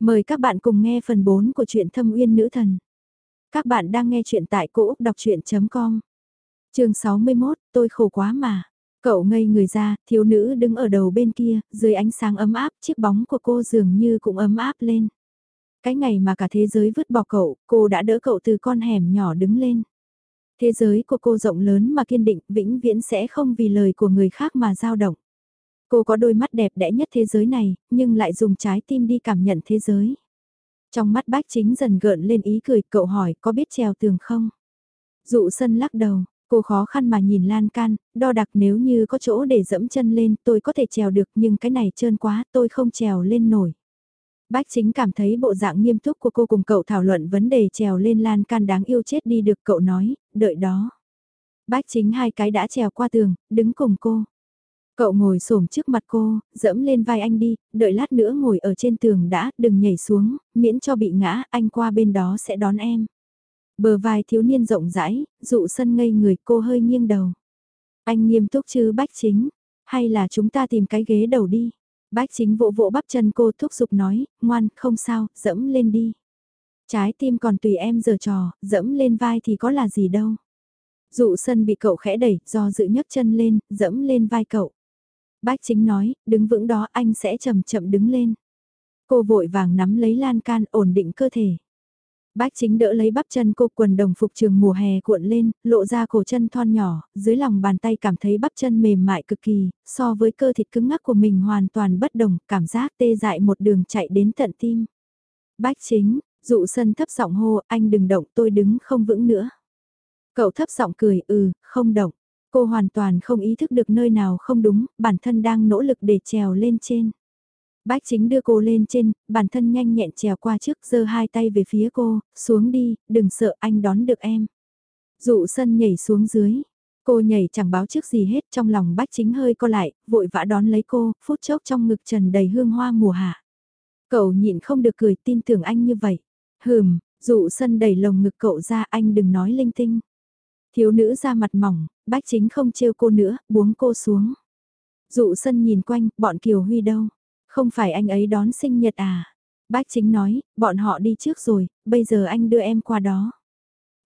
Mời các bạn cùng nghe phần 4 của truyện Thâm Uyên Nữ Thần. Các bạn đang nghe truyện tại cỗ đọc chuyện.com Trường 61, tôi khổ quá mà. Cậu ngây người ra, thiếu nữ đứng ở đầu bên kia, dưới ánh sáng ấm áp, chiếc bóng của cô dường như cũng ấm áp lên. Cái ngày mà cả thế giới vứt bỏ cậu, cô đã đỡ cậu từ con hẻm nhỏ đứng lên. Thế giới của cô rộng lớn mà kiên định, vĩnh viễn sẽ không vì lời của người khác mà dao động. Cô có đôi mắt đẹp đẽ nhất thế giới này, nhưng lại dùng trái tim đi cảm nhận thế giới. Trong mắt bách chính dần gợn lên ý cười, cậu hỏi có biết trèo tường không? Dụ sân lắc đầu, cô khó khăn mà nhìn lan can, đo đặc nếu như có chỗ để dẫm chân lên tôi có thể trèo được nhưng cái này trơn quá tôi không trèo lên nổi. Bách chính cảm thấy bộ dạng nghiêm túc của cô cùng cậu thảo luận vấn đề trèo lên lan can đáng yêu chết đi được cậu nói, đợi đó. Bách chính hai cái đã trèo qua tường, đứng cùng cô. Cậu ngồi xổm trước mặt cô, dẫm lên vai anh đi, đợi lát nữa ngồi ở trên tường đã, đừng nhảy xuống, miễn cho bị ngã, anh qua bên đó sẽ đón em. Bờ vai thiếu niên rộng rãi, dụ sân ngây người cô hơi nghiêng đầu. Anh nghiêm túc chứ bách chính, hay là chúng ta tìm cái ghế đầu đi. Bách chính vỗ vỗ bắp chân cô thúc giục nói, ngoan, không sao, dẫm lên đi. Trái tim còn tùy em giờ trò, dẫm lên vai thì có là gì đâu. Dụ sân bị cậu khẽ đẩy, do dự nhấc chân lên, dẫm lên vai cậu. Bách chính nói, đứng vững đó anh sẽ chậm chậm đứng lên. Cô vội vàng nắm lấy lan can ổn định cơ thể. Bách chính đỡ lấy bắp chân cô quần đồng phục trường mùa hè cuộn lên, lộ ra cổ chân thon nhỏ, dưới lòng bàn tay cảm thấy bắp chân mềm mại cực kỳ, so với cơ thịt cứng ngắc của mình hoàn toàn bất đồng, cảm giác tê dại một đường chạy đến tận tim. Bách chính, dụ sân thấp giọng hô, anh đừng động tôi đứng không vững nữa. Cậu thấp giọng cười, ừ, không động. Cô hoàn toàn không ý thức được nơi nào không đúng, bản thân đang nỗ lực để trèo lên trên. Bách chính đưa cô lên trên, bản thân nhanh nhẹn trèo qua trước, giơ hai tay về phía cô, xuống đi, đừng sợ anh đón được em. Dụ sân nhảy xuống dưới. Cô nhảy chẳng báo trước gì hết trong lòng bách chính hơi co lại, vội vã đón lấy cô, phút chốc trong ngực trần đầy hương hoa mùa hạ. Cậu nhịn không được cười tin tưởng anh như vậy. Hừm, dụ sân đẩy lồng ngực cậu ra anh đừng nói linh tinh. Thiếu nữ ra mặt mỏng, bách chính không trêu cô nữa, buông cô xuống. Dụ sân nhìn quanh, bọn Kiều Huy đâu? Không phải anh ấy đón sinh nhật à? Bách chính nói, bọn họ đi trước rồi, bây giờ anh đưa em qua đó.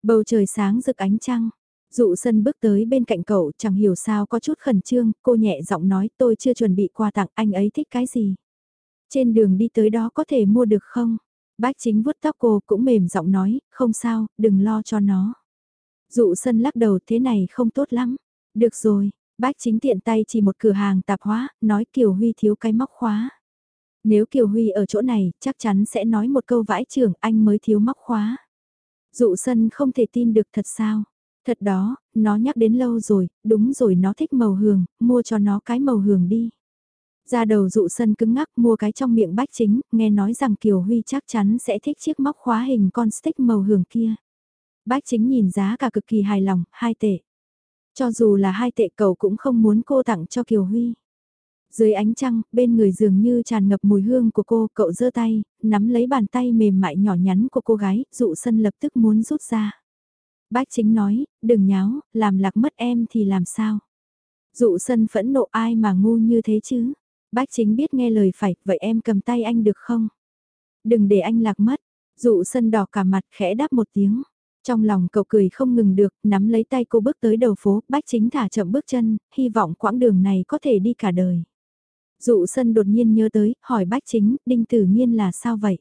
Bầu trời sáng rực ánh trăng. Dụ sân bước tới bên cạnh cậu chẳng hiểu sao có chút khẩn trương, cô nhẹ giọng nói tôi chưa chuẩn bị quà tặng anh ấy thích cái gì. Trên đường đi tới đó có thể mua được không? Bách chính vuốt tóc cô cũng mềm giọng nói, không sao, đừng lo cho nó. Dụ sân lắc đầu thế này không tốt lắm. Được rồi, bác chính tiện tay chỉ một cửa hàng tạp hóa, nói Kiều Huy thiếu cái móc khóa. Nếu Kiều Huy ở chỗ này, chắc chắn sẽ nói một câu vãi trưởng anh mới thiếu móc khóa. Dụ sân không thể tin được thật sao. Thật đó, nó nhắc đến lâu rồi, đúng rồi nó thích màu hường, mua cho nó cái màu hường đi. Ra đầu dụ sân cứng ngắc mua cái trong miệng bách chính, nghe nói rằng Kiều Huy chắc chắn sẽ thích chiếc móc khóa hình con stick màu hường kia. Bách chính nhìn giá cả cực kỳ hài lòng, hai tệ. Cho dù là hai tệ cầu cũng không muốn cô tặng cho Kiều Huy. Dưới ánh trăng, bên người dường như tràn ngập mùi hương của cô, cậu giơ tay, nắm lấy bàn tay mềm mại nhỏ nhắn của cô gái, dụ sân lập tức muốn rút ra. Bách chính nói, đừng nháo, làm lạc mất em thì làm sao? Dụ sân phẫn nộ ai mà ngu như thế chứ? Bách chính biết nghe lời phải, vậy em cầm tay anh được không? Đừng để anh lạc mất. Dụ sân đỏ cả mặt khẽ đáp một tiếng. Trong lòng cậu cười không ngừng được, nắm lấy tay cô bước tới đầu phố, bách chính thả chậm bước chân, hy vọng quãng đường này có thể đi cả đời. Dụ sân đột nhiên nhớ tới, hỏi bách chính, đinh tử nghiên là sao vậy?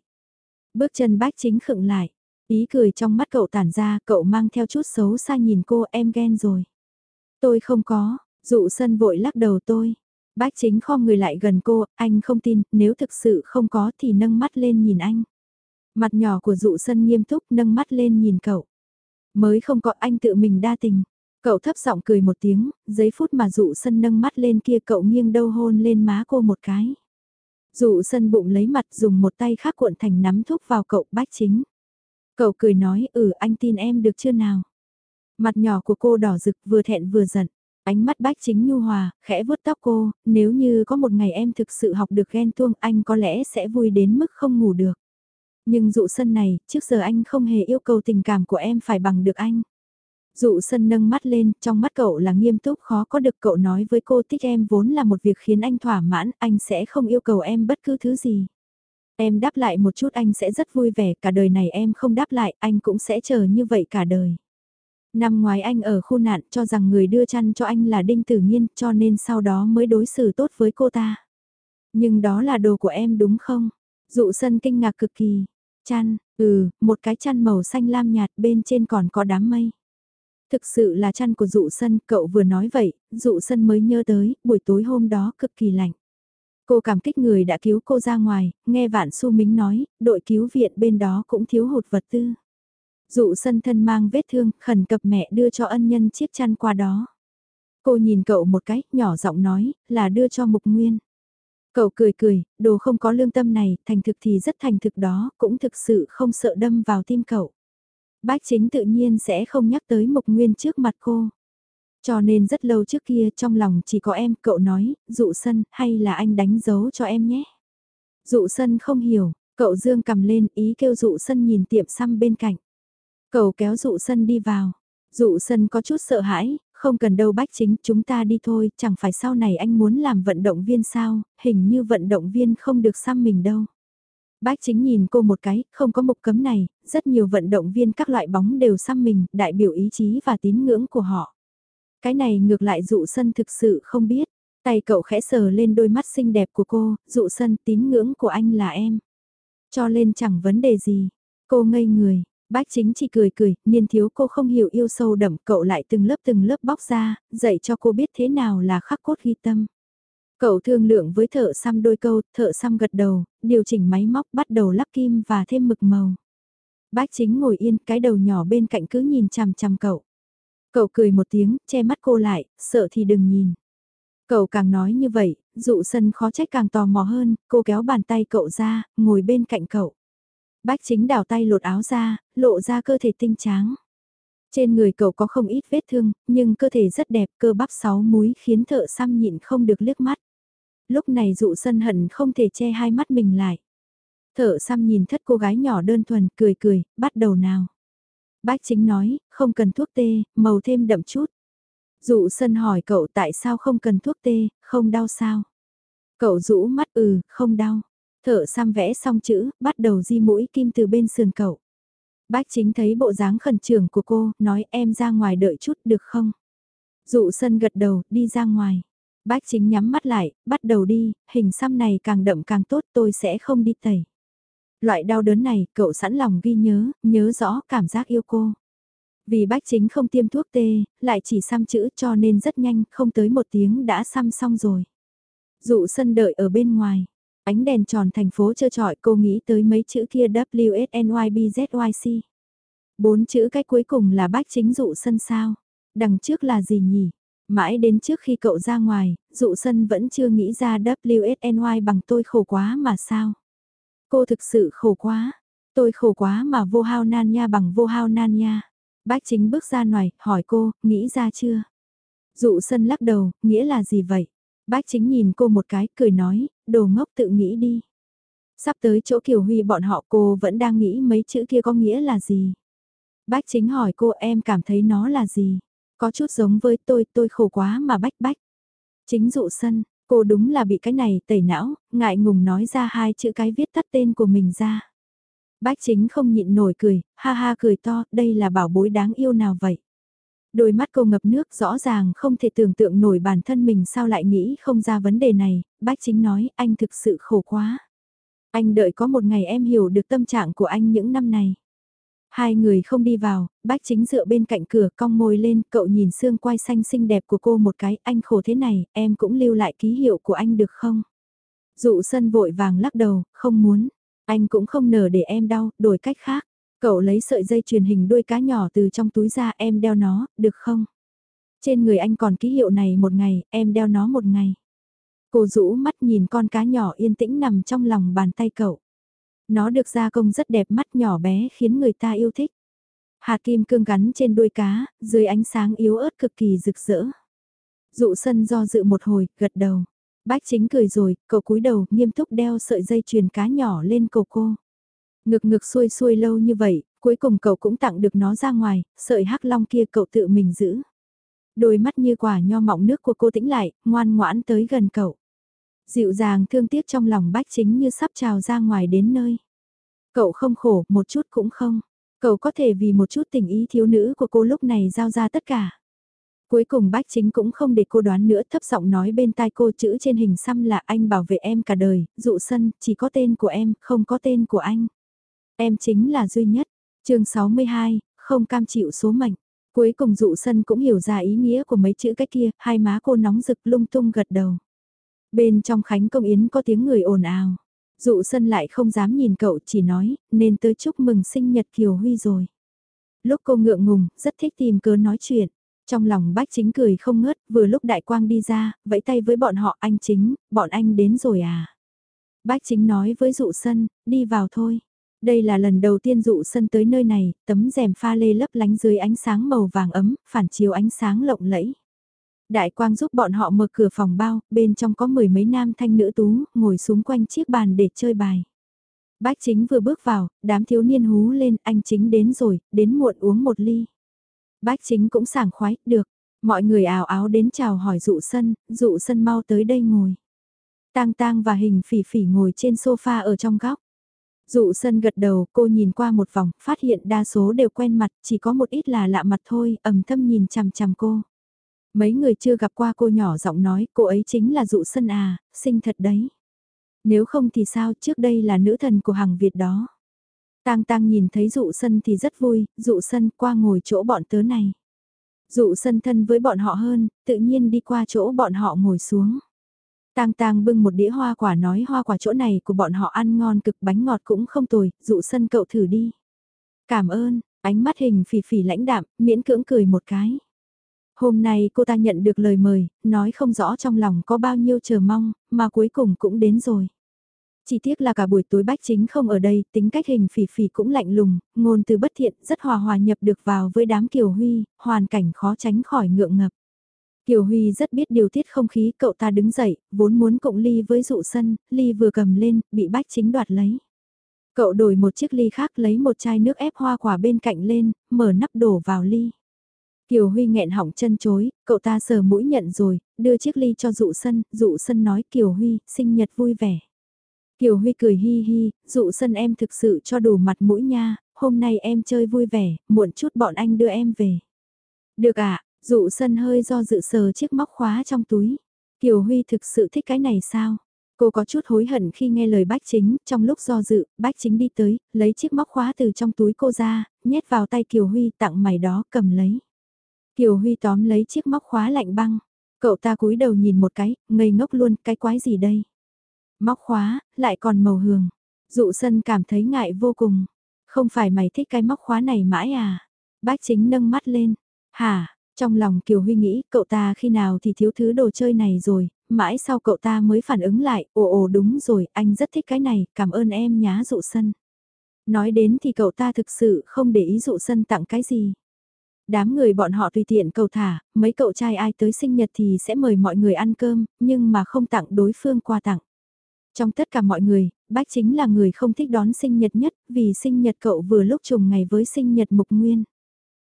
Bước chân bách chính khựng lại, ý cười trong mắt cậu tản ra, cậu mang theo chút xấu xa nhìn cô em ghen rồi. Tôi không có, dụ sân vội lắc đầu tôi. Bách chính kho người lại gần cô, anh không tin, nếu thực sự không có thì nâng mắt lên nhìn anh. Mặt nhỏ của dụ sân nghiêm túc nâng mắt lên nhìn cậu. Mới không có anh tự mình đa tình. Cậu thấp giọng cười một tiếng, giấy phút mà dụ sân nâng mắt lên kia cậu nghiêng đâu hôn lên má cô một cái. Dụ sân bụng lấy mặt dùng một tay khác cuộn thành nắm thúc vào cậu bách chính. Cậu cười nói ừ anh tin em được chưa nào. Mặt nhỏ của cô đỏ rực vừa thẹn vừa giận. Ánh mắt bách chính nhu hòa, khẽ vuốt tóc cô, nếu như có một ngày em thực sự học được ghen tuông anh có lẽ sẽ vui đến mức không ngủ được. Nhưng dụ sân này, trước giờ anh không hề yêu cầu tình cảm của em phải bằng được anh. Dụ sân nâng mắt lên, trong mắt cậu là nghiêm túc khó có được cậu nói với cô thích em vốn là một việc khiến anh thỏa mãn, anh sẽ không yêu cầu em bất cứ thứ gì. Em đáp lại một chút anh sẽ rất vui vẻ, cả đời này em không đáp lại, anh cũng sẽ chờ như vậy cả đời. Năm ngoái anh ở khu nạn cho rằng người đưa chăn cho anh là Đinh Tử Nhiên cho nên sau đó mới đối xử tốt với cô ta. Nhưng đó là đồ của em đúng không? Dụ sân kinh ngạc cực kỳ. Chăn, ừ, một cái chăn màu xanh lam nhạt bên trên còn có đám mây. Thực sự là chăn của dụ sân, cậu vừa nói vậy, dụ sân mới nhớ tới, buổi tối hôm đó cực kỳ lạnh. Cô cảm kích người đã cứu cô ra ngoài, nghe Vạn su Mính nói, đội cứu viện bên đó cũng thiếu hụt vật tư. Dụ sân thân mang vết thương, khẩn cập mẹ đưa cho ân nhân chiếc chăn qua đó. Cô nhìn cậu một cái, nhỏ giọng nói, là đưa cho Mục Nguyên. Cậu cười cười, đồ không có lương tâm này, thành thực thì rất thành thực đó, cũng thực sự không sợ đâm vào tim cậu. Bách chính tự nhiên sẽ không nhắc tới Mục Nguyên trước mặt cô. Cho nên rất lâu trước kia trong lòng chỉ có em, cậu nói, dụ sân, hay là anh đánh dấu cho em nhé. Dụ sân không hiểu, cậu dương cầm lên ý kêu dụ sân nhìn tiệm xăm bên cạnh. Cậu kéo dụ sân đi vào. Dụ sân có chút sợ hãi, không cần đâu bách chính, chúng ta đi thôi, chẳng phải sau này anh muốn làm vận động viên sao, hình như vận động viên không được xăm mình đâu. Bách chính nhìn cô một cái, không có mục cấm này, rất nhiều vận động viên các loại bóng đều xăm mình, đại biểu ý chí và tín ngưỡng của họ. Cái này ngược lại dụ sân thực sự không biết. Tay cậu khẽ sờ lên đôi mắt xinh đẹp của cô, dụ sân tín ngưỡng của anh là em. Cho lên chẳng vấn đề gì. Cô ngây người, bách chính chỉ cười cười, niên thiếu cô không hiểu yêu sâu đậm, cậu lại từng lớp từng lớp bóc ra, dạy cho cô biết thế nào là khắc cốt ghi tâm. Cậu thương lượng với thợ xăm đôi câu, thợ xăm gật đầu, điều chỉnh máy móc bắt đầu lắp kim và thêm mực màu. Bách chính ngồi yên, cái đầu nhỏ bên cạnh cứ nhìn chằm chằm cậu. Cậu cười một tiếng, che mắt cô lại, sợ thì đừng nhìn. Cậu càng nói như vậy, dụ sân khó trách càng tò mò hơn, cô kéo bàn tay cậu ra, ngồi bên cạnh cậu. Bách chính đào tay lột áo ra, lộ ra cơ thể tinh tráng. Trên người cậu có không ít vết thương, nhưng cơ thể rất đẹp, cơ bắp sáu múi khiến thợ xăm nhịn không được liếc mắt. Lúc này dụ sân hận không thể che hai mắt mình lại. Thợ xăm nhìn thất cô gái nhỏ đơn thuần, cười cười, bắt đầu nào. Bách chính nói, không cần thuốc tê, màu thêm đậm chút. Dụ sân hỏi cậu tại sao không cần thuốc tê, không đau sao? Cậu rũ mắt ừ, không đau. Thợ xăm vẽ xong chữ, bắt đầu di mũi kim từ bên sườn cậu. Bách chính thấy bộ dáng khẩn trương của cô, nói em ra ngoài đợi chút được không? Dụ sân gật đầu, đi ra ngoài. Bách chính nhắm mắt lại, bắt đầu đi, hình xăm này càng đậm càng tốt tôi sẽ không đi tẩy. Loại đau đớn này, cậu sẵn lòng ghi nhớ, nhớ rõ cảm giác yêu cô. Vì bách chính không tiêm thuốc tê, lại chỉ xăm chữ cho nên rất nhanh, không tới một tiếng đã xăm xong rồi. Dụ sân đợi ở bên ngoài, ánh đèn tròn thành phố trơ trọi cô nghĩ tới mấy chữ kia WSNYBZYC. Bốn chữ cách cuối cùng là bách chính dụ sân sao. Đằng trước là gì nhỉ? Mãi đến trước khi cậu ra ngoài, dụ sân vẫn chưa nghĩ ra WSNY bằng tôi khổ quá mà sao. Cô thực sự khổ quá. Tôi khổ quá mà vô hao nan nha bằng vô hao nan nha. Bác chính bước ra ngoài, hỏi cô, nghĩ ra chưa? Dụ sân lắc đầu, nghĩa là gì vậy? Bác chính nhìn cô một cái, cười nói, đồ ngốc tự nghĩ đi. Sắp tới chỗ Kiều Huy bọn họ cô vẫn đang nghĩ mấy chữ kia có nghĩa là gì? bách chính hỏi cô em cảm thấy nó là gì? Có chút giống với tôi, tôi khổ quá mà bách bách. Chính dụ sân, Cô đúng là bị cái này tẩy não, ngại ngùng nói ra hai chữ cái viết tắt tên của mình ra. Bách chính không nhịn nổi cười, ha ha cười to, đây là bảo bối đáng yêu nào vậy? Đôi mắt cô ngập nước rõ ràng không thể tưởng tượng nổi bản thân mình sao lại nghĩ không ra vấn đề này, bách chính nói anh thực sự khổ quá. Anh đợi có một ngày em hiểu được tâm trạng của anh những năm này. Hai người không đi vào, bách chính dựa bên cạnh cửa cong môi lên, cậu nhìn xương quai xanh xinh đẹp của cô một cái, anh khổ thế này, em cũng lưu lại ký hiệu của anh được không? Dụ sân vội vàng lắc đầu, không muốn, anh cũng không nở để em đau, đổi cách khác. Cậu lấy sợi dây truyền hình đuôi cá nhỏ từ trong túi ra em đeo nó, được không? Trên người anh còn ký hiệu này một ngày, em đeo nó một ngày. Cô rũ mắt nhìn con cá nhỏ yên tĩnh nằm trong lòng bàn tay cậu. Nó được gia công rất đẹp mắt nhỏ bé khiến người ta yêu thích. Hạt kim cương gắn trên đuôi cá, dưới ánh sáng yếu ớt cực kỳ rực rỡ. Dụ sân do dự một hồi, gật đầu. Bách chính cười rồi, cậu cúi đầu, nghiêm túc đeo sợi dây chuyền cá nhỏ lên cổ cô. Ngực ngực xuôi xuôi lâu như vậy, cuối cùng cậu cũng tặng được nó ra ngoài, sợi hắc long kia cậu tự mình giữ. Đôi mắt như quả nho mọng nước của cô tĩnh lại, ngoan ngoãn tới gần cậu. Dịu dàng thương tiếc trong lòng bách chính như sắp trào ra ngoài đến nơi. Cậu không khổ, một chút cũng không. Cậu có thể vì một chút tình ý thiếu nữ của cô lúc này giao ra tất cả. Cuối cùng bách chính cũng không để cô đoán nữa thấp giọng nói bên tai cô chữ trên hình xăm là anh bảo vệ em cả đời, dụ sân, chỉ có tên của em, không có tên của anh. Em chính là duy nhất. chương 62, không cam chịu số mệnh. Cuối cùng dụ sân cũng hiểu ra ý nghĩa của mấy chữ cái kia, hai má cô nóng rực lung tung gật đầu. Bên trong khánh công yến có tiếng người ồn ào. Dụ sân lại không dám nhìn cậu chỉ nói, nên tới chúc mừng sinh nhật Kiều Huy rồi. Lúc cô ngượng ngùng, rất thích tìm cớ nói chuyện. Trong lòng bách chính cười không ngớt, vừa lúc đại quang đi ra, vẫy tay với bọn họ anh chính, bọn anh đến rồi à. Bách chính nói với dụ sân, đi vào thôi. Đây là lần đầu tiên dụ sân tới nơi này, tấm rèm pha lê lấp lánh dưới ánh sáng màu vàng ấm, phản chiếu ánh sáng lộng lẫy. Đại quang giúp bọn họ mở cửa phòng bao, bên trong có mười mấy nam thanh nữ tú, ngồi xuống quanh chiếc bàn để chơi bài. Bách chính vừa bước vào, đám thiếu niên hú lên, anh chính đến rồi, đến muộn uống một ly. Bách chính cũng sảng khoái, được. Mọi người ào áo đến chào hỏi dụ sân, dụ sân mau tới đây ngồi. Tang tang và hình phỉ phỉ ngồi trên sofa ở trong góc. Dụ sân gật đầu, cô nhìn qua một vòng, phát hiện đa số đều quen mặt, chỉ có một ít là lạ mặt thôi, ẩm thâm nhìn chằm chằm cô. Mấy người chưa gặp qua cô nhỏ giọng nói, cô ấy chính là dụ sân à, xinh thật đấy. Nếu không thì sao, trước đây là nữ thần của hàng Việt đó. Tang Tang nhìn thấy dụ sân thì rất vui, dụ sân qua ngồi chỗ bọn tớ này. Dụ sân thân với bọn họ hơn, tự nhiên đi qua chỗ bọn họ ngồi xuống. Tang Tang bưng một đĩa hoa quả nói hoa quả chỗ này của bọn họ ăn ngon cực bánh ngọt cũng không tồi, dụ sân cậu thử đi. Cảm ơn, ánh mắt hình phỉ phỉ lãnh đạm, miễn cưỡng cười một cái. Hôm nay cô ta nhận được lời mời, nói không rõ trong lòng có bao nhiêu chờ mong, mà cuối cùng cũng đến rồi. Chỉ tiếc là cả buổi tối bách chính không ở đây, tính cách hình phỉ phỉ cũng lạnh lùng, ngôn từ bất thiện, rất hòa hòa nhập được vào với đám Kiều Huy, hoàn cảnh khó tránh khỏi ngượng ngập. Kiều Huy rất biết điều tiết không khí, cậu ta đứng dậy, vốn muốn cộng ly với dụ sân, ly vừa cầm lên, bị bách chính đoạt lấy. Cậu đổi một chiếc ly khác lấy một chai nước ép hoa quả bên cạnh lên, mở nắp đổ vào ly. Kiều Huy nghẹn họng chân chối, cậu ta sờ mũi nhận rồi, đưa chiếc ly cho dụ sân, dụ sân nói Kiều Huy, sinh nhật vui vẻ. Kiều Huy cười hi hi, dụ sân em thực sự cho đủ mặt mũi nha, hôm nay em chơi vui vẻ, muộn chút bọn anh đưa em về. Được ạ, à, dụ sân hơi do dự sờ chiếc móc khóa trong túi. Kiều Huy thực sự thích cái này sao? Cô có chút hối hận khi nghe lời bách chính, trong lúc do dự, bách chính đi tới, lấy chiếc móc khóa từ trong túi cô ra, nhét vào tay Kiều Huy tặng mày đó cầm lấy. Kiều Huy tóm lấy chiếc móc khóa lạnh băng, cậu ta cúi đầu nhìn một cái, ngây ngốc luôn, cái quái gì đây? Móc khóa, lại còn màu hường. Dụ sân cảm thấy ngại vô cùng. Không phải mày thích cái móc khóa này mãi à? Bác chính nâng mắt lên. Hả? Trong lòng Kiều Huy nghĩ cậu ta khi nào thì thiếu thứ đồ chơi này rồi, mãi sau cậu ta mới phản ứng lại, ồ ồ đúng rồi, anh rất thích cái này, cảm ơn em nhá dụ sân. Nói đến thì cậu ta thực sự không để ý dụ sân tặng cái gì. Đám người bọn họ tùy tiện cầu thả, mấy cậu trai ai tới sinh nhật thì sẽ mời mọi người ăn cơm, nhưng mà không tặng đối phương quà tặng. Trong tất cả mọi người, bách chính là người không thích đón sinh nhật nhất, vì sinh nhật cậu vừa lúc trùng ngày với sinh nhật mục nguyên.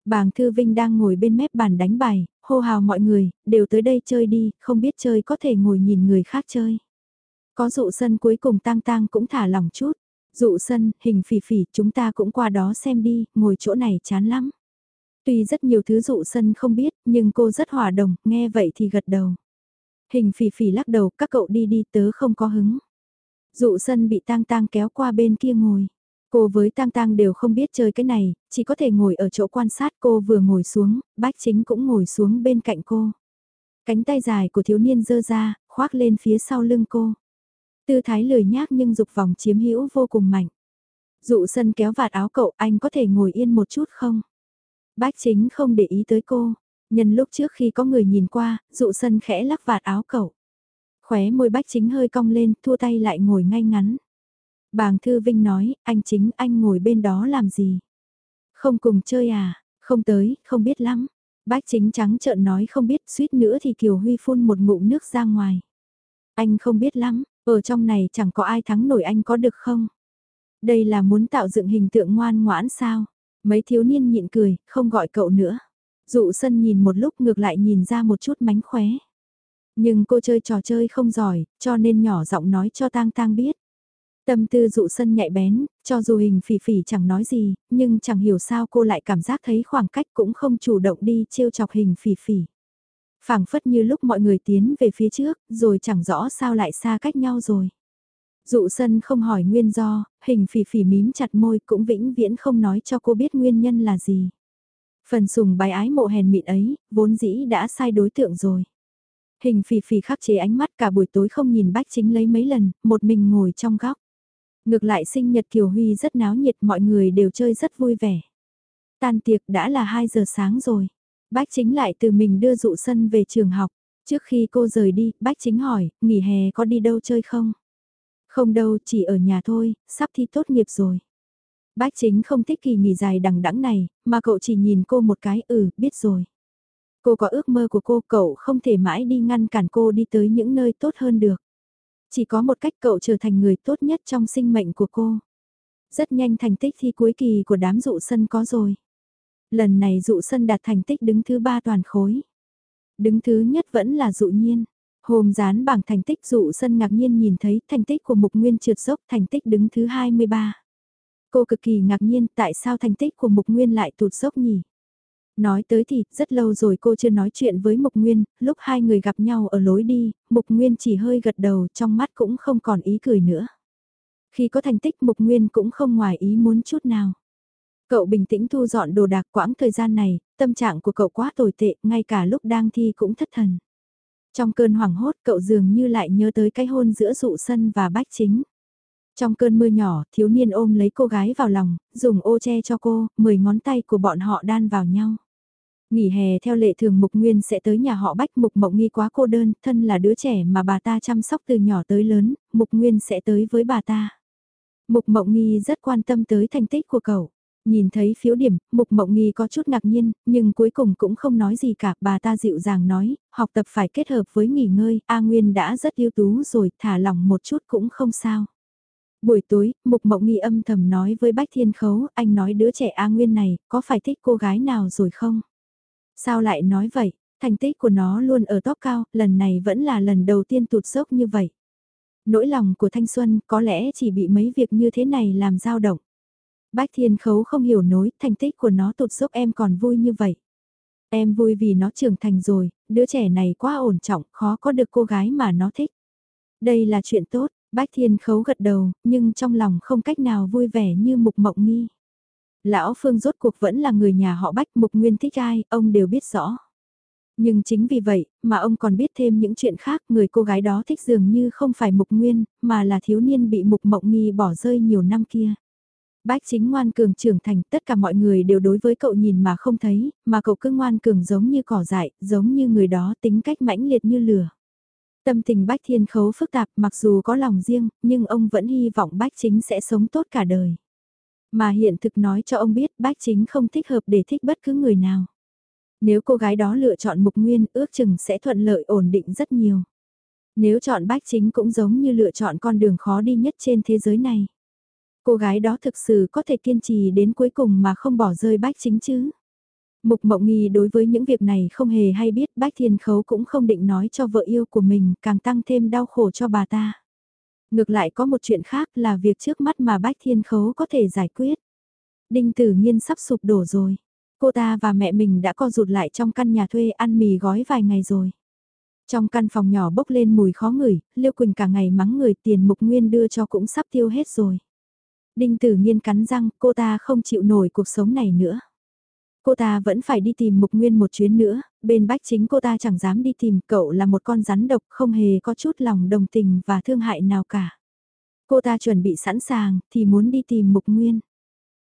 Bàng Thư Vinh đang ngồi bên mép bàn đánh bài, hô hào mọi người, đều tới đây chơi đi, không biết chơi có thể ngồi nhìn người khác chơi. Có dụ sân cuối cùng tang tang cũng thả lòng chút. Dụ sân, hình phỉ phỉ, chúng ta cũng qua đó xem đi, ngồi chỗ này chán lắm. Tuy rất nhiều thứ dụ sân không biết, nhưng cô rất hòa đồng, nghe vậy thì gật đầu. Hình phỉ phỉ lắc đầu, các cậu đi đi tớ không có hứng. Dụ sân bị tang tang kéo qua bên kia ngồi. Cô với tang tang đều không biết chơi cái này, chỉ có thể ngồi ở chỗ quan sát cô vừa ngồi xuống, bách chính cũng ngồi xuống bên cạnh cô. Cánh tay dài của thiếu niên dơ ra, khoác lên phía sau lưng cô. Tư thái lười nhác nhưng dục vòng chiếm hữu vô cùng mạnh. Dụ sân kéo vạt áo cậu anh có thể ngồi yên một chút không? Bách chính không để ý tới cô. Nhân lúc trước khi có người nhìn qua, dụ sân khẽ lắc vạt áo cậu. Khóe môi bách chính hơi cong lên, thua tay lại ngồi ngay ngắn. Bàng Thư Vinh nói, anh chính anh ngồi bên đó làm gì? Không cùng chơi à? Không tới, không biết lắm. Bách chính trắng trợn nói không biết suýt nữa thì Kiều Huy phun một ngụm nước ra ngoài. Anh không biết lắm, ở trong này chẳng có ai thắng nổi anh có được không? Đây là muốn tạo dựng hình tượng ngoan ngoãn sao? Mấy thiếu niên nhịn cười, không gọi cậu nữa. Dụ sân nhìn một lúc ngược lại nhìn ra một chút mánh khóe. Nhưng cô chơi trò chơi không giỏi, cho nên nhỏ giọng nói cho tang tang biết. Tâm tư dụ sân nhạy bén, cho dù hình phỉ phỉ chẳng nói gì, nhưng chẳng hiểu sao cô lại cảm giác thấy khoảng cách cũng không chủ động đi trêu chọc hình phỉ phỉ. phảng phất như lúc mọi người tiến về phía trước, rồi chẳng rõ sao lại xa cách nhau rồi. Dụ sân không hỏi nguyên do, hình phỉ phỉ mím chặt môi cũng vĩnh viễn không nói cho cô biết nguyên nhân là gì. Phần sùng bài ái mộ hèn mịn ấy, vốn dĩ đã sai đối tượng rồi. Hình phỉ phỉ khắc chế ánh mắt cả buổi tối không nhìn bách chính lấy mấy lần, một mình ngồi trong góc. Ngược lại sinh nhật Kiều Huy rất náo nhiệt mọi người đều chơi rất vui vẻ. Tan tiệc đã là 2 giờ sáng rồi. Bách chính lại từ mình đưa dụ sân về trường học. Trước khi cô rời đi, bách chính hỏi, nghỉ hè có đi đâu chơi không? Không đâu, chỉ ở nhà thôi, sắp thi tốt nghiệp rồi. Bách chính không thích kỳ nghỉ dài đằng đẵng này, mà cậu chỉ nhìn cô một cái, ừ, biết rồi. Cô có ước mơ của cô, cậu không thể mãi đi ngăn cản cô đi tới những nơi tốt hơn được. Chỉ có một cách cậu trở thành người tốt nhất trong sinh mệnh của cô. Rất nhanh thành tích thi cuối kỳ của đám dụ sân có rồi. Lần này dụ sân đạt thành tích đứng thứ ba toàn khối. Đứng thứ nhất vẫn là dụ nhiên. Hôm dán bảng thành tích dụ sân ngạc nhiên nhìn thấy thành tích của Mục Nguyên trượt dốc thành tích đứng thứ 23. Cô cực kỳ ngạc nhiên tại sao thành tích của Mục Nguyên lại tụt dốc nhỉ? Nói tới thì, rất lâu rồi cô chưa nói chuyện với Mục Nguyên, lúc hai người gặp nhau ở lối đi, Mục Nguyên chỉ hơi gật đầu trong mắt cũng không còn ý cười nữa. Khi có thành tích Mục Nguyên cũng không ngoài ý muốn chút nào. Cậu bình tĩnh thu dọn đồ đạc quãng thời gian này, tâm trạng của cậu quá tồi tệ, ngay cả lúc đang thi cũng thất thần. Trong cơn hoảng hốt cậu dường như lại nhớ tới cái hôn giữa dụ sân và bách chính. Trong cơn mưa nhỏ, thiếu niên ôm lấy cô gái vào lòng, dùng ô che cho cô, mười ngón tay của bọn họ đan vào nhau. Nghỉ hè theo lệ thường Mục Nguyên sẽ tới nhà họ Bách Mục Mộng Nghi quá cô đơn, thân là đứa trẻ mà bà ta chăm sóc từ nhỏ tới lớn, Mục Nguyên sẽ tới với bà ta. Mục Mộng Nghi rất quan tâm tới thành tích của cậu. Nhìn thấy phiếu điểm, Mục Mộng Nghi có chút ngạc nhiên, nhưng cuối cùng cũng không nói gì cả. Bà ta dịu dàng nói, học tập phải kết hợp với nghỉ ngơi, A Nguyên đã rất ưu tú rồi, thả lỏng một chút cũng không sao. Buổi tối, Mục Mộng Nghi âm thầm nói với Bách Thiên Khấu, anh nói đứa trẻ A Nguyên này, có phải thích cô gái nào rồi không? Sao lại nói vậy? Thành tích của nó luôn ở top cao, lần này vẫn là lần đầu tiên tụt dốc như vậy. Nỗi lòng của thanh xuân có lẽ chỉ bị mấy việc như thế này làm dao động. Bách Thiên Khấu không hiểu nối, thành tích của nó tụt dốc em còn vui như vậy. Em vui vì nó trưởng thành rồi, đứa trẻ này quá ổn trọng, khó có được cô gái mà nó thích. Đây là chuyện tốt, Bách Thiên Khấu gật đầu, nhưng trong lòng không cách nào vui vẻ như mục mộng nghi. Lão Phương rốt cuộc vẫn là người nhà họ Bách mục nguyên thích ai, ông đều biết rõ. Nhưng chính vì vậy, mà ông còn biết thêm những chuyện khác, người cô gái đó thích dường như không phải mục nguyên, mà là thiếu niên bị mục mộng nghi bỏ rơi nhiều năm kia. Bách chính ngoan cường trưởng thành tất cả mọi người đều đối với cậu nhìn mà không thấy, mà cậu cứ ngoan cường giống như cỏ dại, giống như người đó tính cách mãnh liệt như lửa. Tâm tình Bách Thiên Khấu phức tạp mặc dù có lòng riêng, nhưng ông vẫn hy vọng Bách Chính sẽ sống tốt cả đời. Mà hiện thực nói cho ông biết Bách Chính không thích hợp để thích bất cứ người nào. Nếu cô gái đó lựa chọn Mục Nguyên ước chừng sẽ thuận lợi ổn định rất nhiều. Nếu chọn Bách Chính cũng giống như lựa chọn con đường khó đi nhất trên thế giới này. Cô gái đó thực sự có thể kiên trì đến cuối cùng mà không bỏ rơi Bách Chính chứ. Mục Mộng Nghi đối với những việc này không hề hay biết Bách Thiên Khấu cũng không định nói cho vợ yêu của mình càng tăng thêm đau khổ cho bà ta. Ngược lại có một chuyện khác là việc trước mắt mà Bách Thiên Khấu có thể giải quyết. Đinh Tử Nhiên sắp sụp đổ rồi. Cô ta và mẹ mình đã co rụt lại trong căn nhà thuê ăn mì gói vài ngày rồi. Trong căn phòng nhỏ bốc lên mùi khó ngửi, Liêu Quỳnh cả ngày mắng người tiền mục nguyên đưa cho cũng sắp tiêu hết rồi. Đinh Tử Nhiên cắn răng, cô ta không chịu nổi cuộc sống này nữa. Cô ta vẫn phải đi tìm Mục Nguyên một chuyến nữa, bên bách chính cô ta chẳng dám đi tìm cậu là một con rắn độc không hề có chút lòng đồng tình và thương hại nào cả. Cô ta chuẩn bị sẵn sàng thì muốn đi tìm Mục Nguyên.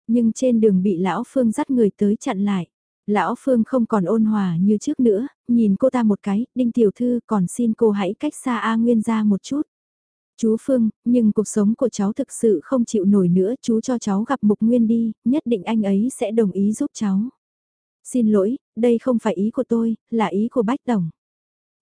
Nhưng trên đường bị Lão Phương dắt người tới chặn lại. Lão Phương không còn ôn hòa như trước nữa, nhìn cô ta một cái, Đinh Tiểu Thư còn xin cô hãy cách xa A Nguyên ra một chút. Chú Phương, nhưng cuộc sống của cháu thực sự không chịu nổi nữa, chú cho cháu gặp Mục Nguyên đi, nhất định anh ấy sẽ đồng ý giúp cháu. Xin lỗi, đây không phải ý của tôi, là ý của Bách Tổng.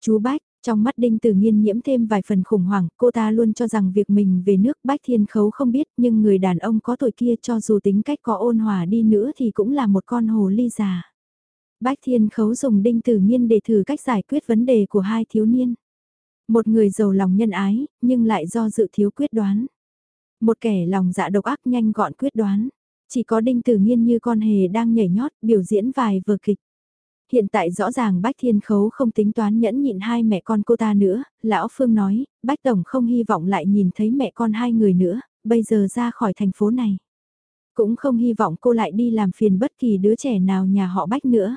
Chú Bách, trong mắt Đinh Tử Nghiên nhiễm thêm vài phần khủng hoảng, cô ta luôn cho rằng việc mình về nước Bách Thiên Khấu không biết, nhưng người đàn ông có tuổi kia cho dù tính cách có ôn hòa đi nữa thì cũng là một con hồ ly già. Bách Thiên Khấu dùng Đinh Tử Nghiên để thử cách giải quyết vấn đề của hai thiếu niên. Một người giàu lòng nhân ái, nhưng lại do dự thiếu quyết đoán. Một kẻ lòng dạ độc ác nhanh gọn quyết đoán. Chỉ có đinh tử nghiên như con hề đang nhảy nhót biểu diễn vài vở kịch. Hiện tại rõ ràng Bách Thiên Khấu không tính toán nhẫn nhịn hai mẹ con cô ta nữa, Lão Phương nói, Bách Tổng không hy vọng lại nhìn thấy mẹ con hai người nữa, bây giờ ra khỏi thành phố này. Cũng không hy vọng cô lại đi làm phiền bất kỳ đứa trẻ nào nhà họ Bách nữa.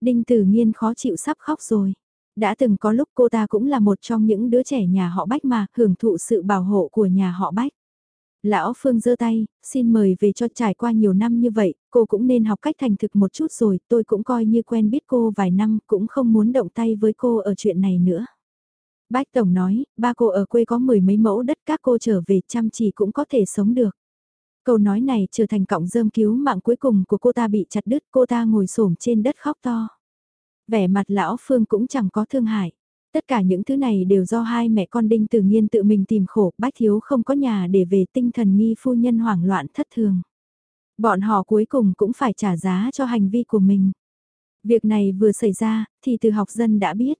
Đinh Tử Nghiên khó chịu sắp khóc rồi. Đã từng có lúc cô ta cũng là một trong những đứa trẻ nhà họ Bách mà hưởng thụ sự bảo hộ của nhà họ Bách. Lão Phương giơ tay, xin mời về cho trải qua nhiều năm như vậy, cô cũng nên học cách thành thực một chút rồi, tôi cũng coi như quen biết cô vài năm, cũng không muốn động tay với cô ở chuyện này nữa. Bách Tổng nói, ba cô ở quê có mười mấy mẫu đất các cô trở về chăm chỉ cũng có thể sống được. Câu nói này trở thành cọng rơm cứu mạng cuối cùng của cô ta bị chặt đứt, cô ta ngồi xổm trên đất khóc to. Vẻ mặt lão Phương cũng chẳng có thương hại. Tất cả những thứ này đều do hai mẹ con Đinh Tử Nghiên tự mình tìm khổ, bách thiếu không có nhà để về tinh thần nghi phu nhân hoảng loạn thất thường. Bọn họ cuối cùng cũng phải trả giá cho hành vi của mình. Việc này vừa xảy ra, thì từ học dân đã biết.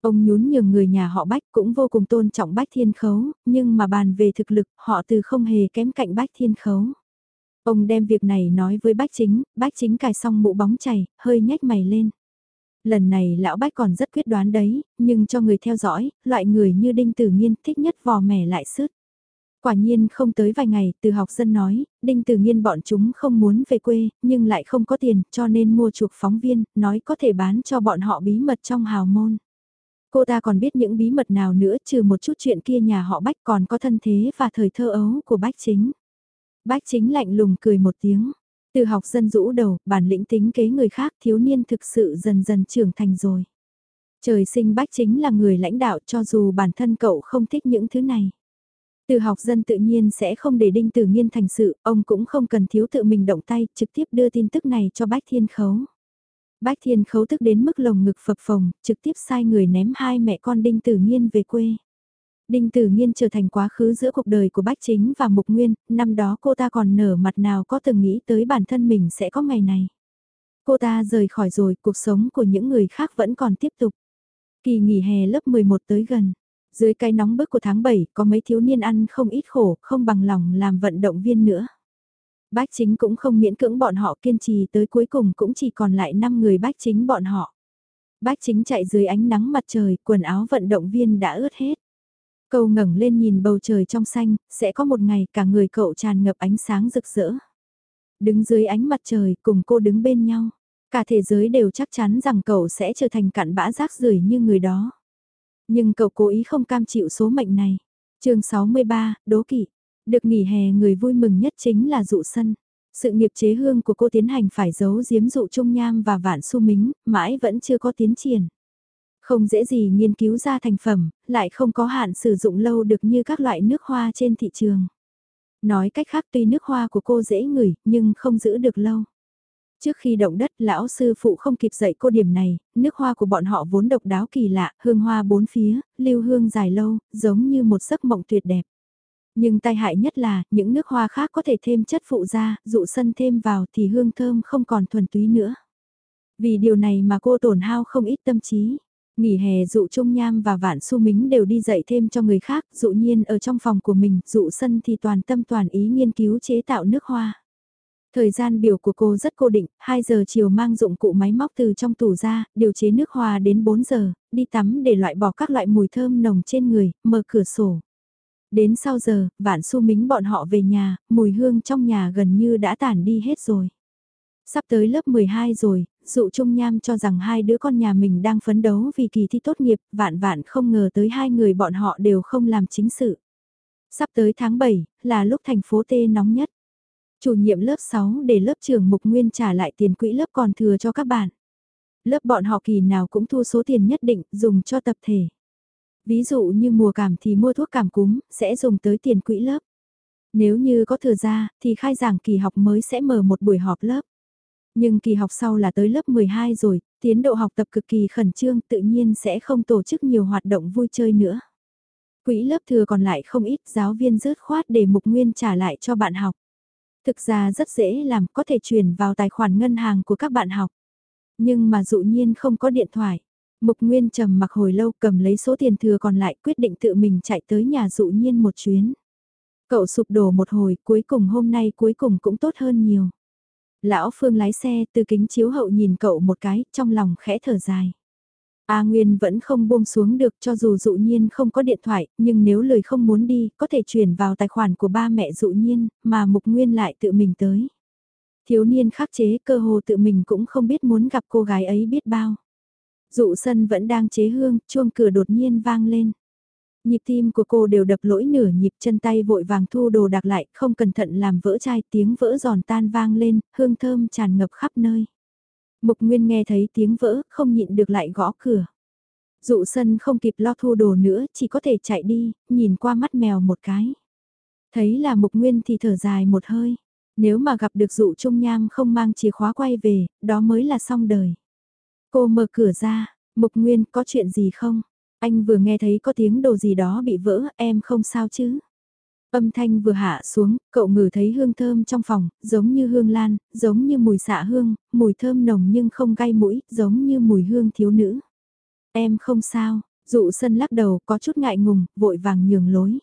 Ông nhún nhường người nhà họ Bách cũng vô cùng tôn trọng Bách Thiên Khấu, nhưng mà bàn về thực lực họ từ không hề kém cạnh Bách Thiên Khấu. Ông đem việc này nói với Bách Chính, Bách Chính cài xong mũ bóng chảy, hơi nhếch mày lên. Lần này lão bách còn rất quyết đoán đấy, nhưng cho người theo dõi, loại người như Đinh Tử Nghiên thích nhất vò mẻ lại sứt. Quả nhiên không tới vài ngày, từ học dân nói, Đinh Tử Nghiên bọn chúng không muốn về quê, nhưng lại không có tiền, cho nên mua chuộc phóng viên, nói có thể bán cho bọn họ bí mật trong hào môn. Cô ta còn biết những bí mật nào nữa trừ một chút chuyện kia nhà họ Bách còn có thân thế và thời thơ ấu của Bách Chính. Bách Chính lạnh lùng cười một tiếng. Từ học dân rũ đầu, bản lĩnh tính kế người khác thiếu niên thực sự dần dần trưởng thành rồi. Trời sinh bách chính là người lãnh đạo cho dù bản thân cậu không thích những thứ này. Từ học dân tự nhiên sẽ không để đinh tử nghiên thành sự, ông cũng không cần thiếu tự mình động tay, trực tiếp đưa tin tức này cho bách thiên khấu. Bách thiên khấu tức đến mức lồng ngực phập phồng, trực tiếp sai người ném hai mẹ con đinh tử nghiên về quê. Đinh Tử Nghiên trở thành quá khứ giữa cuộc đời của Bách Chính và Mục Nguyên, năm đó cô ta còn nở mặt nào có từng nghĩ tới bản thân mình sẽ có ngày này. Cô ta rời khỏi rồi, cuộc sống của những người khác vẫn còn tiếp tục. Kỳ nghỉ hè lớp 11 tới gần. Dưới cái nóng bức của tháng 7, có mấy thiếu niên ăn không ít khổ, không bằng lòng làm vận động viên nữa. Bách chính cũng không miễn cưỡng bọn họ kiên trì tới cuối cùng cũng chỉ còn lại 5 người bách chính bọn họ. Bách chính chạy dưới ánh nắng mặt trời, quần áo vận động viên đã ướt hết. Cậu ngẩng lên nhìn bầu trời trong xanh, sẽ có một ngày cả người cậu tràn ngập ánh sáng rực rỡ. Đứng dưới ánh mặt trời cùng cô đứng bên nhau. Cả thế giới đều chắc chắn rằng cậu sẽ trở thành cặn bã rác rưởi như người đó. Nhưng cậu cố ý không cam chịu số mệnh này. chương 63, Đố Kỵ. Được nghỉ hè người vui mừng nhất chính là dụ sân. Sự nghiệp chế hương của cô tiến hành phải giấu giếm dụ trung nham và vạn su mính, mãi vẫn chưa có tiến triển. Không dễ gì nghiên cứu ra thành phẩm, lại không có hạn sử dụng lâu được như các loại nước hoa trên thị trường. Nói cách khác tuy nước hoa của cô dễ ngửi, nhưng không giữ được lâu. Trước khi động đất, lão sư phụ không kịp dạy cô điểm này, nước hoa của bọn họ vốn độc đáo kỳ lạ, hương hoa bốn phía, lưu hương dài lâu, giống như một giấc mộng tuyệt đẹp. Nhưng tai hại nhất là, những nước hoa khác có thể thêm chất phụ ra, dụ sân thêm vào thì hương thơm không còn thuần túy nữa. Vì điều này mà cô tổn hao không ít tâm trí. Nghỉ hè dụ Trung Nham và Vạn Xu Mính đều đi dạy thêm cho người khác, dụ nhiên ở trong phòng của mình, dụ sân thì toàn tâm toàn ý nghiên cứu chế tạo nước hoa. Thời gian biểu của cô rất cố định, 2 giờ chiều mang dụng cụ máy móc từ trong tủ ra, điều chế nước hoa đến 4 giờ, đi tắm để loại bỏ các loại mùi thơm nồng trên người, mở cửa sổ. Đến sau giờ, vạn su mính bọn họ về nhà, mùi hương trong nhà gần như đã tản đi hết rồi. Sắp tới lớp 12 rồi, dụ Trung Nham cho rằng hai đứa con nhà mình đang phấn đấu vì kỳ thi tốt nghiệp, vạn vạn không ngờ tới hai người bọn họ đều không làm chính sự. Sắp tới tháng 7, là lúc thành phố T nóng nhất. Chủ nhiệm lớp 6 để lớp trưởng Mục Nguyên trả lại tiền quỹ lớp còn thừa cho các bạn. Lớp bọn họ kỳ nào cũng thu số tiền nhất định dùng cho tập thể. Ví dụ như mùa cảm thì mua thuốc cảm cúm, sẽ dùng tới tiền quỹ lớp. Nếu như có thừa ra, thì khai giảng kỳ học mới sẽ mở một buổi họp lớp. Nhưng kỳ học sau là tới lớp 12 rồi, tiến độ học tập cực kỳ khẩn trương tự nhiên sẽ không tổ chức nhiều hoạt động vui chơi nữa. Quỹ lớp thừa còn lại không ít giáo viên rớt khoát để mục nguyên trả lại cho bạn học. Thực ra rất dễ làm có thể chuyển vào tài khoản ngân hàng của các bạn học. Nhưng mà dụ nhiên không có điện thoại. Mục Nguyên trầm mặc hồi lâu cầm lấy số tiền thừa còn lại quyết định tự mình chạy tới nhà dụ nhiên một chuyến. Cậu sụp đổ một hồi cuối cùng hôm nay cuối cùng cũng tốt hơn nhiều. Lão Phương lái xe từ kính chiếu hậu nhìn cậu một cái trong lòng khẽ thở dài. A Nguyên vẫn không buông xuống được cho dù dụ nhiên không có điện thoại, nhưng nếu lời không muốn đi, có thể chuyển vào tài khoản của ba mẹ dụ nhiên, mà Mục Nguyên lại tự mình tới. Thiếu niên khắc chế cơ hồ tự mình cũng không biết muốn gặp cô gái ấy biết bao. Dụ sân vẫn đang chế hương, chuông cửa đột nhiên vang lên. Nhịp tim của cô đều đập lỗi nửa nhịp chân tay vội vàng thu đồ đạc lại, không cẩn thận làm vỡ chai tiếng vỡ giòn tan vang lên, hương thơm tràn ngập khắp nơi. Mục Nguyên nghe thấy tiếng vỡ, không nhịn được lại gõ cửa. Dụ sân không kịp lo thu đồ nữa, chỉ có thể chạy đi, nhìn qua mắt mèo một cái. Thấy là Mục Nguyên thì thở dài một hơi. Nếu mà gặp được dụ trung nham không mang chìa khóa quay về, đó mới là xong đời. Cô mở cửa ra, Mục Nguyên có chuyện gì không? Anh vừa nghe thấy có tiếng đồ gì đó bị vỡ, em không sao chứ? Âm thanh vừa hạ xuống, cậu ngửi thấy hương thơm trong phòng, giống như hương lan, giống như mùi xạ hương, mùi thơm nồng nhưng không gai mũi, giống như mùi hương thiếu nữ. Em không sao, dụ sân lắc đầu có chút ngại ngùng, vội vàng nhường lối.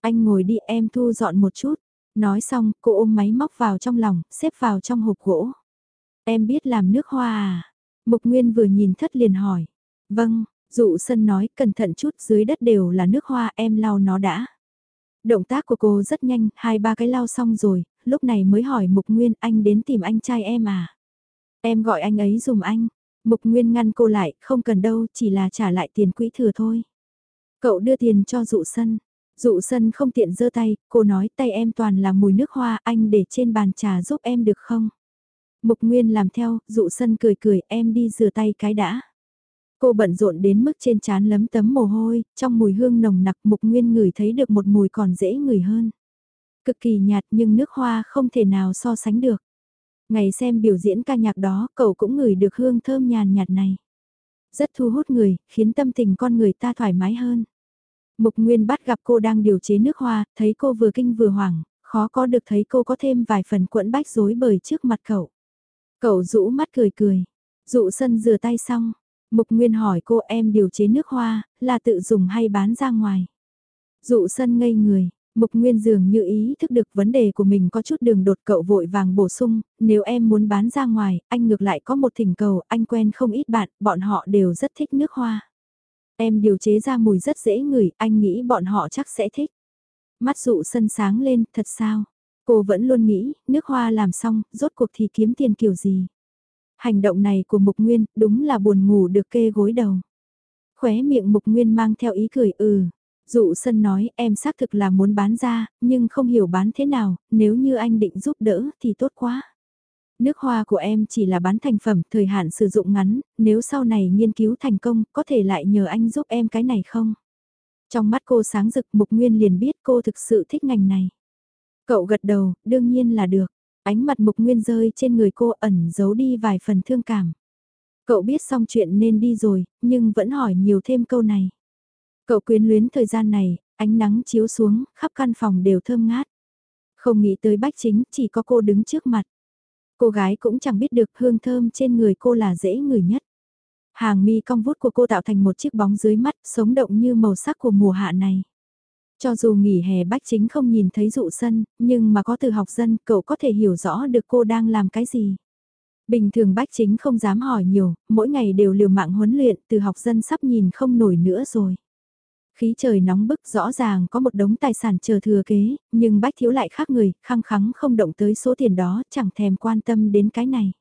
Anh ngồi đi em thu dọn một chút. Nói xong, cô ôm máy móc vào trong lòng, xếp vào trong hộp gỗ. Em biết làm nước hoa à? Mục Nguyên vừa nhìn thất liền hỏi. Vâng, dụ sân nói cẩn thận chút dưới đất đều là nước hoa em lau nó đã. Động tác của cô rất nhanh, hai ba cái lau xong rồi, lúc này mới hỏi Mục Nguyên anh đến tìm anh trai em à. Em gọi anh ấy dùm anh. Mục Nguyên ngăn cô lại, không cần đâu, chỉ là trả lại tiền quỹ thừa thôi. Cậu đưa tiền cho dụ sân. Dụ sân không tiện giơ tay, cô nói tay em toàn là mùi nước hoa, anh để trên bàn trà giúp em được không? Mục Nguyên làm theo, dụ sân cười cười, em đi rửa tay cái đã. Cô bận rộn đến mức trên trán lấm tấm mồ hôi, trong mùi hương nồng nặc Mục Nguyên ngửi thấy được một mùi còn dễ ngửi hơn. Cực kỳ nhạt nhưng nước hoa không thể nào so sánh được. Ngày xem biểu diễn ca nhạc đó, cậu cũng ngửi được hương thơm nhàn nhạt này. Rất thu hút người, khiến tâm tình con người ta thoải mái hơn. Mục Nguyên bắt gặp cô đang điều chế nước hoa, thấy cô vừa kinh vừa hoảng, khó có được thấy cô có thêm vài phần quẫn bách rối bời trước mặt cậu. Cậu rũ mắt cười cười, dụ sân rửa tay xong, Mục Nguyên hỏi cô em điều chế nước hoa, là tự dùng hay bán ra ngoài. Dụ sân ngây người, Mục Nguyên dường như ý thức được vấn đề của mình có chút đường đột cậu vội vàng bổ sung, nếu em muốn bán ra ngoài, anh ngược lại có một thỉnh cầu, anh quen không ít bạn, bọn họ đều rất thích nước hoa. Em điều chế ra mùi rất dễ ngửi, anh nghĩ bọn họ chắc sẽ thích. Mắt dụ sân sáng lên, thật sao? Cô vẫn luôn nghĩ, nước hoa làm xong, rốt cuộc thì kiếm tiền kiểu gì? Hành động này của Mục Nguyên, đúng là buồn ngủ được kê gối đầu. Khóe miệng Mục Nguyên mang theo ý cười ừ. Dụ sân nói em xác thực là muốn bán ra, nhưng không hiểu bán thế nào, nếu như anh định giúp đỡ thì tốt quá. Nước hoa của em chỉ là bán thành phẩm, thời hạn sử dụng ngắn, nếu sau này nghiên cứu thành công, có thể lại nhờ anh giúp em cái này không? Trong mắt cô sáng rực Mục Nguyên liền biết cô thực sự thích ngành này. Cậu gật đầu, đương nhiên là được. Ánh mặt Mục Nguyên rơi trên người cô ẩn giấu đi vài phần thương cảm. Cậu biết xong chuyện nên đi rồi, nhưng vẫn hỏi nhiều thêm câu này. Cậu quyến luyến thời gian này, ánh nắng chiếu xuống, khắp căn phòng đều thơm ngát. Không nghĩ tới bách chính, chỉ có cô đứng trước mặt. Cô gái cũng chẳng biết được hương thơm trên người cô là dễ ngửi nhất. Hàng mi cong vút của cô tạo thành một chiếc bóng dưới mắt, sống động như màu sắc của mùa hạ này. Cho dù nghỉ hè bách chính không nhìn thấy dụ sân, nhưng mà có từ học dân, cậu có thể hiểu rõ được cô đang làm cái gì. Bình thường bách chính không dám hỏi nhiều, mỗi ngày đều liều mạng huấn luyện, từ học dân sắp nhìn không nổi nữa rồi. Khí trời nóng bức rõ ràng có một đống tài sản chờ thừa kế, nhưng bách thiếu lại khác người, khăng khắng không động tới số tiền đó, chẳng thèm quan tâm đến cái này.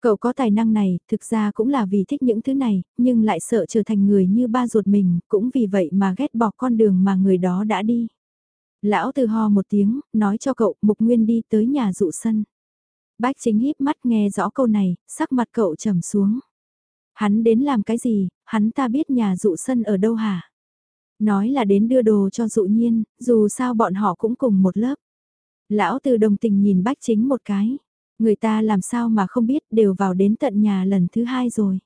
Cậu có tài năng này, thực ra cũng là vì thích những thứ này, nhưng lại sợ trở thành người như ba ruột mình, cũng vì vậy mà ghét bỏ con đường mà người đó đã đi. Lão từ ho một tiếng, nói cho cậu, Mục Nguyên đi tới nhà dụ sân. Bách chính híp mắt nghe rõ câu này, sắc mặt cậu trầm xuống. Hắn đến làm cái gì, hắn ta biết nhà dụ sân ở đâu hả? Nói là đến đưa đồ cho dụ nhiên, dù sao bọn họ cũng cùng một lớp. Lão từ đồng tình nhìn bách chính một cái. Người ta làm sao mà không biết đều vào đến tận nhà lần thứ hai rồi.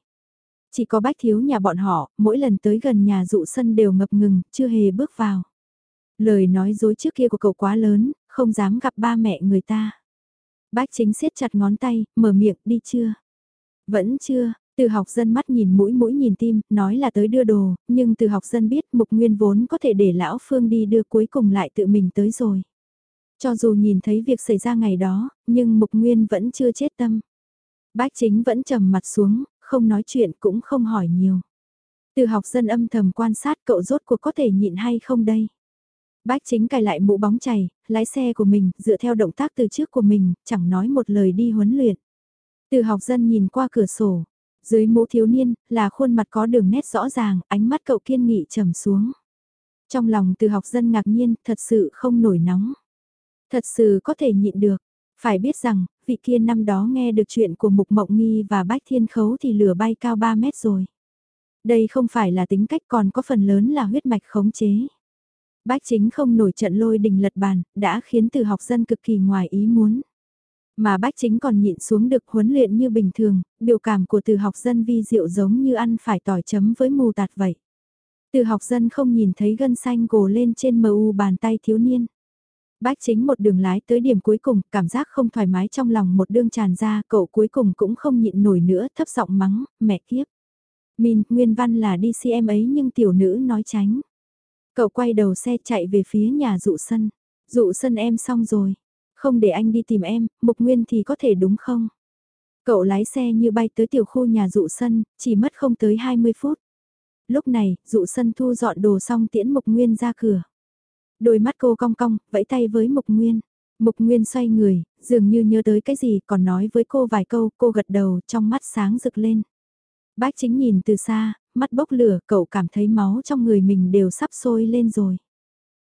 Chỉ có bách thiếu nhà bọn họ, mỗi lần tới gần nhà dụ sân đều ngập ngừng, chưa hề bước vào. Lời nói dối trước kia của cậu quá lớn, không dám gặp ba mẹ người ta. Bách chính siết chặt ngón tay, mở miệng đi chưa? Vẫn chưa, Từ học dân mắt nhìn mũi mũi nhìn tim, nói là tới đưa đồ, nhưng từ học dân biết mục nguyên vốn có thể để lão Phương đi đưa cuối cùng lại tự mình tới rồi. Cho dù nhìn thấy việc xảy ra ngày đó, nhưng mục nguyên vẫn chưa chết tâm. Bách chính vẫn trầm mặt xuống, không nói chuyện cũng không hỏi nhiều. Từ học dân âm thầm quan sát cậu rốt cuộc có thể nhịn hay không đây. Bách chính cài lại mũ bóng chày, lái xe của mình, dựa theo động tác từ trước của mình, chẳng nói một lời đi huấn luyện. Từ học dân nhìn qua cửa sổ, dưới mũ thiếu niên, là khuôn mặt có đường nét rõ ràng, ánh mắt cậu kiên nghị trầm xuống. Trong lòng từ học dân ngạc nhiên, thật sự không nổi nóng. Thật sự có thể nhịn được. Phải biết rằng, vị kia năm đó nghe được chuyện của Mục Mộng Nghi và Bách Thiên Khấu thì lửa bay cao 3 mét rồi. Đây không phải là tính cách còn có phần lớn là huyết mạch khống chế. Bách chính không nổi trận lôi đình lật bàn, đã khiến từ học dân cực kỳ ngoài ý muốn. Mà bách chính còn nhịn xuống được huấn luyện như bình thường, biểu cảm của từ học dân vi diệu giống như ăn phải tỏi chấm với mù tạt vậy. Từ học dân không nhìn thấy gân xanh gồ lên trên mờ u bàn tay thiếu niên. Bách chính một đường lái tới điểm cuối cùng, cảm giác không thoải mái trong lòng một đương tràn ra, cậu cuối cùng cũng không nhịn nổi nữa, thấp giọng mắng, mẹ kiếp. Min, nguyên văn là đi xem ấy nhưng tiểu nữ nói tránh. Cậu quay đầu xe chạy về phía nhà dụ sân. Dụ sân em xong rồi. Không để anh đi tìm em, mục nguyên thì có thể đúng không? Cậu lái xe như bay tới tiểu khu nhà dụ sân, chỉ mất không tới 20 phút. Lúc này, dụ sân thu dọn đồ xong tiễn mục nguyên ra cửa. Đôi mắt cô cong cong, vẫy tay với mục nguyên. Mục nguyên xoay người, dường như nhớ tới cái gì còn nói với cô vài câu, cô gật đầu trong mắt sáng rực lên. Bác chính nhìn từ xa, mắt bốc lửa, cậu cảm thấy máu trong người mình đều sắp sôi lên rồi.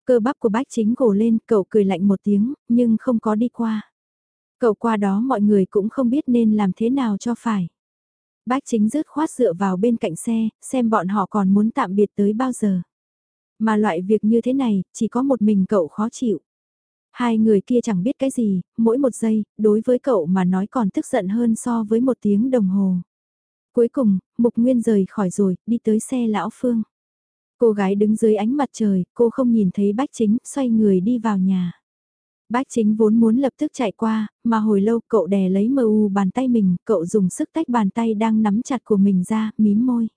Cơ bắp của bách chính cổ lên, cậu cười lạnh một tiếng, nhưng không có đi qua. Cậu qua đó mọi người cũng không biết nên làm thế nào cho phải. Bách chính rớt khoát dựa vào bên cạnh xe, xem bọn họ còn muốn tạm biệt tới bao giờ. Mà loại việc như thế này, chỉ có một mình cậu khó chịu. Hai người kia chẳng biết cái gì, mỗi một giây, đối với cậu mà nói còn tức giận hơn so với một tiếng đồng hồ. Cuối cùng, Mục Nguyên rời khỏi rồi, đi tới xe lão Phương. Cô gái đứng dưới ánh mặt trời, cô không nhìn thấy Bách Chính, xoay người đi vào nhà. Bách Chính vốn muốn lập tức chạy qua, mà hồi lâu cậu đè lấy mờ u bàn tay mình, cậu dùng sức tách bàn tay đang nắm chặt của mình ra, mím môi.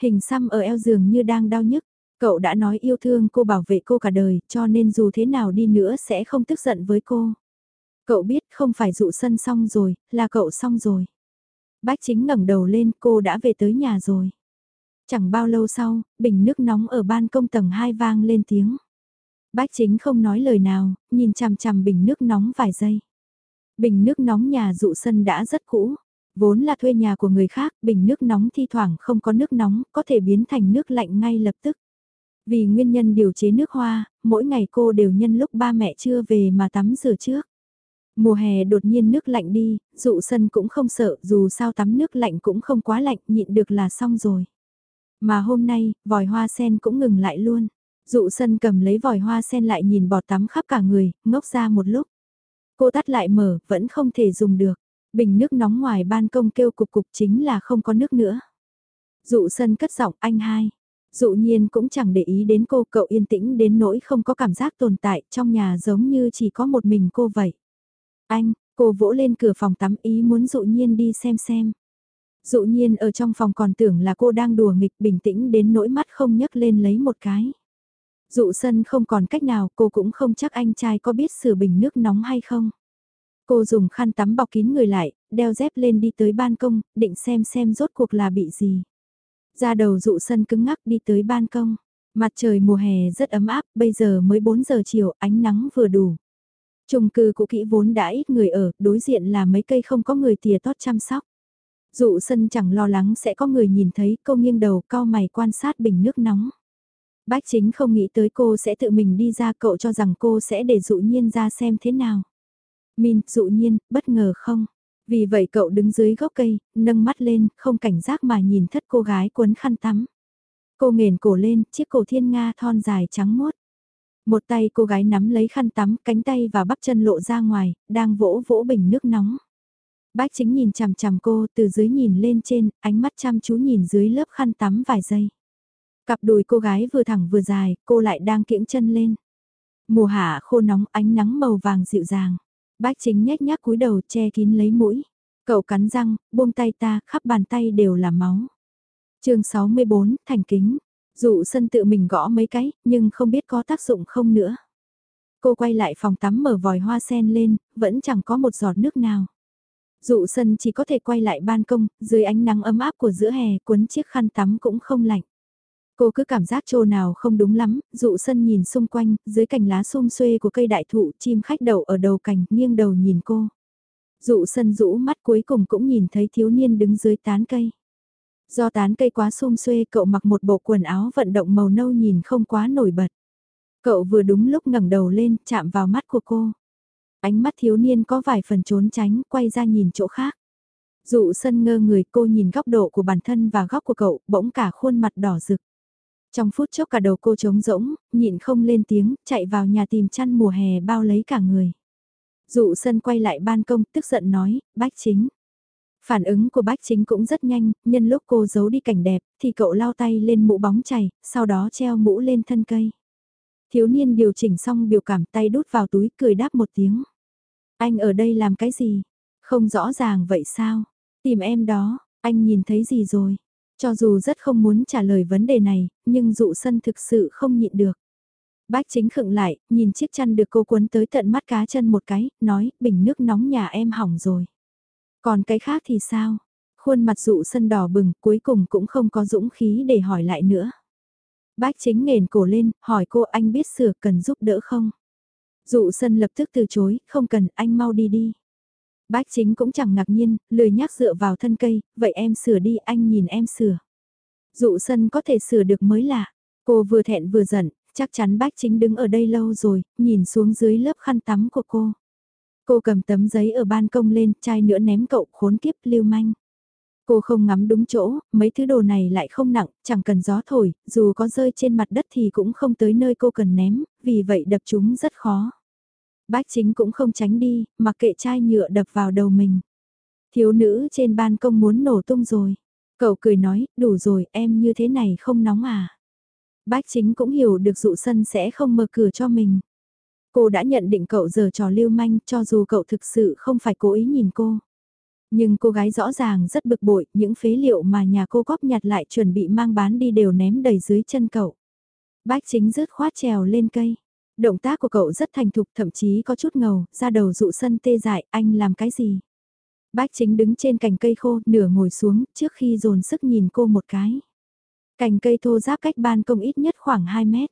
Hình xăm ở eo giường như đang đau nhức, cậu đã nói yêu thương cô bảo vệ cô cả đời, cho nên dù thế nào đi nữa sẽ không tức giận với cô. Cậu biết không phải dụ sân xong rồi, là cậu xong rồi. Bách chính ngẩng đầu lên cô đã về tới nhà rồi. Chẳng bao lâu sau, bình nước nóng ở ban công tầng 2 vang lên tiếng. Bách chính không nói lời nào, nhìn chằm chằm bình nước nóng vài giây. Bình nước nóng nhà dụ sân đã rất cũ. Vốn là thuê nhà của người khác, bình nước nóng thi thoảng không có nước nóng, có thể biến thành nước lạnh ngay lập tức. Vì nguyên nhân điều chế nước hoa, mỗi ngày cô đều nhân lúc ba mẹ chưa về mà tắm rửa trước. Mùa hè đột nhiên nước lạnh đi, dụ sân cũng không sợ, dù sao tắm nước lạnh cũng không quá lạnh, nhịn được là xong rồi. Mà hôm nay, vòi hoa sen cũng ngừng lại luôn. Dụ sân cầm lấy vòi hoa sen lại nhìn bọt tắm khắp cả người, ngốc ra một lúc. Cô tắt lại mở, vẫn không thể dùng được. Bình nước nóng ngoài ban công kêu cục cục chính là không có nước nữa. Dụ sân cất giọng anh hai. Dụ nhiên cũng chẳng để ý đến cô, cậu yên tĩnh đến nỗi không có cảm giác tồn tại, trong nhà giống như chỉ có một mình cô vậy. Anh, cô vỗ lên cửa phòng tắm ý muốn dụ nhiên đi xem xem. Dụ nhiên ở trong phòng còn tưởng là cô đang đùa nghịch bình tĩnh đến nỗi mắt không nhấc lên lấy một cái. Dụ sân không còn cách nào cô cũng không chắc anh trai có biết sửa bình nước nóng hay không. Cô dùng khăn tắm bọc kín người lại, đeo dép lên đi tới ban công, định xem xem rốt cuộc là bị gì. Ra đầu dụ sân cứng ngắc đi tới ban công. Mặt trời mùa hè rất ấm áp, bây giờ mới 4 giờ chiều, ánh nắng vừa đủ. Trung cư cũ kỹ vốn đã ít người ở, đối diện là mấy cây không có người tìa tót chăm sóc. Dụ sân chẳng lo lắng sẽ có người nhìn thấy cô nghiêng đầu cao mày quan sát bình nước nóng. Bách chính không nghĩ tới cô sẽ tự mình đi ra cậu cho rằng cô sẽ để dụ nhiên ra xem thế nào. Min, dụ nhiên, bất ngờ không? Vì vậy cậu đứng dưới gốc cây, nâng mắt lên, không cảnh giác mà nhìn thất cô gái cuốn khăn tắm. Cô nghền cổ lên, chiếc cổ thiên nga thon dài trắng muốt. Một tay cô gái nắm lấy khăn tắm, cánh tay và bắp chân lộ ra ngoài, đang vỗ vỗ bình nước nóng. bách chính nhìn chằm chằm cô từ dưới nhìn lên trên, ánh mắt chăm chú nhìn dưới lớp khăn tắm vài giây. Cặp đùi cô gái vừa thẳng vừa dài, cô lại đang kiễng chân lên. Mùa hạ khô nóng ánh nắng màu vàng dịu dàng. Bác chính nhếch nhác cúi đầu che kín lấy mũi. Cậu cắn răng, buông tay ta, khắp bàn tay đều là máu. chương 64, thành kính. Dụ sân tự mình gõ mấy cái, nhưng không biết có tác dụng không nữa. Cô quay lại phòng tắm mở vòi hoa sen lên, vẫn chẳng có một giọt nước nào. Dụ sân chỉ có thể quay lại ban công, dưới ánh nắng ấm áp của giữa hè cuốn chiếc khăn tắm cũng không lạnh. Cô cứ cảm giác chỗ nào không đúng lắm, dụ sân nhìn xung quanh, dưới cành lá xung xuê của cây đại thụ, chim khách đậu ở đầu cành, nghiêng đầu nhìn cô. Dụ sân rũ mắt cuối cùng cũng nhìn thấy thiếu niên đứng dưới tán cây. Do tán cây quá xung xuê cậu mặc một bộ quần áo vận động màu nâu nhìn không quá nổi bật. Cậu vừa đúng lúc ngẩng đầu lên, chạm vào mắt của cô. Ánh mắt thiếu niên có vài phần trốn tránh, quay ra nhìn chỗ khác. Dụ sân ngơ người cô nhìn góc độ của bản thân và góc của cậu, bỗng cả khuôn mặt đỏ rực. Trong phút chốc cả đầu cô trống rỗng, nhịn không lên tiếng, chạy vào nhà tìm chăn mùa hè bao lấy cả người. Dụ sân quay lại ban công, tức giận nói, bách chính. Phản ứng của bách chính cũng rất nhanh, nhân lúc cô giấu đi cảnh đẹp, thì cậu lao tay lên mũ bóng chảy, sau đó treo mũ lên thân cây. Thiếu niên điều chỉnh xong biểu cảm tay đút vào túi cười đáp một tiếng. Anh ở đây làm cái gì? Không rõ ràng vậy sao? Tìm em đó, anh nhìn thấy gì rồi? Cho dù rất không muốn trả lời vấn đề này, nhưng dụ sân thực sự không nhịn được. Bách chính khựng lại, nhìn chiếc chăn được cô cuốn tới tận mắt cá chân một cái, nói, bình nước nóng nhà em hỏng rồi. Còn cái khác thì sao? Khuôn mặt dụ sân đỏ bừng, cuối cùng cũng không có dũng khí để hỏi lại nữa. Bách chính nghền cổ lên, hỏi cô anh biết sửa cần giúp đỡ không? Dụ sân lập tức từ chối, không cần, anh mau đi đi. Bách chính cũng chẳng ngạc nhiên, lười nhác dựa vào thân cây, vậy em sửa đi, anh nhìn em sửa. Dụ sân có thể sửa được mới lạ. Cô vừa thẹn vừa giận, chắc chắn bách chính đứng ở đây lâu rồi, nhìn xuống dưới lớp khăn tắm của cô. Cô cầm tấm giấy ở ban công lên, chai nữa ném cậu khốn kiếp lưu manh. Cô không ngắm đúng chỗ, mấy thứ đồ này lại không nặng, chẳng cần gió thổi, dù có rơi trên mặt đất thì cũng không tới nơi cô cần ném, vì vậy đập chúng rất khó. Bách chính cũng không tránh đi, mặc kệ chai nhựa đập vào đầu mình. Thiếu nữ trên ban công muốn nổ tung rồi. Cậu cười nói, đủ rồi, em như thế này không nóng à. Bách chính cũng hiểu được dụ sân sẽ không mở cửa cho mình. Cô đã nhận định cậu giờ trò lưu manh cho dù cậu thực sự không phải cố ý nhìn cô. Nhưng cô gái rõ ràng rất bực bội, những phế liệu mà nhà cô góp nhặt lại chuẩn bị mang bán đi đều ném đầy dưới chân cậu. Bách chính rớt khoát trèo lên cây. Động tác của cậu rất thành thục thậm chí có chút ngầu, ra đầu dụ sân tê dại, anh làm cái gì? Bách chính đứng trên cành cây khô, nửa ngồi xuống, trước khi dồn sức nhìn cô một cái. Cành cây thô giáp cách ban công ít nhất khoảng 2 mét.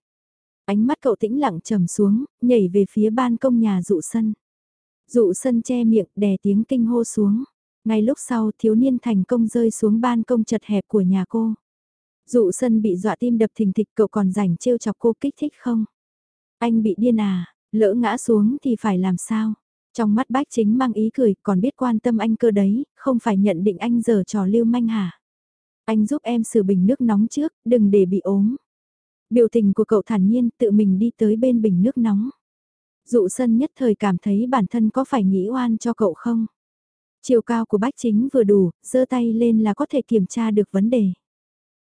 Ánh mắt cậu tĩnh lặng trầm xuống, nhảy về phía ban công nhà dụ sân. Dụ sân che miệng đè tiếng kinh hô xuống. Ngay lúc sau thiếu niên thành công rơi xuống ban công chật hẹp của nhà cô. Dụ sân bị dọa tim đập thình thịch cậu còn rảnh trêu chọc cô kích thích không? Anh bị điên à, lỡ ngã xuống thì phải làm sao? Trong mắt bách chính mang ý cười còn biết quan tâm anh cơ đấy, không phải nhận định anh giờ trò lưu manh hả? Anh giúp em sửa bình nước nóng trước, đừng để bị ốm. Biểu tình của cậu thản nhiên tự mình đi tới bên bình nước nóng. Dụ sân nhất thời cảm thấy bản thân có phải nghĩ oan cho cậu không? Chiều cao của bách chính vừa đủ, giơ tay lên là có thể kiểm tra được vấn đề.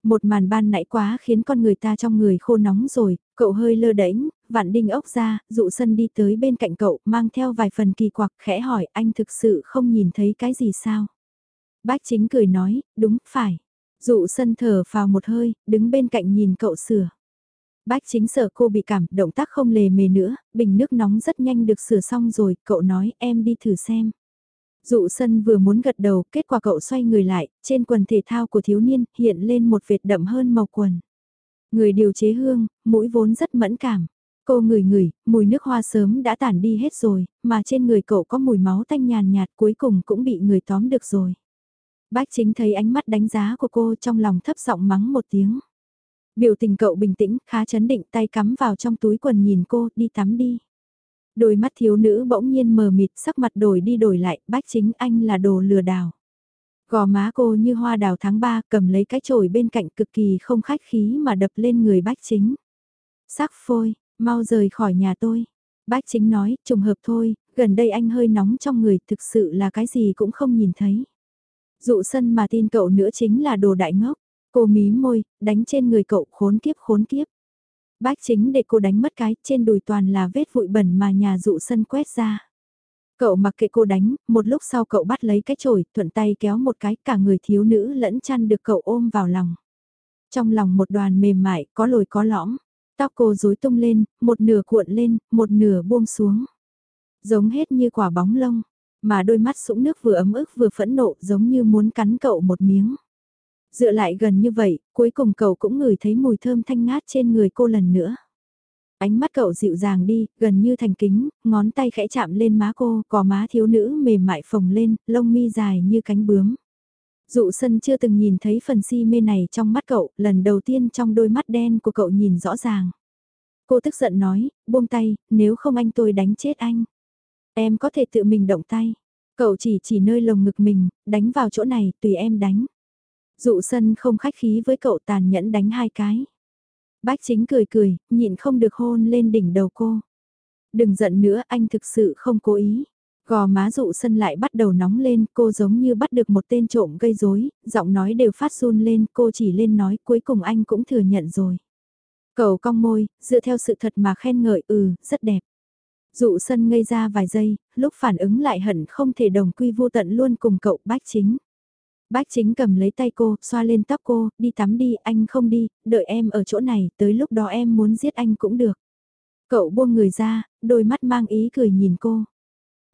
Một màn ban nãy quá khiến con người ta trong người khô nóng rồi, cậu hơi lơ đễnh, vạn đinh ốc ra, dụ sân đi tới bên cạnh cậu, mang theo vài phần kỳ quặc, khẽ hỏi anh thực sự không nhìn thấy cái gì sao? Bách chính cười nói, đúng, phải. Dụ sân thở vào một hơi, đứng bên cạnh nhìn cậu sửa. Bách chính sợ cô bị cảm, động tác không lề mề nữa, bình nước nóng rất nhanh được sửa xong rồi, cậu nói em đi thử xem. Dụ sân vừa muốn gật đầu, kết quả cậu xoay người lại, trên quần thể thao của thiếu niên hiện lên một vệt đậm hơn màu quần. Người điều chế hương, mũi vốn rất mẫn cảm. Cô ngửi ngửi, mùi nước hoa sớm đã tản đi hết rồi, mà trên người cậu có mùi máu tanh nhàn nhạt cuối cùng cũng bị người tóm được rồi. Bách chính thấy ánh mắt đánh giá của cô trong lòng thấp giọng mắng một tiếng. Biểu tình cậu bình tĩnh, khá chấn định tay cắm vào trong túi quần nhìn cô, đi tắm đi. Đôi mắt thiếu nữ bỗng nhiên mờ mịt sắc mặt đổi đi đổi lại, bách chính anh là đồ lừa đảo. Gò má cô như hoa đào tháng 3 cầm lấy cái chổi bên cạnh cực kỳ không khách khí mà đập lên người bách chính. Sắc phôi, mau rời khỏi nhà tôi. Bách chính nói, trùng hợp thôi, gần đây anh hơi nóng trong người thực sự là cái gì cũng không nhìn thấy. Dụ sân mà tin cậu nữa chính là đồ đại ngốc. Cô mí môi, đánh trên người cậu khốn kiếp khốn kiếp. Bách chính để cô đánh mất cái trên đùi toàn là vết vụi bẩn mà nhà dụ sân quét ra. Cậu mặc kệ cô đánh, một lúc sau cậu bắt lấy cái chổi, thuận tay kéo một cái, cả người thiếu nữ lẫn chăn được cậu ôm vào lòng. Trong lòng một đoàn mềm mại, có lồi có lõm, tóc cô rối tung lên, một nửa cuộn lên, một nửa buông xuống. Giống hết như quả bóng lông, mà đôi mắt sũng nước vừa ấm ức vừa phẫn nộ giống như muốn cắn cậu một miếng. Dựa lại gần như vậy, cuối cùng cậu cũng ngửi thấy mùi thơm thanh ngát trên người cô lần nữa. Ánh mắt cậu dịu dàng đi, gần như thành kính, ngón tay khẽ chạm lên má cô, cò má thiếu nữ mềm mại phồng lên, lông mi dài như cánh bướm. Dụ sân chưa từng nhìn thấy phần si mê này trong mắt cậu, lần đầu tiên trong đôi mắt đen của cậu nhìn rõ ràng. Cô tức giận nói, buông tay, nếu không anh tôi đánh chết anh. Em có thể tự mình động tay. Cậu chỉ chỉ nơi lồng ngực mình, đánh vào chỗ này, tùy em đánh. Dụ sân không khách khí với cậu tàn nhẫn đánh hai cái. Bách chính cười cười, nhịn không được hôn lên đỉnh đầu cô. Đừng giận nữa, anh thực sự không cố ý. Gò má dụ sân lại bắt đầu nóng lên, cô giống như bắt được một tên trộm gây rối, giọng nói đều phát run lên, cô chỉ lên nói cuối cùng anh cũng thừa nhận rồi. Cầu cong môi, dựa theo sự thật mà khen ngợi ừ, rất đẹp. Dụ sân ngây ra vài giây, lúc phản ứng lại hận không thể đồng quy vô tận luôn cùng cậu bách chính. Bách chính cầm lấy tay cô, xoa lên tóc cô, đi tắm đi, anh không đi, đợi em ở chỗ này, tới lúc đó em muốn giết anh cũng được. Cậu buông người ra, đôi mắt mang ý cười nhìn cô.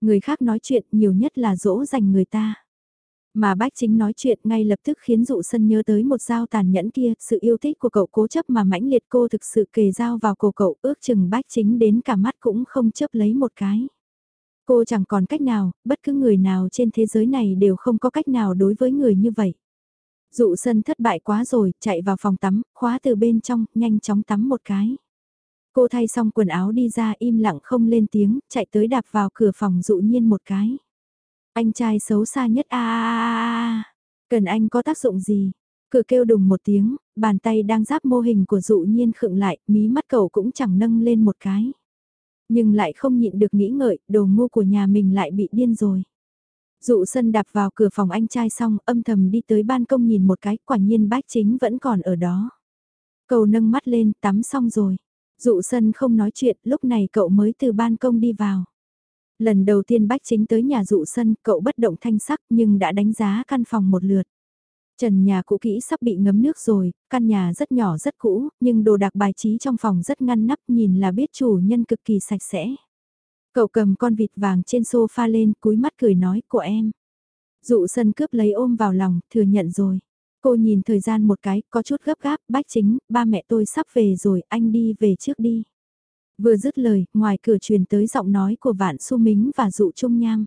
Người khác nói chuyện nhiều nhất là dỗ dành người ta. Mà bách chính nói chuyện ngay lập tức khiến dụ sân nhớ tới một dao tàn nhẫn kia, sự yêu thích của cậu cố chấp mà mãnh liệt cô thực sự kề dao vào cổ cậu ước chừng bách chính đến cả mắt cũng không chấp lấy một cái. Cô chẳng còn cách nào, bất cứ người nào trên thế giới này đều không có cách nào đối với người như vậy. Dụ sân thất bại quá rồi, chạy vào phòng tắm, khóa từ bên trong, nhanh chóng tắm một cái. Cô thay xong quần áo đi ra im lặng không lên tiếng, chạy tới đạp vào cửa phòng dụ nhiên một cái. Anh trai xấu xa nhất a a cần anh có tác dụng gì? Cửa kêu đùng một tiếng, bàn tay đang giáp mô hình của dụ nhiên khựng lại, mí mắt cậu cũng chẳng nâng lên một cái. Nhưng lại không nhịn được nghĩ ngợi, đồ ngu của nhà mình lại bị điên rồi. Dụ sân đạp vào cửa phòng anh trai xong, âm thầm đi tới ban công nhìn một cái, quả nhiên bách chính vẫn còn ở đó. Cầu nâng mắt lên, tắm xong rồi. Dụ sân không nói chuyện, lúc này cậu mới từ ban công đi vào. Lần đầu tiên bách chính tới nhà dụ sân, cậu bất động thanh sắc nhưng đã đánh giá căn phòng một lượt. Trần nhà cũ kỹ sắp bị ngấm nước rồi, căn nhà rất nhỏ rất cũ, nhưng đồ đạc bài trí trong phòng rất ngăn nắp nhìn là biết chủ nhân cực kỳ sạch sẽ. Cậu cầm con vịt vàng trên sofa lên cúi mắt cười nói của em. Dụ sân cướp lấy ôm vào lòng, thừa nhận rồi. Cô nhìn thời gian một cái, có chút gấp gáp, bách chính, ba mẹ tôi sắp về rồi, anh đi về trước đi. Vừa dứt lời, ngoài cửa truyền tới giọng nói của vạn su mính và dụ trung nham.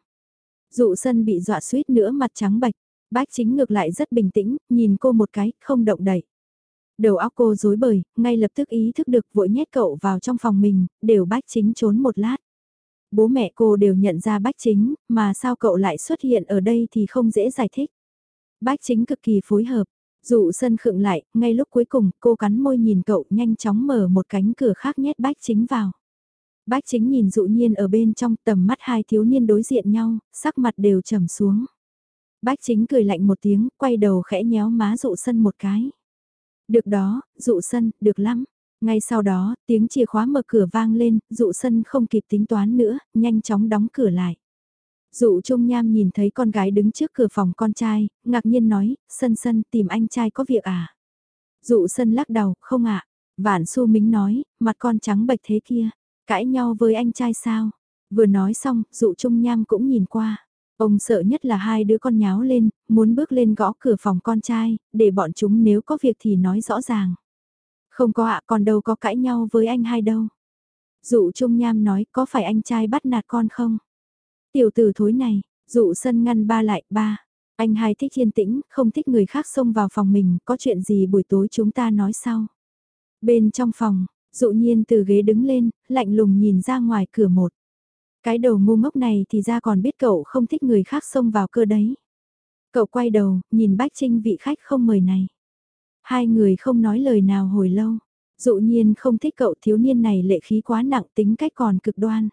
Dụ sân bị dọa suýt nữa mặt trắng bạch, bách chính ngược lại rất bình tĩnh, nhìn cô một cái, không động đậy. Đầu óc cô rối bời, ngay lập tức ý thức được vội nhét cậu vào trong phòng mình, đều bách chính trốn một lát. Bố mẹ cô đều nhận ra bách chính, mà sao cậu lại xuất hiện ở đây thì không dễ giải thích. Bách chính cực kỳ phối hợp, Dụ sân khựng lại, ngay lúc cuối cùng cô cắn môi nhìn cậu nhanh chóng mở một cánh cửa khác nhét bách chính vào. Bách chính nhìn dụ nhiên ở bên trong tầm mắt hai thiếu niên đối diện nhau, sắc mặt đều trầm xuống. Bách chính cười lạnh một tiếng, quay đầu khẽ nhéo má dụ sân một cái. Được đó, dụ sân, được lắm. Ngay sau đó, tiếng chìa khóa mở cửa vang lên, dụ sân không kịp tính toán nữa, nhanh chóng đóng cửa lại. Dụ Trung Nham nhìn thấy con gái đứng trước cửa phòng con trai, ngạc nhiên nói, sân sân tìm anh trai có việc à? Dụ sân lắc đầu, không ạ. Vạn su mính nói, mặt con trắng bệch thế kia, cãi nhau với anh trai sao? Vừa nói xong, dụ Trung Nham cũng nhìn qua. Ông sợ nhất là hai đứa con nháo lên, muốn bước lên gõ cửa phòng con trai, để bọn chúng nếu có việc thì nói rõ ràng. Không có ạ, còn đâu có cãi nhau với anh hai đâu. Dụ Trung Nham nói, có phải anh trai bắt nạt con không? Tiểu tử thối này, dụ sân ngăn ba lại, ba. Anh hai thích yên tĩnh, không thích người khác xông vào phòng mình, có chuyện gì buổi tối chúng ta nói sau. Bên trong phòng, dụ nhiên từ ghế đứng lên, lạnh lùng nhìn ra ngoài cửa một. Cái đầu ngu ngốc này thì ra còn biết cậu không thích người khác xông vào cơ đấy. Cậu quay đầu, nhìn Bách Trinh vị khách không mời này. Hai người không nói lời nào hồi lâu. Dụ nhiên không thích cậu thiếu niên này lệ khí quá nặng tính cách còn cực đoan.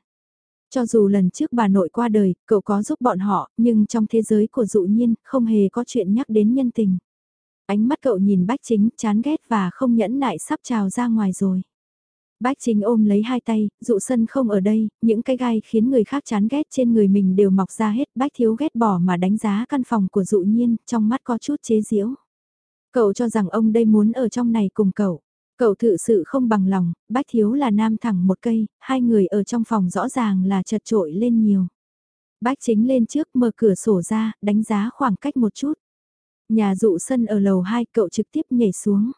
Cho dù lần trước bà nội qua đời, cậu có giúp bọn họ, nhưng trong thế giới của dụ nhiên, không hề có chuyện nhắc đến nhân tình. Ánh mắt cậu nhìn bách chính, chán ghét và không nhẫn nại sắp trào ra ngoài rồi. Bách chính ôm lấy hai tay, dụ sân không ở đây, những cái gai khiến người khác chán ghét trên người mình đều mọc ra hết. Bách thiếu ghét bỏ mà đánh giá căn phòng của dụ nhiên, trong mắt có chút chế giễu. Cậu cho rằng ông đây muốn ở trong này cùng cậu. Cậu thực sự không bằng lòng, Bách thiếu là nam thẳng một cây, hai người ở trong phòng rõ ràng là chật trội lên nhiều. Bách chính lên trước mở cửa sổ ra, đánh giá khoảng cách một chút. Nhà dụ sân ở lầu 2 cậu trực tiếp nhảy xuống.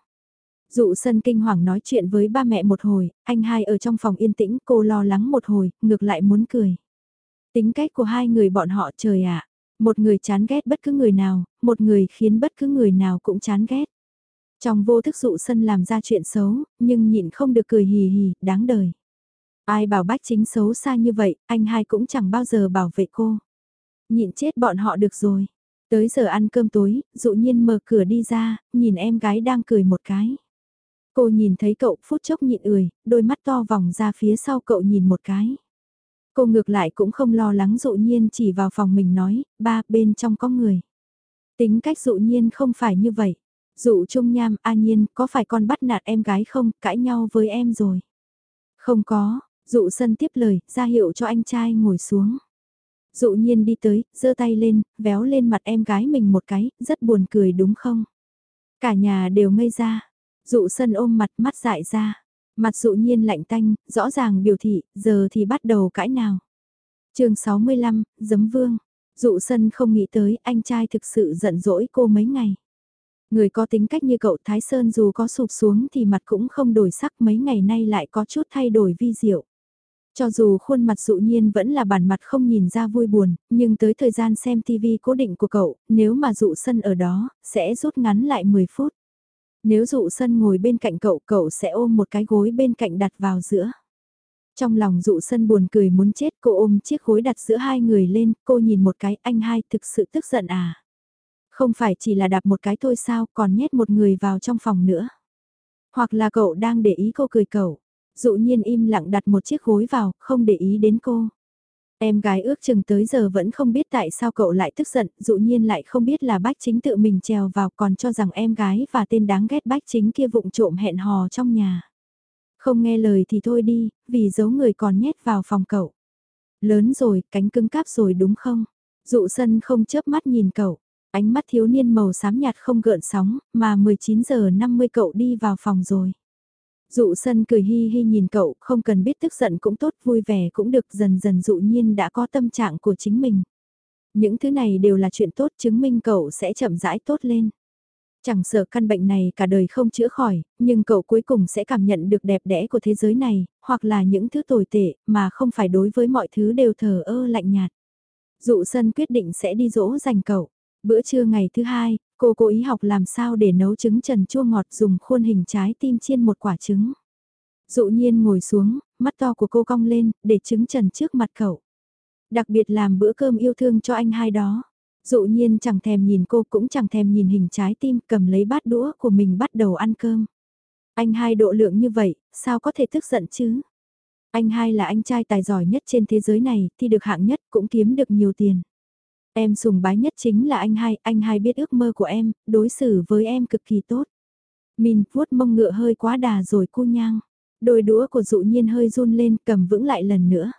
Dụ sân kinh hoàng nói chuyện với ba mẹ một hồi, anh hai ở trong phòng yên tĩnh cô lo lắng một hồi, ngược lại muốn cười. Tính cách của hai người bọn họ trời ạ, một người chán ghét bất cứ người nào, một người khiến bất cứ người nào cũng chán ghét. Trong vô thức dụ sân làm ra chuyện xấu, nhưng nhịn không được cười hì hì, đáng đời. Ai bảo bách chính xấu xa như vậy, anh hai cũng chẳng bao giờ bảo vệ cô. Nhịn chết bọn họ được rồi. Tới giờ ăn cơm tối, dụ nhiên mở cửa đi ra, nhìn em gái đang cười một cái. Cô nhìn thấy cậu phút chốc nhịn ười, đôi mắt to vòng ra phía sau cậu nhìn một cái. Cô ngược lại cũng không lo lắng dụ nhiên chỉ vào phòng mình nói, ba, bên trong có người. Tính cách dụ nhiên không phải như vậy. Dụ trung nham, a nhiên, có phải con bắt nạt em gái không, cãi nhau với em rồi. Không có, dụ sân tiếp lời, ra hiệu cho anh trai ngồi xuống. Dụ nhiên đi tới, giơ tay lên, véo lên mặt em gái mình một cái, rất buồn cười đúng không? Cả nhà đều ngây ra, dụ sân ôm mặt mắt dại ra, mặt dụ nhiên lạnh tanh, rõ ràng biểu thị, giờ thì bắt đầu cãi nào. chương 65, Giấm Vương, dụ sân không nghĩ tới anh trai thực sự giận dỗi cô mấy ngày. Người có tính cách như cậu Thái Sơn dù có sụp xuống thì mặt cũng không đổi sắc mấy ngày nay lại có chút thay đổi vi diệu. Cho dù khuôn mặt dụ nhiên vẫn là bản mặt không nhìn ra vui buồn, nhưng tới thời gian xem TV cố định của cậu, nếu mà dụ sân ở đó, sẽ rút ngắn lại 10 phút. Nếu dụ sân ngồi bên cạnh cậu, cậu sẽ ôm một cái gối bên cạnh đặt vào giữa. Trong lòng dụ sân buồn cười muốn chết cô ôm chiếc gối đặt giữa hai người lên, cô nhìn một cái anh hai thực sự tức giận à. Không phải chỉ là đạp một cái thôi sao còn nhét một người vào trong phòng nữa. Hoặc là cậu đang để ý cô cười cậu. Dụ nhiên im lặng đặt một chiếc gối vào, không để ý đến cô. Em gái ước chừng tới giờ vẫn không biết tại sao cậu lại tức giận, dụ nhiên lại không biết là bách chính tự mình trèo vào còn cho rằng em gái và tên đáng ghét bách chính kia vụng trộm hẹn hò trong nhà. Không nghe lời thì thôi đi, vì giấu người còn nhét vào phòng cậu. Lớn rồi, cánh cứng cáp rồi đúng không? Dụ sân không chớp mắt nhìn cậu, ánh mắt thiếu niên màu xám nhạt không gợn sóng, mà 19 giờ 50 cậu đi vào phòng rồi. Dụ sân cười hi hi nhìn cậu, không cần biết tức giận cũng tốt, vui vẻ cũng được, dần dần dụ nhiên đã có tâm trạng của chính mình. Những thứ này đều là chuyện tốt chứng minh cậu sẽ chậm rãi tốt lên. Chẳng sợ căn bệnh này cả đời không chữa khỏi, nhưng cậu cuối cùng sẽ cảm nhận được đẹp đẽ của thế giới này, hoặc là những thứ tồi tệ, mà không phải đối với mọi thứ đều thờ ơ lạnh nhạt. Dụ sân quyết định sẽ đi dỗ dành cậu. Bữa trưa ngày thứ hai, cô cố ý học làm sao để nấu trứng trần chua ngọt dùng khuôn hình trái tim chiên một quả trứng. Dụ nhiên ngồi xuống, mắt to của cô cong lên, để trứng trần trước mặt cậu. Đặc biệt làm bữa cơm yêu thương cho anh hai đó. Dụ nhiên chẳng thèm nhìn cô cũng chẳng thèm nhìn hình trái tim cầm lấy bát đũa của mình bắt đầu ăn cơm. Anh hai độ lượng như vậy, sao có thể tức giận chứ? Anh hai là anh trai tài giỏi nhất trên thế giới này, thì được hạng nhất cũng kiếm được nhiều tiền. Em sùng bái nhất chính là anh hai, anh hai biết ước mơ của em, đối xử với em cực kỳ tốt. Min vuốt mông ngựa hơi quá đà rồi cu nhang. Đôi đũa của dụ nhiên hơi run lên cầm vững lại lần nữa.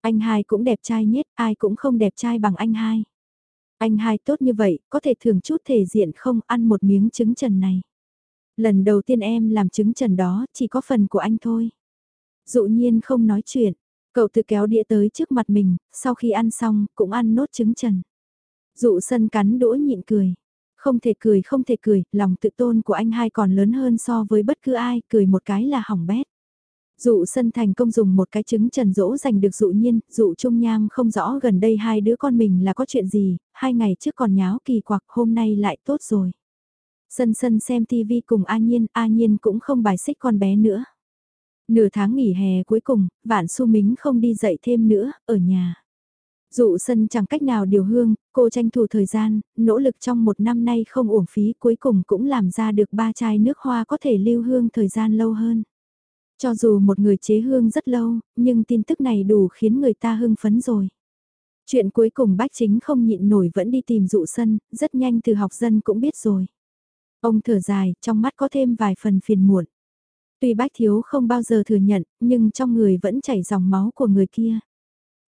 Anh hai cũng đẹp trai nhất, ai cũng không đẹp trai bằng anh hai. Anh hai tốt như vậy, có thể thường chút thể diện không ăn một miếng trứng trần này. Lần đầu tiên em làm trứng trần đó, chỉ có phần của anh thôi. Dụ nhiên không nói chuyện, Cậu tự kéo đĩa tới trước mặt mình, sau khi ăn xong, cũng ăn nốt trứng trần. Dụ sân cắn đũa nhịn cười. Không thể cười không thể cười, lòng tự tôn của anh hai còn lớn hơn so với bất cứ ai, cười một cái là hỏng bét. Dụ sân thành công dùng một cái trứng trần dỗ giành được dụ nhiên, dụ trung nham không rõ gần đây hai đứa con mình là có chuyện gì, hai ngày trước còn nháo kỳ quặc hôm nay lại tốt rồi. Sân sân xem tivi cùng A Nhiên, A Nhiên cũng không bài xích con bé nữa. Nửa tháng nghỉ hè cuối cùng, Vạn Xu Mính không đi dậy thêm nữa, ở nhà. Dụ sân chẳng cách nào điều hương, cô tranh thủ thời gian, nỗ lực trong một năm nay không uổng phí cuối cùng cũng làm ra được ba chai nước hoa có thể lưu hương thời gian lâu hơn. Cho dù một người chế hương rất lâu, nhưng tin tức này đủ khiến người ta hưng phấn rồi. Chuyện cuối cùng bách chính không nhịn nổi vẫn đi tìm dụ sân, rất nhanh từ học dân cũng biết rồi. Ông thở dài, trong mắt có thêm vài phần phiền muộn. Tuy Bách Thiếu không bao giờ thừa nhận, nhưng trong người vẫn chảy dòng máu của người kia.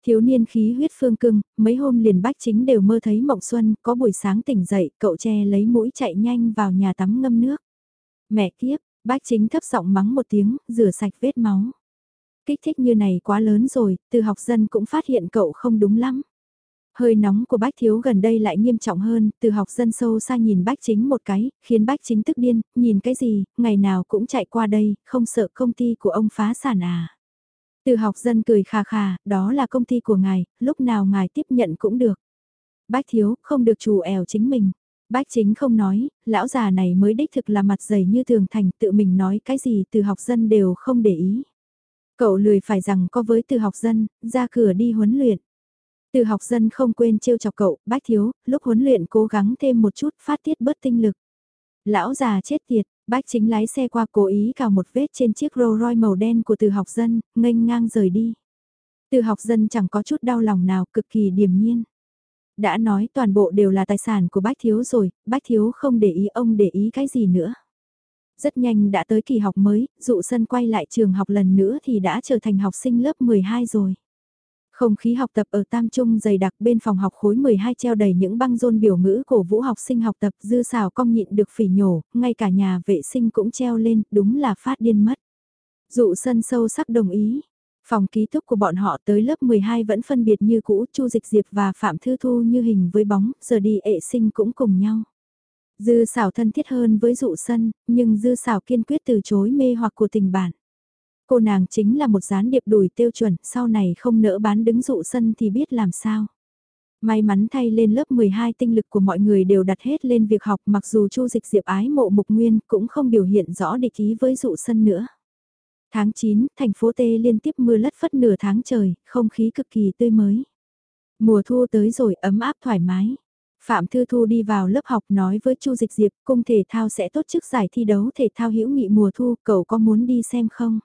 Thiếu niên khí huyết phương cưng, mấy hôm liền Bách Chính đều mơ thấy mộng xuân, có buổi sáng tỉnh dậy, cậu che lấy mũi chạy nhanh vào nhà tắm ngâm nước. Mẹ kiếp, Bách Chính thấp giọng mắng một tiếng, rửa sạch vết máu. Kích thích như này quá lớn rồi, từ học dân cũng phát hiện cậu không đúng lắm. Hơi nóng của bách thiếu gần đây lại nghiêm trọng hơn, từ học dân sâu xa nhìn bách chính một cái, khiến bách chính tức điên, nhìn cái gì, ngày nào cũng chạy qua đây, không sợ công ty của ông phá sản à. Từ học dân cười khà khà, đó là công ty của ngài, lúc nào ngài tiếp nhận cũng được. Bách thiếu, không được chủ ẻo chính mình. Bách chính không nói, lão già này mới đích thực là mặt dày như thường thành tự mình nói cái gì từ học dân đều không để ý. Cậu lười phải rằng có với từ học dân, ra cửa đi huấn luyện. Từ học dân không quên trêu chọc cậu, bách thiếu, lúc huấn luyện cố gắng thêm một chút phát tiết bớt tinh lực. Lão già chết tiệt, bách chính lái xe qua cố ý cào một vết trên chiếc Rolls Royce màu đen của từ học dân, nghênh ngang rời đi. Từ học dân chẳng có chút đau lòng nào, cực kỳ điềm nhiên. Đã nói toàn bộ đều là tài sản của bách thiếu rồi, bách thiếu không để ý ông để ý cái gì nữa. Rất nhanh đã tới kỳ học mới, dụ sân quay lại trường học lần nữa thì đã trở thành học sinh lớp 12 rồi. Không khí học tập ở Tam Trung dày đặc bên phòng học khối 12 treo đầy những băng rôn biểu ngữ cổ vũ học sinh học tập dư xào cong nhịn được phỉ nhổ, ngay cả nhà vệ sinh cũng treo lên, đúng là phát điên mất. Dụ sân sâu sắc đồng ý. Phòng ký túc của bọn họ tới lớp 12 vẫn phân biệt như cũ, Chu Dịch Diệp và Phạm Thư Thu như hình với bóng, giờ đi ệ sinh cũng cùng nhau. Dư xảo thân thiết hơn với dụ sân, nhưng dư xảo kiên quyết từ chối mê hoặc của tình bản. Cô nàng chính là một gián điệp đùi tiêu chuẩn, sau này không nỡ bán đứng dụ sân thì biết làm sao. May mắn thay lên lớp 12 tinh lực của mọi người đều đặt hết lên việc học mặc dù Chu Dịch Diệp ái mộ mục nguyên cũng không biểu hiện rõ địch ý với dụ sân nữa. Tháng 9, thành phố Tê liên tiếp mưa lất phất nửa tháng trời, không khí cực kỳ tươi mới. Mùa thu tới rồi ấm áp thoải mái. Phạm Thư Thu đi vào lớp học nói với Chu Dịch Diệp, cung thể thao sẽ tốt chức giải thi đấu thể thao hữu nghị mùa thu, cậu có muốn đi xem không?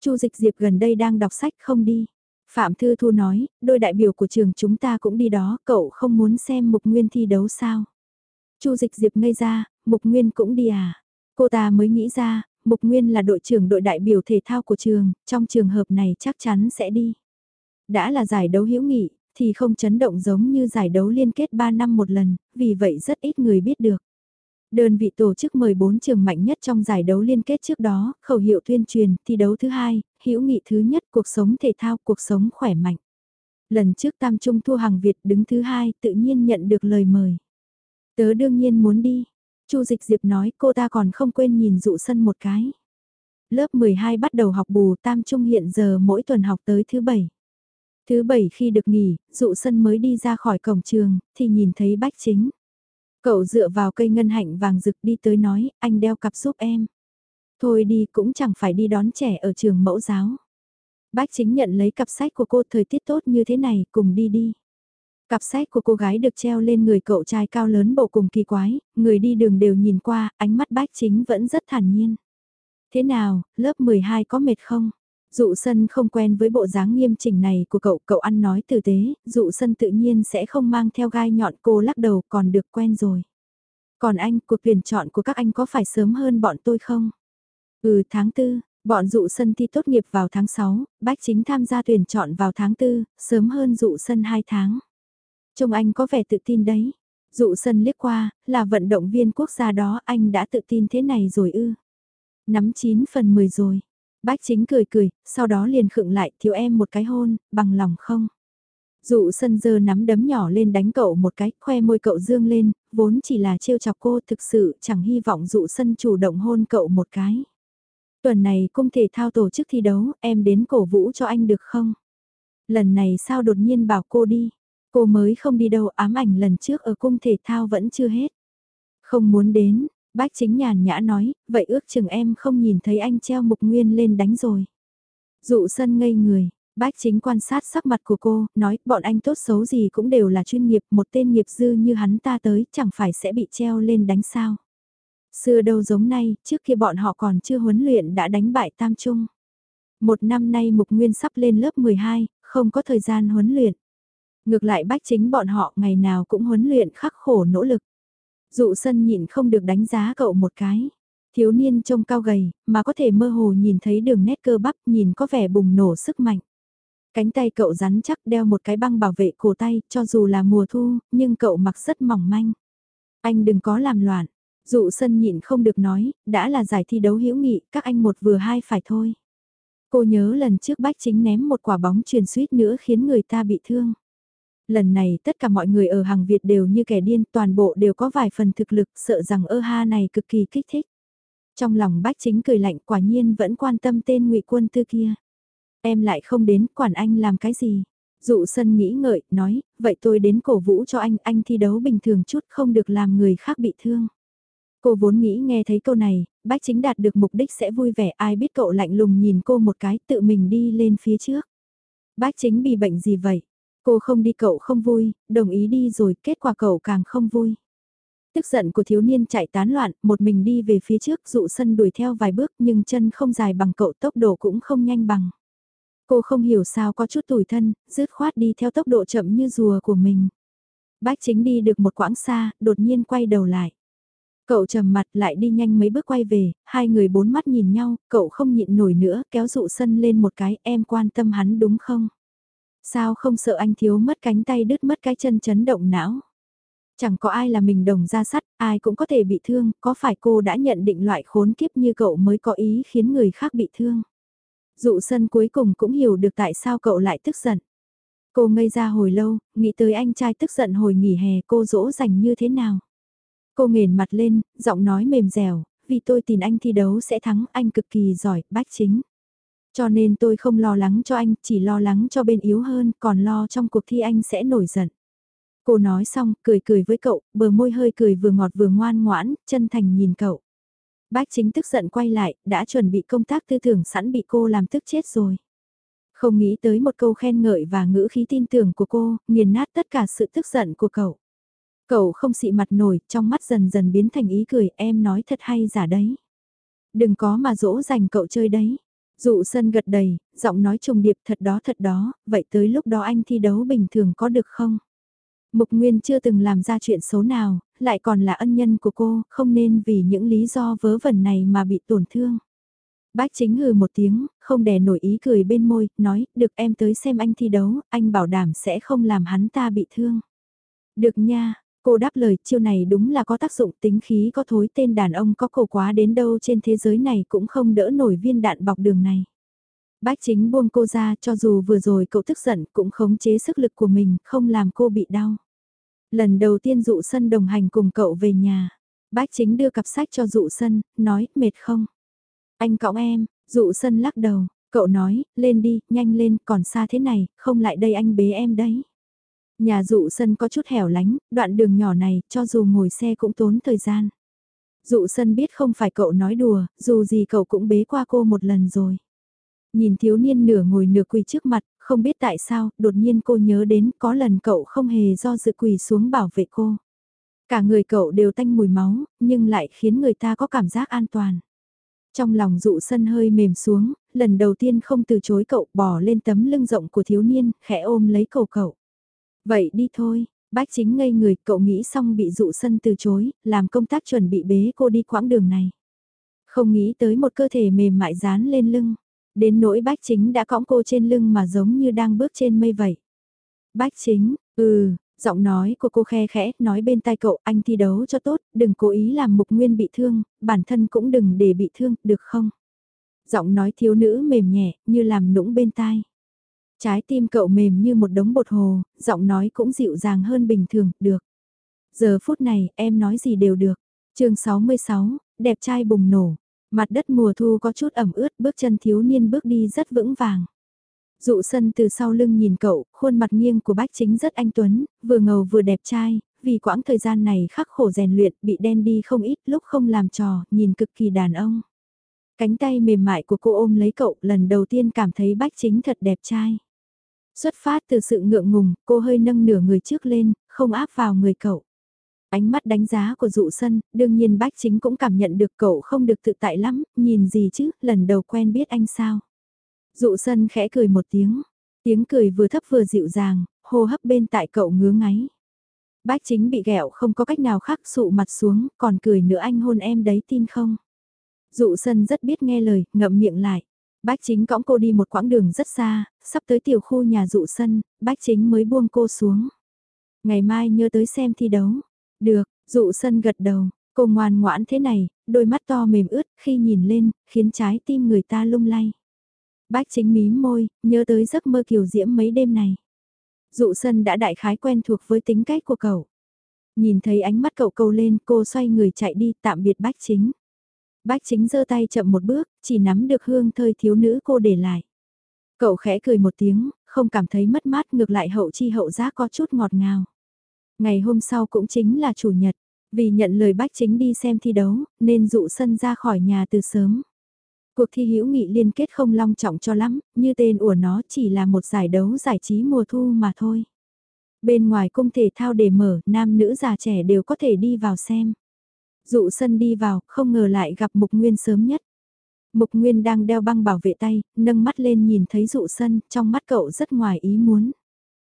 Chu Dịch Diệp gần đây đang đọc sách không đi. Phạm Thư Thu nói, đôi đại biểu của trường chúng ta cũng đi đó, cậu không muốn xem Mục Nguyên thi đấu sao? Chu Dịch Diệp ngây ra, Mục Nguyên cũng đi à? Cô ta mới nghĩ ra, Mục Nguyên là đội trưởng đội đại biểu thể thao của trường, trong trường hợp này chắc chắn sẽ đi. Đã là giải đấu hữu nghị, thì không chấn động giống như giải đấu liên kết 3 năm một lần, vì vậy rất ít người biết được. Đơn vị tổ chức 14 trường mạnh nhất trong giải đấu liên kết trước đó, khẩu hiệu tuyên truyền, thi đấu thứ hai, hữu nghị thứ nhất, cuộc sống thể thao, cuộc sống khỏe mạnh. Lần trước Tam Trung thua hàng Việt đứng thứ hai, tự nhiên nhận được lời mời. Tớ đương nhiên muốn đi. Chu Dịch Diệp nói cô ta còn không quên nhìn dụ sân một cái. Lớp 12 bắt đầu học bù Tam Trung hiện giờ mỗi tuần học tới thứ bảy. Thứ bảy khi được nghỉ, dụ sân mới đi ra khỏi cổng trường, thì nhìn thấy bách chính. Cậu dựa vào cây ngân hạnh vàng rực đi tới nói, anh đeo cặp giúp em. Thôi đi cũng chẳng phải đi đón trẻ ở trường mẫu giáo. Bách chính nhận lấy cặp sách của cô thời tiết tốt như thế này, cùng đi đi. Cặp sách của cô gái được treo lên người cậu trai cao lớn bộ cùng kỳ quái, người đi đường đều nhìn qua, ánh mắt bách chính vẫn rất thản nhiên. Thế nào, lớp 12 có mệt không? Dụ sân không quen với bộ dáng nghiêm chỉnh này của cậu, cậu ăn nói tử tế, dụ sân tự nhiên sẽ không mang theo gai nhọn cô lắc đầu còn được quen rồi. Còn anh, cuộc tuyển chọn của các anh có phải sớm hơn bọn tôi không? Ừ tháng 4, bọn dụ sân thi tốt nghiệp vào tháng 6, Bách Chính tham gia tuyển chọn vào tháng 4, sớm hơn dụ sân 2 tháng. Trông anh có vẻ tự tin đấy. Dụ sân liếc qua, là vận động viên quốc gia đó anh đã tự tin thế này rồi ư. Nắm 9 phần 10 rồi. Bách chính cười cười, sau đó liền khựng lại thiếu em một cái hôn, bằng lòng không? Dụ sân dơ nắm đấm nhỏ lên đánh cậu một cái, khoe môi cậu dương lên, vốn chỉ là trêu chọc cô thực sự chẳng hy vọng dụ sân chủ động hôn cậu một cái. Tuần này cung thể thao tổ chức thi đấu, em đến cổ vũ cho anh được không? Lần này sao đột nhiên bảo cô đi? Cô mới không đi đâu ám ảnh lần trước ở cung thể thao vẫn chưa hết. Không muốn đến, Bách chính nhàn nhã nói, vậy ước chừng em không nhìn thấy anh treo mục nguyên lên đánh rồi. Dụ sân ngây người, bách chính quan sát sắc mặt của cô, nói bọn anh tốt xấu gì cũng đều là chuyên nghiệp, một tên nghiệp dư như hắn ta tới chẳng phải sẽ bị treo lên đánh sao. Xưa đâu giống nay, trước khi bọn họ còn chưa huấn luyện đã đánh bại Tam Trung. Một năm nay Mục Nguyên sắp lên lớp 12, không có thời gian huấn luyện. Ngược lại bách chính bọn họ ngày nào cũng huấn luyện khắc khổ nỗ lực. Dụ sân nhịn không được đánh giá cậu một cái. Thiếu niên trông cao gầy, mà có thể mơ hồ nhìn thấy đường nét cơ bắp nhìn có vẻ bùng nổ sức mạnh. Cánh tay cậu rắn chắc đeo một cái băng bảo vệ cổ tay, cho dù là mùa thu, nhưng cậu mặc rất mỏng manh. Anh đừng có làm loạn. Dụ sân nhịn không được nói, đã là giải thi đấu hữu nghị, các anh một vừa hai phải thôi. Cô nhớ lần trước bách chính ném một quả bóng truyền suýt nữa khiến người ta bị thương. Lần này tất cả mọi người ở hàng Việt đều như kẻ điên, toàn bộ đều có vài phần thực lực, sợ rằng ơ ha này cực kỳ kích thích. Trong lòng bách chính cười lạnh quả nhiên vẫn quan tâm tên ngụy quân tư kia. Em lại không đến, quản anh làm cái gì? Dụ sân nghĩ ngợi, nói, vậy tôi đến cổ vũ cho anh, anh thi đấu bình thường chút không được làm người khác bị thương. Cô vốn nghĩ nghe thấy câu này, bách chính đạt được mục đích sẽ vui vẻ ai biết cậu lạnh lùng nhìn cô một cái tự mình đi lên phía trước. Bách chính bị bệnh gì vậy? Cô không đi cậu không vui, đồng ý đi rồi kết quả cậu càng không vui. Tức giận của thiếu niên chạy tán loạn, một mình đi về phía trước dụ sân đuổi theo vài bước nhưng chân không dài bằng cậu tốc độ cũng không nhanh bằng. Cô không hiểu sao có chút tủi thân, dứt khoát đi theo tốc độ chậm như rùa của mình. Bách chính đi được một quãng xa, đột nhiên quay đầu lại. Cậu trầm mặt lại đi nhanh mấy bước quay về, hai người bốn mắt nhìn nhau, cậu không nhịn nổi nữa, kéo dụ sân lên một cái, em quan tâm hắn đúng không? Sao không sợ anh thiếu mất cánh tay đứt mất cái chân chấn động não? Chẳng có ai là mình đồng ra sắt, ai cũng có thể bị thương, có phải cô đã nhận định loại khốn kiếp như cậu mới có ý khiến người khác bị thương? Dụ sân cuối cùng cũng hiểu được tại sao cậu lại tức giận. Cô ngây ra hồi lâu, nghĩ tới anh trai tức giận hồi nghỉ hè cô dỗ dành như thế nào. Cô nghền mặt lên, giọng nói mềm dẻo, vì tôi tin anh thi đấu sẽ thắng, anh cực kỳ giỏi, bách chính. Cho nên tôi không lo lắng cho anh, chỉ lo lắng cho bên yếu hơn, còn lo trong cuộc thi anh sẽ nổi giận. Cô nói xong, cười cười với cậu, bờ môi hơi cười vừa ngọt vừa ngoan ngoãn, chân thành nhìn cậu. Bách chính tức giận quay lại, đã chuẩn bị công tác tư tưởng sẵn bị cô làm tức chết rồi. Không nghĩ tới một câu khen ngợi và ngữ khí tin tưởng của cô, nghiền nát tất cả sự tức giận của cậu. Cậu không xị mặt nổi, trong mắt dần dần biến thành ý cười, em nói thật hay giả đấy. Đừng có mà dỗ dành cậu chơi đấy. Dụ sân gật đầy, giọng nói trùng điệp thật đó thật đó, vậy tới lúc đó anh thi đấu bình thường có được không? Mục Nguyên chưa từng làm ra chuyện xấu nào, lại còn là ân nhân của cô, không nên vì những lý do vớ vẩn này mà bị tổn thương. Bác chính hừ một tiếng, không đè nổi ý cười bên môi, nói, được em tới xem anh thi đấu, anh bảo đảm sẽ không làm hắn ta bị thương. Được nha, cô đáp lời chiêu này đúng là có tác dụng tính khí có thối tên đàn ông có cổ quá đến đâu trên thế giới này cũng không đỡ nổi viên đạn bọc đường này. bách chính buông cô ra cho dù vừa rồi cậu tức giận cũng khống chế sức lực của mình, không làm cô bị đau. Lần đầu tiên dụ sân đồng hành cùng cậu về nhà. bách chính đưa cặp sách cho dụ sân, nói, mệt không? Anh cõng em, dụ sân lắc đầu, cậu nói, lên đi, nhanh lên, còn xa thế này, không lại đây anh bế em đấy. Nhà dụ sân có chút hẻo lánh, đoạn đường nhỏ này, cho dù ngồi xe cũng tốn thời gian. Dụ sân biết không phải cậu nói đùa, dù gì cậu cũng bế qua cô một lần rồi. Nhìn thiếu niên nửa ngồi nửa quỳ trước mặt, không biết tại sao, đột nhiên cô nhớ đến có lần cậu không hề do dự quỳ xuống bảo vệ cô. Cả người cậu đều tanh mùi máu, nhưng lại khiến người ta có cảm giác an toàn. Trong lòng dụ sân hơi mềm xuống, lần đầu tiên không từ chối cậu bỏ lên tấm lưng rộng của thiếu niên, khẽ ôm lấy cầu cậu. Vậy đi thôi, bách chính ngây người, cậu nghĩ xong bị dụ sân từ chối, làm công tác chuẩn bị bế cô đi quãng đường này. Không nghĩ tới một cơ thể mềm mại dán lên lưng. Đến nỗi bách chính đã cõng cô trên lưng mà giống như đang bước trên mây vậy. Bách chính, ừ, giọng nói của cô khe khẽ, nói bên tai cậu, anh thi đấu cho tốt, đừng cố ý làm mục nguyên bị thương, bản thân cũng đừng để bị thương, được không? Giọng nói thiếu nữ mềm nhẹ, như làm nũng bên tai. Trái tim cậu mềm như một đống bột hồ, giọng nói cũng dịu dàng hơn bình thường, được. Giờ phút này, em nói gì đều được. chương 66, đẹp trai bùng nổ. Mặt đất mùa thu có chút ẩm ướt, bước chân thiếu niên bước đi rất vững vàng. Dụ sân từ sau lưng nhìn cậu, khuôn mặt nghiêng của bách chính rất anh tuấn, vừa ngầu vừa đẹp trai, vì quãng thời gian này khắc khổ rèn luyện, bị đen đi không ít lúc không làm trò, nhìn cực kỳ đàn ông. Cánh tay mềm mại của cô ôm lấy cậu, lần đầu tiên cảm thấy bách chính thật đẹp trai. Xuất phát từ sự ngượng ngùng, cô hơi nâng nửa người trước lên, không áp vào người cậu. Ánh mắt đánh giá của dụ sân, đương nhiên bách chính cũng cảm nhận được cậu không được tự tại lắm, nhìn gì chứ, lần đầu quen biết anh sao. Dụ sân khẽ cười một tiếng, tiếng cười vừa thấp vừa dịu dàng, hô hấp bên tại cậu ngứa ngáy. Bách chính bị ghẹo không có cách nào khác sụ mặt xuống, còn cười nữa anh hôn em đấy tin không? Dụ sân rất biết nghe lời, ngậm miệng lại. Bách chính cõng cô đi một quãng đường rất xa, sắp tới tiểu khu nhà dụ sân, bách chính mới buông cô xuống. Ngày mai nhớ tới xem thi đấu. Được, dụ sân gật đầu, cô ngoan ngoãn thế này, đôi mắt to mềm ướt khi nhìn lên, khiến trái tim người ta lung lay. Bách chính mím môi, nhớ tới giấc mơ kiều diễm mấy đêm này. Dụ sân đã đại khái quen thuộc với tính cách của cậu. Nhìn thấy ánh mắt cậu câu lên, cô xoay người chạy đi tạm biệt bách chính. Bách chính giơ tay chậm một bước, chỉ nắm được hương thơi thiếu nữ cô để lại. Cậu khẽ cười một tiếng, không cảm thấy mất mát ngược lại hậu chi hậu giác có chút ngọt ngào. Ngày hôm sau cũng chính là chủ nhật, vì nhận lời bách chính đi xem thi đấu, nên dụ sân ra khỏi nhà từ sớm. Cuộc thi hữu nghị liên kết không long trọng cho lắm, như tên của nó chỉ là một giải đấu giải trí mùa thu mà thôi. Bên ngoài cung thể thao để mở, nam nữ già trẻ đều có thể đi vào xem. Dụ sân đi vào, không ngờ lại gặp Mục Nguyên sớm nhất. Mục Nguyên đang đeo băng bảo vệ tay, nâng mắt lên nhìn thấy dụ sân, trong mắt cậu rất ngoài ý muốn.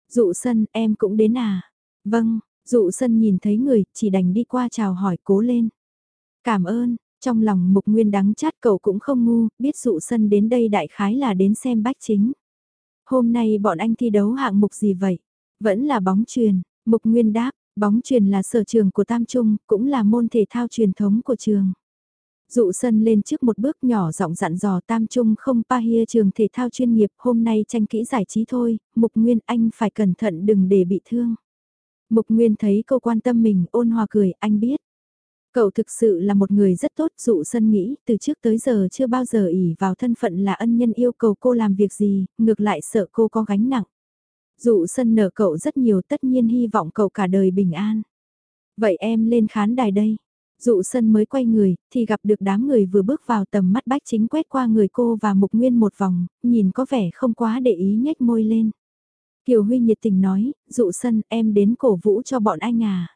Dụ sân, em cũng đến à? Vâng, dụ sân nhìn thấy người, chỉ đành đi qua chào hỏi cố lên. Cảm ơn, trong lòng Mục Nguyên đắng chát cậu cũng không ngu, biết dụ sân đến đây đại khái là đến xem bách chính. Hôm nay bọn anh thi đấu hạng mục gì vậy? Vẫn là bóng truyền, Mục Nguyên đáp, bóng truyền là sở trường của Tam Trung, cũng là môn thể thao truyền thống của trường. Dụ sân lên trước một bước nhỏ giọng dặn dò Tam Trung không pa hia trường thể thao chuyên nghiệp hôm nay tranh kỹ giải trí thôi, Mục Nguyên anh phải cẩn thận đừng để bị thương. Mục Nguyên thấy cô quan tâm mình ôn hòa cười anh biết. Cậu thực sự là một người rất tốt dụ sân nghĩ từ trước tới giờ chưa bao giờ ỉ vào thân phận là ân nhân yêu cầu cô làm việc gì, ngược lại sợ cô có gánh nặng. Dụ sân nở cậu rất nhiều tất nhiên hy vọng cậu cả đời bình an. Vậy em lên khán đài đây. Dụ sân mới quay người, thì gặp được đám người vừa bước vào tầm mắt bách chính quét qua người cô và mục nguyên một vòng, nhìn có vẻ không quá để ý nhếch môi lên. Kiều Huy nhiệt tình nói, dụ sân em đến cổ vũ cho bọn anh à.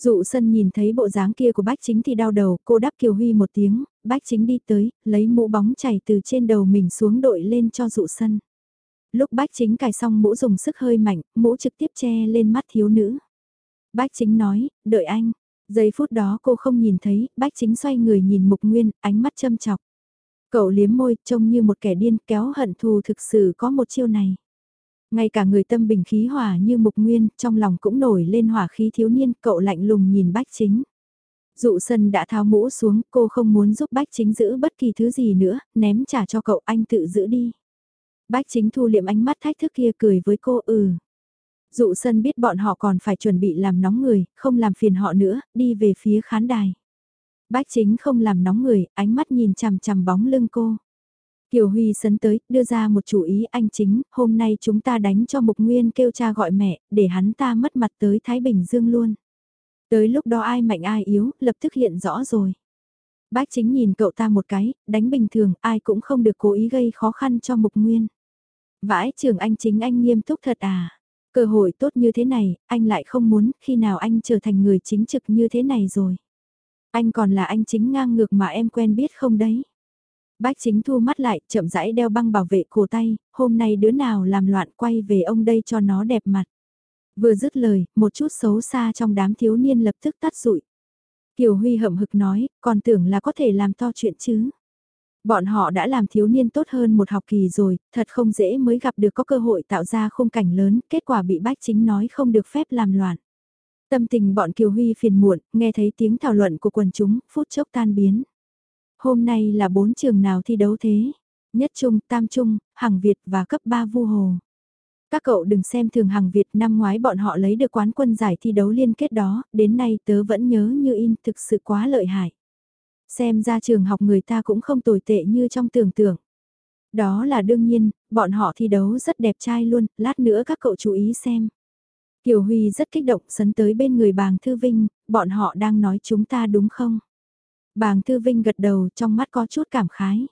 Dụ sân nhìn thấy bộ dáng kia của bách chính thì đau đầu, cô đáp Kiều Huy một tiếng, bách chính đi tới, lấy mũ bóng chảy từ trên đầu mình xuống đội lên cho dụ sân. Lúc bách chính cài xong mũ dùng sức hơi mạnh, mũ trực tiếp che lên mắt thiếu nữ. Bách chính nói, đợi anh. Giây phút đó cô không nhìn thấy, bách chính xoay người nhìn mục nguyên, ánh mắt châm chọc. Cậu liếm môi, trông như một kẻ điên kéo hận thù thực sự có một chiêu này. Ngay cả người tâm bình khí hòa như mục nguyên, trong lòng cũng nổi lên hỏa khí thiếu niên, cậu lạnh lùng nhìn bách chính. Dụ sân đã tháo mũ xuống, cô không muốn giúp bách chính giữ bất kỳ thứ gì nữa, ném trả cho cậu anh tự giữ đi. Bách chính thu liệm ánh mắt thách thức kia cười với cô ừ. Dụ sân biết bọn họ còn phải chuẩn bị làm nóng người, không làm phiền họ nữa, đi về phía khán đài. Bách chính không làm nóng người, ánh mắt nhìn chằm chằm bóng lưng cô. Kiều Huy sấn tới, đưa ra một chủ ý anh chính, hôm nay chúng ta đánh cho Mục Nguyên kêu cha gọi mẹ, để hắn ta mất mặt tới Thái Bình Dương luôn. Tới lúc đó ai mạnh ai yếu, lập tức hiện rõ rồi. Bách chính nhìn cậu ta một cái, đánh bình thường, ai cũng không được cố ý gây khó khăn cho Mục Nguyên. Vãi trường anh chính anh nghiêm túc thật à. Cơ hội tốt như thế này, anh lại không muốn khi nào anh trở thành người chính trực như thế này rồi. Anh còn là anh chính ngang ngược mà em quen biết không đấy. Bách chính thu mắt lại, chậm rãi đeo băng bảo vệ cổ tay, hôm nay đứa nào làm loạn quay về ông đây cho nó đẹp mặt. Vừa dứt lời, một chút xấu xa trong đám thiếu niên lập tức tắt rụi. Kiều Huy hậm hực nói, còn tưởng là có thể làm to chuyện chứ. Bọn họ đã làm thiếu niên tốt hơn một học kỳ rồi, thật không dễ mới gặp được có cơ hội tạo ra khung cảnh lớn, kết quả bị bách chính nói không được phép làm loạn. Tâm tình bọn Kiều Huy phiền muộn, nghe thấy tiếng thảo luận của quần chúng, phút chốc tan biến. Hôm nay là bốn trường nào thi đấu thế? Nhất Trung, Tam Trung, Hằng Việt và cấp 3 Vu Hồ. Các cậu đừng xem thường Hằng Việt năm ngoái bọn họ lấy được quán quân giải thi đấu liên kết đó, đến nay tớ vẫn nhớ như in thực sự quá lợi hại. Xem ra trường học người ta cũng không tồi tệ như trong tưởng tượng. Đó là đương nhiên, bọn họ thi đấu rất đẹp trai luôn, lát nữa các cậu chú ý xem. Kiều Huy rất kích động sấn tới bên người bàng Thư Vinh, bọn họ đang nói chúng ta đúng không? Bàng Thư Vinh gật đầu trong mắt có chút cảm khái.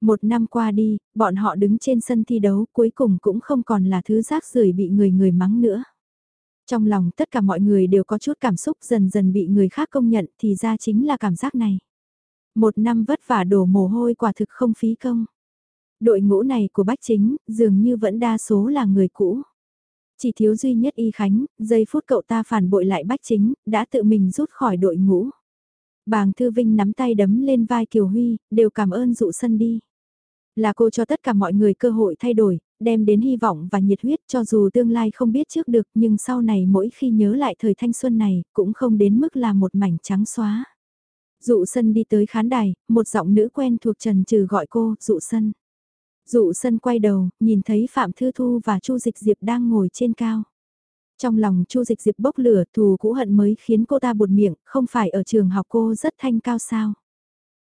Một năm qua đi, bọn họ đứng trên sân thi đấu cuối cùng cũng không còn là thứ rác rưởi bị người người mắng nữa. Trong lòng tất cả mọi người đều có chút cảm xúc dần dần bị người khác công nhận thì ra chính là cảm giác này. Một năm vất vả đổ mồ hôi quả thực không phí công. Đội ngũ này của Bách Chính dường như vẫn đa số là người cũ. Chỉ thiếu duy nhất Y Khánh, giây phút cậu ta phản bội lại Bách Chính, đã tự mình rút khỏi đội ngũ. Bàng Thư Vinh nắm tay đấm lên vai Kiều Huy, đều cảm ơn dụ sân đi. Là cô cho tất cả mọi người cơ hội thay đổi, đem đến hy vọng và nhiệt huyết cho dù tương lai không biết trước được nhưng sau này mỗi khi nhớ lại thời thanh xuân này cũng không đến mức là một mảnh trắng xóa. Dụ sân đi tới khán đài, một giọng nữ quen thuộc Trần Trừ gọi cô, dụ sân. Dụ sân quay đầu, nhìn thấy Phạm Thư Thu và Chu Dịch Diệp đang ngồi trên cao. Trong lòng Chu Dịch Diệp bốc lửa thù cũ hận mới khiến cô ta buột miệng, không phải ở trường học cô rất thanh cao sao.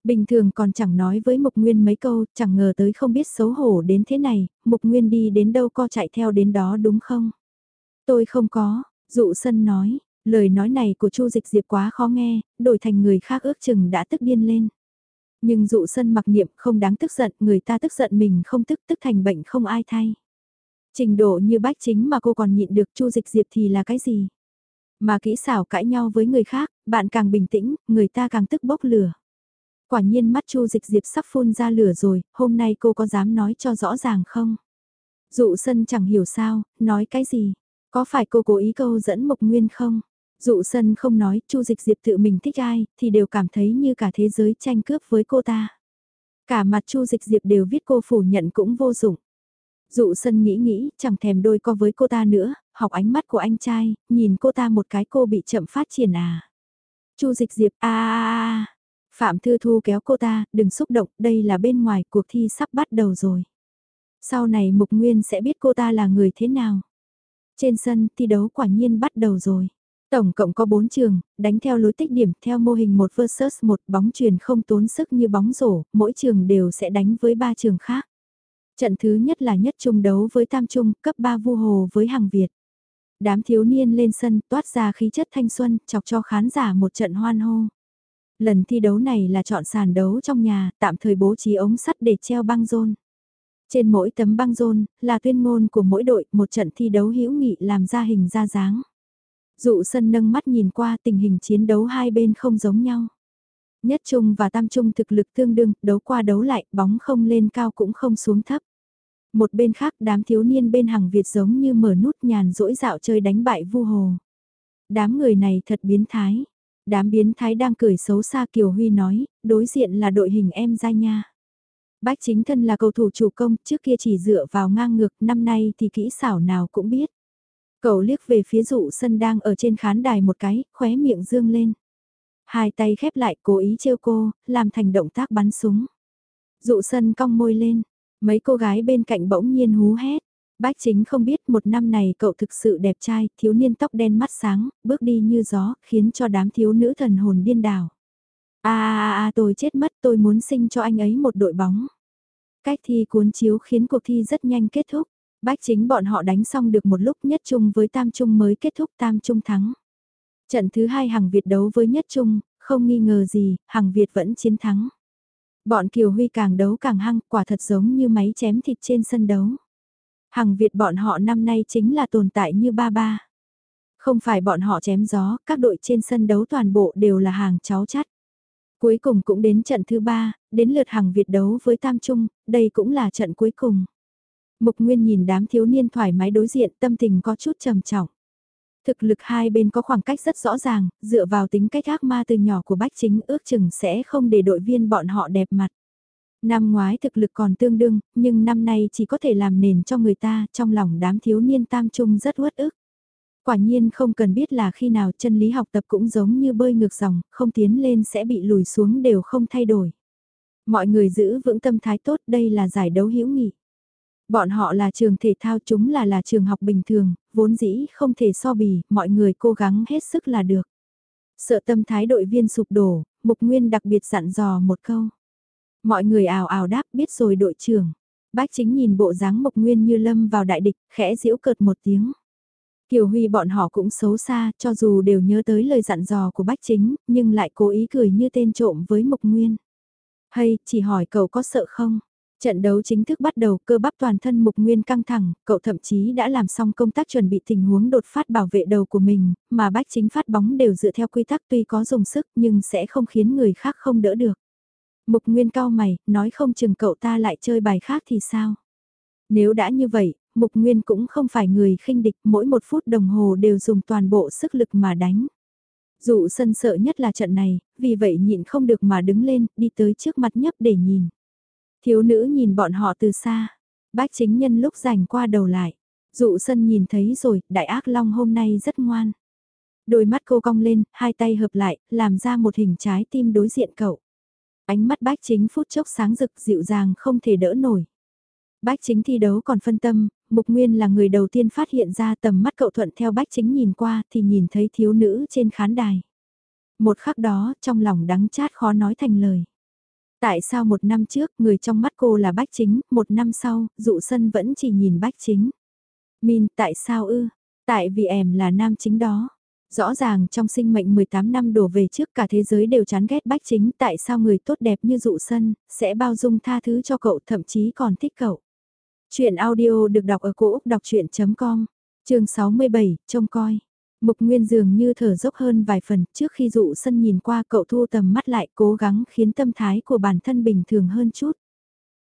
Bình thường còn chẳng nói với Mục Nguyên mấy câu, chẳng ngờ tới không biết xấu hổ đến thế này, Mục Nguyên đi đến đâu co chạy theo đến đó đúng không? Tôi không có, dụ sân nói, lời nói này của Chu Dịch Diệp quá khó nghe, đổi thành người khác ước chừng đã tức điên lên. Nhưng dụ sân mặc niệm không đáng tức giận, người ta tức giận mình không tức tức thành bệnh không ai thay. Trình độ như bách chính mà cô còn nhịn được Chu Dịch Diệp thì là cái gì? Mà kỹ xảo cãi nhau với người khác, bạn càng bình tĩnh, người ta càng tức bốc lửa. Quả nhiên mắt Chu Dịch Diệp sắp phun ra lửa rồi, hôm nay cô có dám nói cho rõ ràng không? Dụ sân chẳng hiểu sao, nói cái gì? Có phải cô cố ý câu dẫn Mộc Nguyên không? Dụ sân không nói, Chu Dịch Diệp tự mình thích ai, thì đều cảm thấy như cả thế giới tranh cướp với cô ta. Cả mặt Chu Dịch Diệp đều viết cô phủ nhận cũng vô dụng. Dụ sân nghĩ nghĩ, chẳng thèm đôi co với cô ta nữa, học ánh mắt của anh trai, nhìn cô ta một cái cô bị chậm phát triển à. Chu Dịch Diệp a a a Phạm Thư Thu kéo cô ta, đừng xúc động, đây là bên ngoài, cuộc thi sắp bắt đầu rồi. Sau này Mục Nguyên sẽ biết cô ta là người thế nào. Trên sân, thi đấu quả nhiên bắt đầu rồi. Tổng cộng có 4 trường, đánh theo lối tích điểm theo mô hình 1 vs 1 bóng truyền không tốn sức như bóng rổ, mỗi trường đều sẽ đánh với 3 trường khác. Trận thứ nhất là nhất trung đấu với Tam Trung, cấp 3 vu hồ với hàng Việt. Đám thiếu niên lên sân toát ra khí chất thanh xuân, chọc cho khán giả một trận hoan hô. Lần thi đấu này là chọn sàn đấu trong nhà, tạm thời bố trí ống sắt để treo băng rôn. Trên mỗi tấm băng rôn, là tuyên ngôn của mỗi đội, một trận thi đấu hữu nghị làm ra hình ra dáng. Dụ sân nâng mắt nhìn qua tình hình chiến đấu hai bên không giống nhau. Nhất Trung và Tam Trung thực lực tương đương, đấu qua đấu lại, bóng không lên cao cũng không xuống thấp. Một bên khác đám thiếu niên bên hàng Việt giống như mở nút nhàn rỗi dạo chơi đánh bại vu hồ. Đám người này thật biến thái. Đám biến thái đang cười xấu xa Kiều Huy nói, đối diện là đội hình em gia nha. Bách chính thân là cầu thủ chủ công, trước kia chỉ dựa vào ngang ngược, năm nay thì kỹ xảo nào cũng biết. Cậu liếc về phía dụ sân đang ở trên khán đài một cái, khóe miệng dương lên. Hai tay khép lại cố ý trêu cô, làm thành động tác bắn súng. Dụ sân cong môi lên, mấy cô gái bên cạnh bỗng nhiên hú hét. Bách chính không biết một năm này cậu thực sự đẹp trai, thiếu niên tóc đen mắt sáng, bước đi như gió, khiến cho đám thiếu nữ thần hồn điên đảo. a a a tôi chết mất tôi muốn sinh cho anh ấy một đội bóng. Cách thi cuốn chiếu khiến cuộc thi rất nhanh kết thúc. Bách chính bọn họ đánh xong được một lúc nhất trung với Tam Trung mới kết thúc Tam Trung thắng. Trận thứ hai Hằng Việt đấu với nhất Trung, không nghi ngờ gì, Hằng Việt vẫn chiến thắng. Bọn Kiều Huy càng đấu càng hăng, quả thật giống như máy chém thịt trên sân đấu. Hằng Việt bọn họ năm nay chính là tồn tại như ba ba. Không phải bọn họ chém gió, các đội trên sân đấu toàn bộ đều là hàng cháu chắt. Cuối cùng cũng đến trận thứ ba, đến lượt Hằng Việt đấu với Tam Trung, đây cũng là trận cuối cùng. Mục Nguyên nhìn đám thiếu niên thoải mái đối diện tâm tình có chút trầm trọng. Thực lực hai bên có khoảng cách rất rõ ràng, dựa vào tính cách ác ma từ nhỏ của Bách Chính ước chừng sẽ không để đội viên bọn họ đẹp mặt. Năm ngoái thực lực còn tương đương, nhưng năm nay chỉ có thể làm nền cho người ta, trong lòng đám thiếu niên tam trung rất uất ức. Quả nhiên không cần biết là khi nào chân lý học tập cũng giống như bơi ngược dòng, không tiến lên sẽ bị lùi xuống đều không thay đổi. Mọi người giữ vững tâm thái tốt đây là giải đấu hữu nghị. Bọn họ là trường thể thao chúng là là trường học bình thường, vốn dĩ không thể so bì, mọi người cố gắng hết sức là được. Sợ tâm thái đội viên sụp đổ, Mục Nguyên đặc biệt dặn dò một câu. Mọi người ào ào đáp biết rồi đội trưởng. Bác chính nhìn bộ dáng Mộc Nguyên như lâm vào đại địch, khẽ giễu cợt một tiếng. Kiều Huy bọn họ cũng xấu xa, cho dù đều nhớ tới lời dặn dò của bác chính, nhưng lại cố ý cười như tên trộm với Mộc Nguyên. Hay, chỉ hỏi cậu có sợ không? Trận đấu chính thức bắt đầu cơ bắp toàn thân mục nguyên căng thẳng, cậu thậm chí đã làm xong công tác chuẩn bị tình huống đột phát bảo vệ đầu của mình, mà bách chính phát bóng đều dựa theo quy tắc tuy có dùng sức nhưng sẽ không khiến người khác không đỡ được. Mục nguyên cao mày, nói không chừng cậu ta lại chơi bài khác thì sao? Nếu đã như vậy, mục nguyên cũng không phải người khinh địch, mỗi một phút đồng hồ đều dùng toàn bộ sức lực mà đánh. Dụ sân sợ nhất là trận này, vì vậy nhịn không được mà đứng lên, đi tới trước mặt nhấp để nhìn. Thiếu nữ nhìn bọn họ từ xa, bách chính nhân lúc rảnh qua đầu lại. Dụ sân nhìn thấy rồi, đại ác long hôm nay rất ngoan. Đôi mắt cô cong lên, hai tay hợp lại, làm ra một hình trái tim đối diện cậu. Ánh mắt bách chính phút chốc sáng rực dịu dàng không thể đỡ nổi. Bách chính thi đấu còn phân tâm, Mục Nguyên là người đầu tiên phát hiện ra tầm mắt cậu thuận theo bách chính nhìn qua thì nhìn thấy thiếu nữ trên khán đài. Một khắc đó, trong lòng đắng chát khó nói thành lời. Tại sao một năm trước, người trong mắt cô là bách chính, một năm sau, dụ sân vẫn chỉ nhìn bách chính. Min, tại sao ư? Tại vì em là nam chính đó. Rõ ràng trong sinh mệnh 18 năm đổ về trước cả thế giới đều chán ghét bách chính tại sao người tốt đẹp như dụ sân, sẽ bao dung tha thứ cho cậu thậm chí còn thích cậu. Chuyện audio được đọc ở cổ Úc đọc chuyện.com, trường 67, trông coi. Mục Nguyên dường như thở dốc hơn vài phần, trước khi dụ sân nhìn qua, cậu thu tầm mắt lại, cố gắng khiến tâm thái của bản thân bình thường hơn chút.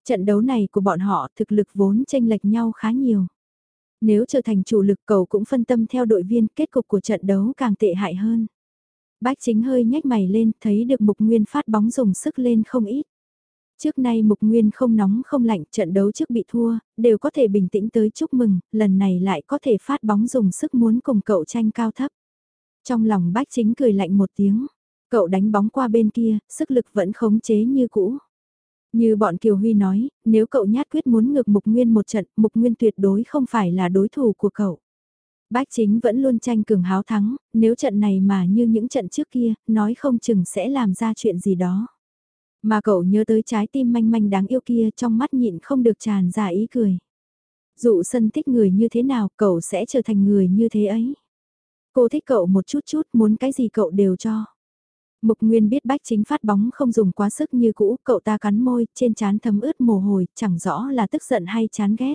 Trận đấu này của bọn họ, thực lực vốn tranh lệch nhau khá nhiều. Nếu trở thành chủ lực, cậu cũng phân tâm theo đội viên, kết cục của trận đấu càng tệ hại hơn. Bách chính hơi nhếch mày lên, thấy được Mục Nguyên phát bóng dùng sức lên không ít. Trước nay Mục Nguyên không nóng không lạnh trận đấu trước bị thua, đều có thể bình tĩnh tới chúc mừng, lần này lại có thể phát bóng dùng sức muốn cùng cậu tranh cao thấp. Trong lòng bách chính cười lạnh một tiếng, cậu đánh bóng qua bên kia, sức lực vẫn khống chế như cũ. Như bọn Kiều Huy nói, nếu cậu nhát quyết muốn ngược Mục Nguyên một trận, Mục Nguyên tuyệt đối không phải là đối thủ của cậu. Bách chính vẫn luôn tranh cường háo thắng, nếu trận này mà như những trận trước kia, nói không chừng sẽ làm ra chuyện gì đó. Mà cậu nhớ tới trái tim manh manh đáng yêu kia trong mắt nhịn không được tràn ra ý cười. Dụ sân thích người như thế nào cậu sẽ trở thành người như thế ấy. Cô thích cậu một chút chút muốn cái gì cậu đều cho. Mục Nguyên biết bách chính phát bóng không dùng quá sức như cũ, cậu ta cắn môi, trên trán thấm ướt mồ hôi, chẳng rõ là tức giận hay chán ghét.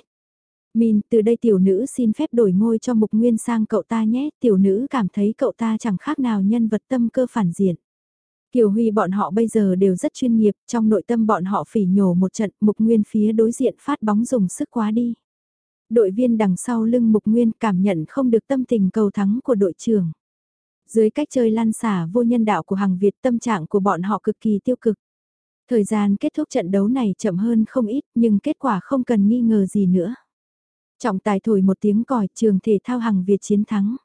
Min, từ đây tiểu nữ xin phép đổi ngôi cho Mục Nguyên sang cậu ta nhé, tiểu nữ cảm thấy cậu ta chẳng khác nào nhân vật tâm cơ phản diện. Kiều Huy bọn họ bây giờ đều rất chuyên nghiệp, trong nội tâm bọn họ phỉ nhổ một trận, Mục Nguyên phía đối diện phát bóng dùng sức quá đi. Đội viên đằng sau lưng Mục Nguyên cảm nhận không được tâm tình cầu thắng của đội trưởng. Dưới cách chơi lăn xả vô nhân đạo của hàng Việt tâm trạng của bọn họ cực kỳ tiêu cực. Thời gian kết thúc trận đấu này chậm hơn không ít nhưng kết quả không cần nghi ngờ gì nữa. Trọng tài thổi một tiếng còi trường thể thao hàng Việt chiến thắng.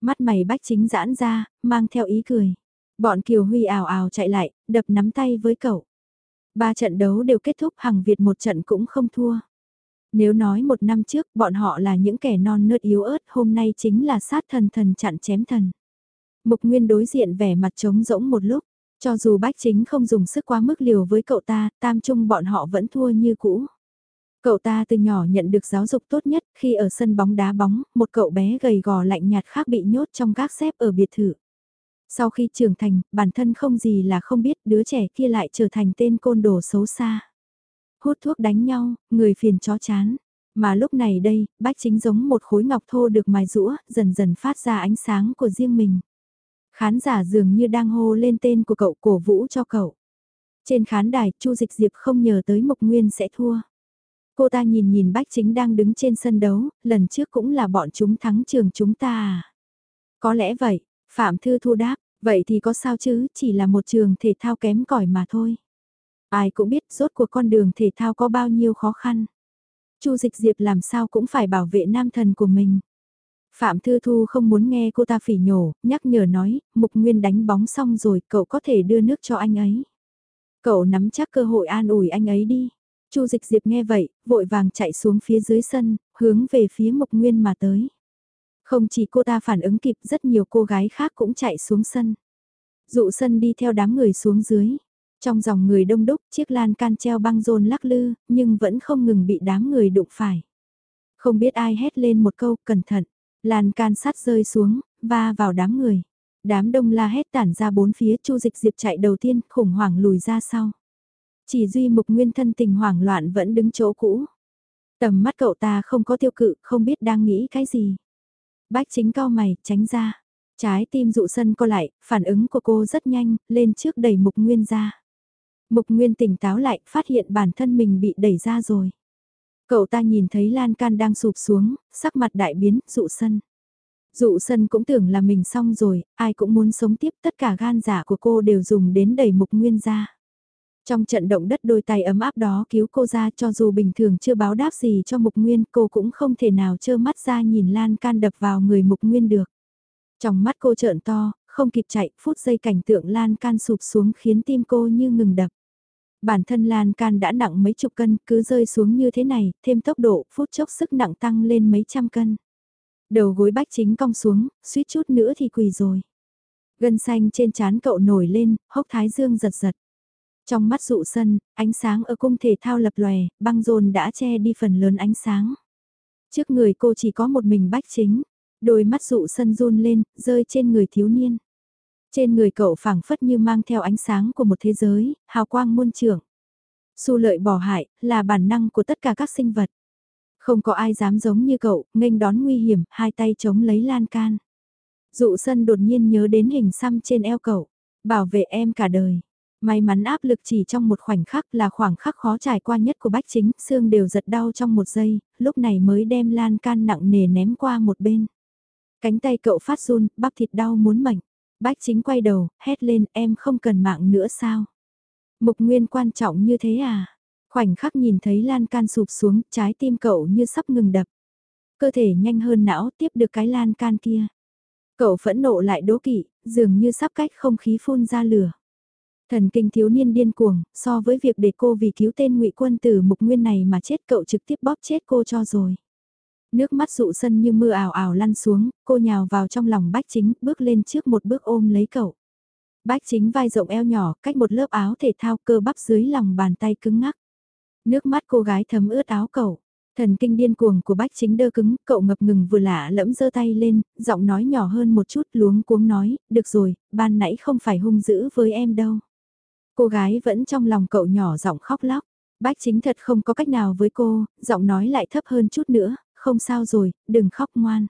Mắt mày bách chính giãn ra, mang theo ý cười. Bọn Kiều Huy ảo ảo chạy lại, đập nắm tay với cậu. Ba trận đấu đều kết thúc Hằng Việt một trận cũng không thua. Nếu nói một năm trước bọn họ là những kẻ non nớt yếu ớt hôm nay chính là sát thần thần chặn chém thần. Mục Nguyên đối diện vẻ mặt trống rỗng một lúc, cho dù bách chính không dùng sức quá mức liều với cậu ta, tam trung bọn họ vẫn thua như cũ. Cậu ta từ nhỏ nhận được giáo dục tốt nhất khi ở sân bóng đá bóng, một cậu bé gầy gò lạnh nhạt khác bị nhốt trong gác xếp ở biệt thự. Sau khi trưởng thành, bản thân không gì là không biết đứa trẻ kia lại trở thành tên côn đồ xấu xa. Hút thuốc đánh nhau, người phiền chó chán. Mà lúc này đây, bách chính giống một khối ngọc thô được mài rũa, dần dần phát ra ánh sáng của riêng mình. Khán giả dường như đang hô lên tên của cậu cổ vũ cho cậu. Trên khán đài, Chu Dịch Diệp không nhờ tới Mộc Nguyên sẽ thua. Cô ta nhìn nhìn Bách Chính đang đứng trên sân đấu, lần trước cũng là bọn chúng thắng trường chúng ta à. Có lẽ vậy, Phạm Thư Thu đáp, vậy thì có sao chứ, chỉ là một trường thể thao kém cỏi mà thôi. Ai cũng biết rốt cuộc con đường thể thao có bao nhiêu khó khăn. Chu Dịch Diệp làm sao cũng phải bảo vệ nam thần của mình. Phạm Thư Thu không muốn nghe cô ta phỉ nhổ, nhắc nhở nói, Mục Nguyên đánh bóng xong rồi, cậu có thể đưa nước cho anh ấy. Cậu nắm chắc cơ hội an ủi anh ấy đi. Chu Dịch Diệp nghe vậy, vội vàng chạy xuống phía dưới sân, hướng về phía Mục Nguyên mà tới. Không chỉ cô ta phản ứng kịp, rất nhiều cô gái khác cũng chạy xuống sân. Dụ sân đi theo đám người xuống dưới. Trong dòng người đông đúc, chiếc lan can treo băng rôn lắc lư, nhưng vẫn không ngừng bị đám người đụng phải. Không biết ai hét lên một câu, cẩn thận. Lan can sắt rơi xuống, va vào đám người. Đám đông la hét tản ra bốn phía Chu Dịch Diệp chạy đầu tiên, khủng hoảng lùi ra sau. Chỉ duy mục nguyên thân tình hoảng loạn vẫn đứng chỗ cũ. Tầm mắt cậu ta không có tiêu cự, không biết đang nghĩ cái gì. Bách chính cao mày, tránh ra. Trái tim dụ sân co lại, phản ứng của cô rất nhanh, lên trước đẩy mục nguyên ra. Mục nguyên tỉnh táo lại, phát hiện bản thân mình bị đẩy ra rồi. Cậu ta nhìn thấy lan can đang sụp xuống, sắc mặt đại biến, dụ sân. Dụ sân cũng tưởng là mình xong rồi, ai cũng muốn sống tiếp tất cả gan giả của cô đều dùng đến đẩy mục nguyên ra. Trong trận động đất đôi tay ấm áp đó cứu cô ra cho dù bình thường chưa báo đáp gì cho mục nguyên cô cũng không thể nào trơ mắt ra nhìn lan can đập vào người mục nguyên được. Trong mắt cô trợn to, không kịp chạy, phút giây cảnh tượng lan can sụp xuống khiến tim cô như ngừng đập. Bản thân lan can đã nặng mấy chục cân, cứ rơi xuống như thế này, thêm tốc độ, phút chốc sức nặng tăng lên mấy trăm cân. Đầu gối bách chính cong xuống, suýt chút nữa thì quỳ rồi. Gân xanh trên trán cậu nổi lên, hốc thái dương giật giật. Trong mắt dụ sân, ánh sáng ở cung thể thao lập lòe, băng rôn đã che đi phần lớn ánh sáng. Trước người cô chỉ có một mình bách chính, đôi mắt dụ sân run lên, rơi trên người thiếu niên. Trên người cậu phảng phất như mang theo ánh sáng của một thế giới, hào quang muôn trưởng. Su lợi bỏ hại, là bản năng của tất cả các sinh vật. Không có ai dám giống như cậu, nghênh đón nguy hiểm, hai tay chống lấy lan can. Dụ sân đột nhiên nhớ đến hình xăm trên eo cậu, bảo vệ em cả đời. May mắn áp lực chỉ trong một khoảnh khắc là khoảng khắc khó trải qua nhất của bách chính, xương đều giật đau trong một giây, lúc này mới đem lan can nặng nề ném qua một bên. Cánh tay cậu phát run, bắp thịt đau muốn mảnh. Bách chính quay đầu, hét lên em không cần mạng nữa sao? Mục nguyên quan trọng như thế à? Khoảnh khắc nhìn thấy lan can sụp xuống, trái tim cậu như sắp ngừng đập. Cơ thể nhanh hơn não tiếp được cái lan can kia. Cậu phẫn nộ lại đố kỵ, dường như sắp cách không khí phun ra lửa. Thần kinh thiếu niên điên cuồng, so với việc để cô vì cứu tên ngụy quân tử mục nguyên này mà chết cậu trực tiếp bóp chết cô cho rồi. Nước mắt dụ sân như mưa ảo ảo lăn xuống, cô nhào vào trong lòng bách chính, bước lên trước một bước ôm lấy cậu. Bách chính vai rộng eo nhỏ, cách một lớp áo thể thao cơ bắp dưới lòng bàn tay cứng ngắc. Nước mắt cô gái thấm ướt áo cậu. Thần kinh điên cuồng của bách chính đơ cứng, cậu ngập ngừng vừa lạ lẫm giơ tay lên, giọng nói nhỏ hơn một chút luống cuống nói, được rồi, ban nãy không phải hung dữ với em đâu. Cô gái vẫn trong lòng cậu nhỏ giọng khóc lóc. Bách chính thật không có cách nào với cô, giọng nói lại thấp hơn chút nữa, không sao rồi, đừng khóc ngoan.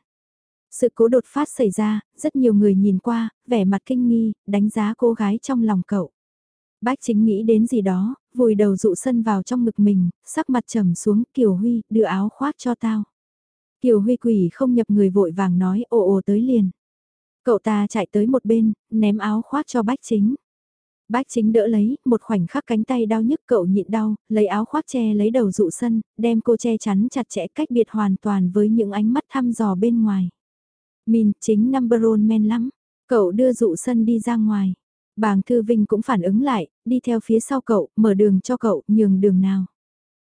Sự cố đột phát xảy ra, rất nhiều người nhìn qua, vẻ mặt kinh nghi, đánh giá cô gái trong lòng cậu. Bách chính nghĩ đến gì đó, vùi đầu dụ sân vào trong ngực mình, sắc mặt trầm xuống, Kiều Huy, đưa áo khoác cho tao. Kiều Huy quỷ không nhập người vội vàng nói ồ ồ tới liền. Cậu ta chạy tới một bên, ném áo khoác cho bách chính. Bách chính đỡ lấy, một khoảnh khắc cánh tay đau nhức cậu nhịn đau, lấy áo khoác che lấy đầu dụ sân, đem cô che chắn chặt chẽ cách biệt hoàn toàn với những ánh mắt thăm dò bên ngoài. Min chính number one men lắm, cậu đưa dụ sân đi ra ngoài. Bàng Thư Vinh cũng phản ứng lại, đi theo phía sau cậu, mở đường cho cậu, nhường đường nào.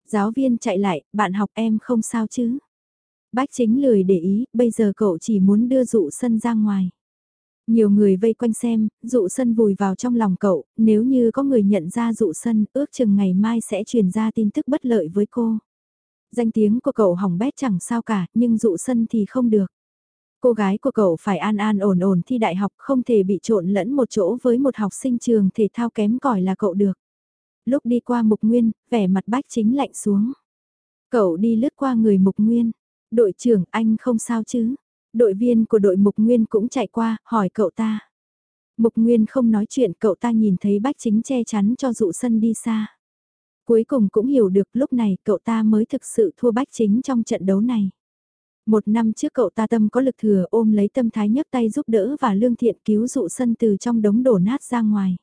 Giáo viên chạy lại, bạn học em không sao chứ. Bách chính lười để ý, bây giờ cậu chỉ muốn đưa dụ sân ra ngoài. Nhiều người vây quanh xem, dụ sân vùi vào trong lòng cậu, nếu như có người nhận ra dụ sân, ước chừng ngày mai sẽ truyền ra tin tức bất lợi với cô. Danh tiếng của cậu hỏng bét chẳng sao cả, nhưng dụ sân thì không được. Cô gái của cậu phải an an ổn ổn thi đại học không thể bị trộn lẫn một chỗ với một học sinh trường thể thao kém cỏi là cậu được. Lúc đi qua Mục Nguyên, vẻ mặt bách chính lạnh xuống. Cậu đi lướt qua người Mục Nguyên. Đội trưởng anh không sao chứ? Đội viên của đội Mục Nguyên cũng chạy qua, hỏi cậu ta. Mục Nguyên không nói chuyện cậu ta nhìn thấy bách chính che chắn cho dụ sân đi xa. Cuối cùng cũng hiểu được lúc này cậu ta mới thực sự thua bách chính trong trận đấu này. Một năm trước cậu ta tâm có lực thừa ôm lấy tâm thái nhấc tay giúp đỡ và lương thiện cứu dụ sân từ trong đống đổ nát ra ngoài.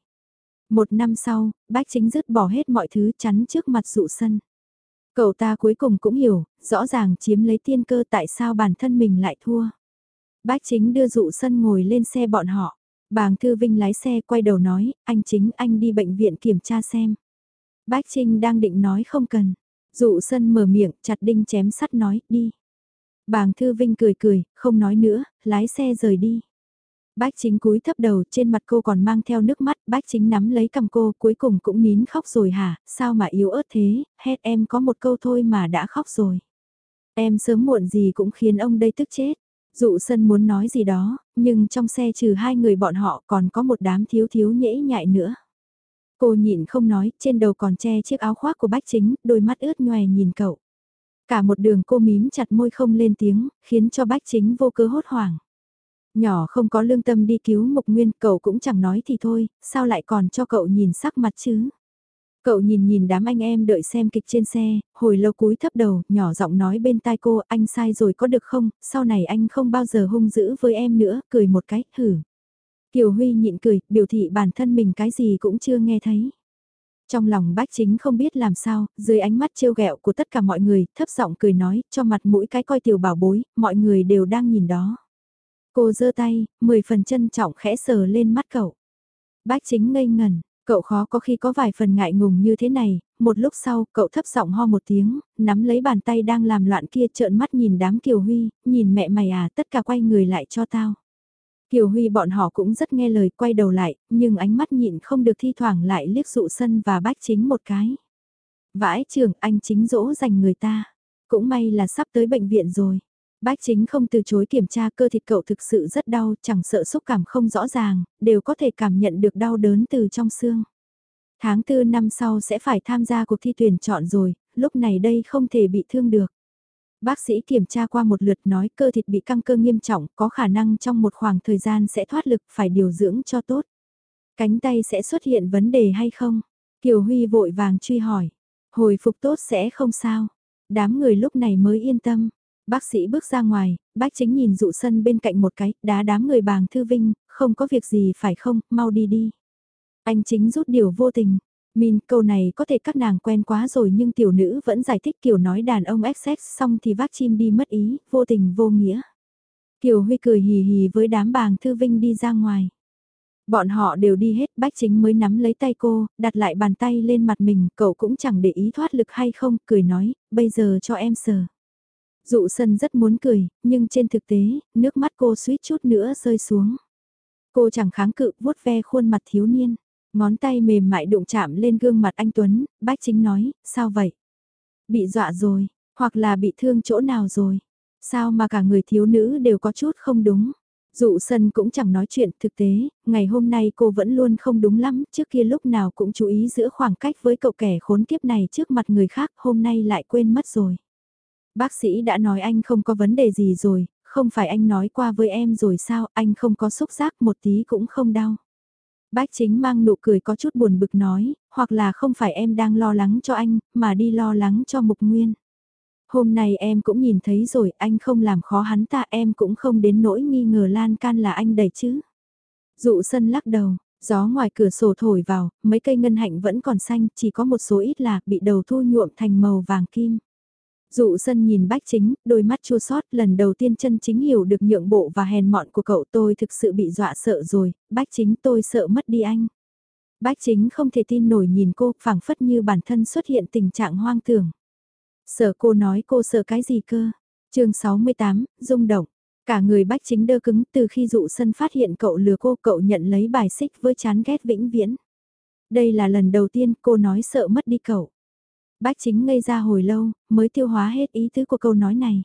Một năm sau, bách chính dứt bỏ hết mọi thứ chắn trước mặt dụ sân. Cậu ta cuối cùng cũng hiểu, rõ ràng chiếm lấy tiên cơ tại sao bản thân mình lại thua. Bách chính đưa dụ sân ngồi lên xe bọn họ. Bàng Thư Vinh lái xe quay đầu nói, anh chính anh đi bệnh viện kiểm tra xem. Bách Trinh đang định nói không cần. Dụ sân mở miệng, chặt đinh chém sắt nói, đi. Bàng Thư Vinh cười cười, không nói nữa, lái xe rời đi. Bách chính cúi thấp đầu trên mặt cô còn mang theo nước mắt, bách chính nắm lấy cầm cô cuối cùng cũng nín khóc rồi hả, sao mà yếu ớt thế, hét em có một câu thôi mà đã khóc rồi. Em sớm muộn gì cũng khiến ông đây tức chết. Dụ sân muốn nói gì đó, nhưng trong xe trừ hai người bọn họ còn có một đám thiếu thiếu nhễ nhại nữa. Cô nhịn không nói, trên đầu còn che chiếc áo khoác của bách chính, đôi mắt ướt nhòe nhìn cậu. Cả một đường cô mím chặt môi không lên tiếng, khiến cho bách chính vô cớ hốt hoảng. Nhỏ không có lương tâm đi cứu Mục Nguyên, cậu cũng chẳng nói thì thôi, sao lại còn cho cậu nhìn sắc mặt chứ? Cậu nhìn nhìn đám anh em đợi xem kịch trên xe, hồi lâu cúi thấp đầu, nhỏ giọng nói bên tai cô, anh sai rồi có được không, sau này anh không bao giờ hung dữ với em nữa, cười một cái, hử. Kiều Huy nhịn cười, biểu thị bản thân mình cái gì cũng chưa nghe thấy. Trong lòng bách chính không biết làm sao, dưới ánh mắt trêu ghẹo của tất cả mọi người, thấp giọng cười nói, cho mặt mũi cái coi tiểu bảo bối, mọi người đều đang nhìn đó. Cô giơ tay, mười phần trân trọng khẽ sờ lên mắt cậu. Bách chính ngây ngẩn, cậu khó có khi có vài phần ngại ngùng như thế này, một lúc sau cậu thấp giọng ho một tiếng, nắm lấy bàn tay đang làm loạn kia trợn mắt nhìn đám Kiều Huy, nhìn mẹ mày à tất cả quay người lại cho tao. Kiều Huy bọn họ cũng rất nghe lời quay đầu lại, nhưng ánh mắt nhịn không được thi thoảng lại liếc dụ sân và bách chính một cái. Vãi trường anh chính dỗ dành người ta. Cũng may là sắp tới bệnh viện rồi. Bách chính không từ chối kiểm tra cơ thịt cậu thực sự rất đau, chẳng sợ xúc cảm không rõ ràng, đều có thể cảm nhận được đau đớn từ trong xương. Tháng tư năm sau sẽ phải tham gia cuộc thi tuyển chọn rồi, lúc này đây không thể bị thương được. Bác sĩ kiểm tra qua một lượt nói cơ thịt bị căng cơ nghiêm trọng, có khả năng trong một khoảng thời gian sẽ thoát lực, phải điều dưỡng cho tốt. Cánh tay sẽ xuất hiện vấn đề hay không? Kiều Huy vội vàng truy hỏi. Hồi phục tốt sẽ không sao. Đám người lúc này mới yên tâm. Bác sĩ bước ra ngoài, bác chính nhìn dụ sân bên cạnh một cái, đá đám người bàng thư vinh, không có việc gì phải không, mau đi đi. Anh chính rút điều vô tình, Min, câu này có thể các nàng quen quá rồi nhưng tiểu nữ vẫn giải thích kiểu nói đàn ông XX xong thì vác chim đi mất ý, vô tình vô nghĩa. Kiều Huy cười hì hì với đám bàng thư vinh đi ra ngoài. Bọn họ đều đi hết, bách chính mới nắm lấy tay cô, đặt lại bàn tay lên mặt mình, cậu cũng chẳng để ý thoát lực hay không, cười nói, bây giờ cho em sờ. Dụ sân rất muốn cười, nhưng trên thực tế, nước mắt cô suýt chút nữa rơi xuống. Cô chẳng kháng cự vuốt ve khuôn mặt thiếu niên. Ngón tay mềm mại đụng chạm lên gương mặt anh Tuấn, bách chính nói, sao vậy? Bị dọa rồi, hoặc là bị thương chỗ nào rồi? Sao mà cả người thiếu nữ đều có chút không đúng? Dụ sân cũng chẳng nói chuyện thực tế, ngày hôm nay cô vẫn luôn không đúng lắm, trước kia lúc nào cũng chú ý giữa khoảng cách với cậu kẻ khốn kiếp này trước mặt người khác, hôm nay lại quên mất rồi. Bác sĩ đã nói anh không có vấn đề gì rồi, không phải anh nói qua với em rồi sao, anh không có xúc giác một tí cũng không đau. Bách chính mang nụ cười có chút buồn bực nói, hoặc là không phải em đang lo lắng cho anh, mà đi lo lắng cho mục nguyên. Hôm nay em cũng nhìn thấy rồi, anh không làm khó hắn ta em cũng không đến nỗi nghi ngờ lan can là anh đẩy chứ. Dụ sân lắc đầu, gió ngoài cửa sổ thổi vào, mấy cây ngân hạnh vẫn còn xanh, chỉ có một số ít là bị đầu thu nhuộm thành màu vàng kim. Dụ sân nhìn bách chính, đôi mắt chua sót lần đầu tiên chân chính hiểu được nhượng bộ và hèn mọn của cậu tôi thực sự bị dọa sợ rồi, bách chính tôi sợ mất đi anh. Bách chính không thể tin nổi nhìn cô, phảng phất như bản thân xuất hiện tình trạng hoang tưởng. Sợ cô nói cô sợ cái gì cơ? chương 68, rung động. Cả người bách chính đơ cứng từ khi dụ sân phát hiện cậu lừa cô cậu nhận lấy bài xích với chán ghét vĩnh viễn. Đây là lần đầu tiên cô nói sợ mất đi cậu. Bách chính ngây ra hồi lâu, mới tiêu hóa hết ý tứ của câu nói này.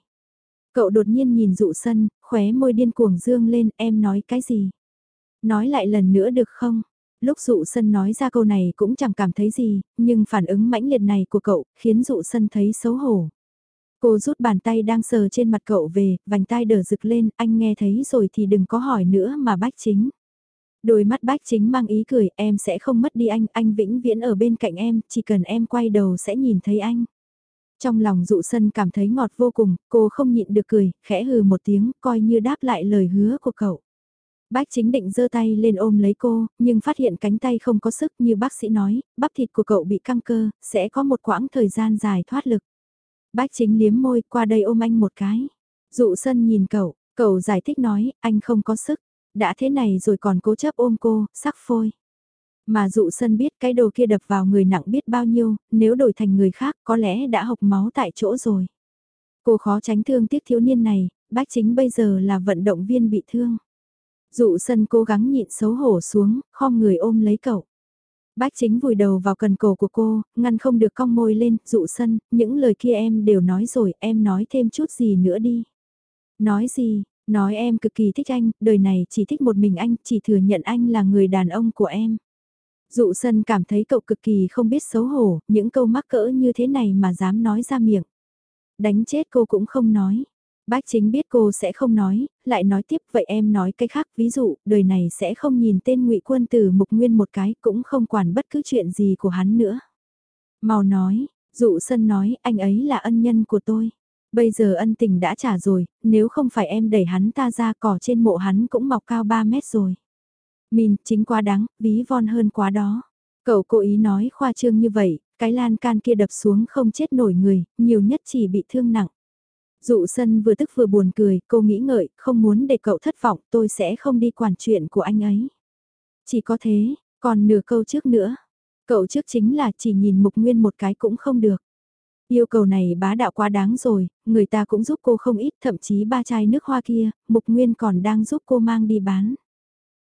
Cậu đột nhiên nhìn dụ sân, khóe môi điên cuồng dương lên, em nói cái gì? Nói lại lần nữa được không? Lúc dụ sân nói ra câu này cũng chẳng cảm thấy gì, nhưng phản ứng mãnh liệt này của cậu khiến dụ sân thấy xấu hổ. Cô rút bàn tay đang sờ trên mặt cậu về, vành tay đờ rực lên, anh nghe thấy rồi thì đừng có hỏi nữa mà bách chính. Đôi mắt bách chính mang ý cười, em sẽ không mất đi anh, anh vĩnh viễn ở bên cạnh em, chỉ cần em quay đầu sẽ nhìn thấy anh. Trong lòng dụ sân cảm thấy ngọt vô cùng, cô không nhịn được cười, khẽ hừ một tiếng, coi như đáp lại lời hứa của cậu. Bách chính định giơ tay lên ôm lấy cô, nhưng phát hiện cánh tay không có sức như bác sĩ nói, bắp thịt của cậu bị căng cơ, sẽ có một quãng thời gian dài thoát lực. Bách chính liếm môi qua đây ôm anh một cái. Dụ sân nhìn cậu, cậu giải thích nói, anh không có sức. Đã thế này rồi còn cố chấp ôm cô, sắc phôi. Mà dụ sân biết cái đồ kia đập vào người nặng biết bao nhiêu, nếu đổi thành người khác có lẽ đã hộc máu tại chỗ rồi. Cô khó tránh thương tiếc thiếu niên này, bác chính bây giờ là vận động viên bị thương. Dụ sân cố gắng nhịn xấu hổ xuống, khom người ôm lấy cậu. Bác chính vùi đầu vào cần cổ của cô, ngăn không được cong môi lên, dụ sân, những lời kia em đều nói rồi, em nói thêm chút gì nữa đi. Nói gì, Nói em cực kỳ thích anh, đời này chỉ thích một mình anh, chỉ thừa nhận anh là người đàn ông của em. Dụ sân cảm thấy cậu cực kỳ không biết xấu hổ, những câu mắc cỡ như thế này mà dám nói ra miệng. Đánh chết cô cũng không nói. Bác chính biết cô sẽ không nói, lại nói tiếp vậy em nói cái khác ví dụ, đời này sẽ không nhìn tên ngụy quân từ mục nguyên một cái cũng không quản bất cứ chuyện gì của hắn nữa. Mau nói, dụ sân nói anh ấy là ân nhân của tôi. Bây giờ ân tình đã trả rồi, nếu không phải em đẩy hắn ta ra cỏ trên mộ hắn cũng mọc cao 3 mét rồi. Mình chính quá đáng, ví von hơn quá đó. Cậu cố ý nói khoa trương như vậy, cái lan can kia đập xuống không chết nổi người, nhiều nhất chỉ bị thương nặng. Dụ sân vừa tức vừa buồn cười, cô nghĩ ngợi, không muốn để cậu thất vọng, tôi sẽ không đi quản chuyện của anh ấy. Chỉ có thế, còn nửa câu trước nữa. Cậu trước chính là chỉ nhìn mục nguyên một cái cũng không được. Yêu cầu này bá đạo quá đáng rồi, người ta cũng giúp cô không ít, thậm chí ba chai nước hoa kia, mục nguyên còn đang giúp cô mang đi bán.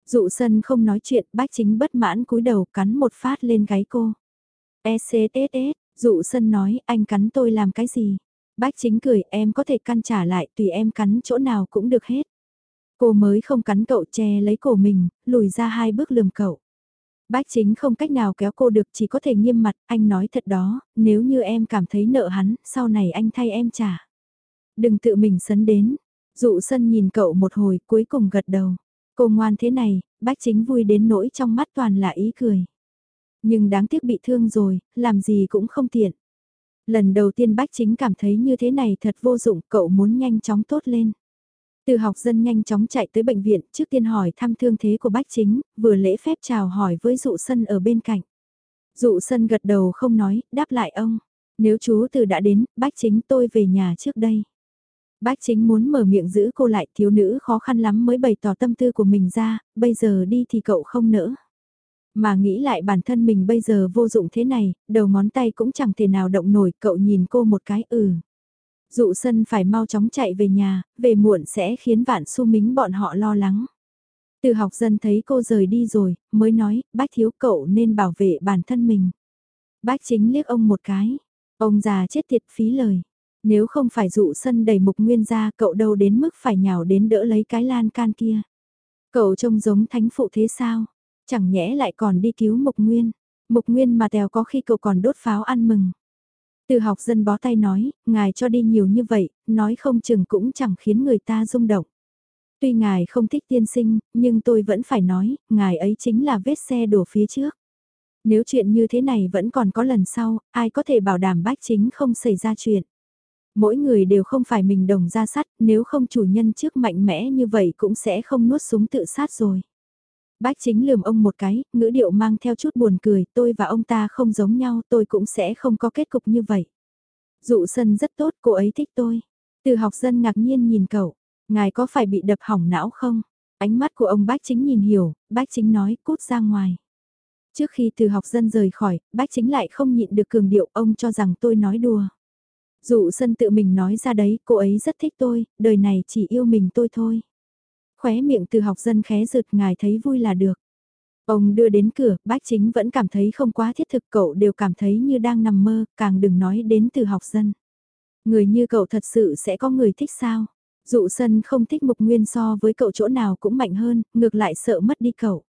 Dụ sân không nói chuyện, bách chính bất mãn cúi đầu cắn một phát lên gáy cô. ECTS, dụ sân nói, anh cắn tôi làm cái gì? Bách chính cười, em có thể căn trả lại, tùy em cắn chỗ nào cũng được hết. Cô mới không cắn cậu che lấy cổ mình, lùi ra hai bước lườm cậu. Bách chính không cách nào kéo cô được chỉ có thể nghiêm mặt, anh nói thật đó, nếu như em cảm thấy nợ hắn, sau này anh thay em trả. Đừng tự mình sấn đến. Dụ sân nhìn cậu một hồi cuối cùng gật đầu. Cô ngoan thế này, bách chính vui đến nỗi trong mắt toàn là ý cười. Nhưng đáng tiếc bị thương rồi, làm gì cũng không tiện. Lần đầu tiên bách chính cảm thấy như thế này thật vô dụng, cậu muốn nhanh chóng tốt lên. Từ học dân nhanh chóng chạy tới bệnh viện, trước tiên hỏi thăm thương thế của bách chính, vừa lễ phép chào hỏi với dụ sân ở bên cạnh. Dụ sân gật đầu không nói, đáp lại ông. Nếu chú từ đã đến, bách chính tôi về nhà trước đây. Bách chính muốn mở miệng giữ cô lại thiếu nữ khó khăn lắm mới bày tỏ tâm tư của mình ra, bây giờ đi thì cậu không nỡ. Mà nghĩ lại bản thân mình bây giờ vô dụng thế này, đầu ngón tay cũng chẳng thể nào động nổi, cậu nhìn cô một cái ừ. Dụ sân phải mau chóng chạy về nhà, về muộn sẽ khiến vạn su mính bọn họ lo lắng. Từ học dân thấy cô rời đi rồi, mới nói, bách thiếu cậu nên bảo vệ bản thân mình. Bách chính liếc ông một cái, ông già chết tiệt phí lời. Nếu không phải dụ sân đầy mục nguyên ra cậu đâu đến mức phải nhào đến đỡ lấy cái lan can kia. Cậu trông giống thánh phụ thế sao? Chẳng nhẽ lại còn đi cứu mục nguyên. Mục nguyên mà tèo có khi cậu còn đốt pháo ăn mừng. Từ học dân bó tay nói, ngài cho đi nhiều như vậy, nói không chừng cũng chẳng khiến người ta rung động. Tuy ngài không thích tiên sinh, nhưng tôi vẫn phải nói, ngài ấy chính là vết xe đổ phía trước. Nếu chuyện như thế này vẫn còn có lần sau, ai có thể bảo đảm bách chính không xảy ra chuyện. Mỗi người đều không phải mình đồng ra sắt, nếu không chủ nhân trước mạnh mẽ như vậy cũng sẽ không nuốt súng tự sát rồi. Bách chính lườm ông một cái, ngữ điệu mang theo chút buồn cười, tôi và ông ta không giống nhau, tôi cũng sẽ không có kết cục như vậy. Dụ sân rất tốt, cô ấy thích tôi. Từ học dân ngạc nhiên nhìn cậu, ngài có phải bị đập hỏng não không? Ánh mắt của ông bách chính nhìn hiểu, bách chính nói, cút ra ngoài. Trước khi từ học dân rời khỏi, bách chính lại không nhịn được cường điệu ông cho rằng tôi nói đùa. Dụ sân tự mình nói ra đấy, cô ấy rất thích tôi, đời này chỉ yêu mình tôi thôi khóe miệng từ học dân khé rượt ngài thấy vui là được. Ông đưa đến cửa, bách chính vẫn cảm thấy không quá thiết thực cậu đều cảm thấy như đang nằm mơ, càng đừng nói đến từ học dân. Người như cậu thật sự sẽ có người thích sao? Dụ sân không thích mục nguyên so với cậu chỗ nào cũng mạnh hơn, ngược lại sợ mất đi cậu.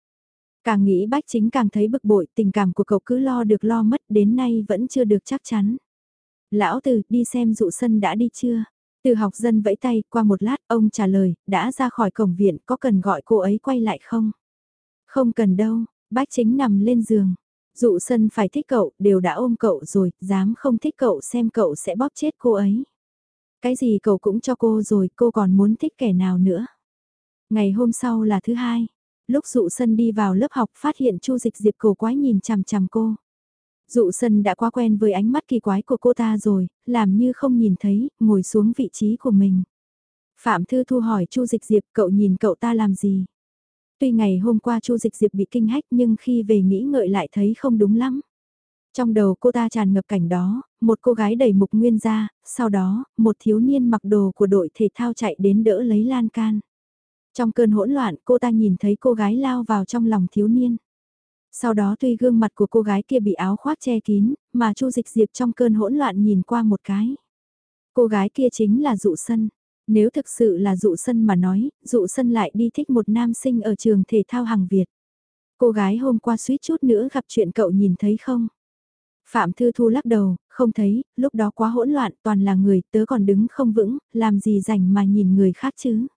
Càng nghĩ bách chính càng thấy bực bội, tình cảm của cậu cứ lo được lo mất đến nay vẫn chưa được chắc chắn. Lão từ, đi xem dụ sân đã đi chưa? Từ học dân vẫy tay, qua một lát, ông trả lời, đã ra khỏi cổng viện, có cần gọi cô ấy quay lại không? Không cần đâu, bác chính nằm lên giường. Dụ sân phải thích cậu, đều đã ôm cậu rồi, dám không thích cậu xem cậu sẽ bóp chết cô ấy. Cái gì cậu cũng cho cô rồi, cô còn muốn thích kẻ nào nữa. Ngày hôm sau là thứ hai, lúc dụ sân đi vào lớp học phát hiện chu dịch diệp cổ quái nhìn chằm chằm cô. Dụ sân đã quá quen với ánh mắt kỳ quái của cô ta rồi, làm như không nhìn thấy, ngồi xuống vị trí của mình. Phạm Thư Thu hỏi Chu Dịch Diệp cậu nhìn cậu ta làm gì? Tuy ngày hôm qua Chu Dịch Diệp bị kinh hách nhưng khi về nghĩ ngợi lại thấy không đúng lắm. Trong đầu cô ta tràn ngập cảnh đó, một cô gái đầy mục nguyên ra, sau đó, một thiếu niên mặc đồ của đội thể thao chạy đến đỡ lấy lan can. Trong cơn hỗn loạn cô ta nhìn thấy cô gái lao vào trong lòng thiếu niên. Sau đó tuy gương mặt của cô gái kia bị áo khoác che kín, mà Chu Dịch Diệp trong cơn hỗn loạn nhìn qua một cái. Cô gái kia chính là Dụ Sân. Nếu thực sự là Dụ Sân mà nói, Dụ Sân lại đi thích một nam sinh ở trường thể thao hàng Việt. Cô gái hôm qua suýt chút nữa gặp chuyện cậu nhìn thấy không? Phạm Thư Thu lắc đầu, không thấy, lúc đó quá hỗn loạn, toàn là người, tớ còn đứng không vững, làm gì rảnh mà nhìn người khác chứ.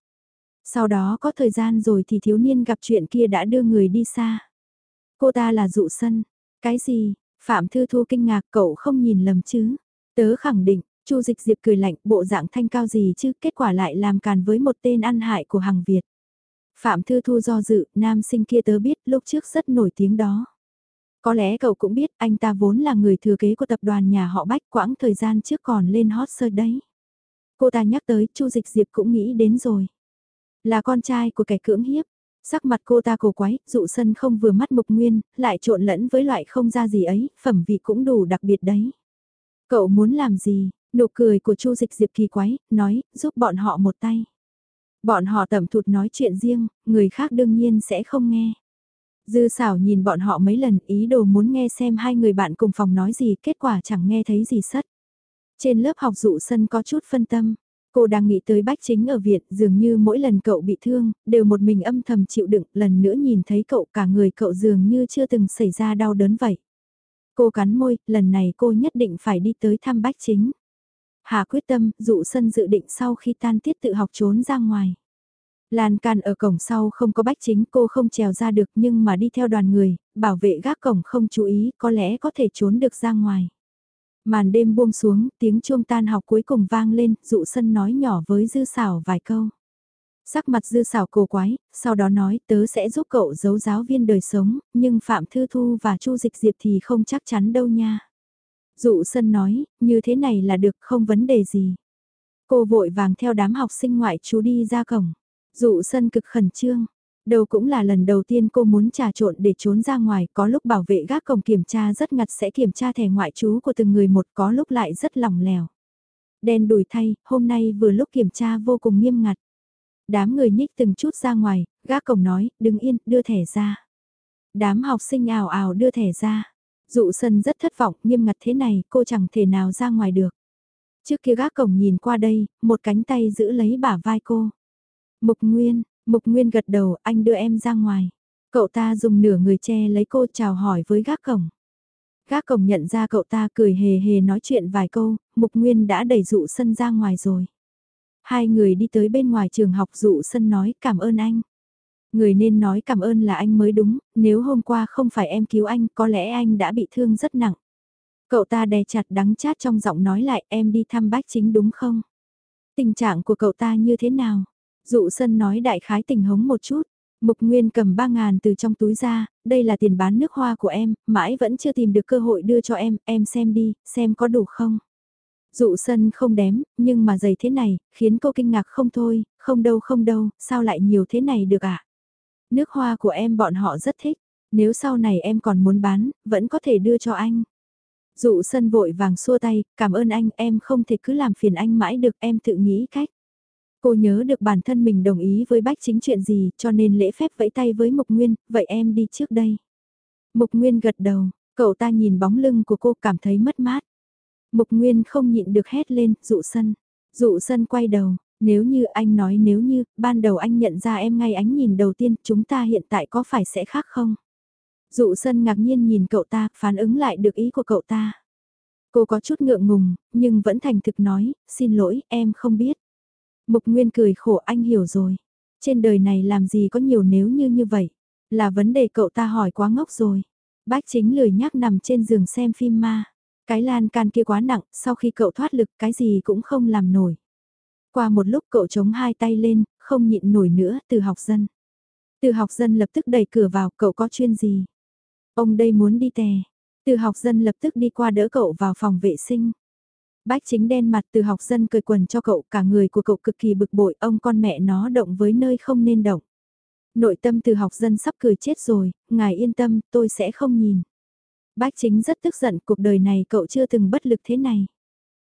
Sau đó có thời gian rồi thì thiếu niên gặp chuyện kia đã đưa người đi xa. Cô ta là dụ sân. Cái gì? Phạm Thư Thu kinh ngạc cậu không nhìn lầm chứ. Tớ khẳng định, Chu Dịch Diệp cười lạnh bộ dạng thanh cao gì chứ kết quả lại làm càn với một tên ăn hại của hàng Việt. Phạm Thư Thu do dự, nam sinh kia tớ biết lúc trước rất nổi tiếng đó. Có lẽ cậu cũng biết anh ta vốn là người thừa kế của tập đoàn nhà họ Bách quãng thời gian trước còn lên hot search đấy. Cô ta nhắc tới Chu Dịch Diệp cũng nghĩ đến rồi. Là con trai của kẻ cưỡng hiếp. Sắc mặt cô ta cổ quái, dụ sân không vừa mắt mục nguyên, lại trộn lẫn với loại không ra gì ấy, phẩm vị cũng đủ đặc biệt đấy. Cậu muốn làm gì? Nụ cười của Chu Dịch Diệp kỳ quái, nói, giúp bọn họ một tay. Bọn họ tẩm thụt nói chuyện riêng, người khác đương nhiên sẽ không nghe. Dư xảo nhìn bọn họ mấy lần ý đồ muốn nghe xem hai người bạn cùng phòng nói gì, kết quả chẳng nghe thấy gì sất. Trên lớp học dụ sân có chút phân tâm, cô đang nghĩ tới bách chính ở viện, dường như mỗi lần cậu bị thương, đều một mình âm thầm chịu đựng, lần nữa nhìn thấy cậu cả người cậu dường như chưa từng xảy ra đau đớn vậy. Cô cắn môi, lần này cô nhất định phải đi tới thăm bách chính. Hà quyết tâm, dụ sân dự định sau khi tan tiết tự học trốn ra ngoài. Lan can ở cổng sau không có bách chính cô không trèo ra được nhưng mà đi theo đoàn người, bảo vệ gác cổng không chú ý có lẽ có thể trốn được ra ngoài. Màn đêm buông xuống, tiếng chuông tan học cuối cùng vang lên, dụ sân nói nhỏ với dư xảo vài câu. Sắc mặt dư xảo cổ quái, sau đó nói tớ sẽ giúp cậu giấu giáo viên đời sống, nhưng Phạm Thư Thu và Chu Dịch Diệp thì không chắc chắn đâu nha. Dụ sân nói, như thế này là được không vấn đề gì. Cô vội vàng theo đám học sinh ngoại chú đi ra cổng. Dụ sân cực khẩn trương. Đầu cũng là lần đầu tiên cô muốn trà trộn để trốn ra ngoài, có lúc bảo vệ gác cổng kiểm tra rất ngặt sẽ kiểm tra thẻ ngoại trú của từng người một, có lúc lại rất lỏng lẻo. Đen đùi thay, hôm nay vừa lúc kiểm tra vô cùng nghiêm ngặt. Đám người nhích từng chút ra ngoài, gác cổng nói, đừng yên, đưa thẻ ra. Đám học sinh ảo ảo đưa thẻ ra. Dụ sân rất thất vọng, nghiêm ngặt thế này, cô chẳng thể nào ra ngoài được. Trước kia gác cổng nhìn qua đây, một cánh tay giữ lấy bả vai cô. Mục Nguyên, Mục Nguyên gật đầu, anh đưa em ra ngoài. Cậu ta dùng nửa người che lấy cô chào hỏi với gác cổng. Gác cổng nhận ra cậu ta cười hề hề nói chuyện vài câu, Mục Nguyên đã đẩy dụ sân ra ngoài rồi. Hai người đi tới bên ngoài trường học dụ sân nói cảm ơn anh. Người nên nói cảm ơn là anh mới đúng, nếu hôm qua không phải em cứu anh có lẽ anh đã bị thương rất nặng. Cậu ta đè chặt đắng chát trong giọng nói lại em đi thăm bách chính đúng không? Tình trạng của cậu ta như thế nào? Dụ sân nói đại khái tình hống một chút. Mục Nguyên cầm 3 ngàn từ trong túi ra, đây là tiền bán nước hoa của em, mãi vẫn chưa tìm được cơ hội đưa cho em, em xem đi, xem có đủ không. Dụ sân không đếm, nhưng mà dày thế này, khiến cô kinh ngạc không thôi, không đâu không đâu, sao lại nhiều thế này được ạ? À? Nước hoa của em bọn họ rất thích, nếu sau này em còn muốn bán, vẫn có thể đưa cho anh. Dụ sân vội vàng xua tay, cảm ơn anh, em không thể cứ làm phiền anh mãi được, em tự nghĩ cách. Cô nhớ được bản thân mình đồng ý với bách chính chuyện gì cho nên lễ phép vẫy tay với Mục Nguyên, vậy em đi trước đây. Mục Nguyên gật đầu, cậu ta nhìn bóng lưng của cô cảm thấy mất mát. Mục Nguyên không nhịn được hét lên, dụ sân. Dụ sân quay đầu, nếu như anh nói nếu như, ban đầu anh nhận ra em ngay ánh nhìn đầu tiên, chúng ta hiện tại có phải sẽ khác không? Dụ sân ngạc nhiên nhìn cậu ta, phản ứng lại được ý của cậu ta. Cô có chút ngượng ngùng, nhưng vẫn thành thực nói, xin lỗi, em không biết. Mục Nguyên cười khổ anh hiểu rồi. Trên đời này làm gì có nhiều nếu như như vậy. Là vấn đề cậu ta hỏi quá ngốc rồi. Bác chính lười nhắc nằm trên giường xem phim ma. Cái lan can kia quá nặng, sau khi cậu thoát lực cái gì cũng không làm nổi. Qua một lúc cậu chống hai tay lên, không nhịn nổi nữa từ học dân. Từ học dân lập tức đẩy cửa vào, cậu có chuyên gì? Ông đây muốn đi tè. Từ học dân lập tức đi qua đỡ cậu vào phòng vệ sinh. Bách chính đen mặt từ học dân cười quần cho cậu, cả người của cậu cực kỳ bực bội, ông con mẹ nó động với nơi không nên động. Nội tâm từ học dân sắp cười chết rồi, ngài yên tâm, tôi sẽ không nhìn. Bách chính rất tức giận, cuộc đời này cậu chưa từng bất lực thế này.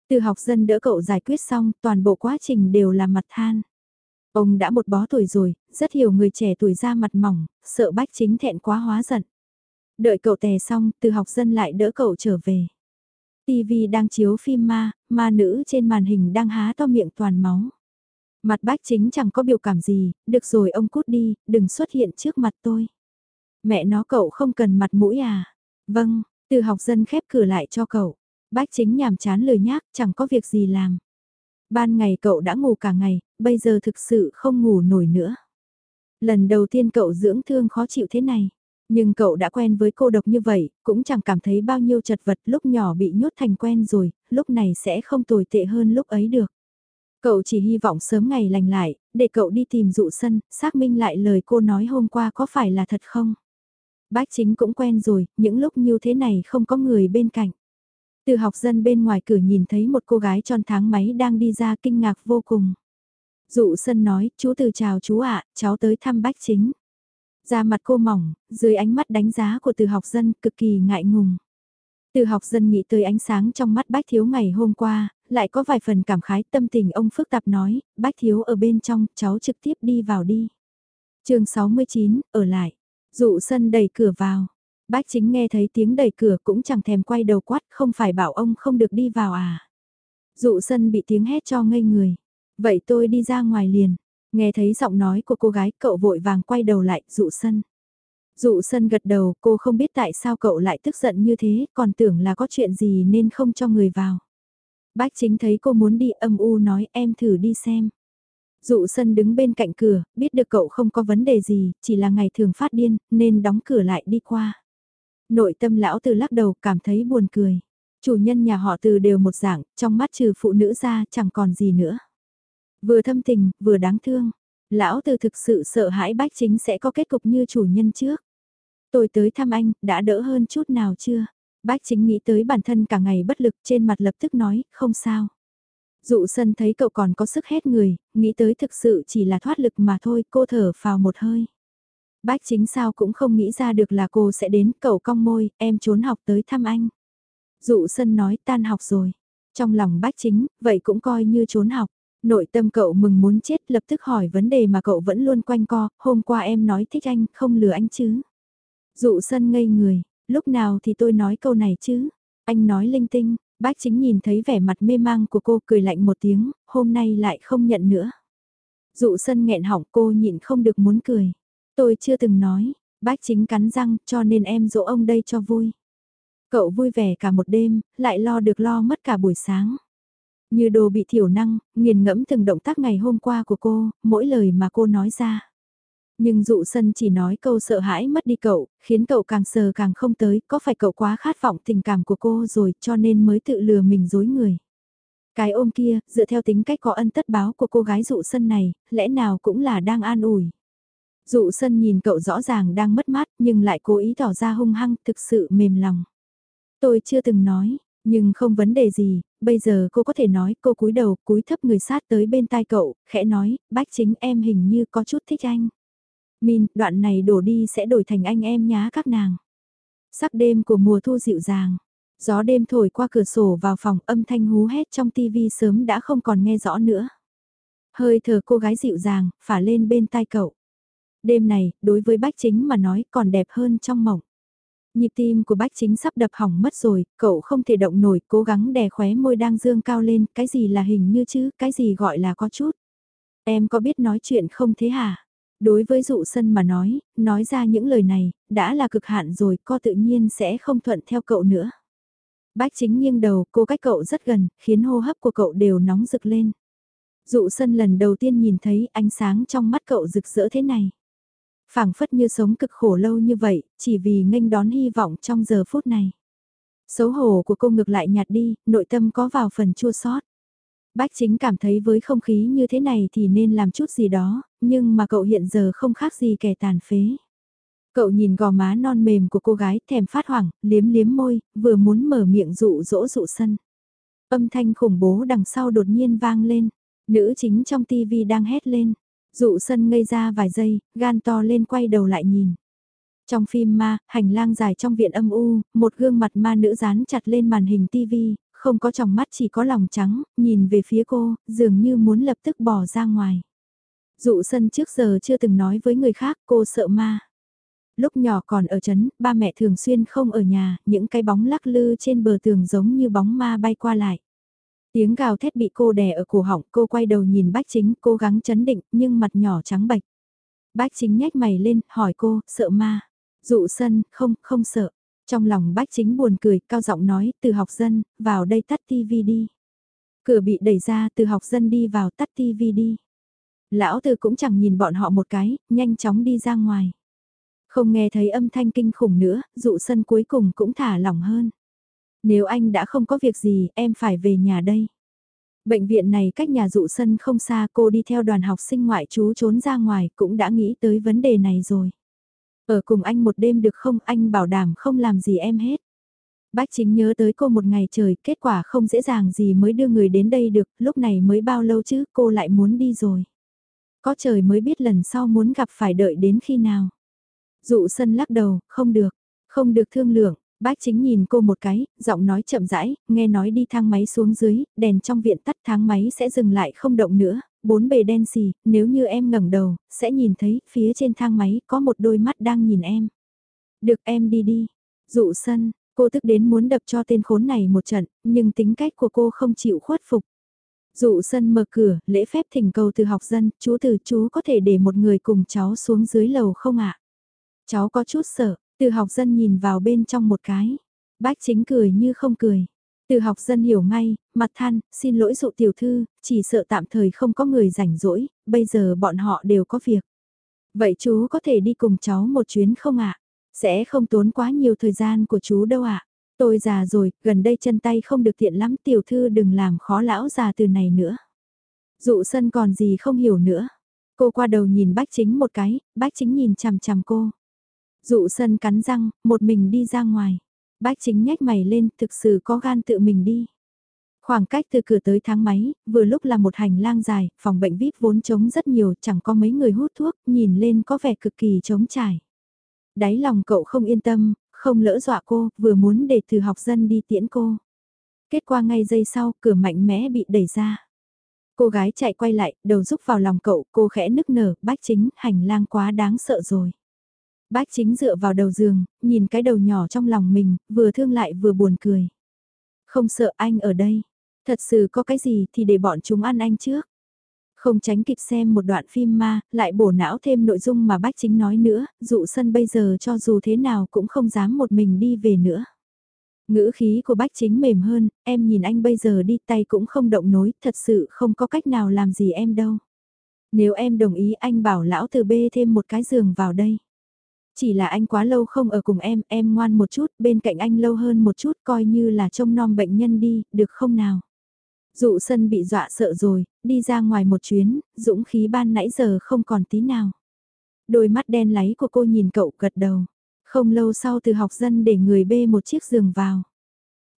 Từ học dân đỡ cậu giải quyết xong, toàn bộ quá trình đều là mặt than. Ông đã một bó tuổi rồi, rất hiểu người trẻ tuổi ra mặt mỏng, sợ bách chính thẹn quá hóa giận. Đợi cậu tè xong, từ học dân lại đỡ cậu trở về. TV đang chiếu phim ma, ma nữ trên màn hình đang há to miệng toàn máu. Mặt bách chính chẳng có biểu cảm gì, được rồi ông cút đi, đừng xuất hiện trước mặt tôi. Mẹ nó cậu không cần mặt mũi à? Vâng, từ học dân khép cửa lại cho cậu. Bách chính nhàm chán lời nhác, chẳng có việc gì làm. Ban ngày cậu đã ngủ cả ngày, bây giờ thực sự không ngủ nổi nữa. Lần đầu tiên cậu dưỡng thương khó chịu thế này. Nhưng cậu đã quen với cô độc như vậy, cũng chẳng cảm thấy bao nhiêu chật vật lúc nhỏ bị nhốt thành quen rồi, lúc này sẽ không tồi tệ hơn lúc ấy được. Cậu chỉ hy vọng sớm ngày lành lại, để cậu đi tìm dụ sân, xác minh lại lời cô nói hôm qua có phải là thật không? Bách chính cũng quen rồi, những lúc như thế này không có người bên cạnh. Từ học dân bên ngoài cửa nhìn thấy một cô gái tròn tháng máy đang đi ra kinh ngạc vô cùng. Dụ sân nói, chú từ chào chú ạ, cháu tới thăm bách chính da mặt cô mỏng, dưới ánh mắt đánh giá của từ học dân cực kỳ ngại ngùng. Từ học dân nghĩ tới ánh sáng trong mắt bách thiếu ngày hôm qua, lại có vài phần cảm khái tâm tình ông phức tạp nói, bách thiếu ở bên trong, cháu trực tiếp đi vào đi. chương 69, ở lại. Dụ sân đẩy cửa vào. Bách chính nghe thấy tiếng đẩy cửa cũng chẳng thèm quay đầu quát không phải bảo ông không được đi vào à. Dụ sân bị tiếng hét cho ngây người. Vậy tôi đi ra ngoài liền. Nghe thấy giọng nói của cô gái cậu vội vàng quay đầu lại dụ sân. Dụ sân gật đầu cô không biết tại sao cậu lại tức giận như thế còn tưởng là có chuyện gì nên không cho người vào. Bách chính thấy cô muốn đi âm u nói em thử đi xem. Dụ sân đứng bên cạnh cửa, biết được cậu không có vấn đề gì, chỉ là ngày thường phát điên, nên đóng cửa lại đi qua. Nội tâm lão từ lắc đầu cảm thấy buồn cười. Chủ nhân nhà họ từ đều một dạng, trong mắt trừ phụ nữ ra chẳng còn gì nữa. Vừa thâm tình, vừa đáng thương. Lão từ thực sự sợ hãi bách chính sẽ có kết cục như chủ nhân trước. Tôi tới thăm anh, đã đỡ hơn chút nào chưa? Bách chính nghĩ tới bản thân cả ngày bất lực trên mặt lập tức nói, không sao. Dụ sân thấy cậu còn có sức hết người, nghĩ tới thực sự chỉ là thoát lực mà thôi, cô thở vào một hơi. Bách chính sao cũng không nghĩ ra được là cô sẽ đến, cậu cong môi, em trốn học tới thăm anh. Dụ sân nói tan học rồi. Trong lòng bách chính, vậy cũng coi như trốn học. Nội tâm cậu mừng muốn chết lập tức hỏi vấn đề mà cậu vẫn luôn quanh co, hôm qua em nói thích anh, không lừa anh chứ. Dụ sân ngây người, lúc nào thì tôi nói câu này chứ. Anh nói linh tinh, bác chính nhìn thấy vẻ mặt mê mang của cô cười lạnh một tiếng, hôm nay lại không nhận nữa. Dụ sân nghẹn họng cô nhịn không được muốn cười. Tôi chưa từng nói, bác chính cắn răng cho nên em dỗ ông đây cho vui. Cậu vui vẻ cả một đêm, lại lo được lo mất cả buổi sáng. Như đồ bị thiểu năng, nghiền ngẫm từng động tác ngày hôm qua của cô, mỗi lời mà cô nói ra. Nhưng dụ sân chỉ nói câu sợ hãi mất đi cậu, khiến cậu càng sờ càng không tới, có phải cậu quá khát vọng tình cảm của cô rồi cho nên mới tự lừa mình dối người. Cái ôm kia, dựa theo tính cách có ân tất báo của cô gái dụ sân này, lẽ nào cũng là đang an ủi. Dụ sân nhìn cậu rõ ràng đang mất mát nhưng lại cố ý tỏ ra hung hăng, thực sự mềm lòng. Tôi chưa từng nói, nhưng không vấn đề gì, bây giờ cô có thể nói, cô cúi đầu, cúi thấp người sát tới bên tai cậu, khẽ nói, bách chính em hình như có chút thích anh. Min, đoạn này đổ đi sẽ đổi thành anh em nhá các nàng. Sắc đêm của mùa thu dịu dàng, gió đêm thổi qua cửa sổ vào phòng âm thanh hú hét trong tivi sớm đã không còn nghe rõ nữa. Hơi thở cô gái dịu dàng, phả lên bên tai cậu. Đêm này, đối với bách chính mà nói còn đẹp hơn trong mộng. Nhịp tim của bách chính sắp đập hỏng mất rồi, cậu không thể động nổi, cố gắng đè khóe môi đang dương cao lên, cái gì là hình như chứ, cái gì gọi là có chút. Em có biết nói chuyện không thế hả? Đối với dụ sân mà nói, nói ra những lời này, đã là cực hạn rồi, co tự nhiên sẽ không thuận theo cậu nữa. Bách chính nghiêng đầu, cô cách cậu rất gần, khiến hô hấp của cậu đều nóng rực lên. Dụ sân lần đầu tiên nhìn thấy ánh sáng trong mắt cậu rực rỡ thế này phảng phất như sống cực khổ lâu như vậy, chỉ vì nghênh đón hy vọng trong giờ phút này. Xấu hổ của cô ngược lại nhạt đi, nội tâm có vào phần chua sót. Bách chính cảm thấy với không khí như thế này thì nên làm chút gì đó, nhưng mà cậu hiện giờ không khác gì kẻ tàn phế. Cậu nhìn gò má non mềm của cô gái thèm phát hoảng, liếm liếm môi, vừa muốn mở miệng dụ dỗ dụ sân. Âm thanh khủng bố đằng sau đột nhiên vang lên, nữ chính trong tivi đang hét lên. Dụ sân ngây ra vài giây, gan to lên quay đầu lại nhìn. Trong phim ma, hành lang dài trong viện âm u, một gương mặt ma nữ dán chặt lên màn hình tivi, không có tròng mắt chỉ có lòng trắng, nhìn về phía cô, dường như muốn lập tức bỏ ra ngoài. Dụ sân trước giờ chưa từng nói với người khác cô sợ ma. Lúc nhỏ còn ở chấn, ba mẹ thường xuyên không ở nhà, những cái bóng lắc lư trên bờ tường giống như bóng ma bay qua lại. Tiếng gào thét bị cô đè ở cổ họng, cô quay đầu nhìn bách chính, cố gắng chấn định, nhưng mặt nhỏ trắng bạch. Bách chính nhếch mày lên, hỏi cô, sợ ma. Dụ sân, không, không sợ. Trong lòng bách chính buồn cười, cao giọng nói, từ học dân, vào đây tắt tivi đi. Cửa bị đẩy ra, từ học dân đi vào tắt tivi đi. Lão từ cũng chẳng nhìn bọn họ một cái, nhanh chóng đi ra ngoài. Không nghe thấy âm thanh kinh khủng nữa, dụ sân cuối cùng cũng thả lỏng hơn. Nếu anh đã không có việc gì, em phải về nhà đây. Bệnh viện này cách nhà dụ sân không xa cô đi theo đoàn học sinh ngoại trú trốn ra ngoài cũng đã nghĩ tới vấn đề này rồi. Ở cùng anh một đêm được không anh bảo đảm không làm gì em hết. Bách chính nhớ tới cô một ngày trời, kết quả không dễ dàng gì mới đưa người đến đây được, lúc này mới bao lâu chứ, cô lại muốn đi rồi. Có trời mới biết lần sau muốn gặp phải đợi đến khi nào. Dụ sân lắc đầu, không được, không được thương lượng, bác chính nhìn cô một cái, giọng nói chậm rãi, nghe nói đi thang máy xuống dưới, đèn trong viện tắt thang máy sẽ dừng lại không động nữa, bốn bề đen xì, nếu như em ngẩng đầu, sẽ nhìn thấy phía trên thang máy có một đôi mắt đang nhìn em. Được em đi đi. Dụ sân, cô tức đến muốn đập cho tên khốn này một trận, nhưng tính cách của cô không chịu khuất phục. Dụ sân mở cửa, lễ phép thỉnh cầu từ học dân, chú từ chú có thể để một người cùng cháu xuống dưới lầu không ạ? Cháu có chút sợ, từ học dân nhìn vào bên trong một cái. bách chính cười như không cười. Từ học dân hiểu ngay, mặt than, xin lỗi dụ tiểu thư, chỉ sợ tạm thời không có người rảnh rỗi, bây giờ bọn họ đều có việc. Vậy chú có thể đi cùng cháu một chuyến không ạ? Sẽ không tốn quá nhiều thời gian của chú đâu ạ. Tôi già rồi, gần đây chân tay không được tiện lắm tiểu thư đừng làm khó lão già từ này nữa. Dụ sân còn gì không hiểu nữa. Cô qua đầu nhìn bách chính một cái, bách chính nhìn chằm chằm cô. Dụ sân cắn răng, một mình đi ra ngoài. Bách chính nhếch mày lên, thực sự có gan tự mình đi. Khoảng cách từ cửa tới thang máy, vừa lúc là một hành lang dài, phòng bệnh VIP vốn trống rất nhiều, chẳng có mấy người hút thuốc, nhìn lên có vẻ cực kỳ trống trải. Đáy lòng cậu không yên tâm, không lỡ dọa cô, vừa muốn để từ học dân đi tiễn cô. Kết quả ngay giây sau, cửa mạnh mẽ bị đẩy ra. Cô gái chạy quay lại, đầu rúc vào lòng cậu, cô khẽ nức nở, bách chính, hành lang quá đáng sợ rồi. Bách chính dựa vào đầu giường, nhìn cái đầu nhỏ trong lòng mình, vừa thương lại vừa buồn cười. Không sợ anh ở đây. Thật sự có cái gì thì để bọn chúng ăn anh trước. Không tránh kịp xem một đoạn phim ma, lại bổ não thêm nội dung mà bách chính nói nữa, dụ sân bây giờ cho dù thế nào cũng không dám một mình đi về nữa. Ngữ khí của bách chính mềm hơn, em nhìn anh bây giờ đi tay cũng không động nối, thật sự không có cách nào làm gì em đâu. Nếu em đồng ý anh bảo lão từ bê thêm một cái giường vào đây. Chỉ là anh quá lâu không ở cùng em, em ngoan một chút, bên cạnh anh lâu hơn một chút coi như là trông nom bệnh nhân đi, được không nào? Dụ sân bị dọa sợ rồi, đi ra ngoài một chuyến, dũng khí ban nãy giờ không còn tí nào. Đôi mắt đen láy của cô nhìn cậu gật đầu. Không lâu sau từ học dân để người bê một chiếc giường vào.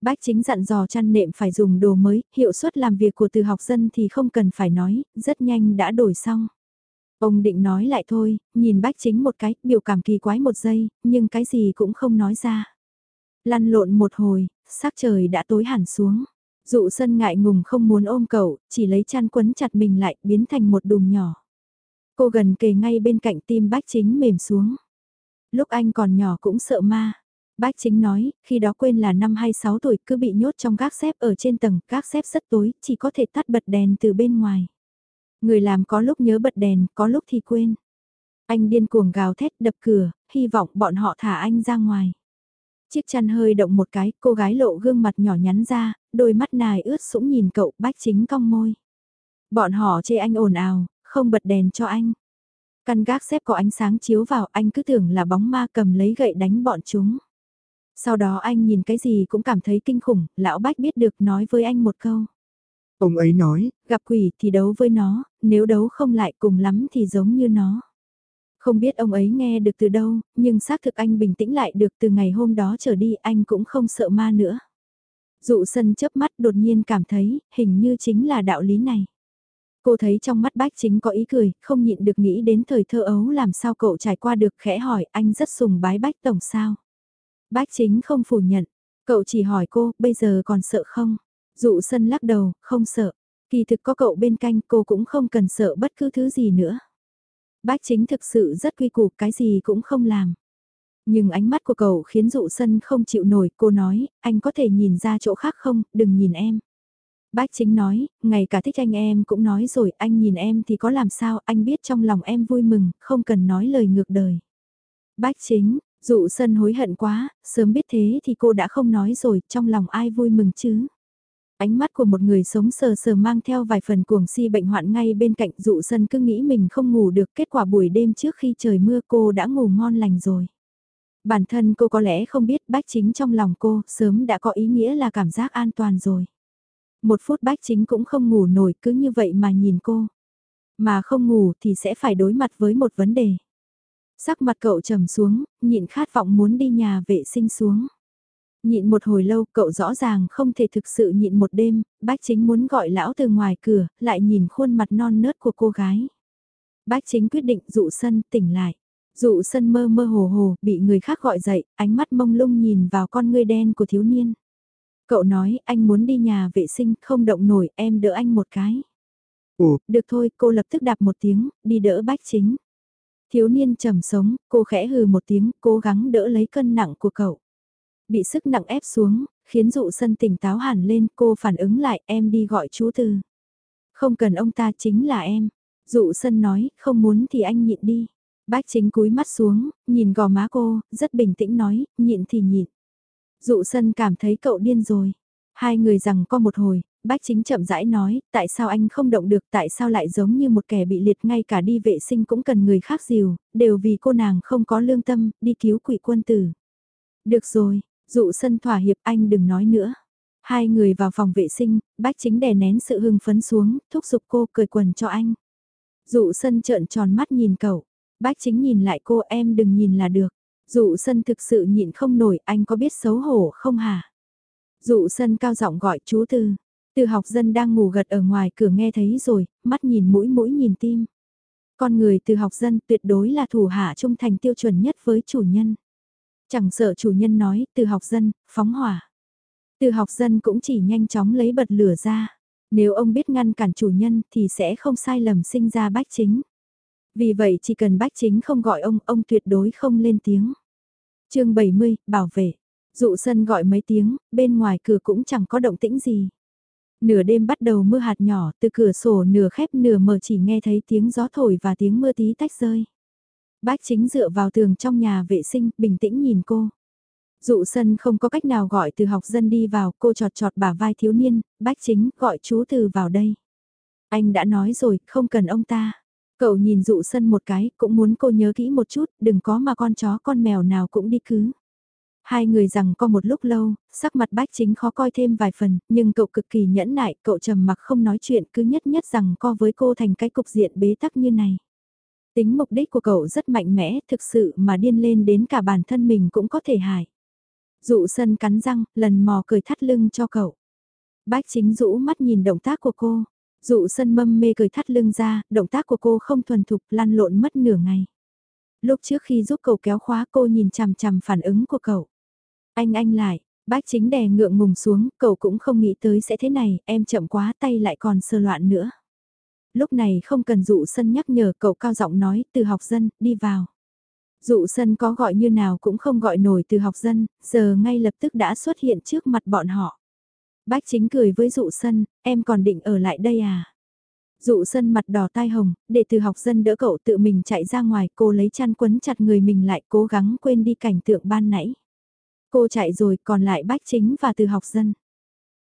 Bác chính dặn dò chăn nệm phải dùng đồ mới, hiệu suất làm việc của từ học dân thì không cần phải nói, rất nhanh đã đổi xong. Ông định nói lại thôi, nhìn bách chính một cái, biểu cảm kỳ quái một giây, nhưng cái gì cũng không nói ra. Lăn lộn một hồi, sắc trời đã tối hẳn xuống. Dụ sân ngại ngùng không muốn ôm cậu, chỉ lấy chăn quấn chặt mình lại, biến thành một đùm nhỏ. Cô gần kề ngay bên cạnh tim bách chính mềm xuống. Lúc anh còn nhỏ cũng sợ ma. Bác chính nói, khi đó quên là năm hay sáu tuổi cứ bị nhốt trong gác xếp ở trên tầng, gác xếp rất tối, chỉ có thể tắt bật đèn từ bên ngoài. Người làm có lúc nhớ bật đèn, có lúc thì quên. Anh điên cuồng gào thét đập cửa, hy vọng bọn họ thả anh ra ngoài. Chiếc chăn hơi động một cái, cô gái lộ gương mặt nhỏ nhắn ra, đôi mắt nài ướt sũng nhìn cậu bách chính cong môi. Bọn họ chê anh ồn ào, không bật đèn cho anh. Căn gác xếp có ánh sáng chiếu vào anh cứ tưởng là bóng ma cầm lấy gậy đánh bọn chúng. Sau đó anh nhìn cái gì cũng cảm thấy kinh khủng, lão bách biết được nói với anh một câu. Ông ấy nói, gặp quỷ thì đấu với nó, nếu đấu không lại cùng lắm thì giống như nó. Không biết ông ấy nghe được từ đâu, nhưng xác thực anh bình tĩnh lại được từ ngày hôm đó trở đi anh cũng không sợ ma nữa. Dụ sân chớp mắt đột nhiên cảm thấy, hình như chính là đạo lý này. Cô thấy trong mắt bách chính có ý cười, không nhịn được nghĩ đến thời thơ ấu làm sao cậu trải qua được khẽ hỏi anh rất sùng bái bách tổng sao. Bách chính không phủ nhận, cậu chỉ hỏi cô, bây giờ còn sợ không? Dụ sân lắc đầu, không sợ. Kỳ thực có cậu bên canh, cô cũng không cần sợ bất cứ thứ gì nữa. Bách chính thực sự rất quy củ, cái gì cũng không làm. Nhưng ánh mắt của cậu khiến dụ sân không chịu nổi, cô nói, anh có thể nhìn ra chỗ khác không, đừng nhìn em. Bách chính nói, ngày cả thích anh em cũng nói rồi, anh nhìn em thì có làm sao, anh biết trong lòng em vui mừng, không cần nói lời ngược đời. Bách chính, dụ sân hối hận quá, sớm biết thế thì cô đã không nói rồi, trong lòng ai vui mừng chứ. Ánh mắt của một người sống sờ sờ mang theo vài phần cuồng si bệnh hoạn ngay bên cạnh dụ sân cứ nghĩ mình không ngủ được kết quả buổi đêm trước khi trời mưa cô đã ngủ ngon lành rồi. Bản thân cô có lẽ không biết bách chính trong lòng cô sớm đã có ý nghĩa là cảm giác an toàn rồi. Một phút bách chính cũng không ngủ nổi cứ như vậy mà nhìn cô. Mà không ngủ thì sẽ phải đối mặt với một vấn đề. Sắc mặt cậu trầm xuống, nhịn khát vọng muốn đi nhà vệ sinh xuống. Nhịn một hồi lâu cậu rõ ràng không thể thực sự nhịn một đêm, bách chính muốn gọi lão từ ngoài cửa, lại nhìn khuôn mặt non nớt của cô gái. Bách chính quyết định dụ sân tỉnh lại. Dụ sân mơ mơ hồ hồ, bị người khác gọi dậy, ánh mắt mông lung nhìn vào con ngươi đen của thiếu niên. Cậu nói anh muốn đi nhà vệ sinh, không động nổi, em đỡ anh một cái. Ồ, được thôi, cô lập tức đạp một tiếng, đi đỡ bách chính. Thiếu niên trầm sống, cô khẽ hừ một tiếng, cố gắng đỡ lấy cân nặng của cậu. Bị sức nặng ép xuống, khiến dụ sân tỉnh táo hẳn lên, cô phản ứng lại, em đi gọi chú Tư. Không cần ông ta chính là em. Dụ sân nói, không muốn thì anh nhịn đi. Bách chính cúi mắt xuống, nhìn gò má cô, rất bình tĩnh nói, nhịn thì nhịn. Dụ sân cảm thấy cậu điên rồi. Hai người rằng có một hồi, bách chính chậm rãi nói, tại sao anh không động được, tại sao lại giống như một kẻ bị liệt ngay cả đi vệ sinh cũng cần người khác dìu, đều vì cô nàng không có lương tâm, đi cứu quỷ quân tử. Được rồi, dụ sân thỏa hiệp anh đừng nói nữa. Hai người vào phòng vệ sinh, bách chính đè nén sự hưng phấn xuống, thúc giục cô cười quần cho anh. Dụ sân trợn tròn mắt nhìn cậu, bách chính nhìn lại cô em đừng nhìn là được. Dụ sân thực sự nhịn không nổi anh có biết xấu hổ không hả? Dụ sân cao giọng gọi chú Tư. Từ học dân đang ngủ gật ở ngoài cửa nghe thấy rồi, mắt nhìn mũi mũi nhìn tim. Con người từ học dân tuyệt đối là thủ hạ trung thành tiêu chuẩn nhất với chủ nhân. Chẳng sợ chủ nhân nói, từ học dân, phóng hỏa. Từ học dân cũng chỉ nhanh chóng lấy bật lửa ra. Nếu ông biết ngăn cản chủ nhân thì sẽ không sai lầm sinh ra bách chính. Vì vậy chỉ cần bách chính không gọi ông, ông tuyệt đối không lên tiếng. chương 70, bảo vệ. Dụ sân gọi mấy tiếng, bên ngoài cửa cũng chẳng có động tĩnh gì. Nửa đêm bắt đầu mưa hạt nhỏ, từ cửa sổ nửa khép nửa mở chỉ nghe thấy tiếng gió thổi và tiếng mưa tí tách rơi. Bách chính dựa vào tường trong nhà vệ sinh, bình tĩnh nhìn cô. Dụ sân không có cách nào gọi từ học dân đi vào, cô trọt trọt bả vai thiếu niên, bách chính gọi chú từ vào đây. Anh đã nói rồi, không cần ông ta. Cậu nhìn dụ sân một cái, cũng muốn cô nhớ kỹ một chút, đừng có mà con chó con mèo nào cũng đi cứ. Hai người rằng có một lúc lâu, sắc mặt bách chính khó coi thêm vài phần, nhưng cậu cực kỳ nhẫn nại, cậu trầm mặc không nói chuyện cứ nhất nhất rằng co với cô thành cái cục diện bế tắc như này. Tính mục đích của cậu rất mạnh mẽ, thực sự mà điên lên đến cả bản thân mình cũng có thể hại. Dụ sân cắn răng, lần mò cười thắt lưng cho cậu. Bách chính rũ mắt nhìn động tác của cô. Dụ sân mâm mê cười thắt lưng ra, động tác của cô không thuần thục lăn lộn mất nửa ngày. Lúc trước khi giúp cậu kéo khóa cô nhìn chằm chằm phản ứng của cậu. Anh anh lại, bách chính đè ngượng ngùng xuống, cậu cũng không nghĩ tới sẽ thế này, em chậm quá tay lại còn sơ loạn nữa. Lúc này không cần dụ sân nhắc nhở cậu cao giọng nói từ học dân, đi vào. Dụ sân có gọi như nào cũng không gọi nổi từ học dân, giờ ngay lập tức đã xuất hiện trước mặt bọn họ. Bách chính cười với dụ sân, em còn định ở lại đây à? Dụ sân mặt đỏ tai hồng, để từ học dân đỡ cậu tự mình chạy ra ngoài, cô lấy chăn quấn chặt người mình lại cố gắng quên đi cảnh tượng ban nãy. Cô chạy rồi còn lại bách chính và từ học dân.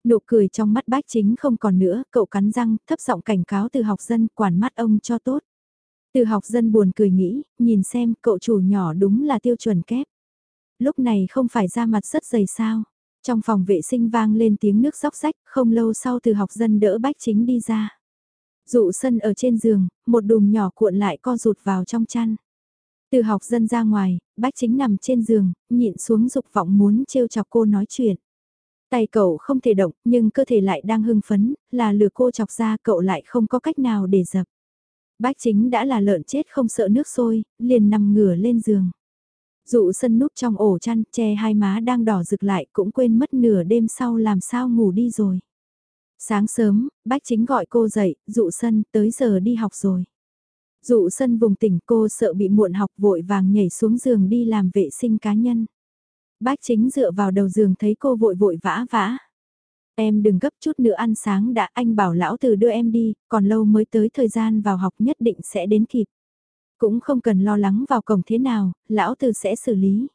Nụ cười trong mắt bách chính không còn nữa, cậu cắn răng, thấp giọng cảnh cáo từ học dân, quản mắt ông cho tốt. Từ học dân buồn cười nghĩ, nhìn xem cậu chủ nhỏ đúng là tiêu chuẩn kép. Lúc này không phải ra mặt rất dày sao. Trong phòng vệ sinh vang lên tiếng nước róc rách, không lâu sau từ học dân đỡ bách chính đi ra. Dụ sân ở trên giường, một đùm nhỏ cuộn lại co rụt vào trong chăn. Từ học dân ra ngoài, bách chính nằm trên giường, nhịn xuống dục vọng muốn trêu chọc cô nói chuyện. Tay cậu không thể động, nhưng cơ thể lại đang hưng phấn, là lừa cô chọc ra cậu lại không có cách nào để dập. Bách chính đã là lợn chết không sợ nước sôi, liền nằm ngửa lên giường. Dụ sân núp trong ổ chăn, che hai má đang đỏ rực lại cũng quên mất nửa đêm sau làm sao ngủ đi rồi. Sáng sớm, bách chính gọi cô dậy, dụ sân, tới giờ đi học rồi. Dụ sân vùng tỉnh cô sợ bị muộn học vội vàng nhảy xuống giường đi làm vệ sinh cá nhân. Bách chính dựa vào đầu giường thấy cô vội vội vã vã. Em đừng gấp chút nữa ăn sáng đã anh bảo lão từ đưa em đi, còn lâu mới tới thời gian vào học nhất định sẽ đến kịp. Cũng không cần lo lắng vào cổng thế nào, lão từ sẽ xử lý.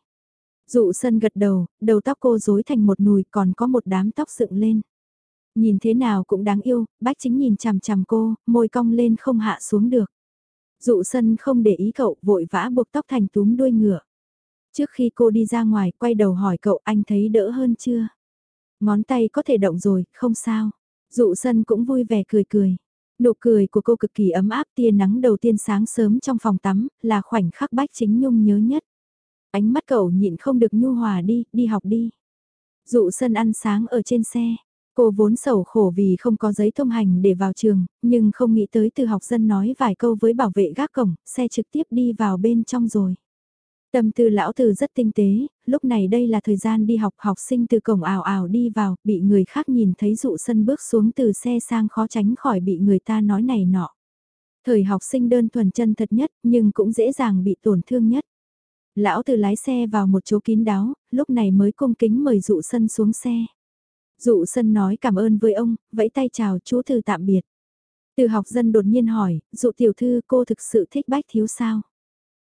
Dụ sân gật đầu, đầu tóc cô rối thành một nùi còn có một đám tóc dựng lên. Nhìn thế nào cũng đáng yêu, bách chính nhìn chằm chằm cô, môi cong lên không hạ xuống được. Dụ sân không để ý cậu, vội vã buộc tóc thành túm đuôi ngựa. Trước khi cô đi ra ngoài, quay đầu hỏi cậu anh thấy đỡ hơn chưa? Ngón tay có thể động rồi, không sao. Dụ sân cũng vui vẻ cười cười. Nụ cười của cô cực kỳ ấm áp tia nắng đầu tiên sáng sớm trong phòng tắm, là khoảnh khắc bách chính nhung nhớ nhất. Ánh mắt cậu nhịn không được nhu hòa đi, đi học đi. Dụ sân ăn sáng ở trên xe. Cô vốn sầu khổ vì không có giấy thông hành để vào trường, nhưng không nghĩ tới từ học dân nói vài câu với bảo vệ gác cổng, xe trực tiếp đi vào bên trong rồi. Tâm tư lão từ rất tinh tế, lúc này đây là thời gian đi học học sinh từ cổng ảo ảo đi vào, bị người khác nhìn thấy dụ sân bước xuống từ xe sang khó tránh khỏi bị người ta nói này nọ. Thời học sinh đơn thuần chân thật nhất nhưng cũng dễ dàng bị tổn thương nhất. Lão từ lái xe vào một chỗ kín đáo, lúc này mới cung kính mời dụ sân xuống xe. Dụ sân nói cảm ơn với ông, vẫy tay chào chú thư tạm biệt. Từ học dân đột nhiên hỏi, dụ tiểu thư cô thực sự thích bách thiếu sao?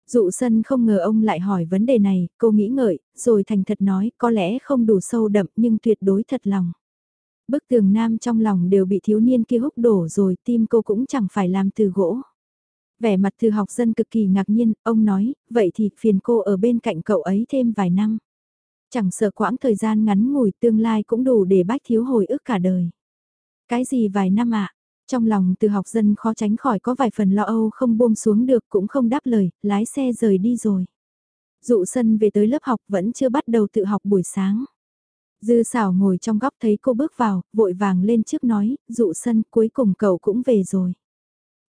Dụ sân không ngờ ông lại hỏi vấn đề này, cô nghĩ ngợi, rồi thành thật nói có lẽ không đủ sâu đậm nhưng tuyệt đối thật lòng. Bức tường nam trong lòng đều bị thiếu niên kia húc đổ rồi tim cô cũng chẳng phải làm từ gỗ. Vẻ mặt thư học dân cực kỳ ngạc nhiên, ông nói, vậy thì phiền cô ở bên cạnh cậu ấy thêm vài năm. Chẳng sợ quãng thời gian ngắn ngủi tương lai cũng đủ để bách thiếu hồi ức cả đời. Cái gì vài năm ạ? Trong lòng từ học dân khó tránh khỏi có vài phần lo âu không buông xuống được cũng không đáp lời, lái xe rời đi rồi. Dụ sân về tới lớp học vẫn chưa bắt đầu tự học buổi sáng. Dư xảo ngồi trong góc thấy cô bước vào, vội vàng lên trước nói, dụ sân cuối cùng cậu cũng về rồi.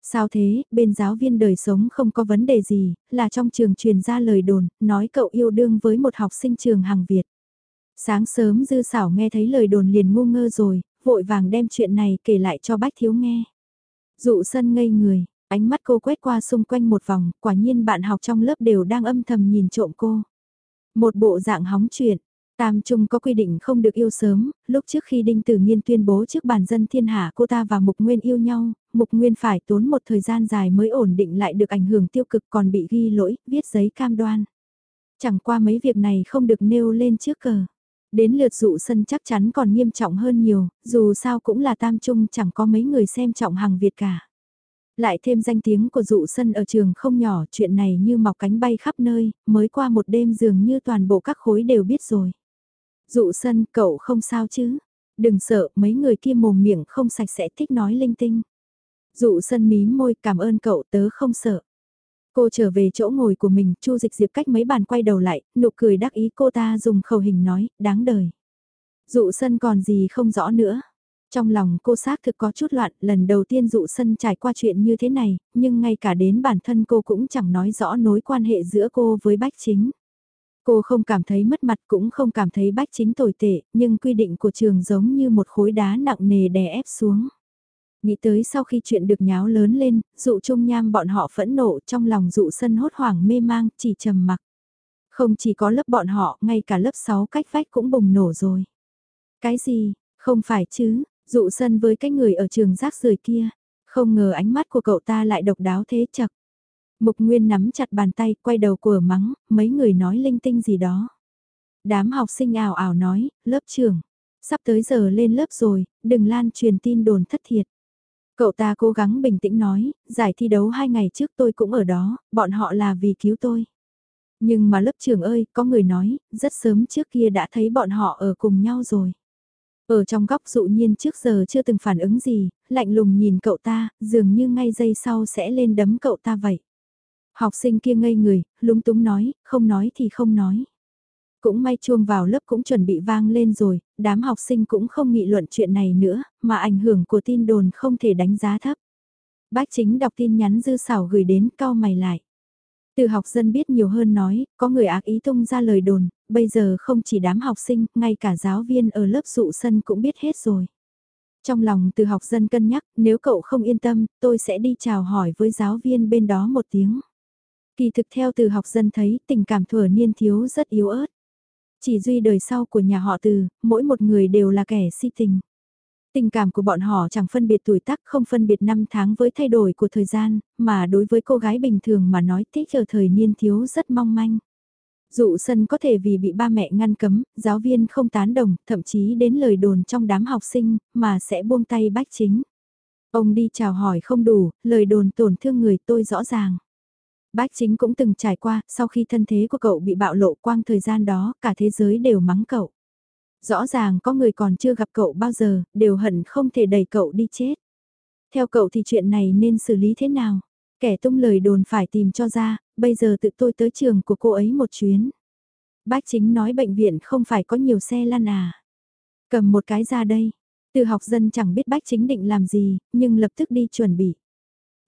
Sao thế, bên giáo viên đời sống không có vấn đề gì, là trong trường truyền ra lời đồn, nói cậu yêu đương với một học sinh trường hàng Việt. Sáng sớm dư xảo nghe thấy lời đồn liền ngu ngơ rồi, vội vàng đem chuyện này kể lại cho bách thiếu nghe. Dụ sân ngây người, ánh mắt cô quét qua xung quanh một vòng, quả nhiên bạn học trong lớp đều đang âm thầm nhìn trộm cô. Một bộ dạng hóng chuyện, Tam Trung có quy định không được yêu sớm, lúc trước khi Đinh Tử Nghiên tuyên bố trước bản dân thiên hạ cô ta và Mục Nguyên yêu nhau, Mục Nguyên phải tốn một thời gian dài mới ổn định lại được ảnh hưởng tiêu cực còn bị ghi lỗi, viết giấy cam đoan. Chẳng qua mấy việc này không được nêu lên trước cờ. Đến lượt dụ sân chắc chắn còn nghiêm trọng hơn nhiều, dù sao cũng là tam trung chẳng có mấy người xem trọng hàng Việt cả. Lại thêm danh tiếng của dụ sân ở trường không nhỏ, chuyện này như mọc cánh bay khắp nơi, mới qua một đêm dường như toàn bộ các khối đều biết rồi. Dụ sân, cậu không sao chứ? Đừng sợ, mấy người kia mồm miệng không sạch sẽ thích nói linh tinh. Dụ sân mí môi cảm ơn cậu tớ không sợ. Cô trở về chỗ ngồi của mình, Chu Dịch Diệp cách mấy bàn quay đầu lại, nụ cười đắc ý cô ta dùng khẩu hình nói, đáng đời. Dụ sân còn gì không rõ nữa. Trong lòng cô xác thực có chút loạn, lần đầu tiên dụ sân trải qua chuyện như thế này, nhưng ngay cả đến bản thân cô cũng chẳng nói rõ nối quan hệ giữa cô với Bách Chính. Cô không cảm thấy mất mặt cũng không cảm thấy Bách Chính tồi tệ, nhưng quy định của trường giống như một khối đá nặng nề đè ép xuống. Nghĩ tới sau khi chuyện được nháo lớn lên, dụ trung nham bọn họ phẫn nộ trong lòng dụ sân hốt hoảng mê mang, chỉ trầm mặc. Không chỉ có lớp bọn họ, ngay cả lớp 6 cách vách cũng bùng nổ rồi. Cái gì, không phải chứ, dụ sân với cái người ở trường rác rời kia. Không ngờ ánh mắt của cậu ta lại độc đáo thế chật. Mục Nguyên nắm chặt bàn tay, quay đầu của mắng, mấy người nói linh tinh gì đó. Đám học sinh ảo ảo nói, lớp trưởng, sắp tới giờ lên lớp rồi, đừng lan truyền tin đồn thất thiệt. Cậu ta cố gắng bình tĩnh nói, giải thi đấu hai ngày trước tôi cũng ở đó, bọn họ là vì cứu tôi. Nhưng mà lớp trưởng ơi, có người nói, rất sớm trước kia đã thấy bọn họ ở cùng nhau rồi. Ở trong góc dụ nhiên trước giờ chưa từng phản ứng gì, lạnh lùng nhìn cậu ta, dường như ngay giây sau sẽ lên đấm cậu ta vậy. Học sinh kia ngây người, lúng túng nói, không nói thì không nói. Cũng may chuông vào lớp cũng chuẩn bị vang lên rồi, đám học sinh cũng không nghị luận chuyện này nữa, mà ảnh hưởng của tin đồn không thể đánh giá thấp. Bác chính đọc tin nhắn dư xảo gửi đến cao mày lại. Từ học dân biết nhiều hơn nói, có người ác ý tung ra lời đồn, bây giờ không chỉ đám học sinh, ngay cả giáo viên ở lớp dụ sân cũng biết hết rồi. Trong lòng từ học dân cân nhắc, nếu cậu không yên tâm, tôi sẽ đi chào hỏi với giáo viên bên đó một tiếng. Kỳ thực theo từ học dân thấy tình cảm thừa niên thiếu rất yếu ớt. Chỉ duy đời sau của nhà họ từ, mỗi một người đều là kẻ si tình. Tình cảm của bọn họ chẳng phân biệt tuổi tác không phân biệt năm tháng với thay đổi của thời gian, mà đối với cô gái bình thường mà nói thích ở thời niên thiếu rất mong manh. Dụ sân có thể vì bị ba mẹ ngăn cấm, giáo viên không tán đồng, thậm chí đến lời đồn trong đám học sinh, mà sẽ buông tay bách chính. Ông đi chào hỏi không đủ, lời đồn tổn thương người tôi rõ ràng. Bách chính cũng từng trải qua, sau khi thân thế của cậu bị bạo lộ quang thời gian đó, cả thế giới đều mắng cậu. Rõ ràng có người còn chưa gặp cậu bao giờ, đều hận không thể đẩy cậu đi chết. Theo cậu thì chuyện này nên xử lý thế nào? Kẻ tung lời đồn phải tìm cho ra, bây giờ tự tôi tới trường của cô ấy một chuyến. Bác chính nói bệnh viện không phải có nhiều xe lăn à. Cầm một cái ra đây. Từ học dân chẳng biết bác chính định làm gì, nhưng lập tức đi chuẩn bị.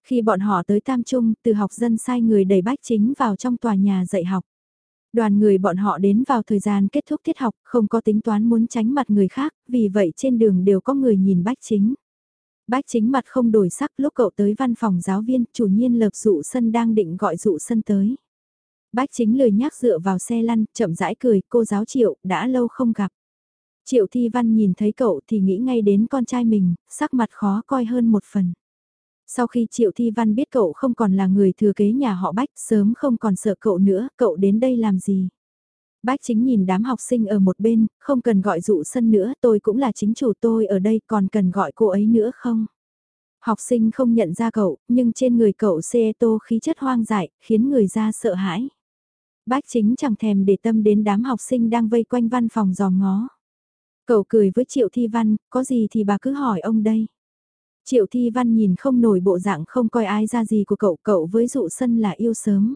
Khi bọn họ tới Tam Trung, từ học dân sai người đẩy bách chính vào trong tòa nhà dạy học. Đoàn người bọn họ đến vào thời gian kết thúc tiết học, không có tính toán muốn tránh mặt người khác, vì vậy trên đường đều có người nhìn bách chính. Bách chính mặt không đổi sắc lúc cậu tới văn phòng giáo viên, chủ nhiên lợp dụ sân đang định gọi dụ sân tới. Bách chính lười nhác dựa vào xe lăn, chậm rãi cười, cô giáo triệu, đã lâu không gặp. Triệu thi văn nhìn thấy cậu thì nghĩ ngay đến con trai mình, sắc mặt khó coi hơn một phần. Sau khi Triệu Thi Văn biết cậu không còn là người thừa kế nhà họ Bách, sớm không còn sợ cậu nữa, cậu đến đây làm gì? Bách chính nhìn đám học sinh ở một bên, không cần gọi dụ sân nữa, tôi cũng là chính chủ tôi ở đây còn cần gọi cô ấy nữa không? Học sinh không nhận ra cậu, nhưng trên người cậu xe tô khí chất hoang dại, khiến người ra sợ hãi. Bách chính chẳng thèm để tâm đến đám học sinh đang vây quanh văn phòng giò ngó. Cậu cười với Triệu Thi Văn, có gì thì bà cứ hỏi ông đây. Triệu Thi Văn nhìn không nổi bộ dạng không coi ai ra gì của cậu, cậu với dụ sân là yêu sớm.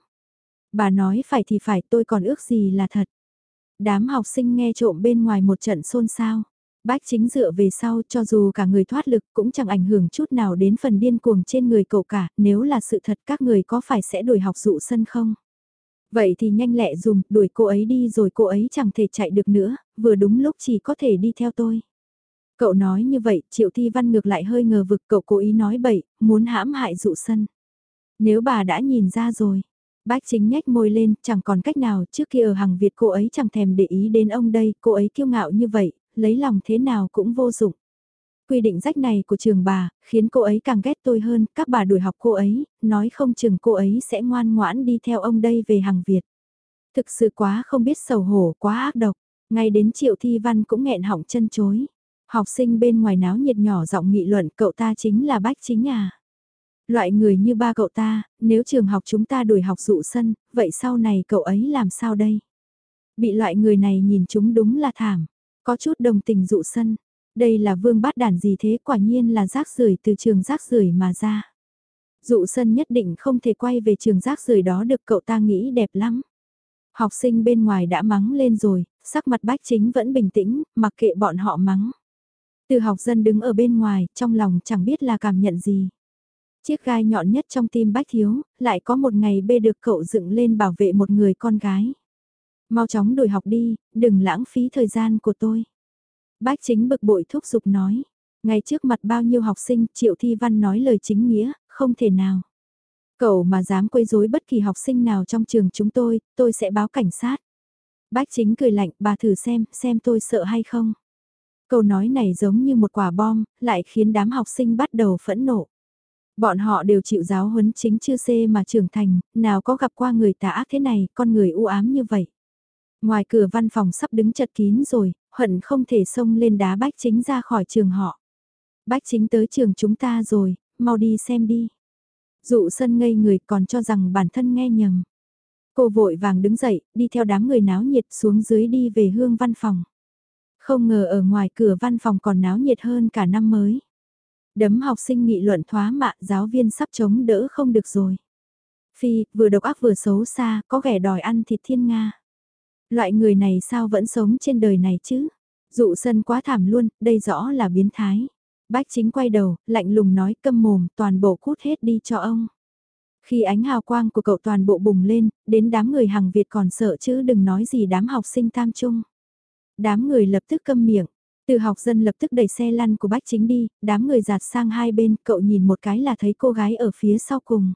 Bà nói phải thì phải tôi còn ước gì là thật. Đám học sinh nghe trộm bên ngoài một trận xôn xao. Bách chính dựa về sau cho dù cả người thoát lực cũng chẳng ảnh hưởng chút nào đến phần điên cuồng trên người cậu cả, nếu là sự thật các người có phải sẽ đuổi học dụ sân không? Vậy thì nhanh lẹ dùng, đuổi cô ấy đi rồi cô ấy chẳng thể chạy được nữa, vừa đúng lúc chỉ có thể đi theo tôi. Cậu nói như vậy, Triệu Thi Văn ngược lại hơi ngờ vực cậu cố ý nói bậy, muốn hãm hại dụ sân. Nếu bà đã nhìn ra rồi, bác chính nhách môi lên, chẳng còn cách nào, trước kia ở hàng Việt cô ấy chẳng thèm để ý đến ông đây, cô ấy kiêu ngạo như vậy, lấy lòng thế nào cũng vô dụng. Quy định rách này của trường bà, khiến cô ấy càng ghét tôi hơn, các bà đuổi học cô ấy, nói không chừng cô ấy sẽ ngoan ngoãn đi theo ông đây về hàng Việt. Thực sự quá không biết sầu hổ, quá ác độc, ngay đến triệu thi văn cũng nghẹn họng chân chối. Học sinh bên ngoài náo nhiệt nhỏ giọng nghị luận cậu ta chính là bách chính à. Loại người như ba cậu ta, nếu trường học chúng ta đuổi học dụ sân, vậy sau này cậu ấy làm sao đây? Bị loại người này nhìn chúng đúng là thảm, có chút đồng tình dụ sân. Đây là vương bát đàn gì thế quả nhiên là rác rưởi từ trường rác rưởi mà ra. Dụ sân nhất định không thể quay về trường rác rưởi đó được cậu ta nghĩ đẹp lắm. Học sinh bên ngoài đã mắng lên rồi, sắc mặt bách chính vẫn bình tĩnh, mặc kệ bọn họ mắng. Từ học dân đứng ở bên ngoài, trong lòng chẳng biết là cảm nhận gì. Chiếc gai nhọn nhất trong tim bách thiếu, lại có một ngày bê được cậu dựng lên bảo vệ một người con gái. Mau chóng đổi học đi, đừng lãng phí thời gian của tôi. Bách chính bực bội thúc giục nói. Ngay trước mặt bao nhiêu học sinh, Triệu Thi Văn nói lời chính nghĩa, không thể nào. Cậu mà dám quấy rối bất kỳ học sinh nào trong trường chúng tôi, tôi sẽ báo cảnh sát. Bách chính cười lạnh, bà thử xem, xem tôi sợ hay không. Câu nói này giống như một quả bom, lại khiến đám học sinh bắt đầu phẫn nộ. Bọn họ đều chịu giáo huấn chính chưa xê mà trưởng thành, nào có gặp qua người tà ác thế này, con người u ám như vậy. Ngoài cửa văn phòng sắp đứng chật kín rồi, hận không thể xông lên đá bách chính ra khỏi trường họ. Bách chính tới trường chúng ta rồi, mau đi xem đi. Dụ sân ngây người còn cho rằng bản thân nghe nhầm. Cô vội vàng đứng dậy, đi theo đám người náo nhiệt xuống dưới đi về hương văn phòng. Không ngờ ở ngoài cửa văn phòng còn náo nhiệt hơn cả năm mới. Đấm học sinh nghị luận thoá mạ giáo viên sắp chống đỡ không được rồi. Phi, vừa độc ác vừa xấu xa, có vẻ đòi ăn thịt thiên Nga. Loại người này sao vẫn sống trên đời này chứ? Dụ sân quá thảm luôn, đây rõ là biến thái. Bách chính quay đầu, lạnh lùng nói câm mồm, toàn bộ cút hết đi cho ông. Khi ánh hào quang của cậu toàn bộ bùng lên, đến đám người hàng Việt còn sợ chứ đừng nói gì đám học sinh tam trung. Đám người lập tức câm miệng, từ học dân lập tức đẩy xe lăn của bách chính đi, đám người giạt sang hai bên, cậu nhìn một cái là thấy cô gái ở phía sau cùng.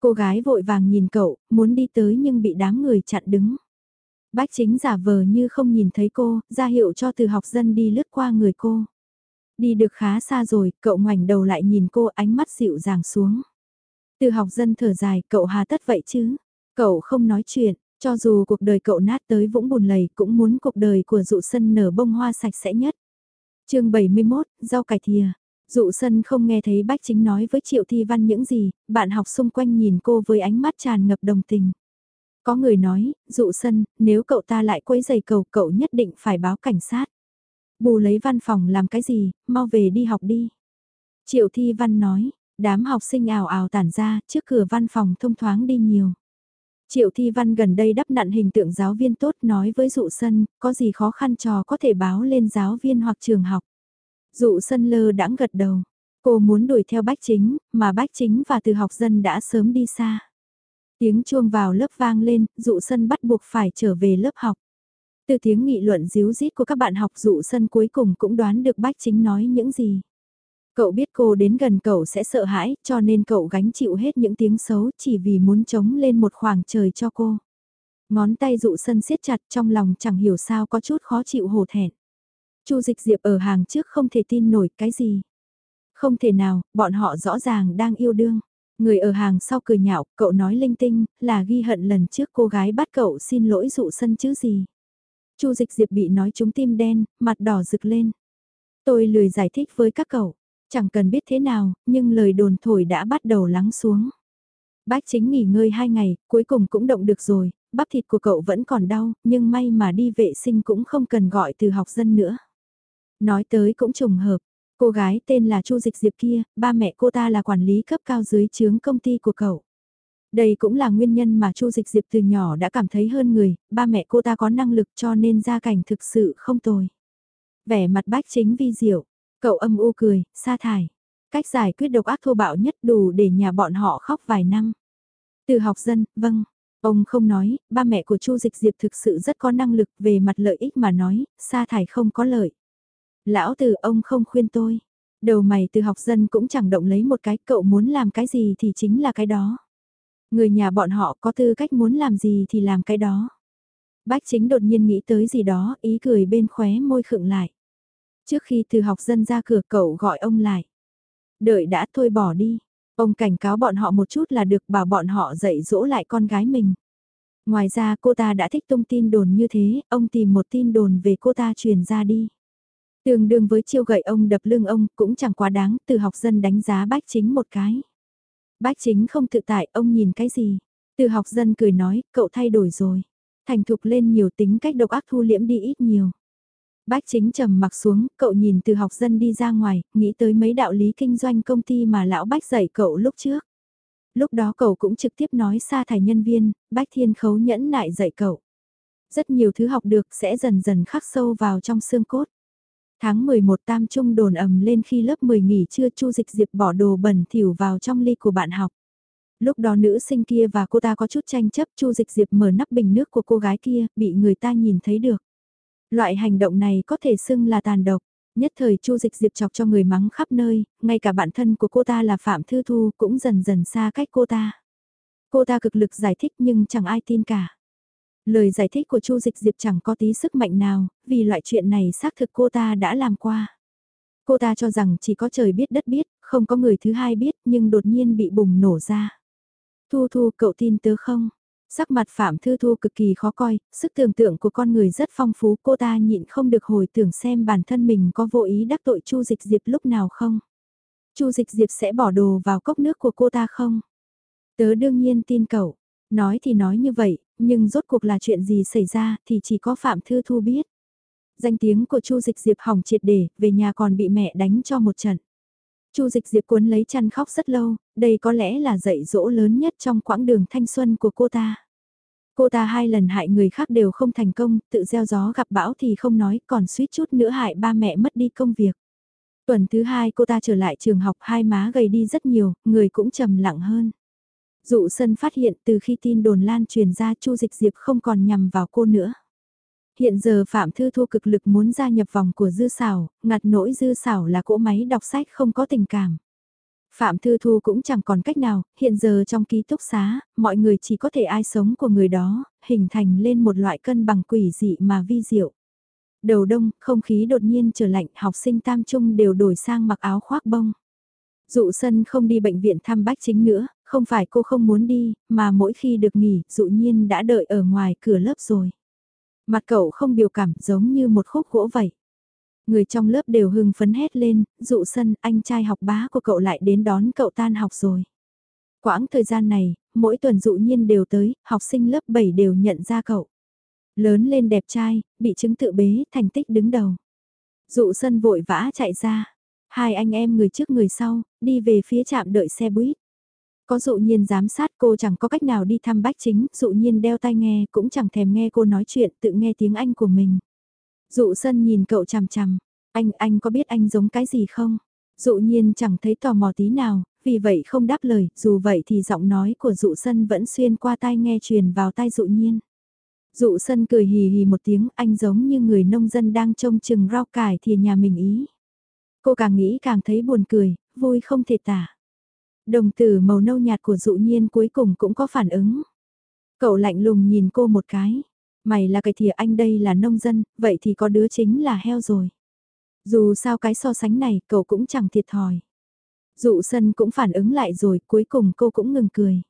Cô gái vội vàng nhìn cậu, muốn đi tới nhưng bị đám người chặn đứng. Bách chính giả vờ như không nhìn thấy cô, ra hiệu cho từ học dân đi lướt qua người cô. Đi được khá xa rồi, cậu ngoảnh đầu lại nhìn cô ánh mắt dịu dàng xuống. Từ học dân thở dài, cậu hà tất vậy chứ? Cậu không nói chuyện, cho dù cuộc đời cậu nát tới vũng bùn lầy cũng muốn cuộc đời của dụ sân nở bông hoa sạch sẽ nhất. chương 71, rau cải thìa. Dụ sân không nghe thấy bách chính nói với Triệu Thi Văn những gì, bạn học xung quanh nhìn cô với ánh mắt tràn ngập đồng tình. Có người nói, dụ sân, nếu cậu ta lại quấy giày cầu cậu nhất định phải báo cảnh sát. Bù lấy văn phòng làm cái gì, mau về đi học đi. Triệu Thi Văn nói, đám học sinh ảo ảo tản ra, trước cửa văn phòng thông thoáng đi nhiều. Triệu Thi Văn gần đây đắp nặn hình tượng giáo viên tốt nói với dụ sân, có gì khó khăn trò có thể báo lên giáo viên hoặc trường học. Dụ sân lơ đãng gật đầu. Cô muốn đuổi theo bách chính, mà bách chính và từ học dân đã sớm đi xa. Tiếng chuông vào lớp vang lên, dụ sân bắt buộc phải trở về lớp học. Từ tiếng nghị luận díu dít của các bạn học dụ sân cuối cùng cũng đoán được bách chính nói những gì. Cậu biết cô đến gần cậu sẽ sợ hãi, cho nên cậu gánh chịu hết những tiếng xấu chỉ vì muốn chống lên một khoảng trời cho cô. Ngón tay dụ sân siết chặt trong lòng chẳng hiểu sao có chút khó chịu hổ thẹn. Chu dịch diệp ở hàng trước không thể tin nổi cái gì. Không thể nào, bọn họ rõ ràng đang yêu đương. Người ở hàng sau cười nhạo, cậu nói linh tinh, là ghi hận lần trước cô gái bắt cậu xin lỗi dụ sân chứ gì. Chu dịch diệp bị nói trúng tim đen, mặt đỏ rực lên. Tôi lười giải thích với các cậu. Chẳng cần biết thế nào, nhưng lời đồn thổi đã bắt đầu lắng xuống. Bác chính nghỉ ngơi hai ngày, cuối cùng cũng động được rồi, bắp thịt của cậu vẫn còn đau, nhưng may mà đi vệ sinh cũng không cần gọi từ học dân nữa. Nói tới cũng trùng hợp, cô gái tên là Chu Dịch Diệp kia, ba mẹ cô ta là quản lý cấp cao dưới chướng công ty của cậu. Đây cũng là nguyên nhân mà Chu Dịch Diệp từ nhỏ đã cảm thấy hơn người, ba mẹ cô ta có năng lực cho nên gia cảnh thực sự không tồi. Vẻ mặt bách chính vi diệu, Cậu âm u cười, sa thải. Cách giải quyết độc ác thô bạo nhất đủ để nhà bọn họ khóc vài năm. Từ học dân, vâng. Ông không nói, ba mẹ của Chu Dịch Diệp thực sự rất có năng lực về mặt lợi ích mà nói, sa thải không có lợi. Lão từ ông không khuyên tôi. Đầu mày từ học dân cũng chẳng động lấy một cái, cậu muốn làm cái gì thì chính là cái đó. Người nhà bọn họ có tư cách muốn làm gì thì làm cái đó. Bách chính đột nhiên nghĩ tới gì đó, ý cười bên khóe môi khựng lại. Trước khi từ học dân ra cửa cậu gọi ông lại. Đợi đã thôi bỏ đi. Ông cảnh cáo bọn họ một chút là được bảo bọn họ dạy dỗ lại con gái mình. Ngoài ra cô ta đã thích tung tin đồn như thế, ông tìm một tin đồn về cô ta truyền ra đi. Tương đương với chiêu gậy ông đập lưng ông cũng chẳng quá đáng, từ học dân đánh giá bách chính một cái. Bách chính không tự tại, ông nhìn cái gì? Từ học dân cười nói, cậu thay đổi rồi. Thành thục lên nhiều tính cách độc ác thu liễm đi ít nhiều. Bách chính trầm mặc xuống, cậu nhìn từ học dân đi ra ngoài, nghĩ tới mấy đạo lý kinh doanh công ty mà lão Bách dạy cậu lúc trước. Lúc đó cậu cũng trực tiếp nói xa thải nhân viên, Bách Thiên Khấu nhẫn nại dạy cậu. Rất nhiều thứ học được sẽ dần dần khắc sâu vào trong xương cốt. Tháng 11 tam trung đồn ầm lên khi lớp 10 nghỉ trưa Chu Dịch Diệp bỏ đồ bẩn thỉu vào trong ly của bạn học. Lúc đó nữ sinh kia và cô ta có chút tranh chấp Chu Dịch Diệp mở nắp bình nước của cô gái kia, bị người ta nhìn thấy được. Loại hành động này có thể xưng là tàn độc. Nhất thời Chu Dịch Diệp chọc cho người mắng khắp nơi, ngay cả bản thân của cô ta là Phạm Thư Thu cũng dần dần xa cách cô ta. Cô ta cực lực giải thích nhưng chẳng ai tin cả. Lời giải thích của Chu Dịch Diệp chẳng có tí sức mạnh nào, vì loại chuyện này xác thực cô ta đã làm qua. Cô ta cho rằng chỉ có trời biết đất biết, không có người thứ hai biết nhưng đột nhiên bị bùng nổ ra. Thu Thu cậu tin tớ không? Sắc mặt Phạm Thư Thu cực kỳ khó coi, sức tưởng tượng của con người rất phong phú cô ta nhịn không được hồi tưởng xem bản thân mình có vô ý đắc tội Chu Dịch Diệp lúc nào không. Chu Dịch Diệp sẽ bỏ đồ vào cốc nước của cô ta không? Tớ đương nhiên tin cậu, nói thì nói như vậy, nhưng rốt cuộc là chuyện gì xảy ra thì chỉ có Phạm Thư Thu biết. Danh tiếng của Chu Dịch Diệp hỏng triệt để, về nhà còn bị mẹ đánh cho một trận. Chu Dịch Diệp cuốn lấy chăn khóc rất lâu, đây có lẽ là dạy dỗ lớn nhất trong quãng đường thanh xuân của cô ta. Cô ta hai lần hại người khác đều không thành công, tự gieo gió gặp bão thì không nói, còn suýt chút nữa hại ba mẹ mất đi công việc. Tuần thứ hai cô ta trở lại trường học hai má gầy đi rất nhiều, người cũng trầm lặng hơn. Dụ sân phát hiện từ khi tin đồn lan truyền ra Chu Dịch Diệp không còn nhằm vào cô nữa. Hiện giờ Phạm Thư Thu cực lực muốn gia nhập vòng của Dư Sảo, ngặt nỗi Dư Sảo là cỗ máy đọc sách không có tình cảm. Phạm Thư Thu cũng chẳng còn cách nào, hiện giờ trong ký túc xá, mọi người chỉ có thể ai sống của người đó, hình thành lên một loại cân bằng quỷ dị mà vi diệu. Đầu đông, không khí đột nhiên trở lạnh, học sinh tam trung đều đổi sang mặc áo khoác bông. Dụ sân không đi bệnh viện thăm bách chính nữa, Không phải cô không muốn đi, mà mỗi khi được nghỉ, dụ nhiên đã đợi ở ngoài cửa lớp rồi. Mặt cậu không biểu cảm giống như một khúc gỗ vậy. Người trong lớp đều hưng phấn hét lên, dụ sân, anh trai học bá của cậu lại đến đón cậu tan học rồi. Quãng thời gian này, mỗi tuần dụ nhiên đều tới, học sinh lớp 7 đều nhận ra cậu. Lớn lên đẹp trai, bị chứng tự bế, thành tích đứng đầu. Dụ sân vội vã chạy ra, hai anh em người trước người sau, đi về phía trạm đợi xe buýt. Có dụ nhiên giám sát cô chẳng có cách nào đi thăm bách chính, dụ nhiên đeo tai nghe cũng chẳng thèm nghe cô nói chuyện tự nghe tiếng Anh của mình. Dụ sân nhìn cậu chằm chằm, anh, anh có biết anh giống cái gì không? Dụ nhiên chẳng thấy tò mò tí nào, vì vậy không đáp lời, dù vậy thì giọng nói của dụ sân vẫn xuyên qua tai nghe truyền vào tai dụ nhiên. Dụ sân cười hì hì một tiếng, anh giống như người nông dân đang trông chừng rau cải thì nhà mình ý. Cô càng nghĩ càng thấy buồn cười, vui không thể tả. Đồng tử màu nâu nhạt của dụ nhiên cuối cùng cũng có phản ứng. Cậu lạnh lùng nhìn cô một cái. Mày là cái thìa anh đây là nông dân, vậy thì có đứa chính là heo rồi. Dù sao cái so sánh này cậu cũng chẳng thiệt thòi. Dụ sân cũng phản ứng lại rồi cuối cùng cô cũng ngừng cười.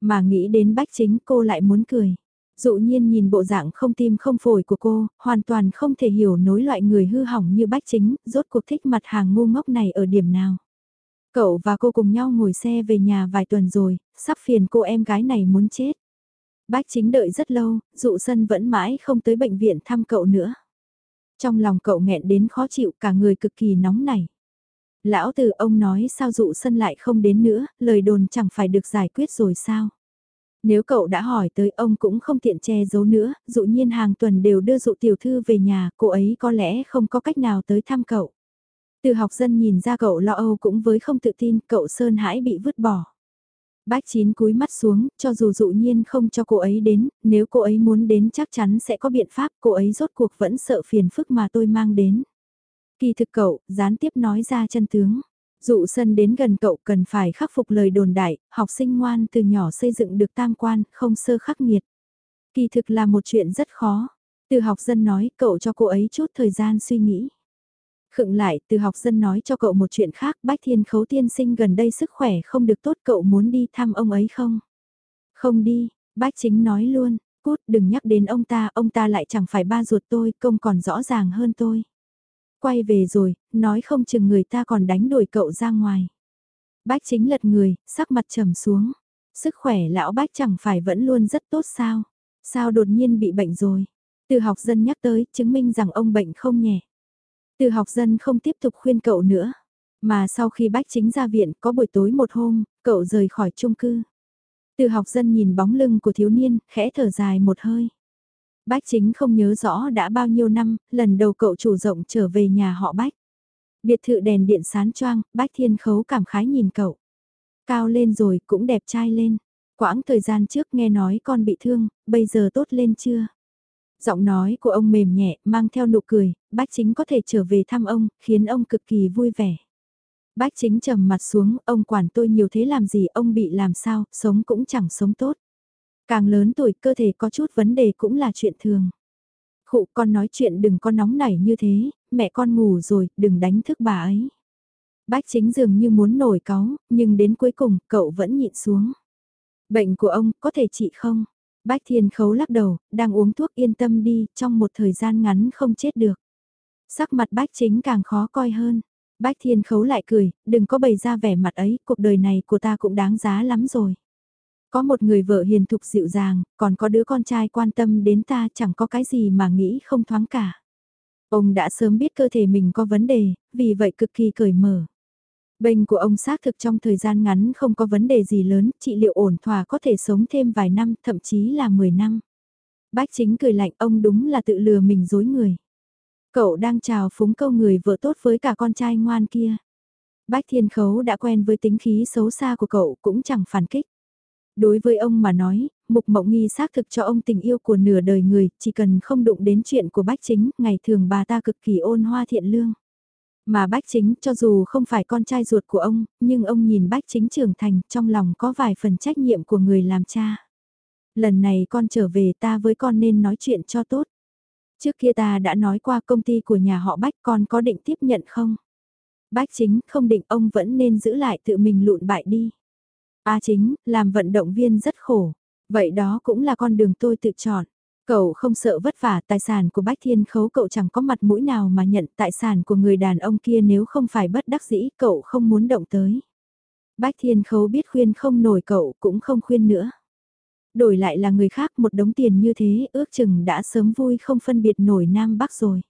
Mà nghĩ đến bách chính cô lại muốn cười. Dụ nhiên nhìn bộ dạng không tim không phổi của cô, hoàn toàn không thể hiểu nối loại người hư hỏng như bách chính, rốt cuộc thích mặt hàng ngu ngốc này ở điểm nào. Cậu và cô cùng nhau ngồi xe về nhà vài tuần rồi, sắp phiền cô em gái này muốn chết. Bách chính đợi rất lâu, dụ sân vẫn mãi không tới bệnh viện thăm cậu nữa. Trong lòng cậu nghẹn đến khó chịu cả người cực kỳ nóng nảy. Lão từ ông nói sao dụ sân lại không đến nữa, lời đồn chẳng phải được giải quyết rồi sao. Nếu cậu đã hỏi tới ông cũng không tiện che giấu nữa, dụ nhiên hàng tuần đều đưa dụ tiểu thư về nhà, cô ấy có lẽ không có cách nào tới thăm cậu. Từ học dân nhìn ra cậu lo âu cũng với không tự tin, cậu Sơn hãi bị vứt bỏ. Bách chín cúi mắt xuống, cho dù dụ nhiên không cho cô ấy đến, nếu cô ấy muốn đến chắc chắn sẽ có biện pháp, cô ấy rốt cuộc vẫn sợ phiền phức mà tôi mang đến. Kỳ thực cậu, gián tiếp nói ra chân tướng. Dụ sân đến gần cậu cần phải khắc phục lời đồn đại, học sinh ngoan từ nhỏ xây dựng được tam quan, không sơ khắc nghiệt. Kỳ thực là một chuyện rất khó. Từ học dân nói cậu cho cô ấy chút thời gian suy nghĩ. Khựng lại, từ học dân nói cho cậu một chuyện khác, Bách Thiên Khấu tiên sinh gần đây sức khỏe không được tốt cậu muốn đi thăm ông ấy không? Không đi, Bách Chính nói luôn, cút đừng nhắc đến ông ta, ông ta lại chẳng phải ba ruột tôi, công còn rõ ràng hơn tôi. Quay về rồi, nói không chừng người ta còn đánh đuổi cậu ra ngoài. Bách Chính lật người, sắc mặt trầm xuống. Sức khỏe lão Bách chẳng phải vẫn luôn rất tốt sao? Sao đột nhiên bị bệnh rồi? Từ học dân nhắc tới, chứng minh rằng ông bệnh không nhẹ. Từ học dân không tiếp tục khuyên cậu nữa. Mà sau khi bách chính ra viện có buổi tối một hôm, cậu rời khỏi chung cư. Từ học dân nhìn bóng lưng của thiếu niên, khẽ thở dài một hơi. Bách chính không nhớ rõ đã bao nhiêu năm, lần đầu cậu chủ rộng trở về nhà họ Bách. Biệt thự đèn điện sán choang, Bách thiên khấu cảm khái nhìn cậu. Cao lên rồi, cũng đẹp trai lên. Quãng thời gian trước nghe nói con bị thương, bây giờ tốt lên chưa? Giọng nói của ông mềm nhẹ, mang theo nụ cười, bách chính có thể trở về thăm ông, khiến ông cực kỳ vui vẻ. Bách chính trầm mặt xuống, ông quản tôi nhiều thế làm gì, ông bị làm sao, sống cũng chẳng sống tốt. Càng lớn tuổi cơ thể có chút vấn đề cũng là chuyện thường. Khụ con nói chuyện đừng có nóng nảy như thế, mẹ con ngủ rồi, đừng đánh thức bà ấy. Bách chính dường như muốn nổi cáu, nhưng đến cuối cùng cậu vẫn nhịn xuống. Bệnh của ông có thể trị không? Bách Thiên Khấu lắc đầu, đang uống thuốc yên tâm đi, trong một thời gian ngắn không chết được. Sắc mặt Bách Chính càng khó coi hơn. Bách Thiên Khấu lại cười, đừng có bày ra vẻ mặt ấy, cuộc đời này của ta cũng đáng giá lắm rồi. Có một người vợ hiền thục dịu dàng, còn có đứa con trai quan tâm đến ta chẳng có cái gì mà nghĩ không thoáng cả. Ông đã sớm biết cơ thể mình có vấn đề, vì vậy cực kỳ cởi mở. Bệnh của ông xác thực trong thời gian ngắn không có vấn đề gì lớn, trị liệu ổn thỏa có thể sống thêm vài năm, thậm chí là 10 năm. Bách chính cười lạnh ông đúng là tự lừa mình dối người. Cậu đang chào phúng câu người vợ tốt với cả con trai ngoan kia. Bách thiên khấu đã quen với tính khí xấu xa của cậu cũng chẳng phản kích. Đối với ông mà nói, Mục Mộng Nghi xác thực cho ông tình yêu của nửa đời người, chỉ cần không đụng đến chuyện của Bách Chính, ngày thường bà ta cực kỳ ôn hoa thiện lương. Mà Bách Chính cho dù không phải con trai ruột của ông, nhưng ông nhìn Bách Chính trưởng thành trong lòng có vài phần trách nhiệm của người làm cha. Lần này con trở về ta với con nên nói chuyện cho tốt. Trước kia ta đã nói qua công ty của nhà họ Bách con có định tiếp nhận không? Bách Chính không định ông vẫn nên giữ lại tự mình lụn bại đi. A chính, làm vận động viên rất khổ. Vậy đó cũng là con đường tôi tự chọn. Cậu không sợ vất vả, tài sản của Bách Thiên Khấu cậu chẳng có mặt mũi nào mà nhận tài sản của người đàn ông kia nếu không phải bất đắc dĩ cậu không muốn động tới. Bách Thiên Khấu biết khuyên không nổi cậu cũng không khuyên nữa. Đổi lại là người khác một đống tiền như thế ước chừng đã sớm vui không phân biệt nổi Nam Bắc rồi.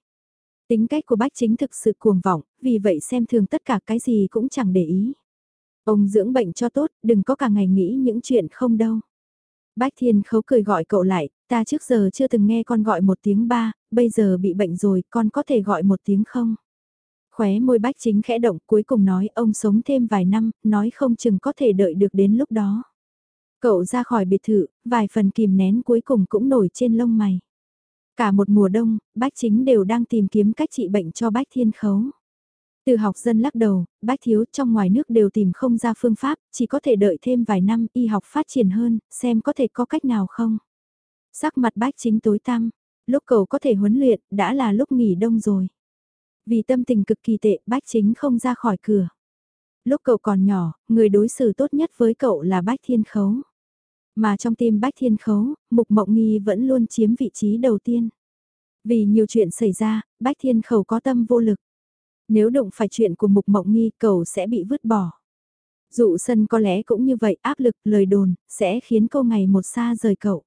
Tính cách của Bách Chính thực sự cuồng vọng, vì vậy xem thường tất cả cái gì cũng chẳng để ý. Ông dưỡng bệnh cho tốt, đừng có cả ngày nghĩ những chuyện không đâu. Bách Thiên Khấu cười gọi cậu lại, ta trước giờ chưa từng nghe con gọi một tiếng ba, bây giờ bị bệnh rồi, con có thể gọi một tiếng không? Khóe môi Bách Chính khẽ động cuối cùng nói ông sống thêm vài năm, nói không chừng có thể đợi được đến lúc đó. Cậu ra khỏi biệt thự, vài phần kìm nén cuối cùng cũng nổi trên lông mày. Cả một mùa đông, Bách Chính đều đang tìm kiếm cách trị bệnh cho Bách Thiên Khấu. Từ học dân lắc đầu, bách thiếu trong ngoài nước đều tìm không ra phương pháp, chỉ có thể đợi thêm vài năm y học phát triển hơn, xem có thể có cách nào không. Sắc mặt bách chính tối tăm, lúc cậu có thể huấn luyện, đã là lúc nghỉ đông rồi. Vì tâm tình cực kỳ tệ, bách chính không ra khỏi cửa. Lúc cậu còn nhỏ, người đối xử tốt nhất với cậu là bách thiên khấu. Mà trong tim bách thiên khấu, mục mộng nghi vẫn luôn chiếm vị trí đầu tiên. Vì nhiều chuyện xảy ra, bách thiên khấu có tâm vô lực. Nếu đụng phải chuyện của mục mộng nghi cầu sẽ bị vứt bỏ. Dụ sân có lẽ cũng như vậy áp lực lời đồn sẽ khiến câu ngày một xa rời cậu.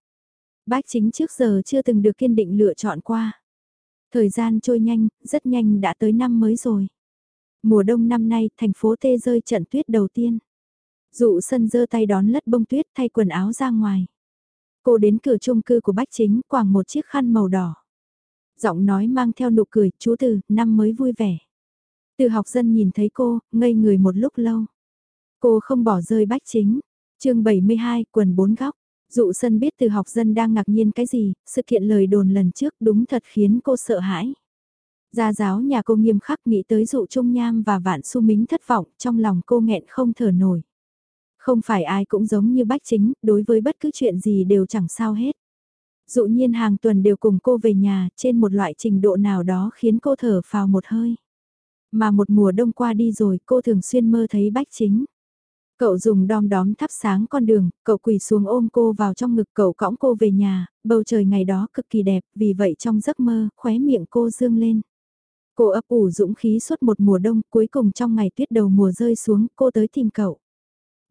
Bách chính trước giờ chưa từng được kiên định lựa chọn qua. Thời gian trôi nhanh, rất nhanh đã tới năm mới rồi. Mùa đông năm nay, thành phố Tê rơi trận tuyết đầu tiên. Dụ sân giơ tay đón lất bông tuyết thay quần áo ra ngoài. Cô đến cửa chung cư của Bách Chính quàng một chiếc khăn màu đỏ. Giọng nói mang theo nụ cười, chú từ, năm mới vui vẻ. Từ học dân nhìn thấy cô, ngây người một lúc lâu. Cô không bỏ rơi bách chính. chương 72, quần bốn góc. Dụ sân biết từ học dân đang ngạc nhiên cái gì, sự kiện lời đồn lần trước đúng thật khiến cô sợ hãi. Gia giáo nhà cô nghiêm khắc nghĩ tới dụ trung nham và vạn su mính thất vọng, trong lòng cô nghẹn không thở nổi. Không phải ai cũng giống như bách chính, đối với bất cứ chuyện gì đều chẳng sao hết. Dụ nhiên hàng tuần đều cùng cô về nhà, trên một loại trình độ nào đó khiến cô thở phào một hơi. Mà một mùa đông qua đi rồi cô thường xuyên mơ thấy bách chính. Cậu dùng đom đóm thắp sáng con đường, cậu quỳ xuống ôm cô vào trong ngực cậu cõng cô về nhà, bầu trời ngày đó cực kỳ đẹp, vì vậy trong giấc mơ, khóe miệng cô dương lên. Cô ấp ủ dũng khí suốt một mùa đông, cuối cùng trong ngày tuyết đầu mùa rơi xuống, cô tới tìm cậu.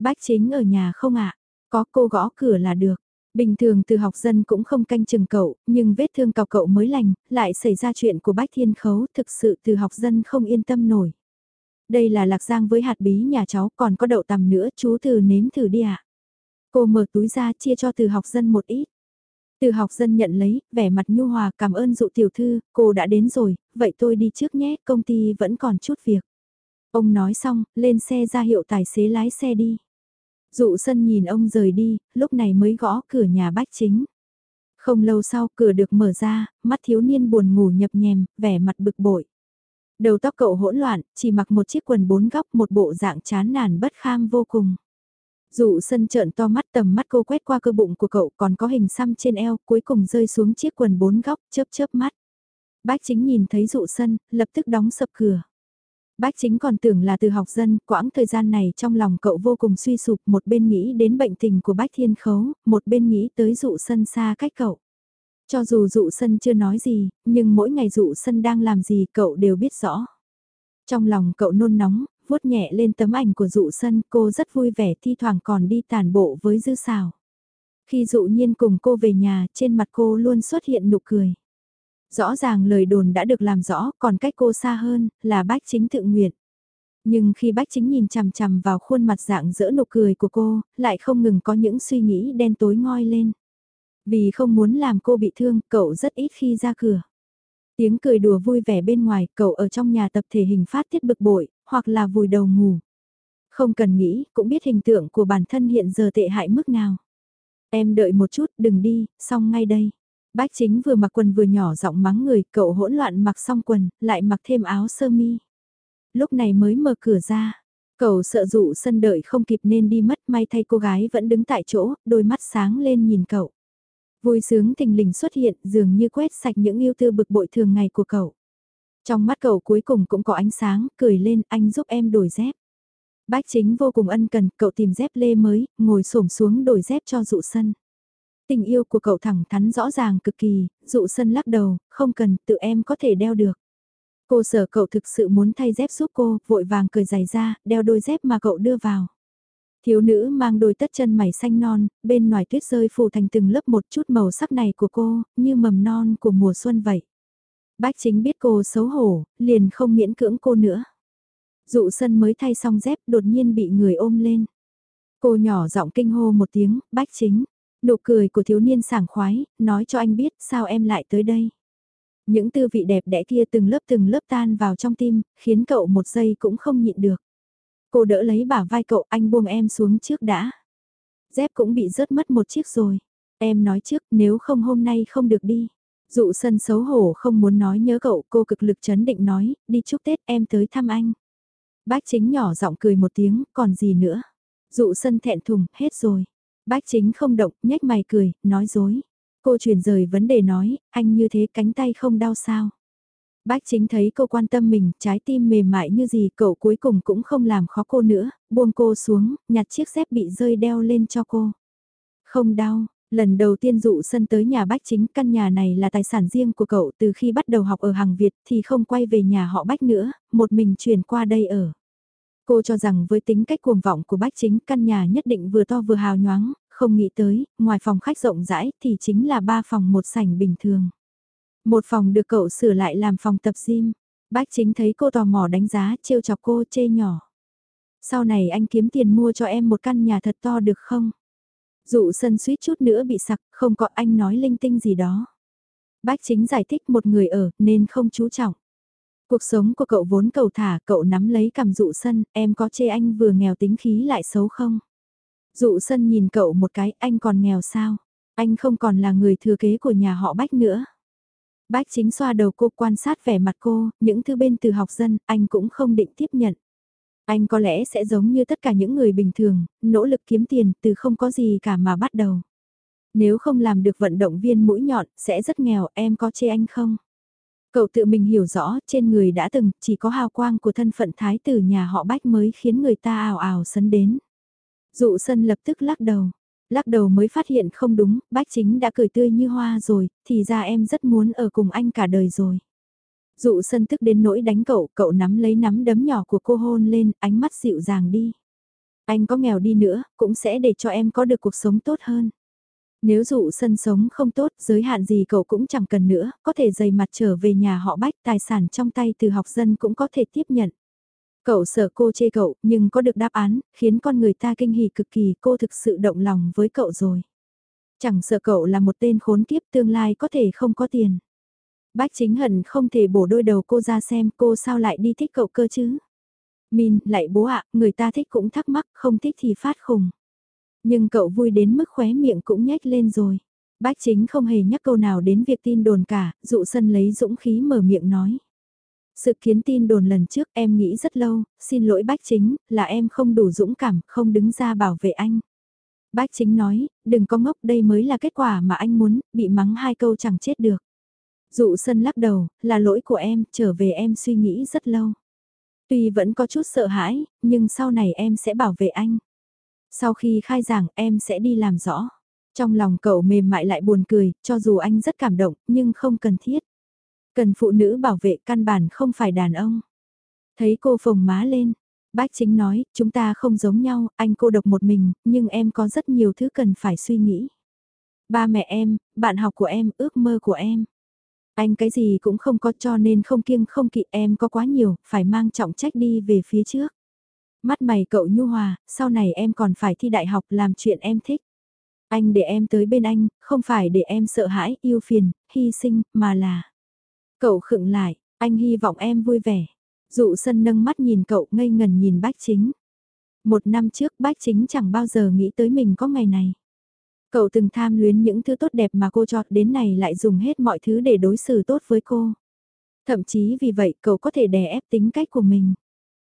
Bách chính ở nhà không ạ? Có cô gõ cửa là được. Bình thường từ học dân cũng không canh chừng cậu, nhưng vết thương cào cậu mới lành, lại xảy ra chuyện của Bách Thiên Khấu, thực sự từ học dân không yên tâm nổi. Đây là lạc giang với hạt bí nhà cháu, còn có đậu tằm nữa, chú từ nếm thử đi ạ. Cô mở túi ra chia cho từ học dân một ít. Từ học dân nhận lấy, vẻ mặt nhu hòa cảm ơn dụ tiểu thư, cô đã đến rồi, vậy tôi đi trước nhé, công ty vẫn còn chút việc. Ông nói xong, lên xe ra hiệu tài xế lái xe đi. Dụ sân nhìn ông rời đi, lúc này mới gõ cửa nhà bách chính. Không lâu sau cửa được mở ra, mắt thiếu niên buồn ngủ nhập nhèm, vẻ mặt bực bội. Đầu tóc cậu hỗn loạn, chỉ mặc một chiếc quần bốn góc một bộ dạng chán nản bất kham vô cùng. Dụ sân trợn to mắt tầm mắt cô quét qua cơ bụng của cậu còn có hình xăm trên eo cuối cùng rơi xuống chiếc quần bốn góc chớp chớp mắt. Bách chính nhìn thấy dụ sân, lập tức đóng sập cửa. Bách chính còn tưởng là từ học dân, quãng thời gian này trong lòng cậu vô cùng suy sụp, một bên nghĩ đến bệnh tình của Bách Thiên Khấu, một bên nghĩ tới dụ sân xa cách cậu. Cho dù dụ sân chưa nói gì, nhưng mỗi ngày dụ sân đang làm gì cậu đều biết rõ. Trong lòng cậu nôn nóng, vuốt nhẹ lên tấm ảnh của dụ sân, cô rất vui vẻ thi thoảng còn đi tàn bộ với dư xào. Khi dụ nhiên cùng cô về nhà, trên mặt cô luôn xuất hiện nụ cười. Rõ ràng lời đồn đã được làm rõ, còn cách cô xa hơn, là bách chính tự nguyện. Nhưng khi bách chính nhìn chằm chằm vào khuôn mặt dạng dỡ nụ cười của cô, lại không ngừng có những suy nghĩ đen tối ngoi lên. Vì không muốn làm cô bị thương, cậu rất ít khi ra cửa. Tiếng cười đùa vui vẻ bên ngoài, cậu ở trong nhà tập thể hình phát tiết bực bội, hoặc là vùi đầu ngủ. Không cần nghĩ, cũng biết hình tượng của bản thân hiện giờ tệ hại mức nào. Em đợi một chút, đừng đi, xong ngay đây. Bách chính vừa mặc quần vừa nhỏ giọng mắng người, cậu hỗn loạn mặc xong quần, lại mặc thêm áo sơ mi. Lúc này mới mở cửa ra, cậu sợ dụ sân đợi không kịp nên đi mất may thay cô gái vẫn đứng tại chỗ, đôi mắt sáng lên nhìn cậu. Vui sướng tình lình xuất hiện dường như quét sạch những yêu tư bực bội thường ngày của cậu. Trong mắt cậu cuối cùng cũng có ánh sáng, cười lên anh giúp em đổi dép. Bách chính vô cùng ân cần, cậu tìm dép lê mới, ngồi xổm xuống đổi dép cho dụ sân. Tình yêu của cậu thẳng thắn rõ ràng cực kỳ, dụ sân lắc đầu, không cần, tự em có thể đeo được. Cô sở cậu thực sự muốn thay dép giúp cô, vội vàng cười giày ra, đeo đôi dép mà cậu đưa vào. Thiếu nữ mang đôi tất chân mày xanh non, bên ngoài tuyết rơi phủ thành từng lớp một chút màu sắc này của cô, như mầm non của mùa xuân vậy. Bách chính biết cô xấu hổ, liền không miễn cưỡng cô nữa. Dụ sân mới thay xong dép đột nhiên bị người ôm lên. Cô nhỏ giọng kinh hô một tiếng, bách chính. Nụ cười của thiếu niên sảng khoái, nói cho anh biết sao em lại tới đây. Những tư vị đẹp đẽ kia từng lớp từng lớp tan vào trong tim, khiến cậu một giây cũng không nhịn được. Cô đỡ lấy bả vai cậu anh buông em xuống trước đã. Dép cũng bị rớt mất một chiếc rồi. Em nói trước nếu không hôm nay không được đi. Dụ sân xấu hổ không muốn nói nhớ cậu cô cực lực chấn định nói đi chúc Tết em tới thăm anh. Bác chính nhỏ giọng cười một tiếng còn gì nữa. Dụ sân thẹn thùng hết rồi. Bác chính không động nhếch mày cười nói dối. Cô chuyển rời vấn đề nói anh như thế cánh tay không đau sao. Bách chính thấy cô quan tâm mình, trái tim mềm mại như gì, cậu cuối cùng cũng không làm khó cô nữa, buông cô xuống, nhặt chiếc dép bị rơi đeo lên cho cô. Không đau, lần đầu tiên dụ sân tới nhà bách chính, căn nhà này là tài sản riêng của cậu từ khi bắt đầu học ở hàng Việt thì không quay về nhà họ bách nữa, một mình chuyển qua đây ở. Cô cho rằng với tính cách cuồng vọng của bách chính căn nhà nhất định vừa to vừa hào nhoáng, không nghĩ tới, ngoài phòng khách rộng rãi thì chính là ba phòng một sảnh bình thường. Một phòng được cậu sửa lại làm phòng tập gym. Bách chính thấy cô tò mò đánh giá, trêu chọc cô chê nhỏ. Sau này anh kiếm tiền mua cho em một căn nhà thật to được không? Dụ sân suýt chút nữa bị sặc, không có anh nói linh tinh gì đó. Bách chính giải thích một người ở, nên không chú trọng. Cuộc sống của cậu vốn cầu thả, cậu nắm lấy cầm dụ sân, em có chê anh vừa nghèo tính khí lại xấu không? Dụ sân nhìn cậu một cái, anh còn nghèo sao? Anh không còn là người thừa kế của nhà họ Bách nữa. Bách chính xoa đầu cô quan sát vẻ mặt cô, những thứ bên từ học dân, anh cũng không định tiếp nhận. Anh có lẽ sẽ giống như tất cả những người bình thường, nỗ lực kiếm tiền từ không có gì cả mà bắt đầu. Nếu không làm được vận động viên mũi nhọn, sẽ rất nghèo, em có chê anh không? Cậu tự mình hiểu rõ, trên người đã từng, chỉ có hào quang của thân phận thái tử nhà họ Bách mới khiến người ta ảo ảo sấn đến. Dụ sân lập tức lắc đầu. Lắc đầu mới phát hiện không đúng, bách chính đã cười tươi như hoa rồi, thì ra em rất muốn ở cùng anh cả đời rồi. Dụ sân tức đến nỗi đánh cậu, cậu nắm lấy nắm đấm nhỏ của cô hôn lên, ánh mắt dịu dàng đi. Anh có nghèo đi nữa, cũng sẽ để cho em có được cuộc sống tốt hơn. Nếu dụ sân sống không tốt, giới hạn gì cậu cũng chẳng cần nữa, có thể dày mặt trở về nhà họ bách, tài sản trong tay từ học dân cũng có thể tiếp nhận. Cậu sợ cô chê cậu, nhưng có được đáp án, khiến con người ta kinh hỉ cực kỳ, cô thực sự động lòng với cậu rồi. Chẳng sợ cậu là một tên khốn kiếp tương lai có thể không có tiền. Bách chính hận không thể bổ đôi đầu cô ra xem cô sao lại đi thích cậu cơ chứ. Min, lại bố ạ, người ta thích cũng thắc mắc, không thích thì phát khùng. Nhưng cậu vui đến mức khóe miệng cũng nhếch lên rồi. Bách chính không hề nhắc câu nào đến việc tin đồn cả, dụ sân lấy dũng khí mở miệng nói. Sự kiến tin đồn lần trước em nghĩ rất lâu, xin lỗi bách chính, là em không đủ dũng cảm, không đứng ra bảo vệ anh. Bách chính nói, đừng có ngốc đây mới là kết quả mà anh muốn, bị mắng hai câu chẳng chết được. Dụ sân lắc đầu, là lỗi của em, trở về em suy nghĩ rất lâu. Tuy vẫn có chút sợ hãi, nhưng sau này em sẽ bảo vệ anh. Sau khi khai giảng em sẽ đi làm rõ. Trong lòng cậu mềm mại lại buồn cười, cho dù anh rất cảm động, nhưng không cần thiết. Cần phụ nữ bảo vệ căn bản không phải đàn ông. Thấy cô phồng má lên, bác chính nói, chúng ta không giống nhau, anh cô độc một mình, nhưng em có rất nhiều thứ cần phải suy nghĩ. Ba mẹ em, bạn học của em, ước mơ của em. Anh cái gì cũng không có cho nên không kiêng không kỵ em có quá nhiều, phải mang trọng trách đi về phía trước. Mắt mày cậu nhu hòa, sau này em còn phải thi đại học làm chuyện em thích. Anh để em tới bên anh, không phải để em sợ hãi, yêu phiền, hy sinh, mà là... Cậu khựng lại, anh hy vọng em vui vẻ. Dụ sân nâng mắt nhìn cậu ngây ngần nhìn bách chính. Một năm trước bách chính chẳng bao giờ nghĩ tới mình có ngày này. Cậu từng tham luyến những thứ tốt đẹp mà cô cho đến này lại dùng hết mọi thứ để đối xử tốt với cô. Thậm chí vì vậy cậu có thể đè ép tính cách của mình.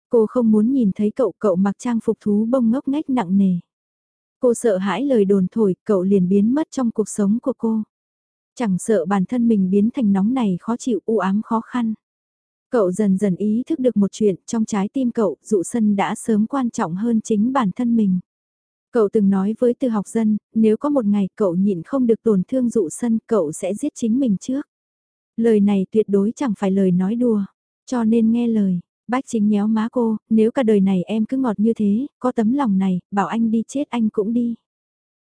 Cô không muốn nhìn thấy cậu cậu mặc trang phục thú bông ngốc ngách nặng nề. Cô sợ hãi lời đồn thổi, cậu liền biến mất trong cuộc sống của cô. Chẳng sợ bản thân mình biến thành nóng này khó chịu u ám khó khăn. Cậu dần dần ý thức được một chuyện trong trái tim cậu, dụ sân đã sớm quan trọng hơn chính bản thân mình. Cậu từng nói với từ học dân, nếu có một ngày cậu nhịn không được tổn thương dụ sân, cậu sẽ giết chính mình trước. Lời này tuyệt đối chẳng phải lời nói đùa, cho nên nghe lời. Bách chính nhéo má cô, nếu cả đời này em cứ ngọt như thế, có tấm lòng này, bảo anh đi chết anh cũng đi.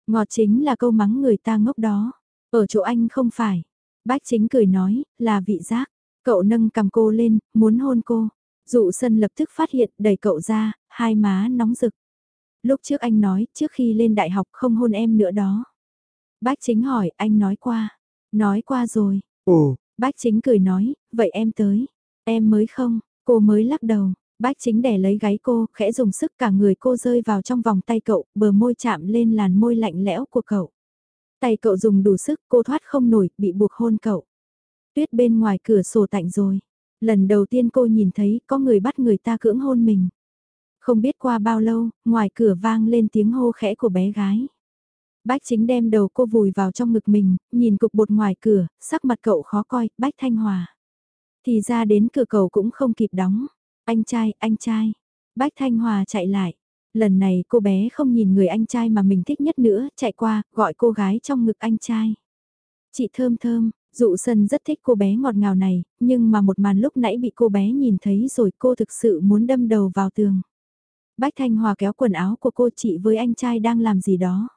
Ngọt chính là câu mắng người ta ngốc đó. Ở chỗ anh không phải. Bách chính cười nói, là vị giác. Cậu nâng cầm cô lên, muốn hôn cô. Dụ sân lập tức phát hiện, đẩy cậu ra, hai má nóng rực. Lúc trước anh nói, trước khi lên đại học không hôn em nữa đó. Bách chính hỏi, anh nói qua. Nói qua rồi. Ồ, bách chính cười nói, vậy em tới. Em mới không, cô mới lắc đầu. Bách chính đẻ lấy gáy cô, khẽ dùng sức cả người cô rơi vào trong vòng tay cậu, bờ môi chạm lên làn môi lạnh lẽo của cậu. Tay cậu dùng đủ sức, cô thoát không nổi, bị buộc hôn cậu. Tuyết bên ngoài cửa sổ tạnh rồi. Lần đầu tiên cô nhìn thấy có người bắt người ta cưỡng hôn mình. Không biết qua bao lâu, ngoài cửa vang lên tiếng hô khẽ của bé gái. Bách chính đem đầu cô vùi vào trong ngực mình, nhìn cục bột ngoài cửa, sắc mặt cậu khó coi, Bách Thanh Hòa. Thì ra đến cửa cầu cũng không kịp đóng. Anh trai, anh trai. Bách Thanh Hòa chạy lại. Lần này cô bé không nhìn người anh trai mà mình thích nhất nữa, chạy qua, gọi cô gái trong ngực anh trai. Chị thơm thơm, dụ sân rất thích cô bé ngọt ngào này, nhưng mà một màn lúc nãy bị cô bé nhìn thấy rồi cô thực sự muốn đâm đầu vào tường. Bách Thanh Hòa kéo quần áo của cô chị với anh trai đang làm gì đó.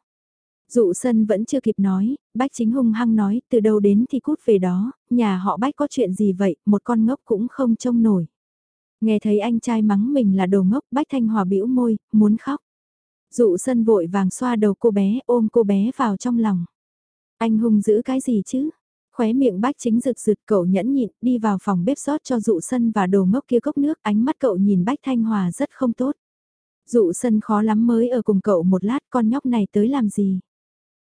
Dụ sân vẫn chưa kịp nói, Bách chính hung hăng nói, từ đâu đến thì cút về đó, nhà họ Bách có chuyện gì vậy, một con ngốc cũng không trông nổi. Nghe thấy anh trai mắng mình là đồ ngốc, Bách Thanh Hòa bĩu môi, muốn khóc. Dụ sân vội vàng xoa đầu cô bé, ôm cô bé vào trong lòng. Anh hung giữ cái gì chứ? Khóe miệng bách chính rực rực cậu nhẫn nhịn, đi vào phòng bếp rót cho dụ sân và đồ ngốc kia cốc nước, ánh mắt cậu nhìn bách thanh hòa rất không tốt. Dụ sân khó lắm mới ở cùng cậu một lát con nhóc này tới làm gì.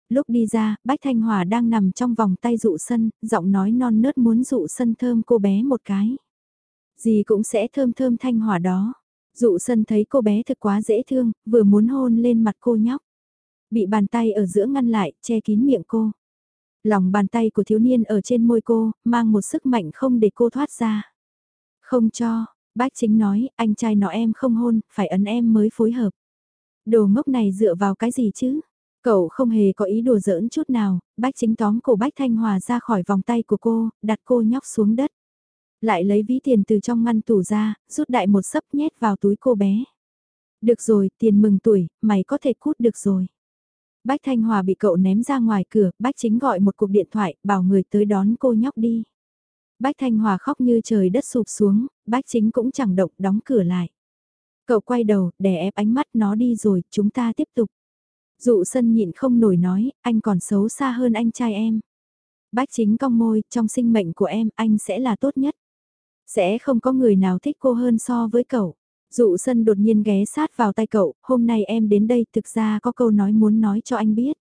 Lúc đi ra, Bách Thanh Hòa đang nằm trong vòng tay dụ sân, giọng nói non nớt muốn dụ sân thơm cô bé một cái. Gì cũng sẽ thơm thơm Thanh Hòa đó. Dụ sân thấy cô bé thật quá dễ thương, vừa muốn hôn lên mặt cô nhóc. Bị bàn tay ở giữa ngăn lại, che kín miệng cô. Lòng bàn tay của thiếu niên ở trên môi cô, mang một sức mạnh không để cô thoát ra. Không cho, bác chính nói, anh trai nó em không hôn, phải ấn em mới phối hợp. Đồ ngốc này dựa vào cái gì chứ? Cậu không hề có ý đùa giỡn chút nào, bách chính tóm cổ bách thanh hòa ra khỏi vòng tay của cô, đặt cô nhóc xuống đất. Lại lấy ví tiền từ trong ngăn tủ ra, rút đại một sấp nhét vào túi cô bé. Được rồi, tiền mừng tuổi, mày có thể cút được rồi. Bách Thanh Hòa bị cậu ném ra ngoài cửa, Bách Chính gọi một cuộc điện thoại, bảo người tới đón cô nhóc đi. Bách Thanh Hòa khóc như trời đất sụp xuống, Bách Chính cũng chẳng động đóng cửa lại. Cậu quay đầu, đè ép ánh mắt nó đi rồi, chúng ta tiếp tục. Dụ sân nhịn không nổi nói, anh còn xấu xa hơn anh trai em. Bách Chính cong môi, trong sinh mệnh của em, anh sẽ là tốt nhất. Sẽ không có người nào thích cô hơn so với cậu. Dụ sân đột nhiên ghé sát vào tay cậu, hôm nay em đến đây thực ra có câu nói muốn nói cho anh biết.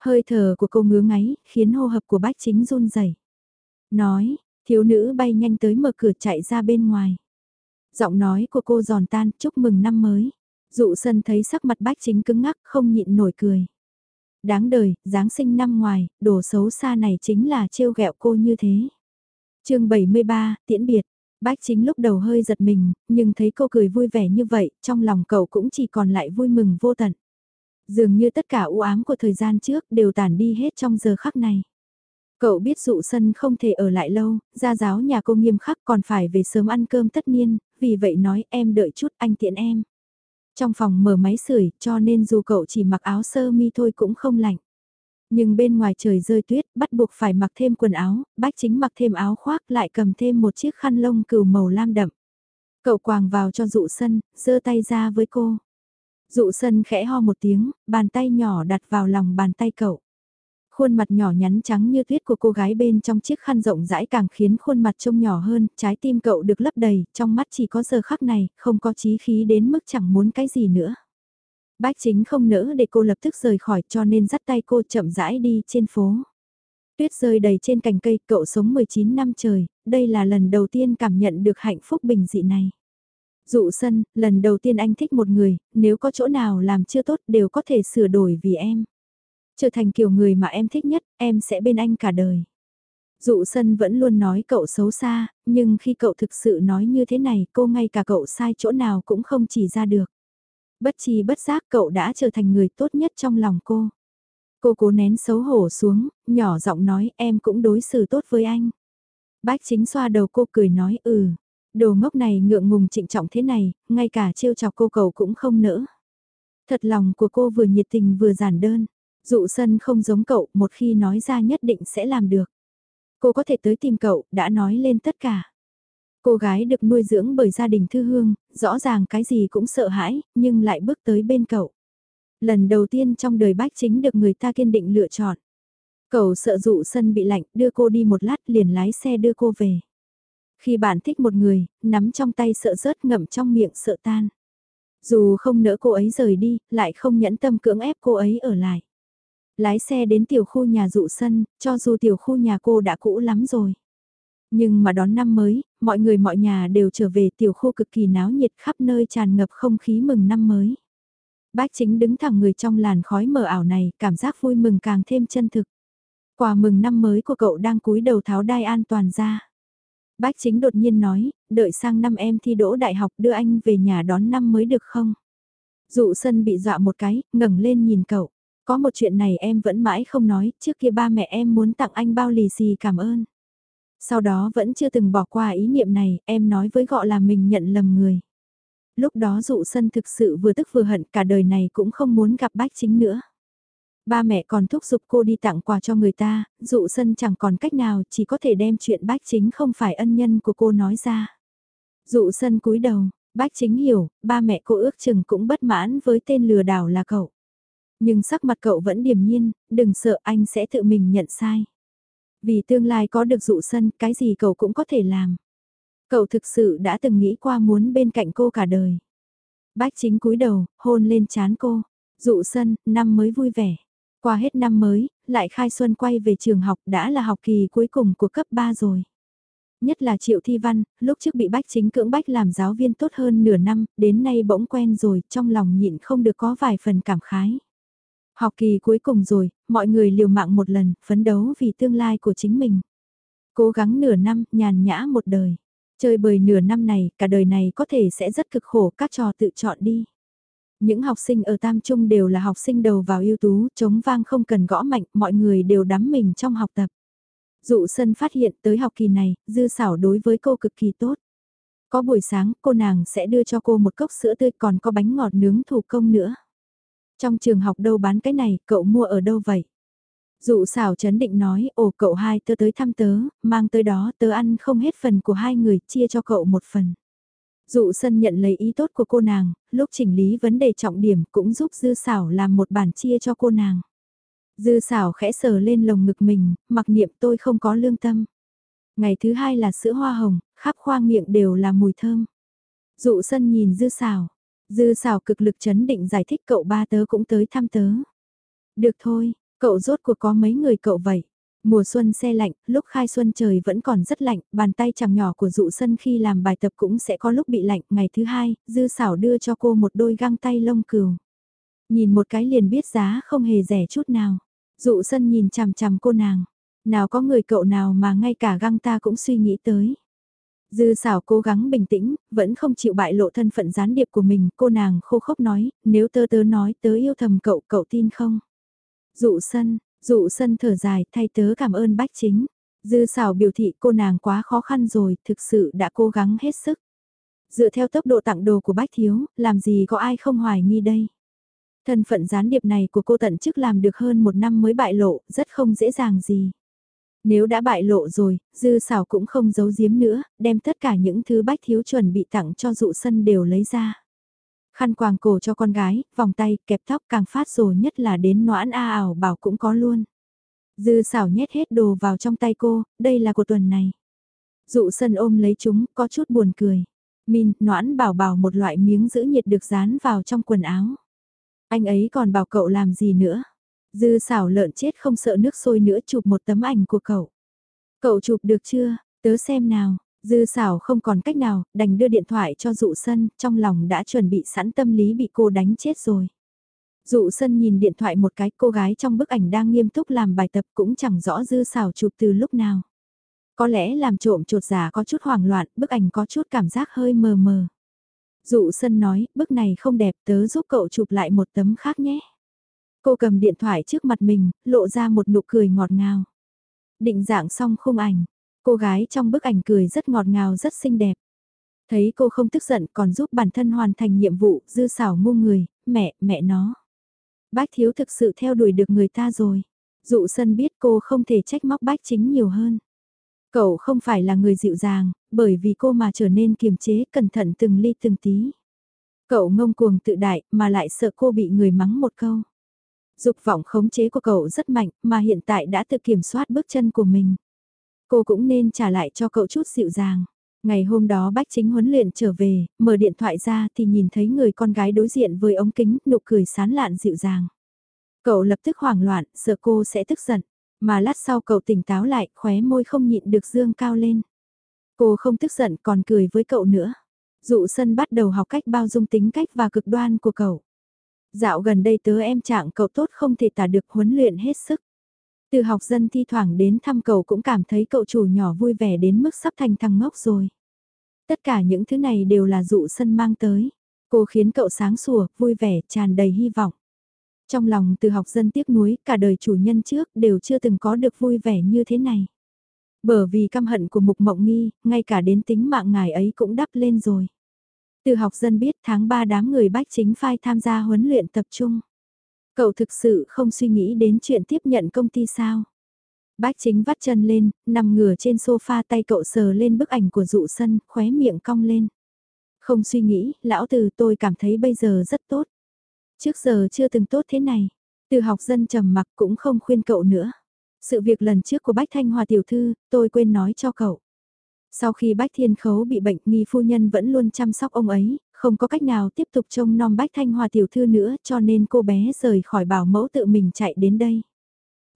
Hơi thở của cô ngứa ngáy, khiến hô hấp của bách chính run rẩy. Nói, thiếu nữ bay nhanh tới mở cửa chạy ra bên ngoài. Giọng nói của cô giòn tan, chúc mừng năm mới. Dụ sân thấy sắc mặt bách chính cứng ngắc, không nhịn nổi cười. Đáng đời, Giáng sinh năm ngoài, đồ xấu xa này chính là trêu ghẹo cô như thế. chương 73, tiễn biệt. Bách chính lúc đầu hơi giật mình, nhưng thấy cô cười vui vẻ như vậy, trong lòng cậu cũng chỉ còn lại vui mừng vô tận. Dường như tất cả u ám của thời gian trước đều tản đi hết trong giờ khắc này. Cậu biết dụ sân không thể ở lại lâu, gia giáo nhà cô nghiêm khắc còn phải về sớm ăn cơm tất niên, vì vậy nói em đợi chút anh tiện em. Trong phòng mở máy sưởi cho nên dù cậu chỉ mặc áo sơ mi thôi cũng không lạnh. Nhưng bên ngoài trời rơi tuyết, bắt buộc phải mặc thêm quần áo, bách chính mặc thêm áo khoác lại cầm thêm một chiếc khăn lông cừu màu lam đậm. Cậu quàng vào cho dụ sân, giơ tay ra với cô. Dụ sân khẽ ho một tiếng, bàn tay nhỏ đặt vào lòng bàn tay cậu. Khuôn mặt nhỏ nhắn trắng như tuyết của cô gái bên trong chiếc khăn rộng rãi càng khiến khuôn mặt trông nhỏ hơn, trái tim cậu được lấp đầy, trong mắt chỉ có giờ khắc này, không có chí khí đến mức chẳng muốn cái gì nữa. Bách chính không nỡ để cô lập tức rời khỏi cho nên dắt tay cô chậm rãi đi trên phố. Tuyết rơi đầy trên cành cây, cậu sống 19 năm trời, đây là lần đầu tiên cảm nhận được hạnh phúc bình dị này. Dụ sân, lần đầu tiên anh thích một người, nếu có chỗ nào làm chưa tốt đều có thể sửa đổi vì em. Trở thành kiểu người mà em thích nhất, em sẽ bên anh cả đời. Dụ sân vẫn luôn nói cậu xấu xa, nhưng khi cậu thực sự nói như thế này cô ngay cả cậu sai chỗ nào cũng không chỉ ra được. Bất chi bất giác cậu đã trở thành người tốt nhất trong lòng cô. Cô cố nén xấu hổ xuống, nhỏ giọng nói em cũng đối xử tốt với anh. Bách chính xoa đầu cô cười nói ừ, đồ ngốc này ngượng ngùng trịnh trọng thế này, ngay cả trêu chọc cô cậu cũng không nỡ. Thật lòng của cô vừa nhiệt tình vừa giản đơn, dụ sân không giống cậu một khi nói ra nhất định sẽ làm được. Cô có thể tới tìm cậu, đã nói lên tất cả. Cô gái được nuôi dưỡng bởi gia đình thư hương, rõ ràng cái gì cũng sợ hãi, nhưng lại bước tới bên cậu. Lần đầu tiên trong đời bách chính được người ta kiên định lựa chọn. Cậu sợ dụ sân bị lạnh, đưa cô đi một lát liền lái xe đưa cô về. Khi bạn thích một người, nắm trong tay sợ rớt ngậm trong miệng sợ tan. Dù không nỡ cô ấy rời đi, lại không nhẫn tâm cưỡng ép cô ấy ở lại. Lái xe đến tiểu khu nhà dụ sân, cho dù tiểu khu nhà cô đã cũ lắm rồi. Nhưng mà đón năm mới, mọi người mọi nhà đều trở về tiểu khu cực kỳ náo nhiệt khắp nơi tràn ngập không khí mừng năm mới. Bác chính đứng thẳng người trong làn khói mờ ảo này, cảm giác vui mừng càng thêm chân thực. Quà mừng năm mới của cậu đang cúi đầu tháo đai an toàn ra. Bác chính đột nhiên nói, đợi sang năm em thi đỗ đại học đưa anh về nhà đón năm mới được không? Dụ sân bị dọa một cái, ngẩng lên nhìn cậu. Có một chuyện này em vẫn mãi không nói, trước kia ba mẹ em muốn tặng anh bao lì xì cảm ơn. Sau đó vẫn chưa từng bỏ qua ý niệm này, em nói với gọi là mình nhận lầm người. Lúc đó dụ sân thực sự vừa tức vừa hận cả đời này cũng không muốn gặp bách chính nữa. Ba mẹ còn thúc giục cô đi tặng quà cho người ta, dụ sân chẳng còn cách nào chỉ có thể đem chuyện bách chính không phải ân nhân của cô nói ra. Dụ sân cúi đầu, bách chính hiểu, ba mẹ cô ước chừng cũng bất mãn với tên lừa đảo là cậu. Nhưng sắc mặt cậu vẫn điềm nhiên, đừng sợ anh sẽ tự mình nhận sai. Vì tương lai có được dụ sân, cái gì cậu cũng có thể làm. Cậu thực sự đã từng nghĩ qua muốn bên cạnh cô cả đời. Bách chính cúi đầu, hôn lên chán cô. Dụ sân, năm mới vui vẻ. Qua hết năm mới, lại khai xuân quay về trường học đã là học kỳ cuối cùng của cấp 3 rồi. Nhất là Triệu Thi Văn, lúc trước bị Bách Chính cưỡng bách làm giáo viên tốt hơn nửa năm, đến nay bỗng quen rồi, trong lòng nhịn không được có vài phần cảm khái. Học kỳ cuối cùng rồi, mọi người liều mạng một lần, phấn đấu vì tương lai của chính mình. Cố gắng nửa năm, nhàn nhã một đời. Chơi bời nửa năm này, cả đời này có thể sẽ rất cực khổ, các trò tự chọn đi. Những học sinh ở Tam Trung đều là học sinh đầu vào ưu tú, chống vang không cần gõ mạnh, mọi người đều đắm mình trong học tập. Dụ sân phát hiện tới học kỳ này, dư xảo đối với cô cực kỳ tốt. Có buổi sáng, cô nàng sẽ đưa cho cô một cốc sữa tươi còn có bánh ngọt nướng thủ công nữa. Trong trường học đâu bán cái này, cậu mua ở đâu vậy? Dụ xảo chấn định nói, ồ cậu hai tớ tới thăm tớ, mang tới đó tớ ăn không hết phần của hai người, chia cho cậu một phần. Dụ sân nhận lấy ý tốt của cô nàng, lúc chỉnh lý vấn đề trọng điểm cũng giúp dư xảo làm một bản chia cho cô nàng. Dư xảo khẽ sờ lên lồng ngực mình, mặc niệm tôi không có lương tâm. Ngày thứ hai là sữa hoa hồng, khắp khoang miệng đều là mùi thơm. Dụ sân nhìn dư xảo, Dư xảo cực lực chấn định giải thích cậu ba tớ cũng tới thăm tớ. Được thôi, cậu rốt cuộc có mấy người cậu vậy? Mùa xuân xe lạnh, lúc khai xuân trời vẫn còn rất lạnh, bàn tay chẳng nhỏ của dụ sân khi làm bài tập cũng sẽ có lúc bị lạnh. Ngày thứ hai, dư xảo đưa cho cô một đôi găng tay lông cừu. Nhìn một cái liền biết giá không hề rẻ chút nào. Dụ sân nhìn chằm chằm cô nàng. Nào có người cậu nào mà ngay cả găng ta cũng suy nghĩ tới. Dư xảo cố gắng bình tĩnh, vẫn không chịu bại lộ thân phận gián điệp của mình, cô nàng khô khốc nói, nếu tớ tớ nói tớ yêu thầm cậu, cậu tin không? Dụ sân, dụ sân thở dài, thay tớ cảm ơn bách chính. Dư xảo biểu thị cô nàng quá khó khăn rồi, thực sự đã cố gắng hết sức. Dựa theo tốc độ tặng đồ của bách thiếu, làm gì có ai không hoài nghi đây? Thân phận gián điệp này của cô tận chức làm được hơn một năm mới bại lộ, rất không dễ dàng gì. Nếu đã bại lộ rồi, dư xảo cũng không giấu giếm nữa, đem tất cả những thứ bách thiếu chuẩn bị tặng cho dụ sân đều lấy ra. Khăn quàng cổ cho con gái, vòng tay, kẹp tóc càng phát rồi nhất là đến noãn a ảo bảo cũng có luôn. Dư xảo nhét hết đồ vào trong tay cô, đây là của tuần này. Dụ sân ôm lấy chúng, có chút buồn cười. Min, noãn bảo bảo một loại miếng giữ nhiệt được dán vào trong quần áo. Anh ấy còn bảo cậu làm gì nữa? Dư xảo lợn chết không sợ nước sôi nữa chụp một tấm ảnh của cậu. Cậu chụp được chưa, tớ xem nào, dư xảo không còn cách nào, đành đưa điện thoại cho dụ sân, trong lòng đã chuẩn bị sẵn tâm lý bị cô đánh chết rồi. Dụ sân nhìn điện thoại một cái cô gái trong bức ảnh đang nghiêm túc làm bài tập cũng chẳng rõ dư xảo chụp từ lúc nào. Có lẽ làm trộm trột giả có chút hoảng loạn, bức ảnh có chút cảm giác hơi mờ mờ. Dụ sân nói, bức này không đẹp tớ giúp cậu chụp lại một tấm khác nhé. Cô cầm điện thoại trước mặt mình, lộ ra một nụ cười ngọt ngào. Định dạng xong khung ảnh, cô gái trong bức ảnh cười rất ngọt ngào rất xinh đẹp. Thấy cô không tức giận còn giúp bản thân hoàn thành nhiệm vụ, dư xảo ngu người, mẹ, mẹ nó. Bách thiếu thực sự theo đuổi được người ta rồi. Dụ sân biết cô không thể trách móc bách chính nhiều hơn. Cậu không phải là người dịu dàng, bởi vì cô mà trở nên kiềm chế cẩn thận từng ly từng tí. Cậu ngông cuồng tự đại mà lại sợ cô bị người mắng một câu. Dục vọng khống chế của cậu rất mạnh mà hiện tại đã tự kiểm soát bước chân của mình. Cô cũng nên trả lại cho cậu chút dịu dàng. Ngày hôm đó Bách Chính huấn luyện trở về, mở điện thoại ra thì nhìn thấy người con gái đối diện với ống kính, nụ cười sán lạn dịu dàng. Cậu lập tức hoảng loạn, sợ cô sẽ tức giận, mà lát sau cậu tỉnh táo lại, khóe môi không nhịn được dương cao lên. Cô không tức giận còn cười với cậu nữa. Dụ sân bắt đầu học cách bao dung tính cách và cực đoan của cậu. Dạo gần đây tớ em trạng cậu tốt không thể tả được huấn luyện hết sức. Từ học dân thi thoảng đến thăm cậu cũng cảm thấy cậu chủ nhỏ vui vẻ đến mức sắp thành thằng ngốc rồi. Tất cả những thứ này đều là dụ sân mang tới. Cô khiến cậu sáng sủa, vui vẻ, tràn đầy hy vọng. Trong lòng từ học dân tiếc nuối, cả đời chủ nhân trước đều chưa từng có được vui vẻ như thế này. Bởi vì căm hận của mục mộng nghi, ngay cả đến tính mạng ngài ấy cũng đắp lên rồi. Từ học dân biết tháng 3 đám người bách chính phai tham gia huấn luyện tập trung. Cậu thực sự không suy nghĩ đến chuyện tiếp nhận công ty sao? Bách chính vắt chân lên, nằm ngửa trên sofa tay cậu sờ lên bức ảnh của dụ sân, khóe miệng cong lên. Không suy nghĩ, lão từ tôi cảm thấy bây giờ rất tốt. Trước giờ chưa từng tốt thế này. Từ học dân trầm mặc cũng không khuyên cậu nữa. Sự việc lần trước của Bách Thanh Hòa tiểu thư, tôi quên nói cho cậu. Sau khi Bách Thiên Khấu bị bệnh, nghi phu nhân vẫn luôn chăm sóc ông ấy, không có cách nào tiếp tục trông nom Bách Thanh Hòa tiểu thư nữa cho nên cô bé rời khỏi bảo mẫu tự mình chạy đến đây.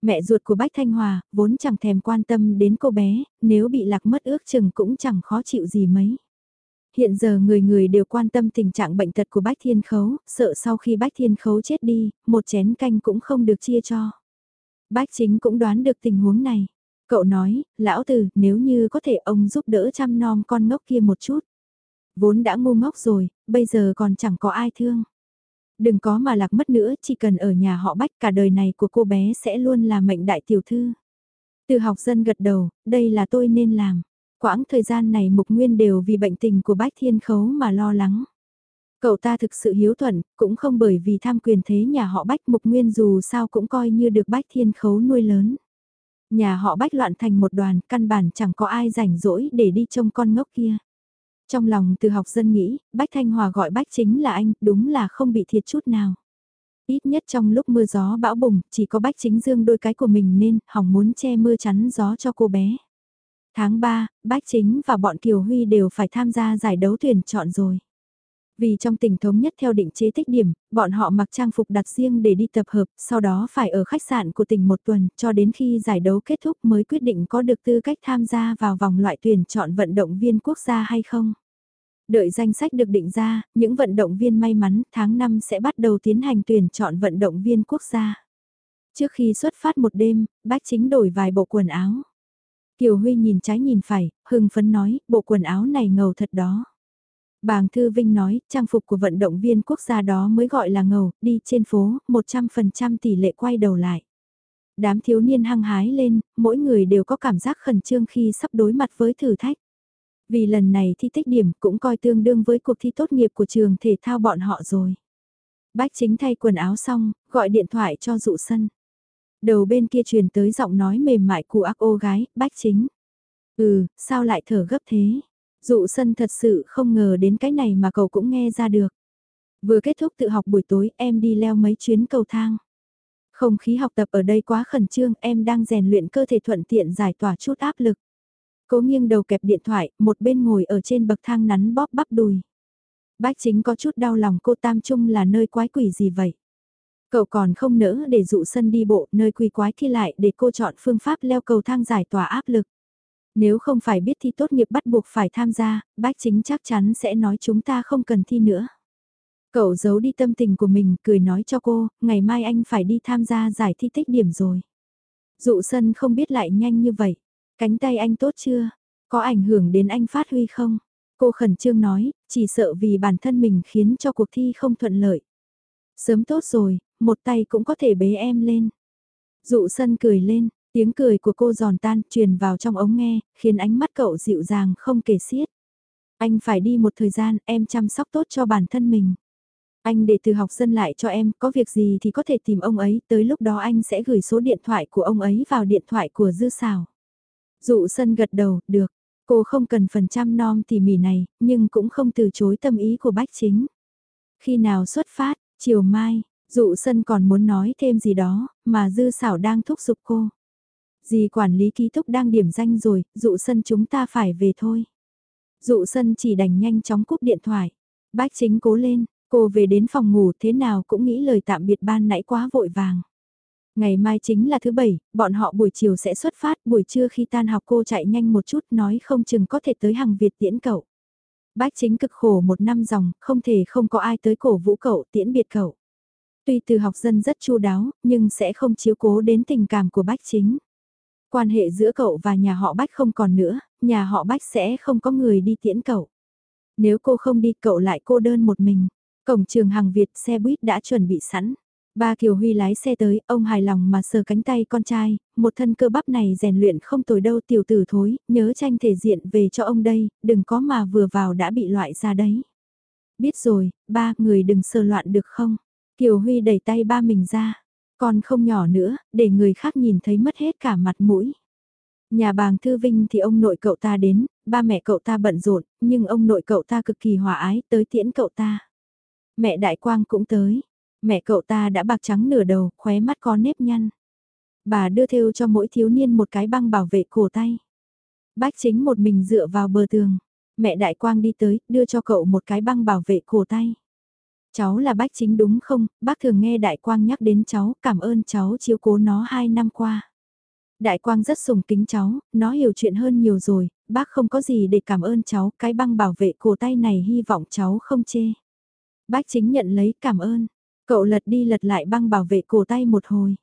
Mẹ ruột của Bách Thanh Hòa, vốn chẳng thèm quan tâm đến cô bé, nếu bị lạc mất ước chừng cũng chẳng khó chịu gì mấy. Hiện giờ người người đều quan tâm tình trạng bệnh tật của Bách Thiên Khấu, sợ sau khi Bách Thiên Khấu chết đi, một chén canh cũng không được chia cho. Bách chính cũng đoán được tình huống này. Cậu nói, lão tử, nếu như có thể ông giúp đỡ chăm nom con ngốc kia một chút. Vốn đã ngu ngốc rồi, bây giờ còn chẳng có ai thương. Đừng có mà lạc mất nữa, chỉ cần ở nhà họ bách cả đời này của cô bé sẽ luôn là mệnh đại tiểu thư. Từ học dân gật đầu, đây là tôi nên làm. Quãng thời gian này Mục Nguyên đều vì bệnh tình của Bách Thiên Khấu mà lo lắng. Cậu ta thực sự hiếu thuận, cũng không bởi vì tham quyền thế nhà họ Bách Mục Nguyên dù sao cũng coi như được Bách Thiên Khấu nuôi lớn. Nhà họ Bách loạn thành một đoàn, căn bản chẳng có ai rảnh rỗi để đi trông con ngốc kia. Trong lòng từ học dân nghĩ, Bách Thanh Hòa gọi Bách chính là anh, đúng là không bị thiệt chút nào. Ít nhất trong lúc mưa gió bão bùng, chỉ có Bách chính dương đôi cái của mình nên, hỏng muốn che mưa chắn gió cho cô bé. Tháng 3, Bách Chính và bọn Kiều Huy đều phải tham gia giải đấu tuyển chọn rồi. Vì trong tình thống nhất theo định chế tích điểm, bọn họ mặc trang phục đặt riêng để đi tập hợp, sau đó phải ở khách sạn của tỉnh một tuần, cho đến khi giải đấu kết thúc mới quyết định có được tư cách tham gia vào vòng loại tuyển chọn vận động viên quốc gia hay không. Đợi danh sách được định ra, những vận động viên may mắn tháng 5 sẽ bắt đầu tiến hành tuyển chọn vận động viên quốc gia. Trước khi xuất phát một đêm, bác chính đổi vài bộ quần áo. Kiều Huy nhìn trái nhìn phải, hưng phấn nói, bộ quần áo này ngầu thật đó. Bàng Thư Vinh nói, trang phục của vận động viên quốc gia đó mới gọi là ngầu, đi trên phố, 100% tỷ lệ quay đầu lại. Đám thiếu niên hăng hái lên, mỗi người đều có cảm giác khẩn trương khi sắp đối mặt với thử thách. Vì lần này thi tích điểm cũng coi tương đương với cuộc thi tốt nghiệp của trường thể thao bọn họ rồi. Bách chính thay quần áo xong, gọi điện thoại cho dụ sân. Đầu bên kia truyền tới giọng nói mềm mại của ác ô gái, bách chính. Ừ, sao lại thở gấp thế? Dụ sân thật sự không ngờ đến cái này mà cậu cũng nghe ra được. Vừa kết thúc tự học buổi tối em đi leo mấy chuyến cầu thang. Không khí học tập ở đây quá khẩn trương, em đang rèn luyện cơ thể thuận tiện giải tỏa chút áp lực. Cố nghiêng đầu kẹp điện thoại, một bên ngồi ở trên bậc thang nắn bóp bắp đùi. Bách chính có chút đau lòng cô Tam Trung là nơi quái quỷ gì vậy? Cậu còn không nỡ để dụ sân đi bộ nơi quỷ quái kia lại để cô chọn phương pháp leo cầu thang giải tỏa áp lực. Nếu không phải biết thi tốt nghiệp bắt buộc phải tham gia, bác chính chắc chắn sẽ nói chúng ta không cần thi nữa. Cậu giấu đi tâm tình của mình, cười nói cho cô, ngày mai anh phải đi tham gia giải thi tích điểm rồi. Dụ sân không biết lại nhanh như vậy. Cánh tay anh tốt chưa? Có ảnh hưởng đến anh phát huy không? Cô khẩn trương nói, chỉ sợ vì bản thân mình khiến cho cuộc thi không thuận lợi. Sớm tốt rồi, một tay cũng có thể bế em lên. Dụ sân cười lên, tiếng cười của cô giòn tan truyền vào trong ống nghe, khiến ánh mắt cậu dịu dàng không kể xiết. Anh phải đi một thời gian, em chăm sóc tốt cho bản thân mình. Anh để từ học dân lại cho em, có việc gì thì có thể tìm ông ấy, tới lúc đó anh sẽ gửi số điện thoại của ông ấy vào điện thoại của Dư Sảo. Dụ sân gật đầu, được, cô không cần phần trăm nom tỉ mỉ này, nhưng cũng không từ chối tâm ý của bách chính. Khi nào xuất phát, chiều mai, dụ sân còn muốn nói thêm gì đó, mà Dư Sảo đang thúc giục cô. Dì quản lý ký túc đang điểm danh rồi, dụ sân chúng ta phải về thôi. Dụ sân chỉ đành nhanh chóng cúp điện thoại. Bách chính cố lên, cô về đến phòng ngủ thế nào cũng nghĩ lời tạm biệt ban nãy quá vội vàng. Ngày mai chính là thứ bảy, bọn họ buổi chiều sẽ xuất phát, buổi trưa khi tan học cô chạy nhanh một chút nói không chừng có thể tới hàng Việt tiễn cậu. Bách chính cực khổ một năm dòng, không thể không có ai tới cổ vũ cậu tiễn biệt cậu. Tuy từ học dân rất chu đáo, nhưng sẽ không chiếu cố đến tình cảm của bách chính. Quan hệ giữa cậu và nhà họ Bách không còn nữa, nhà họ Bách sẽ không có người đi tiễn cậu. Nếu cô không đi cậu lại cô đơn một mình. Cổng trường hàng Việt xe buýt đã chuẩn bị sẵn. Ba Kiều Huy lái xe tới, ông hài lòng mà sờ cánh tay con trai, một thân cơ bắp này rèn luyện không tồi đâu tiểu tử thối, nhớ tranh thể diện về cho ông đây, đừng có mà vừa vào đã bị loại ra đấy. Biết rồi, ba, người đừng sờ loạn được không? Kiều Huy đẩy tay ba mình ra. Con không nhỏ nữa, để người khác nhìn thấy mất hết cả mặt mũi. Nhà bàng Thư Vinh thì ông nội cậu ta đến, ba mẹ cậu ta bận rộn, nhưng ông nội cậu ta cực kỳ hòa ái tới tiễn cậu ta. Mẹ Đại Quang cũng tới, mẹ cậu ta đã bạc trắng nửa đầu, khóe mắt có nếp nhăn. Bà đưa theo cho mỗi thiếu niên một cái băng bảo vệ cổ tay. Bách chính một mình dựa vào bờ tường. Mẹ Đại Quang đi tới, đưa cho cậu một cái băng bảo vệ cổ tay. Cháu là bách chính đúng không, bác thường nghe Đại Quang nhắc đến cháu, cảm ơn cháu chiếu cố nó hai năm qua. Đại Quang rất sùng kính cháu, nó hiểu chuyện hơn nhiều rồi, bác không có gì để cảm ơn cháu, cái băng bảo vệ cổ tay này hy vọng cháu không chê. Bác chính nhận lấy cảm ơn, cậu lật đi lật lại băng bảo vệ cổ tay một hồi.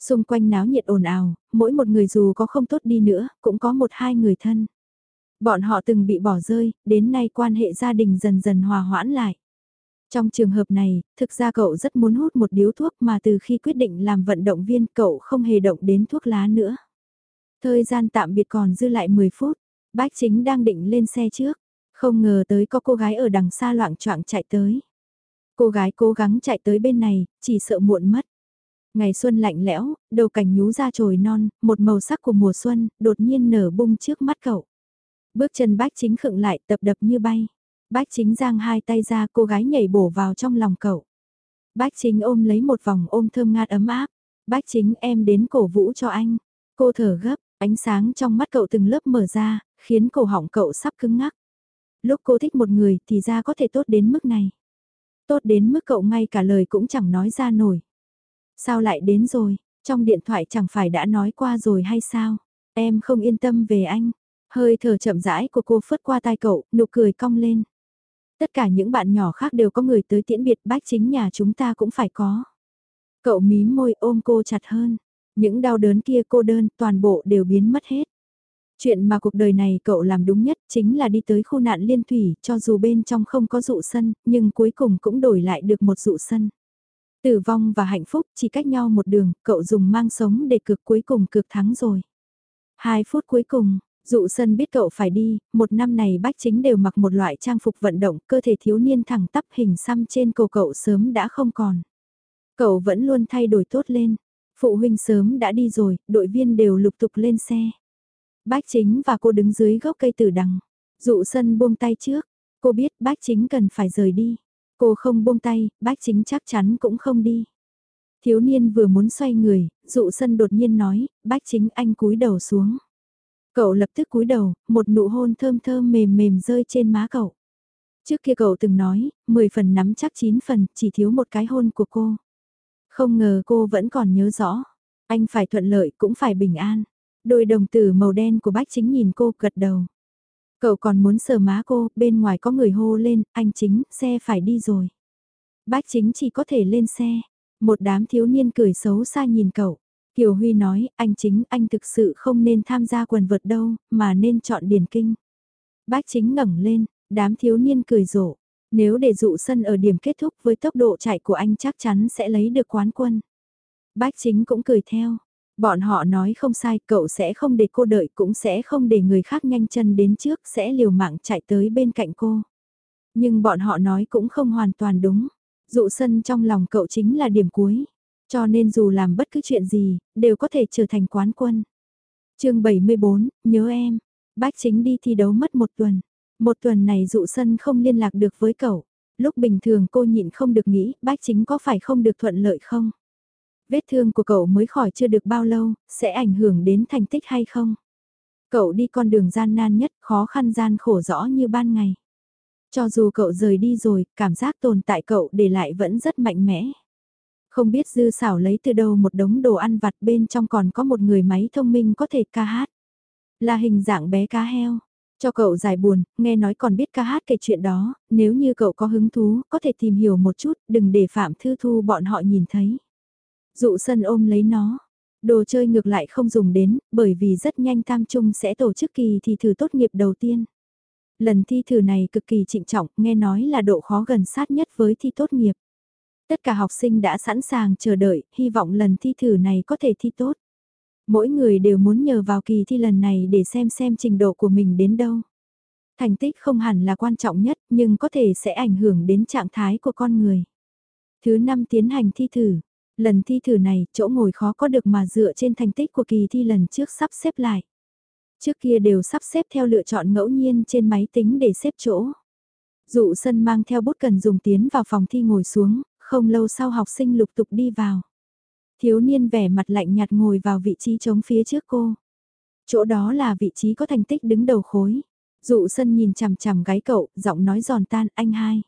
Xung quanh náo nhiệt ồn ào, mỗi một người dù có không tốt đi nữa, cũng có một hai người thân. Bọn họ từng bị bỏ rơi, đến nay quan hệ gia đình dần dần hòa hoãn lại. Trong trường hợp này, thực ra cậu rất muốn hút một điếu thuốc mà từ khi quyết định làm vận động viên cậu không hề động đến thuốc lá nữa. Thời gian tạm biệt còn dư lại 10 phút, bác chính đang định lên xe trước, không ngờ tới có cô gái ở đằng xa loạn choạng chạy tới. Cô gái cố gắng chạy tới bên này, chỉ sợ muộn mất. Ngày xuân lạnh lẽo, đầu cảnh nhú ra trồi non, một màu sắc của mùa xuân, đột nhiên nở bung trước mắt cậu. Bước chân bác chính khựng lại tập đập như bay. Bách chính giang hai tay ra cô gái nhảy bổ vào trong lòng cậu. Bách chính ôm lấy một vòng ôm thơm ngát ấm áp. Bách chính em đến cổ vũ cho anh. Cô thở gấp, ánh sáng trong mắt cậu từng lớp mở ra, khiến cổ họng cậu sắp cứng ngắc. Lúc cô thích một người thì ra có thể tốt đến mức này. Tốt đến mức cậu ngay cả lời cũng chẳng nói ra nổi. Sao lại đến rồi, trong điện thoại chẳng phải đã nói qua rồi hay sao? Em không yên tâm về anh. Hơi thở chậm rãi của cô phớt qua tai cậu, nụ cười cong lên. Tất cả những bạn nhỏ khác đều có người tới tiễn biệt bách chính nhà chúng ta cũng phải có. Cậu mím môi ôm cô chặt hơn. Những đau đớn kia cô đơn toàn bộ đều biến mất hết. Chuyện mà cuộc đời này cậu làm đúng nhất chính là đi tới khu nạn liên thủy cho dù bên trong không có dụ sân, nhưng cuối cùng cũng đổi lại được một dụ sân. Tử vong và hạnh phúc chỉ cách nhau một đường, cậu dùng mang sống để cực cuối cùng cực thắng rồi. Hai phút cuối cùng, Dụ sân biết cậu phải đi, một năm này bách chính đều mặc một loại trang phục vận động, cơ thể thiếu niên thẳng tắp hình xăm trên cổ cậu sớm đã không còn. Cậu vẫn luôn thay đổi tốt lên. Phụ huynh sớm đã đi rồi, đội viên đều lục tục lên xe. Bách chính và cô đứng dưới gốc cây tử đằng. Dụ sân buông tay trước. Cô biết bách chính cần phải rời đi. Cô không buông tay, bách chính chắc chắn cũng không đi. Thiếu niên vừa muốn xoay người, dụ sân đột nhiên nói, bách chính anh cúi đầu xuống. Cậu lập tức cúi đầu, một nụ hôn thơm thơm mềm mềm rơi trên má cậu. Trước kia cậu từng nói, 10 phần nắm chắc 9 phần, chỉ thiếu một cái hôn của cô. Không ngờ cô vẫn còn nhớ rõ. Anh phải thuận lợi cũng phải bình an. Đôi đồng tử màu đen của bách chính nhìn cô gật đầu. Cậu còn muốn sờ má cô, bên ngoài có người hô lên, anh chính, xe phải đi rồi. Bách chính chỉ có thể lên xe. Một đám thiếu niên cười xấu xa nhìn cậu. Kiều Huy nói, anh chính, anh thực sự không nên tham gia quần vợt đâu, mà nên chọn điển kinh. Bách chính ngẩng lên, đám thiếu niên cười rộ. Nếu để dụ sân ở điểm kết thúc với tốc độ chạy của anh chắc chắn sẽ lấy được quán quân. Bách chính cũng cười theo. Bọn họ nói không sai, cậu sẽ không để cô đợi cũng sẽ không để người khác nhanh chân đến trước, sẽ liều mạng chạy tới bên cạnh cô. Nhưng bọn họ nói cũng không hoàn toàn đúng. Dụ sân trong lòng cậu chính là điểm cuối. Cho nên dù làm bất cứ chuyện gì, đều có thể trở thành quán quân. chương 74, nhớ em. Bách chính đi thi đấu mất một tuần. Một tuần này dụ sân không liên lạc được với cậu. Lúc bình thường cô nhịn không được nghĩ, bách chính có phải không được thuận lợi không? Vết thương của cậu mới khỏi chưa được bao lâu, sẽ ảnh hưởng đến thành tích hay không? Cậu đi con đường gian nan nhất, khó khăn gian khổ rõ như ban ngày. Cho dù cậu rời đi rồi, cảm giác tồn tại cậu để lại vẫn rất mạnh mẽ. Không biết dư xảo lấy từ đâu một đống đồ ăn vặt bên trong còn có một người máy thông minh có thể ca hát. Là hình dạng bé cá heo. Cho cậu giải buồn, nghe nói còn biết ca hát kể chuyện đó, nếu như cậu có hứng thú, có thể tìm hiểu một chút, đừng để Phạm Thư Thu bọn họ nhìn thấy. Dụ sân ôm lấy nó. Đồ chơi ngược lại không dùng đến, bởi vì rất nhanh Tam Trung sẽ tổ chức kỳ thi thử tốt nghiệp đầu tiên. Lần thi thử này cực kỳ trịnh trọng, nghe nói là độ khó gần sát nhất với thi tốt nghiệp. Tất cả học sinh đã sẵn sàng chờ đợi, hy vọng lần thi thử này có thể thi tốt. Mỗi người đều muốn nhờ vào kỳ thi lần này để xem xem trình độ của mình đến đâu. Thành tích không hẳn là quan trọng nhất, nhưng có thể sẽ ảnh hưởng đến trạng thái của con người. Thứ năm tiến hành thi thử. Lần thi thử này, chỗ ngồi khó có được mà dựa trên thành tích của kỳ thi lần trước sắp xếp lại. Trước kia đều sắp xếp theo lựa chọn ngẫu nhiên trên máy tính để xếp chỗ. Dụ sân mang theo bút cần dùng tiến vào phòng thi ngồi xuống, không lâu sau học sinh lục tục đi vào. Thiếu niên vẻ mặt lạnh nhạt ngồi vào vị trí trống phía trước cô. Chỗ đó là vị trí có thành tích đứng đầu khối. Dụ sân nhìn chằm chằm gái cậu, giọng nói giòn tan anh hai.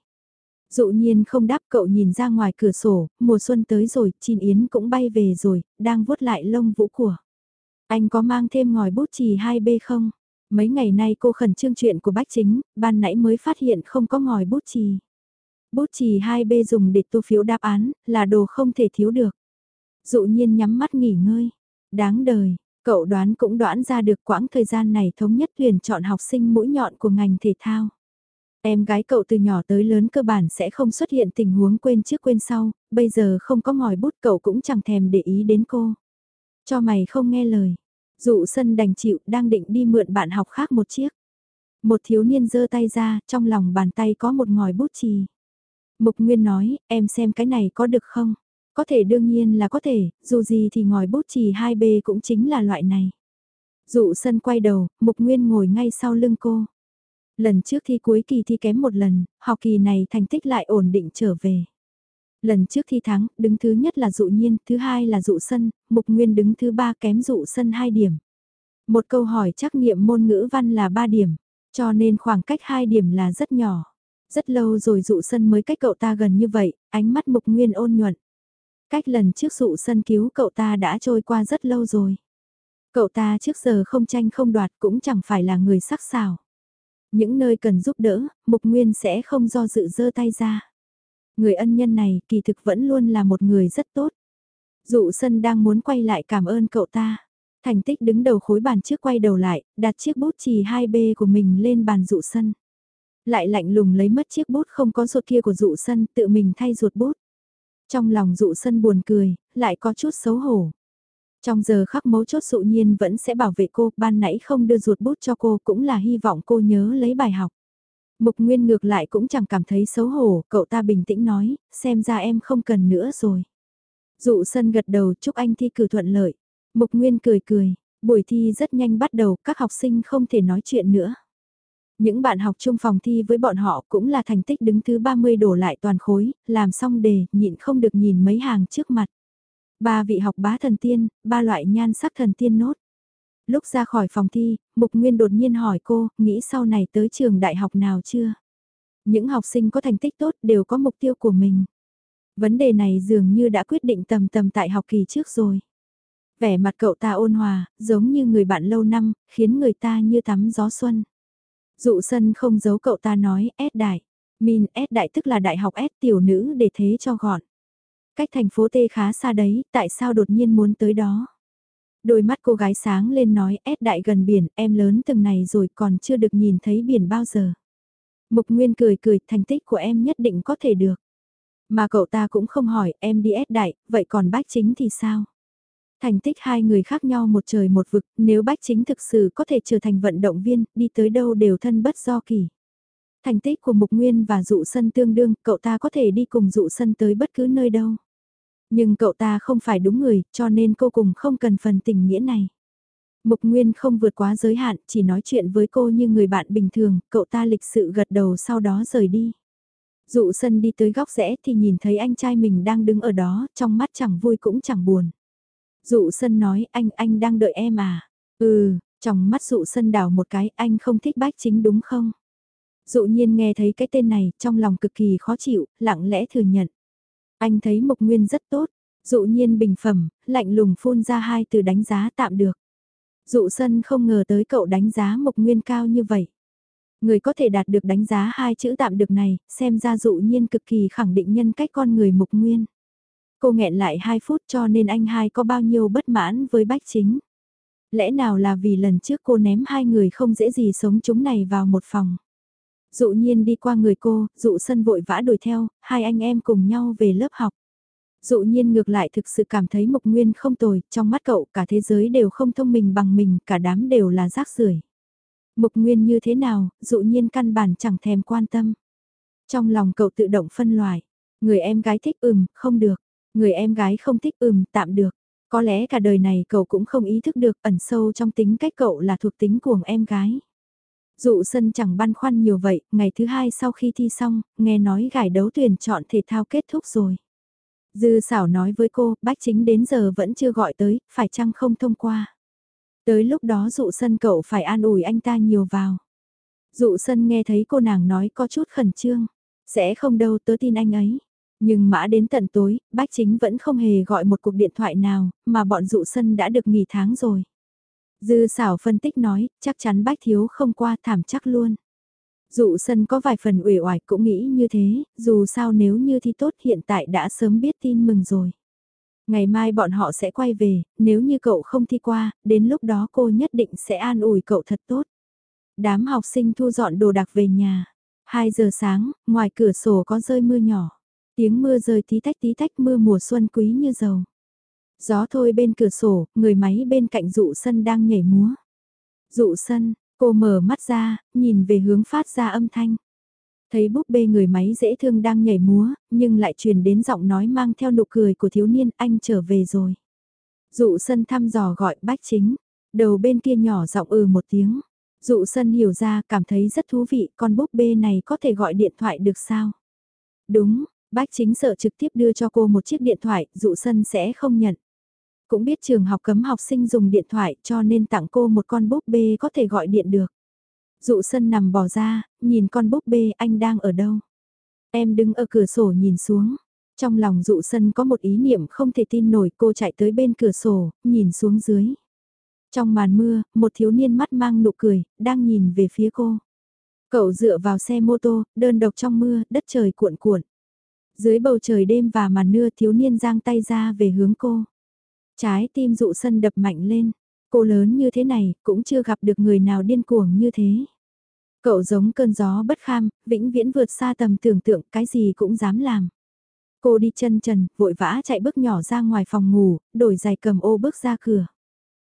Dụ nhiên không đáp cậu nhìn ra ngoài cửa sổ, mùa xuân tới rồi, chim yến cũng bay về rồi, đang vuốt lại lông vũ của. Anh có mang thêm ngòi bút chì 2B không? Mấy ngày nay cô khẩn trương chuyện của bách chính, ban nãy mới phát hiện không có ngòi bút chì. Bút chì 2B dùng để tô phiếu đáp án, là đồ không thể thiếu được. Dụ nhiên nhắm mắt nghỉ ngơi. Đáng đời, cậu đoán cũng đoán ra được quãng thời gian này thống nhất tuyển chọn học sinh mũi nhọn của ngành thể thao. Em gái cậu từ nhỏ tới lớn cơ bản sẽ không xuất hiện tình huống quên trước quên sau, bây giờ không có ngòi bút cậu cũng chẳng thèm để ý đến cô. Cho mày không nghe lời. Dụ sân đành chịu đang định đi mượn bạn học khác một chiếc. Một thiếu niên giơ tay ra, trong lòng bàn tay có một ngòi bút chì. Mục Nguyên nói, em xem cái này có được không? Có thể đương nhiên là có thể, dù gì thì ngòi bút chì 2B cũng chính là loại này. Dụ sân quay đầu, Mục Nguyên ngồi ngay sau lưng cô. Lần trước thi cuối kỳ thi kém một lần, học kỳ này thành tích lại ổn định trở về. Lần trước thi thắng, đứng thứ nhất là dụ nhiên, thứ hai là dụ sân, Mục Nguyên đứng thứ ba kém dụ sân 2 điểm. Một câu hỏi trắc nghiệm môn ngữ văn là 3 điểm, cho nên khoảng cách 2 điểm là rất nhỏ. Rất lâu rồi dụ sân mới cách cậu ta gần như vậy, ánh mắt Mục Nguyên ôn nhuận. Cách lần trước dụ sân cứu cậu ta đã trôi qua rất lâu rồi. Cậu ta trước giờ không tranh không đoạt cũng chẳng phải là người sắc sảo. Những nơi cần giúp đỡ, Mục Nguyên sẽ không do dự dơ tay ra. Người ân nhân này kỳ thực vẫn luôn là một người rất tốt. Dụ sân đang muốn quay lại cảm ơn cậu ta. Thành tích đứng đầu khối bàn trước quay đầu lại, đặt chiếc bút chì 2B của mình lên bàn dụ sân. Lại lạnh lùng lấy mất chiếc bút không có ruột kia của dụ sân tự mình thay ruột bút. Trong lòng dụ sân buồn cười, lại có chút xấu hổ. Trong giờ khắc mấu chốt dụ nhiên vẫn sẽ bảo vệ cô, ban nãy không đưa ruột bút cho cô cũng là hy vọng cô nhớ lấy bài học. Mục Nguyên ngược lại cũng chẳng cảm thấy xấu hổ, cậu ta bình tĩnh nói, xem ra em không cần nữa rồi. Dụ sân gật đầu chúc anh thi cử thuận lợi. Mục Nguyên cười cười, buổi thi rất nhanh bắt đầu, các học sinh không thể nói chuyện nữa. Những bạn học chung phòng thi với bọn họ cũng là thành tích đứng thứ 30 đổ lại toàn khối, làm xong đề, nhịn không được nhìn mấy hàng trước mặt. Ba vị học bá thần tiên, ba loại nhan sắc thần tiên nốt. Lúc ra khỏi phòng thi, Mục Nguyên đột nhiên hỏi cô, nghĩ sau này tới trường đại học nào chưa? Những học sinh có thành tích tốt đều có mục tiêu của mình. Vấn đề này dường như đã quyết định tầm tầm tại học kỳ trước rồi. Vẻ mặt cậu ta ôn hòa, giống như người bạn lâu năm, khiến người ta như tắm gió xuân. Dụ sân không giấu cậu ta nói S đại. Min S đại tức là đại học S tiểu nữ để thế cho gọn. Cách thành phố T khá xa đấy, tại sao đột nhiên muốn tới đó? Đôi mắt cô gái sáng lên nói S đại gần biển, em lớn từng này rồi còn chưa được nhìn thấy biển bao giờ. Mục Nguyên cười cười, thành tích của em nhất định có thể được. Mà cậu ta cũng không hỏi, em đi S đại, vậy còn bách chính thì sao? Thành tích hai người khác nhau một trời một vực, nếu bách chính thực sự có thể trở thành vận động viên, đi tới đâu đều thân bất do kỳ. Thành tích của Mục Nguyên và dụ sân tương đương, cậu ta có thể đi cùng dụ sân tới bất cứ nơi đâu. Nhưng cậu ta không phải đúng người, cho nên cô cùng không cần phần tình nghĩa này. Mục Nguyên không vượt quá giới hạn, chỉ nói chuyện với cô như người bạn bình thường, cậu ta lịch sự gật đầu sau đó rời đi. Dụ sân đi tới góc rẽ thì nhìn thấy anh trai mình đang đứng ở đó, trong mắt chẳng vui cũng chẳng buồn. Dụ sân nói anh, anh đang đợi em à? Ừ, trong mắt dụ sân đảo một cái, anh không thích bách chính đúng không? Dụ nhiên nghe thấy cái tên này, trong lòng cực kỳ khó chịu, lặng lẽ thừa nhận. Anh thấy Mục Nguyên rất tốt, dụ nhiên bình phẩm, lạnh lùng phun ra hai từ đánh giá tạm được. Dụ sân không ngờ tới cậu đánh giá Mục Nguyên cao như vậy. Người có thể đạt được đánh giá hai chữ tạm được này, xem ra dụ nhiên cực kỳ khẳng định nhân cách con người Mục Nguyên. Cô nghẹn lại hai phút cho nên anh hai có bao nhiêu bất mãn với bách chính. Lẽ nào là vì lần trước cô ném hai người không dễ gì sống chúng này vào một phòng. Dụ nhiên đi qua người cô, dụ sân vội vã đuổi theo, hai anh em cùng nhau về lớp học. Dụ nhiên ngược lại thực sự cảm thấy Mộc Nguyên không tồi, trong mắt cậu cả thế giới đều không thông minh bằng mình, cả đám đều là rác rưởi. Mộc Nguyên như thế nào, dụ nhiên căn bản chẳng thèm quan tâm. Trong lòng cậu tự động phân loại, người em gái thích ừm, không được, người em gái không thích ừm, tạm được. Có lẽ cả đời này cậu cũng không ý thức được ẩn sâu trong tính cách cậu là thuộc tính của em gái. Dụ sân chẳng băn khoăn nhiều vậy, ngày thứ hai sau khi thi xong, nghe nói gải đấu tuyển chọn thể thao kết thúc rồi. Dư xảo nói với cô, bách chính đến giờ vẫn chưa gọi tới, phải chăng không thông qua. Tới lúc đó dụ sân cậu phải an ủi anh ta nhiều vào. Dụ sân nghe thấy cô nàng nói có chút khẩn trương, sẽ không đâu tớ tin anh ấy. Nhưng mã đến tận tối, bách chính vẫn không hề gọi một cuộc điện thoại nào, mà bọn dụ sân đã được nghỉ tháng rồi. Dư xảo phân tích nói, chắc chắn bách thiếu không qua thảm chắc luôn. Dụ sân có vài phần uể oải cũng nghĩ như thế, dù sao nếu như thi tốt hiện tại đã sớm biết tin mừng rồi. Ngày mai bọn họ sẽ quay về, nếu như cậu không thi qua, đến lúc đó cô nhất định sẽ an ủi cậu thật tốt. Đám học sinh thu dọn đồ đạc về nhà. 2 giờ sáng, ngoài cửa sổ có rơi mưa nhỏ. Tiếng mưa rơi tí tách tí tách mưa mùa xuân quý như dầu. Gió thôi bên cửa sổ, người máy bên cạnh dụ sân đang nhảy múa. Dụ sân, cô mở mắt ra, nhìn về hướng phát ra âm thanh. Thấy búp bê người máy dễ thương đang nhảy múa, nhưng lại truyền đến giọng nói mang theo nụ cười của thiếu niên anh trở về rồi. Dụ sân thăm dò gọi bách chính, đầu bên kia nhỏ giọng ừ một tiếng. Dụ sân hiểu ra cảm thấy rất thú vị con búp bê này có thể gọi điện thoại được sao? Đúng, bách chính sợ trực tiếp đưa cho cô một chiếc điện thoại, dụ sân sẽ không nhận. Cũng biết trường học cấm học sinh dùng điện thoại cho nên tặng cô một con búp bê có thể gọi điện được. Dụ sân nằm bò ra, nhìn con búp bê anh đang ở đâu. Em đứng ở cửa sổ nhìn xuống. Trong lòng dụ sân có một ý niệm không thể tin nổi cô chạy tới bên cửa sổ, nhìn xuống dưới. Trong màn mưa, một thiếu niên mắt mang nụ cười, đang nhìn về phía cô. Cậu dựa vào xe mô tô, đơn độc trong mưa, đất trời cuộn cuộn. Dưới bầu trời đêm và màn nưa thiếu niên giang tay ra về hướng cô. Trái tim dụ sân đập mạnh lên, cô lớn như thế này cũng chưa gặp được người nào điên cuồng như thế. Cậu giống cơn gió bất kham, vĩnh viễn vượt xa tầm tưởng tượng cái gì cũng dám làm. Cô đi chân trần, vội vã chạy bước nhỏ ra ngoài phòng ngủ, đổi giày cầm ô bước ra cửa.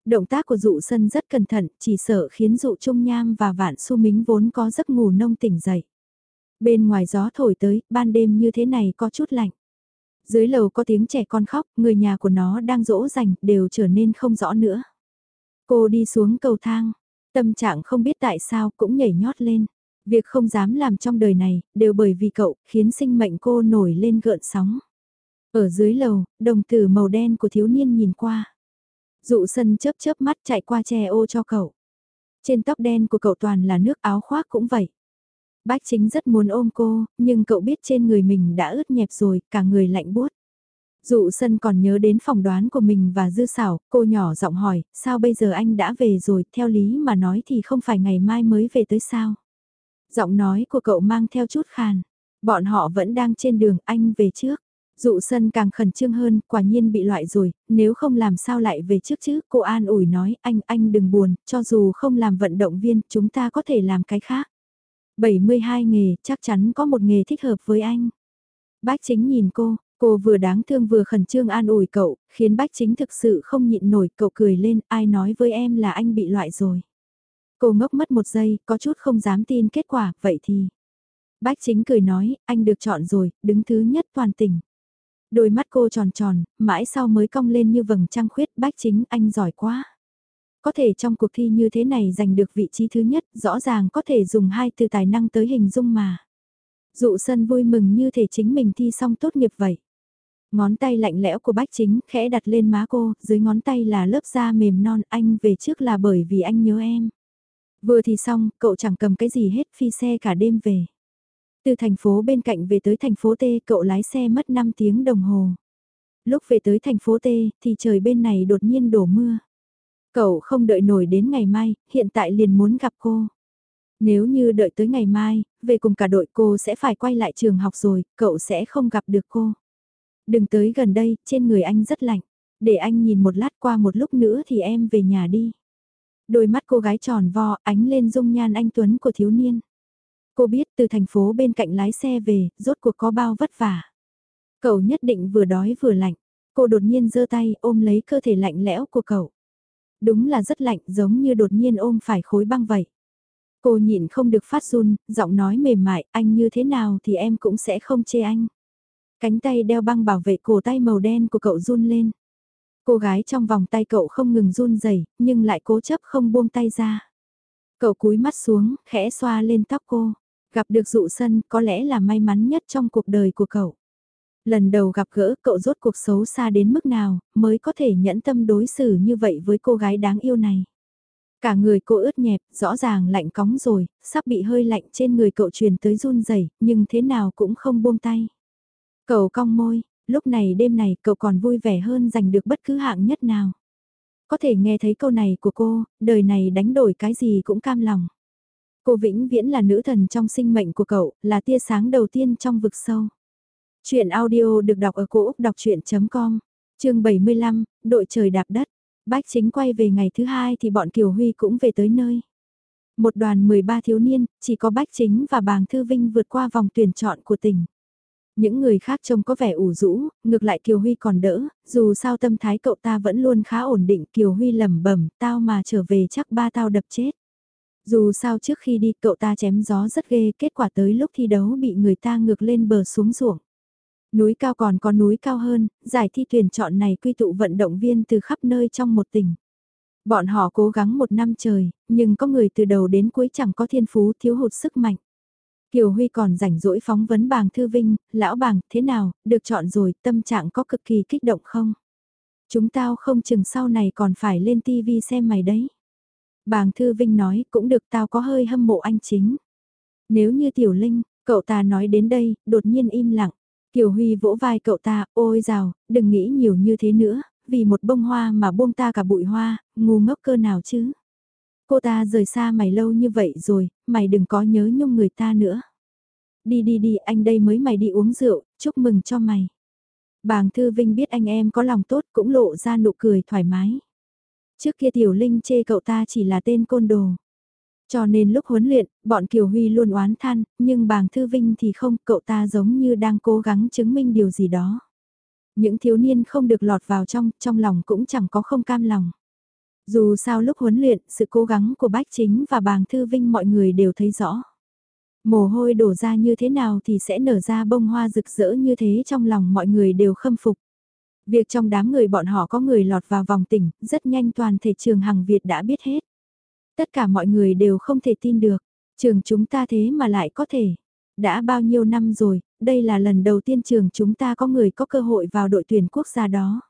Động tác của dụ sân rất cẩn thận, chỉ sợ khiến dụ trung nham và vạn su mính vốn có giấc ngủ nông tỉnh dậy. Bên ngoài gió thổi tới, ban đêm như thế này có chút lạnh. Dưới lầu có tiếng trẻ con khóc, người nhà của nó đang dỗ dành, đều trở nên không rõ nữa. Cô đi xuống cầu thang, tâm trạng không biết tại sao cũng nhảy nhót lên. Việc không dám làm trong đời này, đều bởi vì cậu, khiến sinh mệnh cô nổi lên gợn sóng. Ở dưới lầu, đồng tử màu đen của thiếu niên nhìn qua. Dụ sân chớp chớp mắt chạy qua che ô cho cậu. Trên tóc đen của cậu toàn là nước áo khoác cũng vậy. Bách chính rất muốn ôm cô, nhưng cậu biết trên người mình đã ướt nhẹp rồi, cả người lạnh buốt. Dụ sân còn nhớ đến phỏng đoán của mình và dư xảo, cô nhỏ giọng hỏi, sao bây giờ anh đã về rồi, theo lý mà nói thì không phải ngày mai mới về tới sao. Giọng nói của cậu mang theo chút khàn, bọn họ vẫn đang trên đường anh về trước. Dụ sân càng khẩn trương hơn, quả nhiên bị loại rồi, nếu không làm sao lại về trước chứ, cô an ủi nói, anh, anh đừng buồn, cho dù không làm vận động viên, chúng ta có thể làm cái khác. 72 nghề, chắc chắn có một nghề thích hợp với anh. Bác chính nhìn cô, cô vừa đáng thương vừa khẩn trương an ủi cậu, khiến bác chính thực sự không nhịn nổi, cậu cười lên, ai nói với em là anh bị loại rồi. Cô ngốc mất một giây, có chút không dám tin kết quả, vậy thì... Bác chính cười nói, anh được chọn rồi, đứng thứ nhất toàn tỉnh. Đôi mắt cô tròn tròn, mãi sau mới cong lên như vầng trăng khuyết, bác chính anh giỏi quá. Có thể trong cuộc thi như thế này giành được vị trí thứ nhất, rõ ràng có thể dùng hai từ tài năng tới hình dung mà. Dụ sân vui mừng như thể chính mình thi xong tốt nghiệp vậy. Ngón tay lạnh lẽo của bách chính khẽ đặt lên má cô, dưới ngón tay là lớp da mềm non anh về trước là bởi vì anh nhớ em. Vừa thì xong, cậu chẳng cầm cái gì hết phi xe cả đêm về. Từ thành phố bên cạnh về tới thành phố T cậu lái xe mất 5 tiếng đồng hồ. Lúc về tới thành phố T thì trời bên này đột nhiên đổ mưa. Cậu không đợi nổi đến ngày mai, hiện tại liền muốn gặp cô. Nếu như đợi tới ngày mai, về cùng cả đội cô sẽ phải quay lại trường học rồi, cậu sẽ không gặp được cô. Đừng tới gần đây, trên người anh rất lạnh. Để anh nhìn một lát qua một lúc nữa thì em về nhà đi. Đôi mắt cô gái tròn vo, ánh lên dung nhan anh Tuấn của thiếu niên. Cô biết từ thành phố bên cạnh lái xe về, rốt cuộc có bao vất vả. Cậu nhất định vừa đói vừa lạnh. Cô đột nhiên giơ tay ôm lấy cơ thể lạnh lẽo của cậu. Đúng là rất lạnh giống như đột nhiên ôm phải khối băng vậy. Cô nhịn không được phát run, giọng nói mềm mại, anh như thế nào thì em cũng sẽ không chê anh. Cánh tay đeo băng bảo vệ cổ tay màu đen của cậu run lên. Cô gái trong vòng tay cậu không ngừng run rẩy nhưng lại cố chấp không buông tay ra. Cậu cúi mắt xuống, khẽ xoa lên tóc cô. Gặp được dụ sân có lẽ là may mắn nhất trong cuộc đời của cậu. Lần đầu gặp gỡ cậu rốt cuộc xấu xa đến mức nào mới có thể nhẫn tâm đối xử như vậy với cô gái đáng yêu này. Cả người cô ướt nhẹp, rõ ràng lạnh cóng rồi, sắp bị hơi lạnh trên người cậu truyền tới run rẩy nhưng thế nào cũng không buông tay. Cậu cong môi, lúc này đêm này cậu còn vui vẻ hơn giành được bất cứ hạng nhất nào. Có thể nghe thấy câu này của cô, đời này đánh đổi cái gì cũng cam lòng. Cô vĩnh viễn là nữ thần trong sinh mệnh của cậu, là tia sáng đầu tiên trong vực sâu. Chuyện audio được đọc ở cổ Úc đọc chuyện.com, chương 75, đội trời đạp đất. Bách chính quay về ngày thứ hai thì bọn Kiều Huy cũng về tới nơi. Một đoàn 13 thiếu niên, chỉ có Bách chính và bàng Thư Vinh vượt qua vòng tuyển chọn của tỉnh. Những người khác trông có vẻ ủ rũ, ngược lại Kiều Huy còn đỡ, dù sao tâm thái cậu ta vẫn luôn khá ổn định. Kiều Huy lẩm bẩm, tao mà trở về chắc ba tao đập chết. Dù sao trước khi đi cậu ta chém gió rất ghê, kết quả tới lúc thi đấu bị người ta ngược lên bờ xuống ruộng. Núi cao còn có núi cao hơn, giải thi tuyển chọn này quy tụ vận động viên từ khắp nơi trong một tỉnh. Bọn họ cố gắng một năm trời, nhưng có người từ đầu đến cuối chẳng có thiên phú thiếu hụt sức mạnh. Kiều Huy còn rảnh rỗi phóng vấn bàng Thư Vinh, lão bàng, thế nào, được chọn rồi, tâm trạng có cực kỳ kích động không? Chúng tao không chừng sau này còn phải lên tivi xem mày đấy. Bàng Thư Vinh nói, cũng được tao có hơi hâm mộ anh chính. Nếu như Tiểu Linh, cậu ta nói đến đây, đột nhiên im lặng. Kiều Huy vỗ vai cậu ta, ôi rào, đừng nghĩ nhiều như thế nữa, vì một bông hoa mà buông ta cả bụi hoa, ngu ngốc cơ nào chứ. Cô ta rời xa mày lâu như vậy rồi, mày đừng có nhớ nhung người ta nữa. Đi đi đi, anh đây mới mày đi uống rượu, chúc mừng cho mày. Bàng Thư Vinh biết anh em có lòng tốt cũng lộ ra nụ cười thoải mái. Trước kia Tiểu Linh chê cậu ta chỉ là tên côn đồ. Cho nên lúc huấn luyện, bọn Kiều Huy luôn oán than, nhưng bàng Thư Vinh thì không, cậu ta giống như đang cố gắng chứng minh điều gì đó. Những thiếu niên không được lọt vào trong, trong lòng cũng chẳng có không cam lòng. Dù sao lúc huấn luyện, sự cố gắng của Bách Chính và bàng Thư Vinh mọi người đều thấy rõ. Mồ hôi đổ ra như thế nào thì sẽ nở ra bông hoa rực rỡ như thế trong lòng mọi người đều khâm phục. Việc trong đám người bọn họ có người lọt vào vòng tỉnh, rất nhanh toàn thể trường Hằng Việt đã biết hết. Tất cả mọi người đều không thể tin được, trường chúng ta thế mà lại có thể. Đã bao nhiêu năm rồi, đây là lần đầu tiên trường chúng ta có người có cơ hội vào đội tuyển quốc gia đó.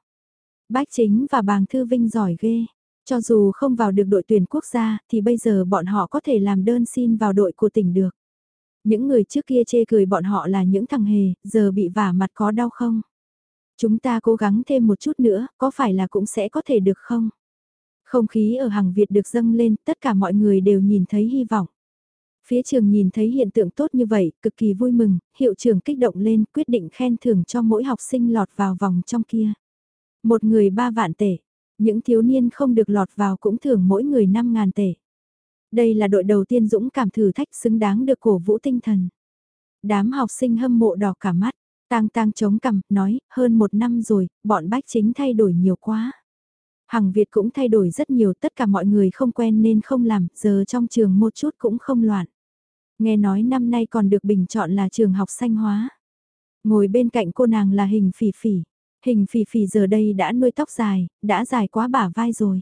Bách Chính và Bàng Thư Vinh giỏi ghê. Cho dù không vào được đội tuyển quốc gia thì bây giờ bọn họ có thể làm đơn xin vào đội của tỉnh được. Những người trước kia chê cười bọn họ là những thằng hề, giờ bị vả mặt có đau không? Chúng ta cố gắng thêm một chút nữa, có phải là cũng sẽ có thể được không? Không khí ở hàng Việt được dâng lên, tất cả mọi người đều nhìn thấy hy vọng. Phía trường nhìn thấy hiện tượng tốt như vậy, cực kỳ vui mừng, hiệu trưởng kích động lên quyết định khen thưởng cho mỗi học sinh lọt vào vòng trong kia. Một người ba vạn tệ, những thiếu niên không được lọt vào cũng thưởng mỗi người 5 ngàn tệ. Đây là đội đầu tiên dũng cảm thử thách xứng đáng được cổ vũ tinh thần. Đám học sinh hâm mộ đỏ cả mắt, tang tang chống cằm, nói, hơn một năm rồi, bọn bách chính thay đổi nhiều quá. Hằng Việt cũng thay đổi rất nhiều, tất cả mọi người không quen nên không làm, giờ trong trường một chút cũng không loạn. Nghe nói năm nay còn được bình chọn là trường học xanh hóa. Ngồi bên cạnh cô nàng là hình phỉ phỉ. Hình phỉ phỉ giờ đây đã nuôi tóc dài, đã dài quá bả vai rồi.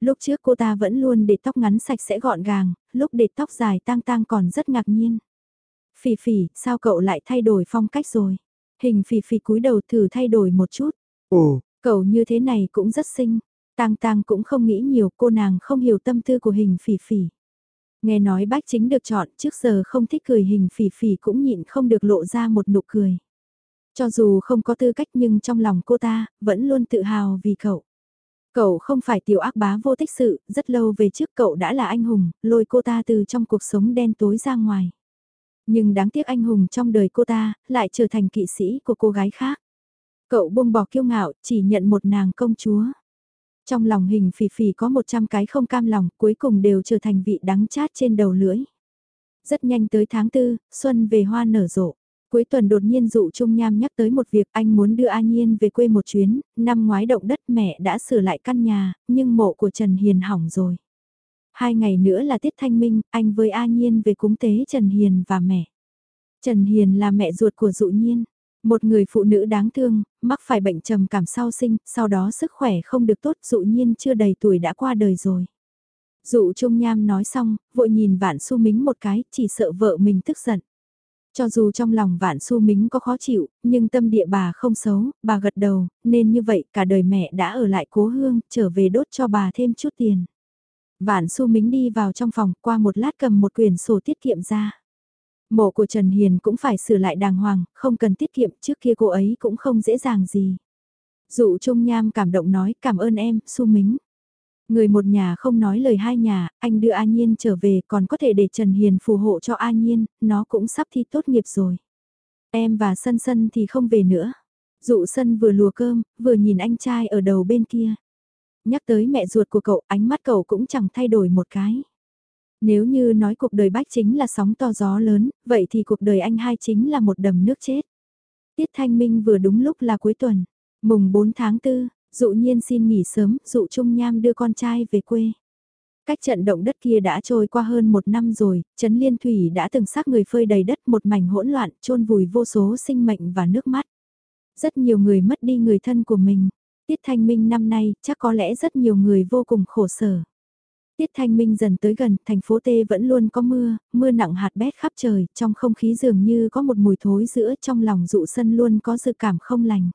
Lúc trước cô ta vẫn luôn để tóc ngắn sạch sẽ gọn gàng, lúc để tóc dài tang tang còn rất ngạc nhiên. Phỉ phỉ, sao cậu lại thay đổi phong cách rồi? Hình phỉ phỉ cúi đầu thử thay đổi một chút. Ồ, cậu như thế này cũng rất xinh. Tang tang cũng không nghĩ nhiều cô nàng không hiểu tâm tư của hình phỉ phỉ. Nghe nói bách chính được chọn trước giờ không thích cười hình phỉ phỉ cũng nhịn không được lộ ra một nụ cười. Cho dù không có tư cách nhưng trong lòng cô ta, vẫn luôn tự hào vì cậu. Cậu không phải tiểu ác bá vô tích sự, rất lâu về trước cậu đã là anh hùng, lôi cô ta từ trong cuộc sống đen tối ra ngoài. Nhưng đáng tiếc anh hùng trong đời cô ta, lại trở thành kỵ sĩ của cô gái khác. Cậu buông bỏ kiêu ngạo, chỉ nhận một nàng công chúa. Trong lòng hình phỉ phỉ có 100 cái không cam lòng, cuối cùng đều trở thành vị đắng chát trên đầu lưỡi. Rất nhanh tới tháng 4, xuân về hoa nở rộ. Cuối tuần đột nhiên dụ Trung Nham nhắc tới một việc anh muốn đưa A Nhiên về quê một chuyến, năm ngoái động đất mẹ đã sửa lại căn nhà, nhưng mộ của Trần Hiền hỏng rồi. Hai ngày nữa là tiết thanh minh, anh với A Nhiên về cúng tế Trần Hiền và mẹ. Trần Hiền là mẹ ruột của dụ nhiên. Một người phụ nữ đáng thương, mắc phải bệnh trầm cảm sau sinh, sau đó sức khỏe không được tốt dụ nhiên chưa đầy tuổi đã qua đời rồi. Dụ Trung Nham nói xong, vội nhìn Vạn Xu Mính một cái, chỉ sợ vợ mình tức giận. Cho dù trong lòng Vạn Xu Mính có khó chịu, nhưng tâm địa bà không xấu, bà gật đầu, nên như vậy cả đời mẹ đã ở lại cố hương, trở về đốt cho bà thêm chút tiền. Vạn Xu Mính đi vào trong phòng, qua một lát cầm một quyển sổ tiết kiệm ra. Mộ của Trần Hiền cũng phải sửa lại đàng hoàng, không cần tiết kiệm, trước kia cô ấy cũng không dễ dàng gì. Dụ Trung Nham cảm động nói cảm ơn em, Su Mính. Người một nhà không nói lời hai nhà, anh đưa A Nhiên trở về còn có thể để Trần Hiền phù hộ cho A Nhiên, nó cũng sắp thi tốt nghiệp rồi. Em và Sân Sân thì không về nữa. Dụ Sân vừa lùa cơm, vừa nhìn anh trai ở đầu bên kia. Nhắc tới mẹ ruột của cậu, ánh mắt cậu cũng chẳng thay đổi một cái. Nếu như nói cuộc đời bách chính là sóng to gió lớn, vậy thì cuộc đời anh hai chính là một đầm nước chết. Tiết Thanh Minh vừa đúng lúc là cuối tuần, mùng 4 tháng 4, dụ nhiên xin nghỉ sớm, dụ Trung Nham đưa con trai về quê. Cách trận động đất kia đã trôi qua hơn một năm rồi, Trấn Liên Thủy đã từng xác người phơi đầy đất một mảnh hỗn loạn, chôn vùi vô số sinh mệnh và nước mắt. Rất nhiều người mất đi người thân của mình. Tiết Thanh Minh năm nay chắc có lẽ rất nhiều người vô cùng khổ sở. Tiết thanh minh dần tới gần, thành phố T vẫn luôn có mưa, mưa nặng hạt bét khắp trời, trong không khí dường như có một mùi thối giữa trong lòng dụ sân luôn có sự cảm không lành.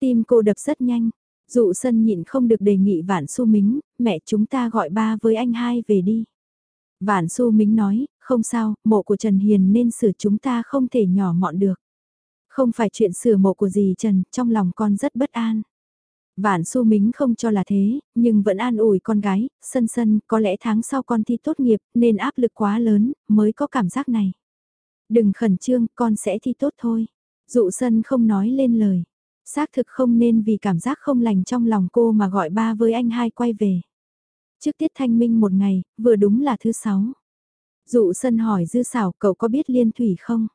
Tim cô đập rất nhanh, dụ sân nhịn không được đề nghị Vạn Su Mính, mẹ chúng ta gọi ba với anh hai về đi. Vạn Su Mính nói, không sao, mộ của Trần Hiền nên sửa chúng ta không thể nhỏ mọn được. Không phải chuyện sửa mộ của gì Trần, trong lòng con rất bất an. Vạn su mính không cho là thế, nhưng vẫn an ủi con gái, sân sân, có lẽ tháng sau con thi tốt nghiệp, nên áp lực quá lớn, mới có cảm giác này. Đừng khẩn trương, con sẽ thi tốt thôi. Dụ sân không nói lên lời. Xác thực không nên vì cảm giác không lành trong lòng cô mà gọi ba với anh hai quay về. Trước tiết thanh minh một ngày, vừa đúng là thứ sáu. Dụ sân hỏi dư xảo cậu có biết liên thủy không?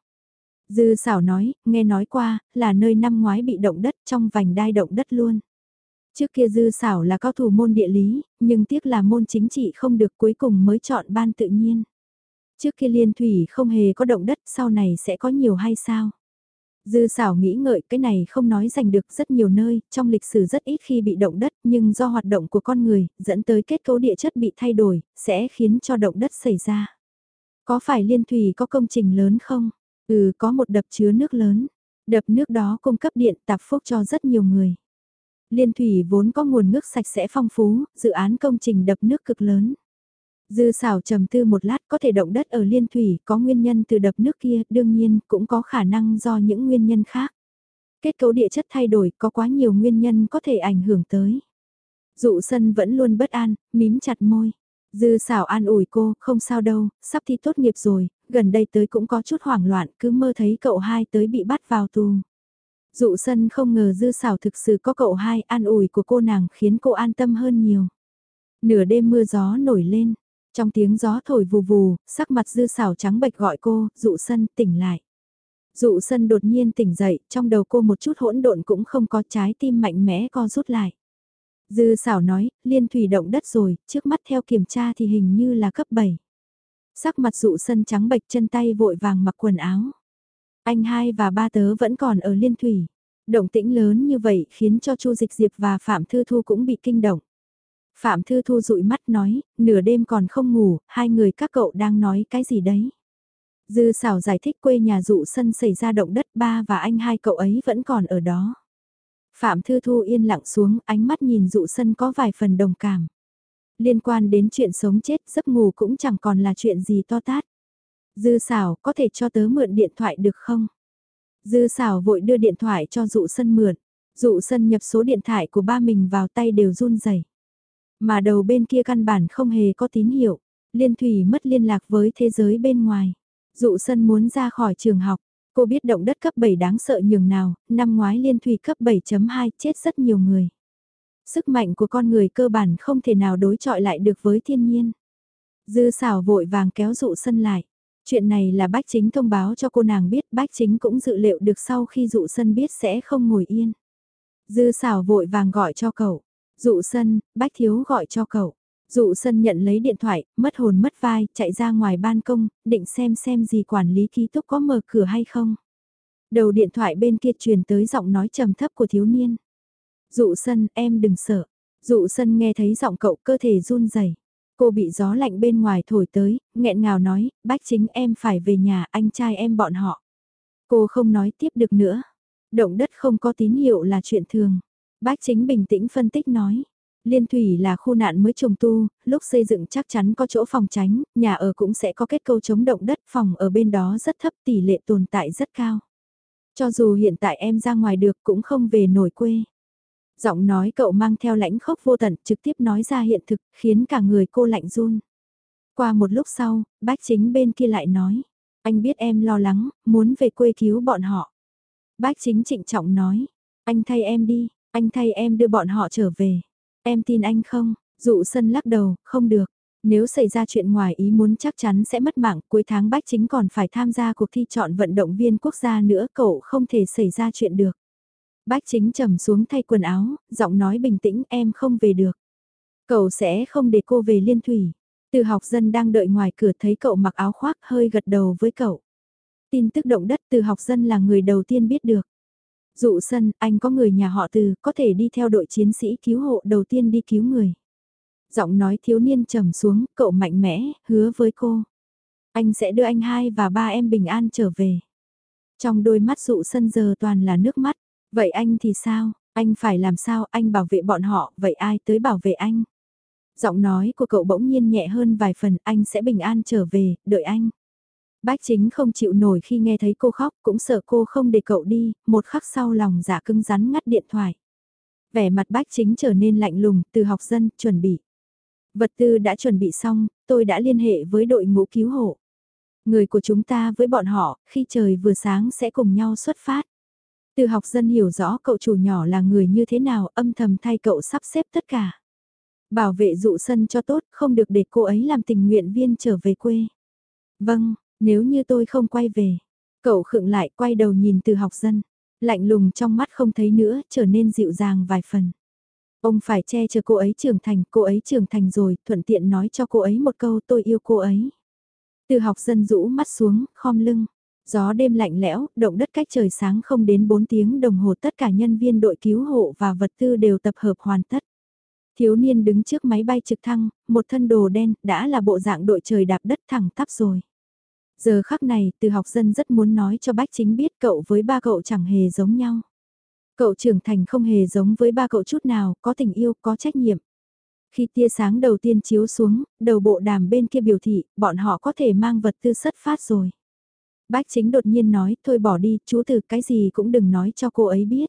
Dư xảo nói, nghe nói qua, là nơi năm ngoái bị động đất trong vành đai động đất luôn. Trước kia dư xảo là cao thủ môn địa lý, nhưng tiếc là môn chính trị không được cuối cùng mới chọn ban tự nhiên. Trước kia liên thủy không hề có động đất sau này sẽ có nhiều hay sao? Dư xảo nghĩ ngợi cái này không nói giành được rất nhiều nơi, trong lịch sử rất ít khi bị động đất nhưng do hoạt động của con người dẫn tới kết cấu địa chất bị thay đổi, sẽ khiến cho động đất xảy ra. Có phải liên thủy có công trình lớn không? Ừ có một đập chứa nước lớn. Đập nước đó cung cấp điện tạp phúc cho rất nhiều người. Liên thủy vốn có nguồn nước sạch sẽ phong phú, dự án công trình đập nước cực lớn. Dư xảo trầm tư một lát có thể động đất ở liên thủy có nguyên nhân từ đập nước kia, đương nhiên cũng có khả năng do những nguyên nhân khác. Kết cấu địa chất thay đổi có quá nhiều nguyên nhân có thể ảnh hưởng tới. Dụ sân vẫn luôn bất an, mím chặt môi. Dư xảo an ủi cô, không sao đâu, sắp thi tốt nghiệp rồi, gần đây tới cũng có chút hoảng loạn, cứ mơ thấy cậu hai tới bị bắt vào tù. Dụ sân không ngờ dư xảo thực sự có cậu hai an ủi của cô nàng khiến cô an tâm hơn nhiều. Nửa đêm mưa gió nổi lên, trong tiếng gió thổi vù vù, sắc mặt dư xảo trắng bệch gọi cô, dụ sân tỉnh lại. Dụ sân đột nhiên tỉnh dậy, trong đầu cô một chút hỗn độn cũng không có trái tim mạnh mẽ co rút lại. Dư xảo nói, liên thủy động đất rồi, trước mắt theo kiểm tra thì hình như là cấp 7. Sắc mặt dụ sân trắng bệch chân tay vội vàng mặc quần áo. Anh hai và ba tớ vẫn còn ở liên thủy. Động tĩnh lớn như vậy khiến cho Chu Dịch Diệp và Phạm Thư Thu cũng bị kinh động. Phạm Thư Thu dụi mắt nói, nửa đêm còn không ngủ, hai người các cậu đang nói cái gì đấy. Dư xảo giải thích quê nhà dụ sân xảy ra động đất ba và anh hai cậu ấy vẫn còn ở đó. Phạm Thư Thu yên lặng xuống, ánh mắt nhìn dụ sân có vài phần đồng cảm. Liên quan đến chuyện sống chết, giấc ngủ cũng chẳng còn là chuyện gì to tát. Dư xảo, có thể cho tớ mượn điện thoại được không? Dư xảo vội đưa điện thoại cho dụ sân mượn. Dụ sân nhập số điện thoại của ba mình vào tay đều run rẩy Mà đầu bên kia căn bản không hề có tín hiệu. Liên thủy mất liên lạc với thế giới bên ngoài. Dụ sân muốn ra khỏi trường học. Cô biết động đất cấp 7 đáng sợ nhường nào, năm ngoái liên thủy cấp 7.2 chết rất nhiều người. Sức mạnh của con người cơ bản không thể nào đối chọi lại được với thiên nhiên. Dư xảo vội vàng kéo dụ sân lại. Chuyện này là bách chính thông báo cho cô nàng biết bách chính cũng dự liệu được sau khi dụ sân biết sẽ không ngồi yên. Dư xảo vội vàng gọi cho cậu. Dụ sân, bách thiếu gọi cho cậu. Dụ sân nhận lấy điện thoại, mất hồn mất vai, chạy ra ngoài ban công, định xem xem gì quản lý ký túc có mở cửa hay không. Đầu điện thoại bên kia truyền tới giọng nói trầm thấp của thiếu niên. Dụ sân, em đừng sợ. Dụ sân nghe thấy giọng cậu cơ thể run rẩy. Cô bị gió lạnh bên ngoài thổi tới, nghẹn ngào nói, bách chính em phải về nhà, anh trai em bọn họ. Cô không nói tiếp được nữa. Động đất không có tín hiệu là chuyện thường. Bách chính bình tĩnh phân tích nói. Liên thủy là khu nạn mới trùng tu, lúc xây dựng chắc chắn có chỗ phòng tránh, nhà ở cũng sẽ có kết cấu chống động đất, phòng ở bên đó rất thấp tỷ lệ tồn tại rất cao. Cho dù hiện tại em ra ngoài được cũng không về nổi quê. Giọng nói cậu mang theo lãnh khốc vô tận trực tiếp nói ra hiện thực khiến cả người cô lạnh run. Qua một lúc sau, bách chính bên kia lại nói. Anh biết em lo lắng, muốn về quê cứu bọn họ. Bách chính trịnh trọng nói. Anh thay em đi, anh thay em đưa bọn họ trở về. Em tin anh không? Dụ sân lắc đầu, không được. Nếu xảy ra chuyện ngoài ý muốn chắc chắn sẽ mất mạng, cuối tháng bách chính còn phải tham gia cuộc thi chọn vận động viên quốc gia nữa, cậu không thể xảy ra chuyện được. Bách chính trầm xuống thay quần áo, giọng nói bình tĩnh em không về được. Cậu sẽ không để cô về liên thủy. Từ học dân đang đợi ngoài cửa thấy cậu mặc áo khoác hơi gật đầu với cậu. Tin tức động đất từ học dân là người đầu tiên biết được. Dụ sân, anh có người nhà họ từ, có thể đi theo đội chiến sĩ cứu hộ đầu tiên đi cứu người. Giọng nói thiếu niên trầm xuống, cậu mạnh mẽ, hứa với cô. Anh sẽ đưa anh hai và ba em bình an trở về. Trong đôi mắt dụ sân giờ toàn là nước mắt. Vậy anh thì sao? Anh phải làm sao anh bảo vệ bọn họ, vậy ai tới bảo vệ anh? Giọng nói của cậu bỗng nhiên nhẹ hơn vài phần, anh sẽ bình an trở về, đợi anh. Bách chính không chịu nổi khi nghe thấy cô khóc, cũng sợ cô không để cậu đi, một khắc sau lòng giả dạ cưng rắn ngắt điện thoại. Vẻ mặt bách chính trở nên lạnh lùng, từ học dân, chuẩn bị. Vật tư đã chuẩn bị xong, tôi đã liên hệ với đội ngũ cứu hộ. Người của chúng ta với bọn họ, khi trời vừa sáng sẽ cùng nhau xuất phát. Từ học dân hiểu rõ cậu chủ nhỏ là người như thế nào, âm thầm thay cậu sắp xếp tất cả. Bảo vệ dụ sân cho tốt, không được để cô ấy làm tình nguyện viên trở về quê. Vâng, nếu như tôi không quay về. Cậu khựng lại quay đầu nhìn từ học dân. Lạnh lùng trong mắt không thấy nữa, trở nên dịu dàng vài phần. Ông phải che chở cô ấy trưởng thành, cô ấy trưởng thành rồi, thuận tiện nói cho cô ấy một câu tôi yêu cô ấy. Từ học dân rũ mắt xuống, khom lưng. Gió đêm lạnh lẽo, động đất cách trời sáng không đến 4 tiếng đồng hồ tất cả nhân viên đội cứu hộ và vật tư đều tập hợp hoàn tất. Thiếu niên đứng trước máy bay trực thăng, một thân đồ đen, đã là bộ dạng đội trời đạp đất thẳng tắp rồi. Giờ khắc này, từ học dân rất muốn nói cho bách chính biết cậu với ba cậu chẳng hề giống nhau. Cậu trưởng thành không hề giống với ba cậu chút nào, có tình yêu, có trách nhiệm. Khi tia sáng đầu tiên chiếu xuống, đầu bộ đàm bên kia biểu thị, bọn họ có thể mang vật tư xuất phát rồi. Bách chính đột nhiên nói, thôi bỏ đi, chú từ cái gì cũng đừng nói cho cô ấy biết.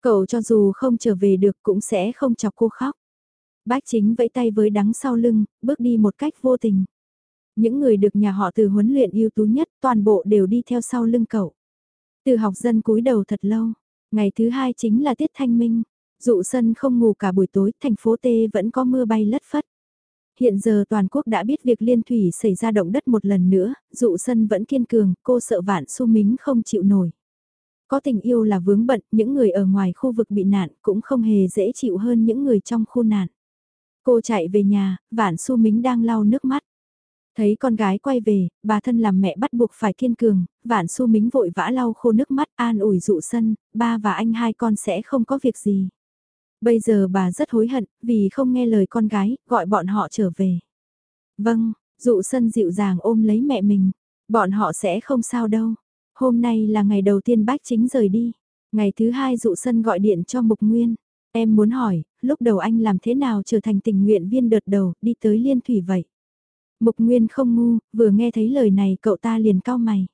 Cậu cho dù không trở về được cũng sẽ không chọc cô khóc. Bách chính vẫy tay với đắng sau lưng, bước đi một cách vô tình. Những người được nhà họ từ huấn luyện ưu tú nhất toàn bộ đều đi theo sau lưng cậu. Từ học dân cúi đầu thật lâu. Ngày thứ hai chính là tiết thanh minh. Dụ sân không ngủ cả buổi tối, thành phố T vẫn có mưa bay lất phất. Hiện giờ toàn quốc đã biết việc liên thủy xảy ra động đất một lần nữa, dụ sân vẫn kiên cường, cô sợ vạn su mính không chịu nổi. Có tình yêu là vướng bận, những người ở ngoài khu vực bị nạn cũng không hề dễ chịu hơn những người trong khu nạn. Cô chạy về nhà, vạn su mính đang lau nước mắt. Thấy con gái quay về, bà thân làm mẹ bắt buộc phải kiên cường, vạn su mính vội vã lau khô nước mắt an ủi dụ sân, ba và anh hai con sẽ không có việc gì. Bây giờ bà rất hối hận, vì không nghe lời con gái, gọi bọn họ trở về. Vâng, dụ sân dịu dàng ôm lấy mẹ mình, bọn họ sẽ không sao đâu. Hôm nay là ngày đầu tiên bách chính rời đi. Ngày thứ hai dụ sân gọi điện cho Mục Nguyên. Em muốn hỏi, lúc đầu anh làm thế nào trở thành tình nguyện viên đợt đầu, đi tới Liên Thủy vậy? Mục Nguyên không ngu, vừa nghe thấy lời này cậu ta liền cao mày.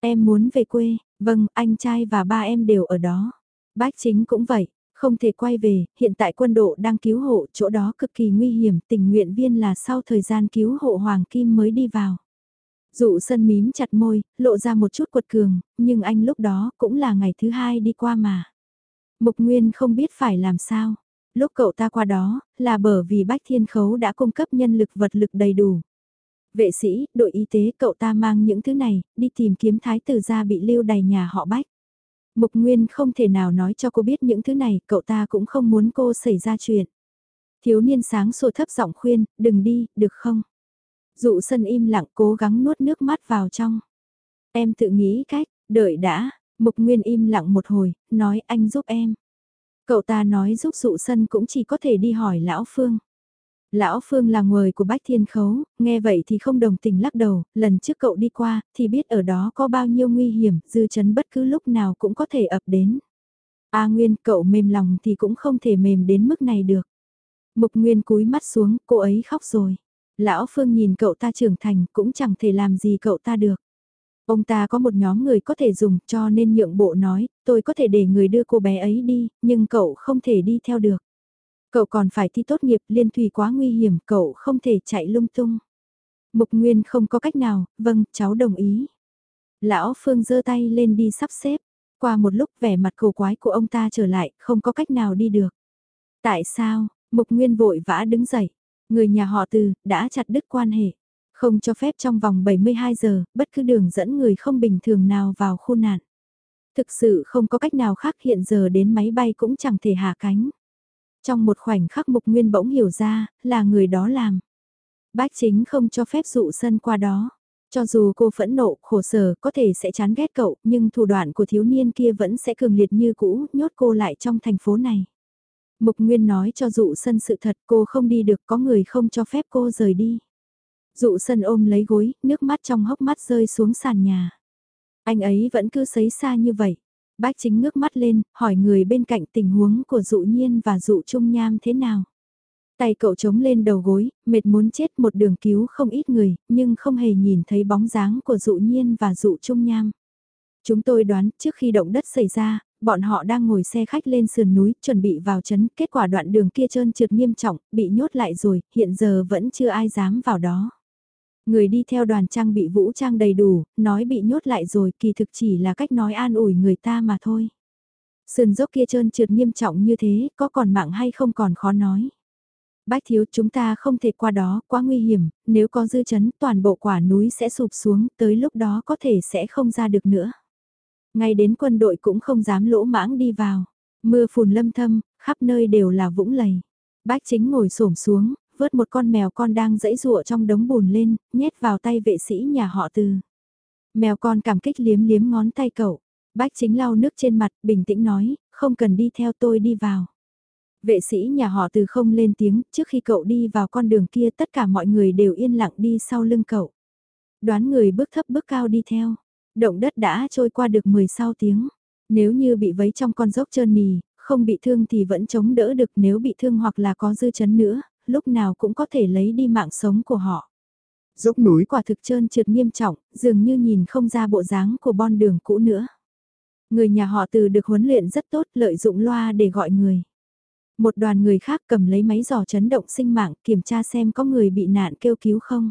Em muốn về quê, vâng, anh trai và ba em đều ở đó. Bách chính cũng vậy, không thể quay về, hiện tại quân độ đang cứu hộ, chỗ đó cực kỳ nguy hiểm, tình nguyện viên là sau thời gian cứu hộ Hoàng Kim mới đi vào. Dụ sân mím chặt môi, lộ ra một chút quật cường, nhưng anh lúc đó cũng là ngày thứ hai đi qua mà. Mục Nguyên không biết phải làm sao. Lúc cậu ta qua đó, là bởi vì Bách Thiên Khấu đã cung cấp nhân lực vật lực đầy đủ. Vệ sĩ, đội y tế cậu ta mang những thứ này, đi tìm kiếm thái tử gia bị lưu đầy nhà họ Bách. Mục Nguyên không thể nào nói cho cô biết những thứ này, cậu ta cũng không muốn cô xảy ra chuyện. Thiếu niên sáng sủa thấp giọng khuyên, đừng đi, được không? Dụ sân im lặng cố gắng nuốt nước mắt vào trong. Em tự nghĩ cách, đợi đã, Mục Nguyên im lặng một hồi, nói anh giúp em. Cậu ta nói giúp dụ sân cũng chỉ có thể đi hỏi Lão Phương. Lão Phương là người của Bách Thiên Khấu, nghe vậy thì không đồng tình lắc đầu, lần trước cậu đi qua, thì biết ở đó có bao nhiêu nguy hiểm, dư chấn bất cứ lúc nào cũng có thể ập đến. A Nguyên, cậu mềm lòng thì cũng không thể mềm đến mức này được. Mục Nguyên cúi mắt xuống, cô ấy khóc rồi. Lão Phương nhìn cậu ta trưởng thành cũng chẳng thể làm gì cậu ta được. Ông ta có một nhóm người có thể dùng cho nên nhượng bộ nói, tôi có thể để người đưa cô bé ấy đi, nhưng cậu không thể đi theo được. Cậu còn phải thi tốt nghiệp liên thủy quá nguy hiểm, cậu không thể chạy lung tung. Mục Nguyên không có cách nào, vâng, cháu đồng ý. Lão Phương giơ tay lên đi sắp xếp, qua một lúc vẻ mặt cổ quái của ông ta trở lại, không có cách nào đi được. Tại sao, Mục Nguyên vội vã đứng dậy, người nhà họ từ, đã chặt đứt quan hệ. Không cho phép trong vòng 72 giờ, bất cứ đường dẫn người không bình thường nào vào khu nạn. Thực sự không có cách nào khác hiện giờ đến máy bay cũng chẳng thể hạ cánh. Trong một khoảnh khắc Mục Nguyên bỗng hiểu ra, là người đó làm. Bác chính không cho phép dụ sân qua đó. Cho dù cô phẫn nộ, khổ sở, có thể sẽ chán ghét cậu, nhưng thủ đoạn của thiếu niên kia vẫn sẽ cường liệt như cũ, nhốt cô lại trong thành phố này. Mục Nguyên nói cho dụ sân sự thật cô không đi được, có người không cho phép cô rời đi. Dụ sân ôm lấy gối, nước mắt trong hốc mắt rơi xuống sàn nhà. Anh ấy vẫn cứ sấy xa như vậy. Bác chính ngước mắt lên, hỏi người bên cạnh tình huống của dụ nhiên và dụ trung nham thế nào. Tay cậu trống lên đầu gối, mệt muốn chết một đường cứu không ít người, nhưng không hề nhìn thấy bóng dáng của dụ nhiên và dụ trung nham. Chúng tôi đoán trước khi động đất xảy ra, bọn họ đang ngồi xe khách lên sườn núi, chuẩn bị vào chấn, kết quả đoạn đường kia trơn trượt nghiêm trọng, bị nhốt lại rồi, hiện giờ vẫn chưa ai dám vào đó. Người đi theo đoàn trang bị vũ trang đầy đủ, nói bị nhốt lại rồi kỳ thực chỉ là cách nói an ủi người ta mà thôi. Sườn dốc kia trơn trượt nghiêm trọng như thế, có còn mạng hay không còn khó nói. Bách thiếu chúng ta không thể qua đó, quá nguy hiểm, nếu có dư chấn toàn bộ quả núi sẽ sụp xuống, tới lúc đó có thể sẽ không ra được nữa. Ngay đến quân đội cũng không dám lỗ mãng đi vào. Mưa phùn lâm thâm, khắp nơi đều là vũng lầy. Bách chính ngồi xổm xuống, vớt một con mèo con đang dẫy rụa trong đống bùn lên, nhét vào tay vệ sĩ nhà họ từ. Mèo con cảm kích liếm liếm ngón tay cậu. Bách chính lau nước trên mặt, bình tĩnh nói, không cần đi theo tôi đi vào. Vệ sĩ nhà họ từ không lên tiếng, trước khi cậu đi vào con đường kia tất cả mọi người đều yên lặng đi sau lưng cậu. Đoán người bước thấp bước cao đi theo. Động đất đã trôi qua được 10 sau tiếng. Nếu như bị vấy trong con dốc trơn nì, không bị thương thì vẫn chống đỡ được nếu bị thương hoặc là có dư chấn nữa, lúc nào cũng có thể lấy đi mạng sống của họ. Dốc núi quả thực trơn trượt nghiêm trọng, dường như nhìn không ra bộ dáng của bon đường cũ nữa. Người nhà họ từ được huấn luyện rất tốt lợi dụng loa để gọi người. Một đoàn người khác cầm lấy máy dò chấn động sinh mạng kiểm tra xem có người bị nạn kêu cứu không.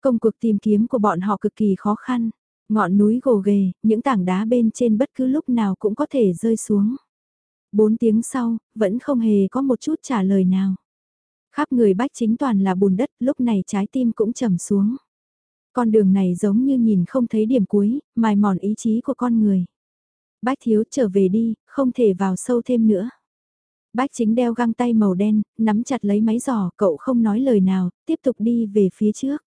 Công cuộc tìm kiếm của bọn họ cực kỳ khó khăn. Ngọn núi gồ ghề, những tảng đá bên trên bất cứ lúc nào cũng có thể rơi xuống. Bốn tiếng sau, vẫn không hề có một chút trả lời nào. Khắp người bách chính toàn là bùn đất, lúc này trái tim cũng trầm xuống. Con đường này giống như nhìn không thấy điểm cuối, mài mòn ý chí của con người. Bách thiếu trở về đi, không thể vào sâu thêm nữa. Bách chính đeo găng tay màu đen, nắm chặt lấy máy giỏ, cậu không nói lời nào, tiếp tục đi về phía trước.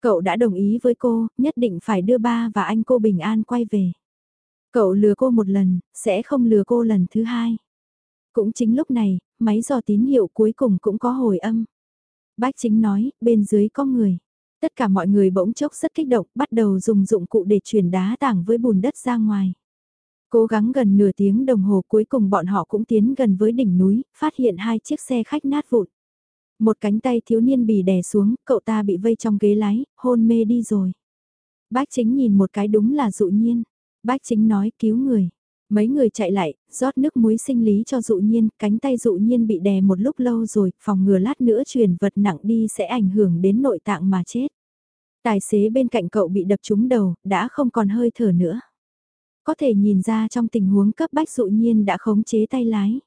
Cậu đã đồng ý với cô, nhất định phải đưa ba và anh cô bình an quay về. Cậu lừa cô một lần, sẽ không lừa cô lần thứ hai. Cũng chính lúc này, máy dò tín hiệu cuối cùng cũng có hồi âm. Bách chính nói, bên dưới có người. Tất cả mọi người bỗng chốc rất kích động, bắt đầu dùng dụng cụ để chuyển đá tảng với bùn đất ra ngoài. Cố gắng gần nửa tiếng đồng hồ cuối cùng bọn họ cũng tiến gần với đỉnh núi, phát hiện hai chiếc xe khách nát vụn. Một cánh tay thiếu niên bì đè xuống, cậu ta bị vây trong ghế lái, hôn mê đi rồi. Bác chính nhìn một cái đúng là dụ nhiên. Bác chính nói cứu người. Mấy người chạy lại, rót nước muối sinh lý cho dụ nhiên, cánh tay dụ nhiên bị đè một lúc lâu rồi, phòng ngừa lát nữa truyền vật nặng đi sẽ ảnh hưởng đến nội tạng mà chết. Tài xế bên cạnh cậu bị đập trúng đầu, đã không còn hơi thở nữa. Có thể nhìn ra trong tình huống cấp bách dụ nhiên đã khống chế tay lái.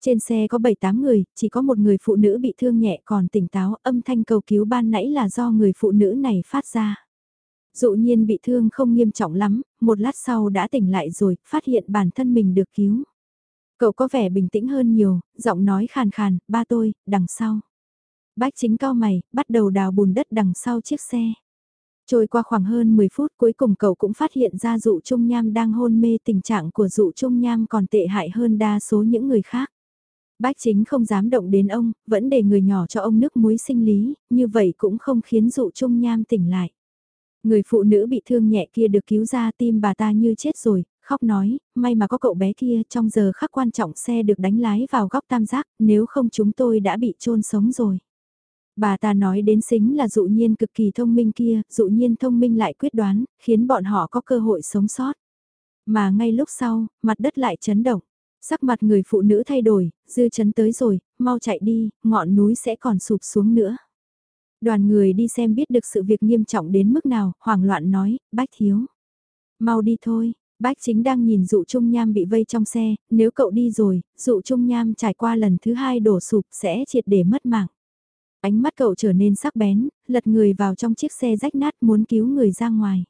Trên xe có 7-8 người, chỉ có một người phụ nữ bị thương nhẹ còn tỉnh táo, âm thanh cầu cứu ban nãy là do người phụ nữ này phát ra. Dụ nhiên bị thương không nghiêm trọng lắm, một lát sau đã tỉnh lại rồi, phát hiện bản thân mình được cứu. Cậu có vẻ bình tĩnh hơn nhiều, giọng nói khàn khàn, ba tôi, đằng sau. Bách chính cao mày, bắt đầu đào bùn đất đằng sau chiếc xe. Trôi qua khoảng hơn 10 phút cuối cùng cậu cũng phát hiện ra dụ trung nham đang hôn mê tình trạng của dụ trung nham còn tệ hại hơn đa số những người khác. Bách chính không dám động đến ông, vẫn để người nhỏ cho ông nước muối sinh lý, như vậy cũng không khiến dụ trung nham tỉnh lại. Người phụ nữ bị thương nhẹ kia được cứu ra tim bà ta như chết rồi, khóc nói, may mà có cậu bé kia trong giờ khắc quan trọng xe được đánh lái vào góc tam giác, nếu không chúng tôi đã bị chôn sống rồi. Bà ta nói đến xính là dụ nhiên cực kỳ thông minh kia, dụ nhiên thông minh lại quyết đoán, khiến bọn họ có cơ hội sống sót. Mà ngay lúc sau, mặt đất lại chấn động. Sắc mặt người phụ nữ thay đổi, dư chấn tới rồi, mau chạy đi, ngọn núi sẽ còn sụp xuống nữa. Đoàn người đi xem biết được sự việc nghiêm trọng đến mức nào, hoảng loạn nói, bách thiếu. Mau đi thôi, bách chính đang nhìn dụ trung nham bị vây trong xe, nếu cậu đi rồi, dụ trung nham trải qua lần thứ hai đổ sụp sẽ triệt để mất mạng. Ánh mắt cậu trở nên sắc bén, lật người vào trong chiếc xe rách nát muốn cứu người ra ngoài.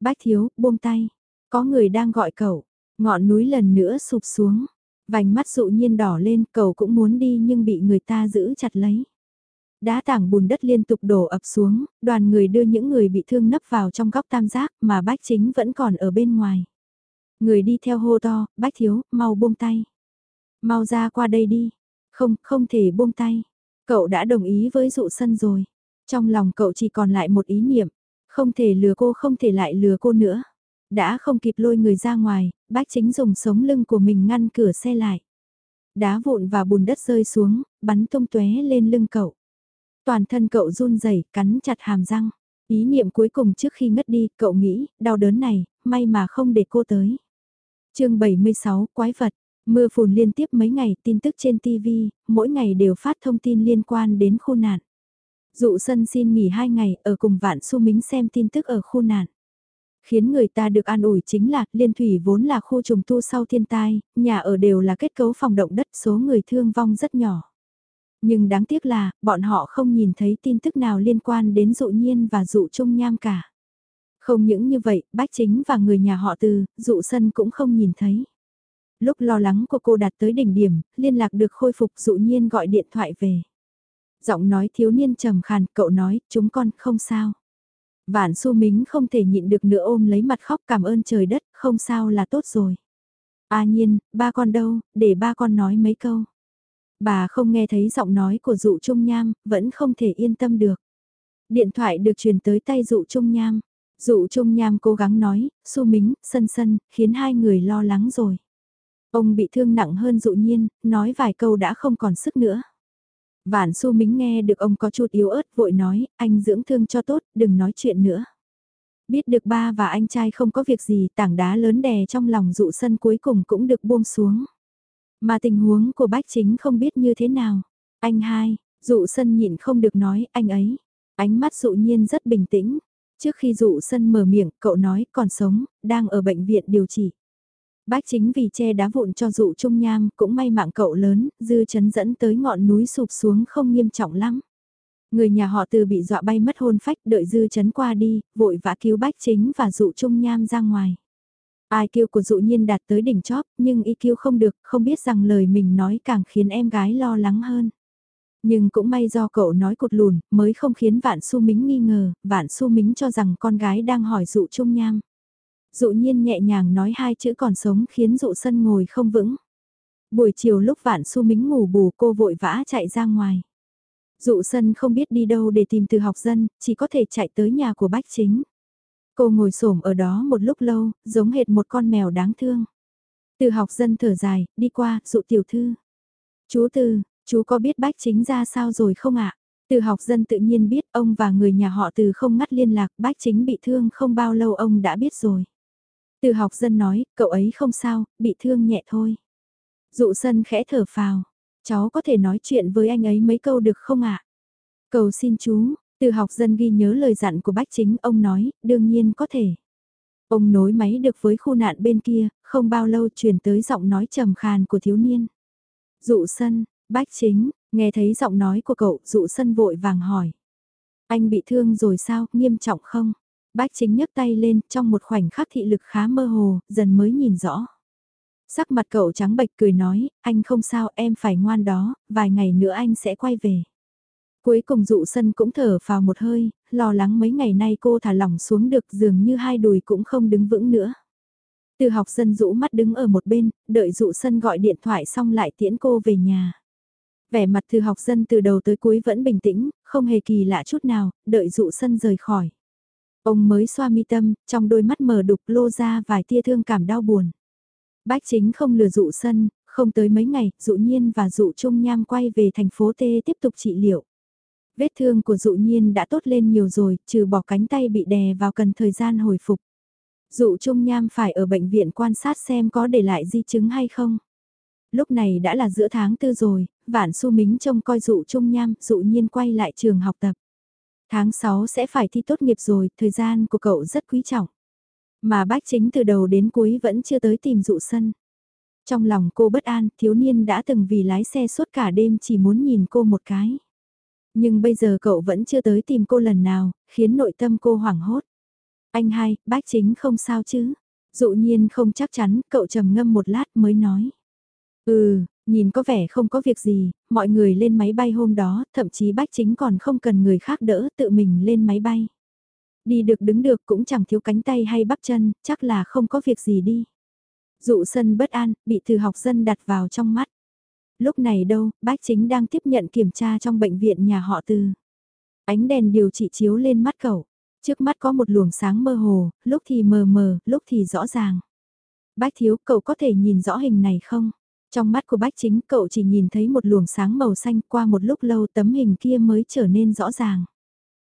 Bách thiếu, buông tay. Có người đang gọi cậu. Ngọn núi lần nữa sụp xuống. Vành mắt dụ nhiên đỏ lên, cậu cũng muốn đi nhưng bị người ta giữ chặt lấy. Đá tảng bùn đất liên tục đổ ập xuống, đoàn người đưa những người bị thương nấp vào trong góc tam giác mà bách chính vẫn còn ở bên ngoài. Người đi theo hô to, bách thiếu, mau buông tay. Mau ra qua đây đi. Không, không thể buông tay. Cậu đã đồng ý với dụ sân rồi. Trong lòng cậu chỉ còn lại một ý niệm. Không thể lừa cô không thể lại lừa cô nữa. Đã không kịp lôi người ra ngoài, bách chính dùng sống lưng của mình ngăn cửa xe lại. Đá vụn và bùn đất rơi xuống, bắn tung tóe lên lưng cậu. Toàn thân cậu run rẩy cắn chặt hàm răng. Ý niệm cuối cùng trước khi ngất đi, cậu nghĩ, đau đớn này, may mà không để cô tới. chương 76, Quái vật. Mưa phùn liên tiếp mấy ngày, tin tức trên TV, mỗi ngày đều phát thông tin liên quan đến khu nạn. Dụ sân xin nghỉ hai ngày ở cùng vạn su mính xem tin tức ở khu nạn. Khiến người ta được an ủi chính là liên thủy vốn là khu trùng tu sau thiên tai, nhà ở đều là kết cấu phòng động đất số người thương vong rất nhỏ. Nhưng đáng tiếc là, bọn họ không nhìn thấy tin tức nào liên quan đến dụ nhiên và dụ trung nham cả. Không những như vậy, bách chính và người nhà họ từ, dụ sân cũng không nhìn thấy. Lúc lo lắng của cô đạt tới đỉnh điểm, liên lạc được khôi phục dụ nhiên gọi điện thoại về. Giọng nói thiếu niên trầm khàn, cậu nói, chúng con không sao. Vạn su mính không thể nhịn được nữa ôm lấy mặt khóc cảm ơn trời đất, không sao là tốt rồi. A nhiên, ba con đâu, để ba con nói mấy câu. Bà không nghe thấy giọng nói của dụ trung nham, vẫn không thể yên tâm được. Điện thoại được truyền tới tay dụ trung nham. Dụ trung nham cố gắng nói, su mính, sân sân, khiến hai người lo lắng rồi. Ông bị thương nặng hơn dụ nhiên, nói vài câu đã không còn sức nữa. Vạn su mính nghe được ông có chút yếu ớt vội nói, anh dưỡng thương cho tốt, đừng nói chuyện nữa. Biết được ba và anh trai không có việc gì, tảng đá lớn đè trong lòng dụ sân cuối cùng cũng được buông xuống. Mà tình huống của bách chính không biết như thế nào. Anh hai, dụ sân nhịn không được nói anh ấy. Ánh mắt dụ nhiên rất bình tĩnh. Trước khi dụ sân mở miệng, cậu nói còn sống, đang ở bệnh viện điều trị. Bách chính vì che đá vụn cho dụ trung nham, cũng may mạng cậu lớn, dư chấn dẫn tới ngọn núi sụp xuống không nghiêm trọng lắm. Người nhà họ từ bị dọa bay mất hôn phách đợi dư chấn qua đi, vội vã cứu bách chính và dụ trung nham ra ngoài. Ai kêu của dụ nhiên đạt tới đỉnh chóp, nhưng y kêu không được, không biết rằng lời mình nói càng khiến em gái lo lắng hơn. Nhưng cũng may do cậu nói cột lùn, mới không khiến Vạn Su Mính nghi ngờ, Vạn Su Mính cho rằng con gái đang hỏi dụ trung nham. Dụ nhiên nhẹ nhàng nói hai chữ còn sống khiến dụ sân ngồi không vững. Buổi chiều lúc Vạn Su Mính ngủ bù cô vội vã chạy ra ngoài. Dụ sân không biết đi đâu để tìm từ học dân, chỉ có thể chạy tới nhà của bách chính. Cô ngồi xổm ở đó một lúc lâu, giống hệt một con mèo đáng thương. Từ học dân thở dài, đi qua, dụ tiểu thư. Chú Từ, chú có biết bách chính ra sao rồi không ạ? Từ học dân tự nhiên biết ông và người nhà họ từ không ngắt liên lạc, bách chính bị thương không bao lâu ông đã biết rồi. Từ học dân nói, cậu ấy không sao, bị thương nhẹ thôi. Dụ sân khẽ thở phào, cháu có thể nói chuyện với anh ấy mấy câu được không ạ? Cầu xin chú, từ học dân ghi nhớ lời dặn của bách chính, ông nói, đương nhiên có thể. Ông nối máy được với khu nạn bên kia, không bao lâu truyền tới giọng nói trầm khàn của thiếu niên. Dụ sân, bách chính, nghe thấy giọng nói của cậu, dụ sân vội vàng hỏi. Anh bị thương rồi sao, nghiêm trọng không? Bách chính nhấc tay lên, trong một khoảnh khắc thị lực khá mơ hồ, dần mới nhìn rõ. Sắc mặt cậu trắng bệch cười nói, anh không sao, em phải ngoan đó, vài ngày nữa anh sẽ quay về. Cuối cùng dụ sân cũng thở vào một hơi, lo lắng mấy ngày nay cô thả lỏng xuống được dường như hai đùi cũng không đứng vững nữa. Từ học sân rũ mắt đứng ở một bên, đợi dụ sân gọi điện thoại xong lại tiễn cô về nhà. Vẻ mặt từ học dân từ đầu tới cuối vẫn bình tĩnh, không hề kỳ lạ chút nào, đợi dụ sân rời khỏi. Ông mới xoa mi tâm, trong đôi mắt mờ đục lô ra vài tia thương cảm đau buồn. Bách chính không lừa dụ sân, không tới mấy ngày, dụ nhiên và dụ trung nham quay về thành phố T tiếp tục trị liệu. Vết thương của dụ nhiên đã tốt lên nhiều rồi, trừ bỏ cánh tay bị đè vào cần thời gian hồi phục. Dụ trung nham phải ở bệnh viện quan sát xem có để lại di chứng hay không. Lúc này đã là giữa tháng tư rồi, vạn su mính trông coi dụ trung nham, dụ nhiên quay lại trường học tập. Tháng 6 sẽ phải thi tốt nghiệp rồi, thời gian của cậu rất quý trọng. Mà bác chính từ đầu đến cuối vẫn chưa tới tìm dụ sân. Trong lòng cô bất an, thiếu niên đã từng vì lái xe suốt cả đêm chỉ muốn nhìn cô một cái. Nhưng bây giờ cậu vẫn chưa tới tìm cô lần nào, khiến nội tâm cô hoảng hốt. Anh hai, bác chính không sao chứ? Dụ nhiên không chắc chắn, cậu trầm ngâm một lát mới nói. Ừ, nhìn có vẻ không có việc gì, mọi người lên máy bay hôm đó, thậm chí bách chính còn không cần người khác đỡ, tự mình lên máy bay. Đi được đứng được cũng chẳng thiếu cánh tay hay bắp chân, chắc là không có việc gì đi. Dụ sân bất an, bị từ học dân đặt vào trong mắt. Lúc này đâu, bác chính đang tiếp nhận kiểm tra trong bệnh viện nhà họ từ. Ánh đèn điều trị chiếu lên mắt cậu. Trước mắt có một luồng sáng mơ hồ, lúc thì mờ mờ, lúc thì rõ ràng. Bác thiếu, cậu có thể nhìn rõ hình này không? Trong mắt của bác chính cậu chỉ nhìn thấy một luồng sáng màu xanh qua một lúc lâu tấm hình kia mới trở nên rõ ràng.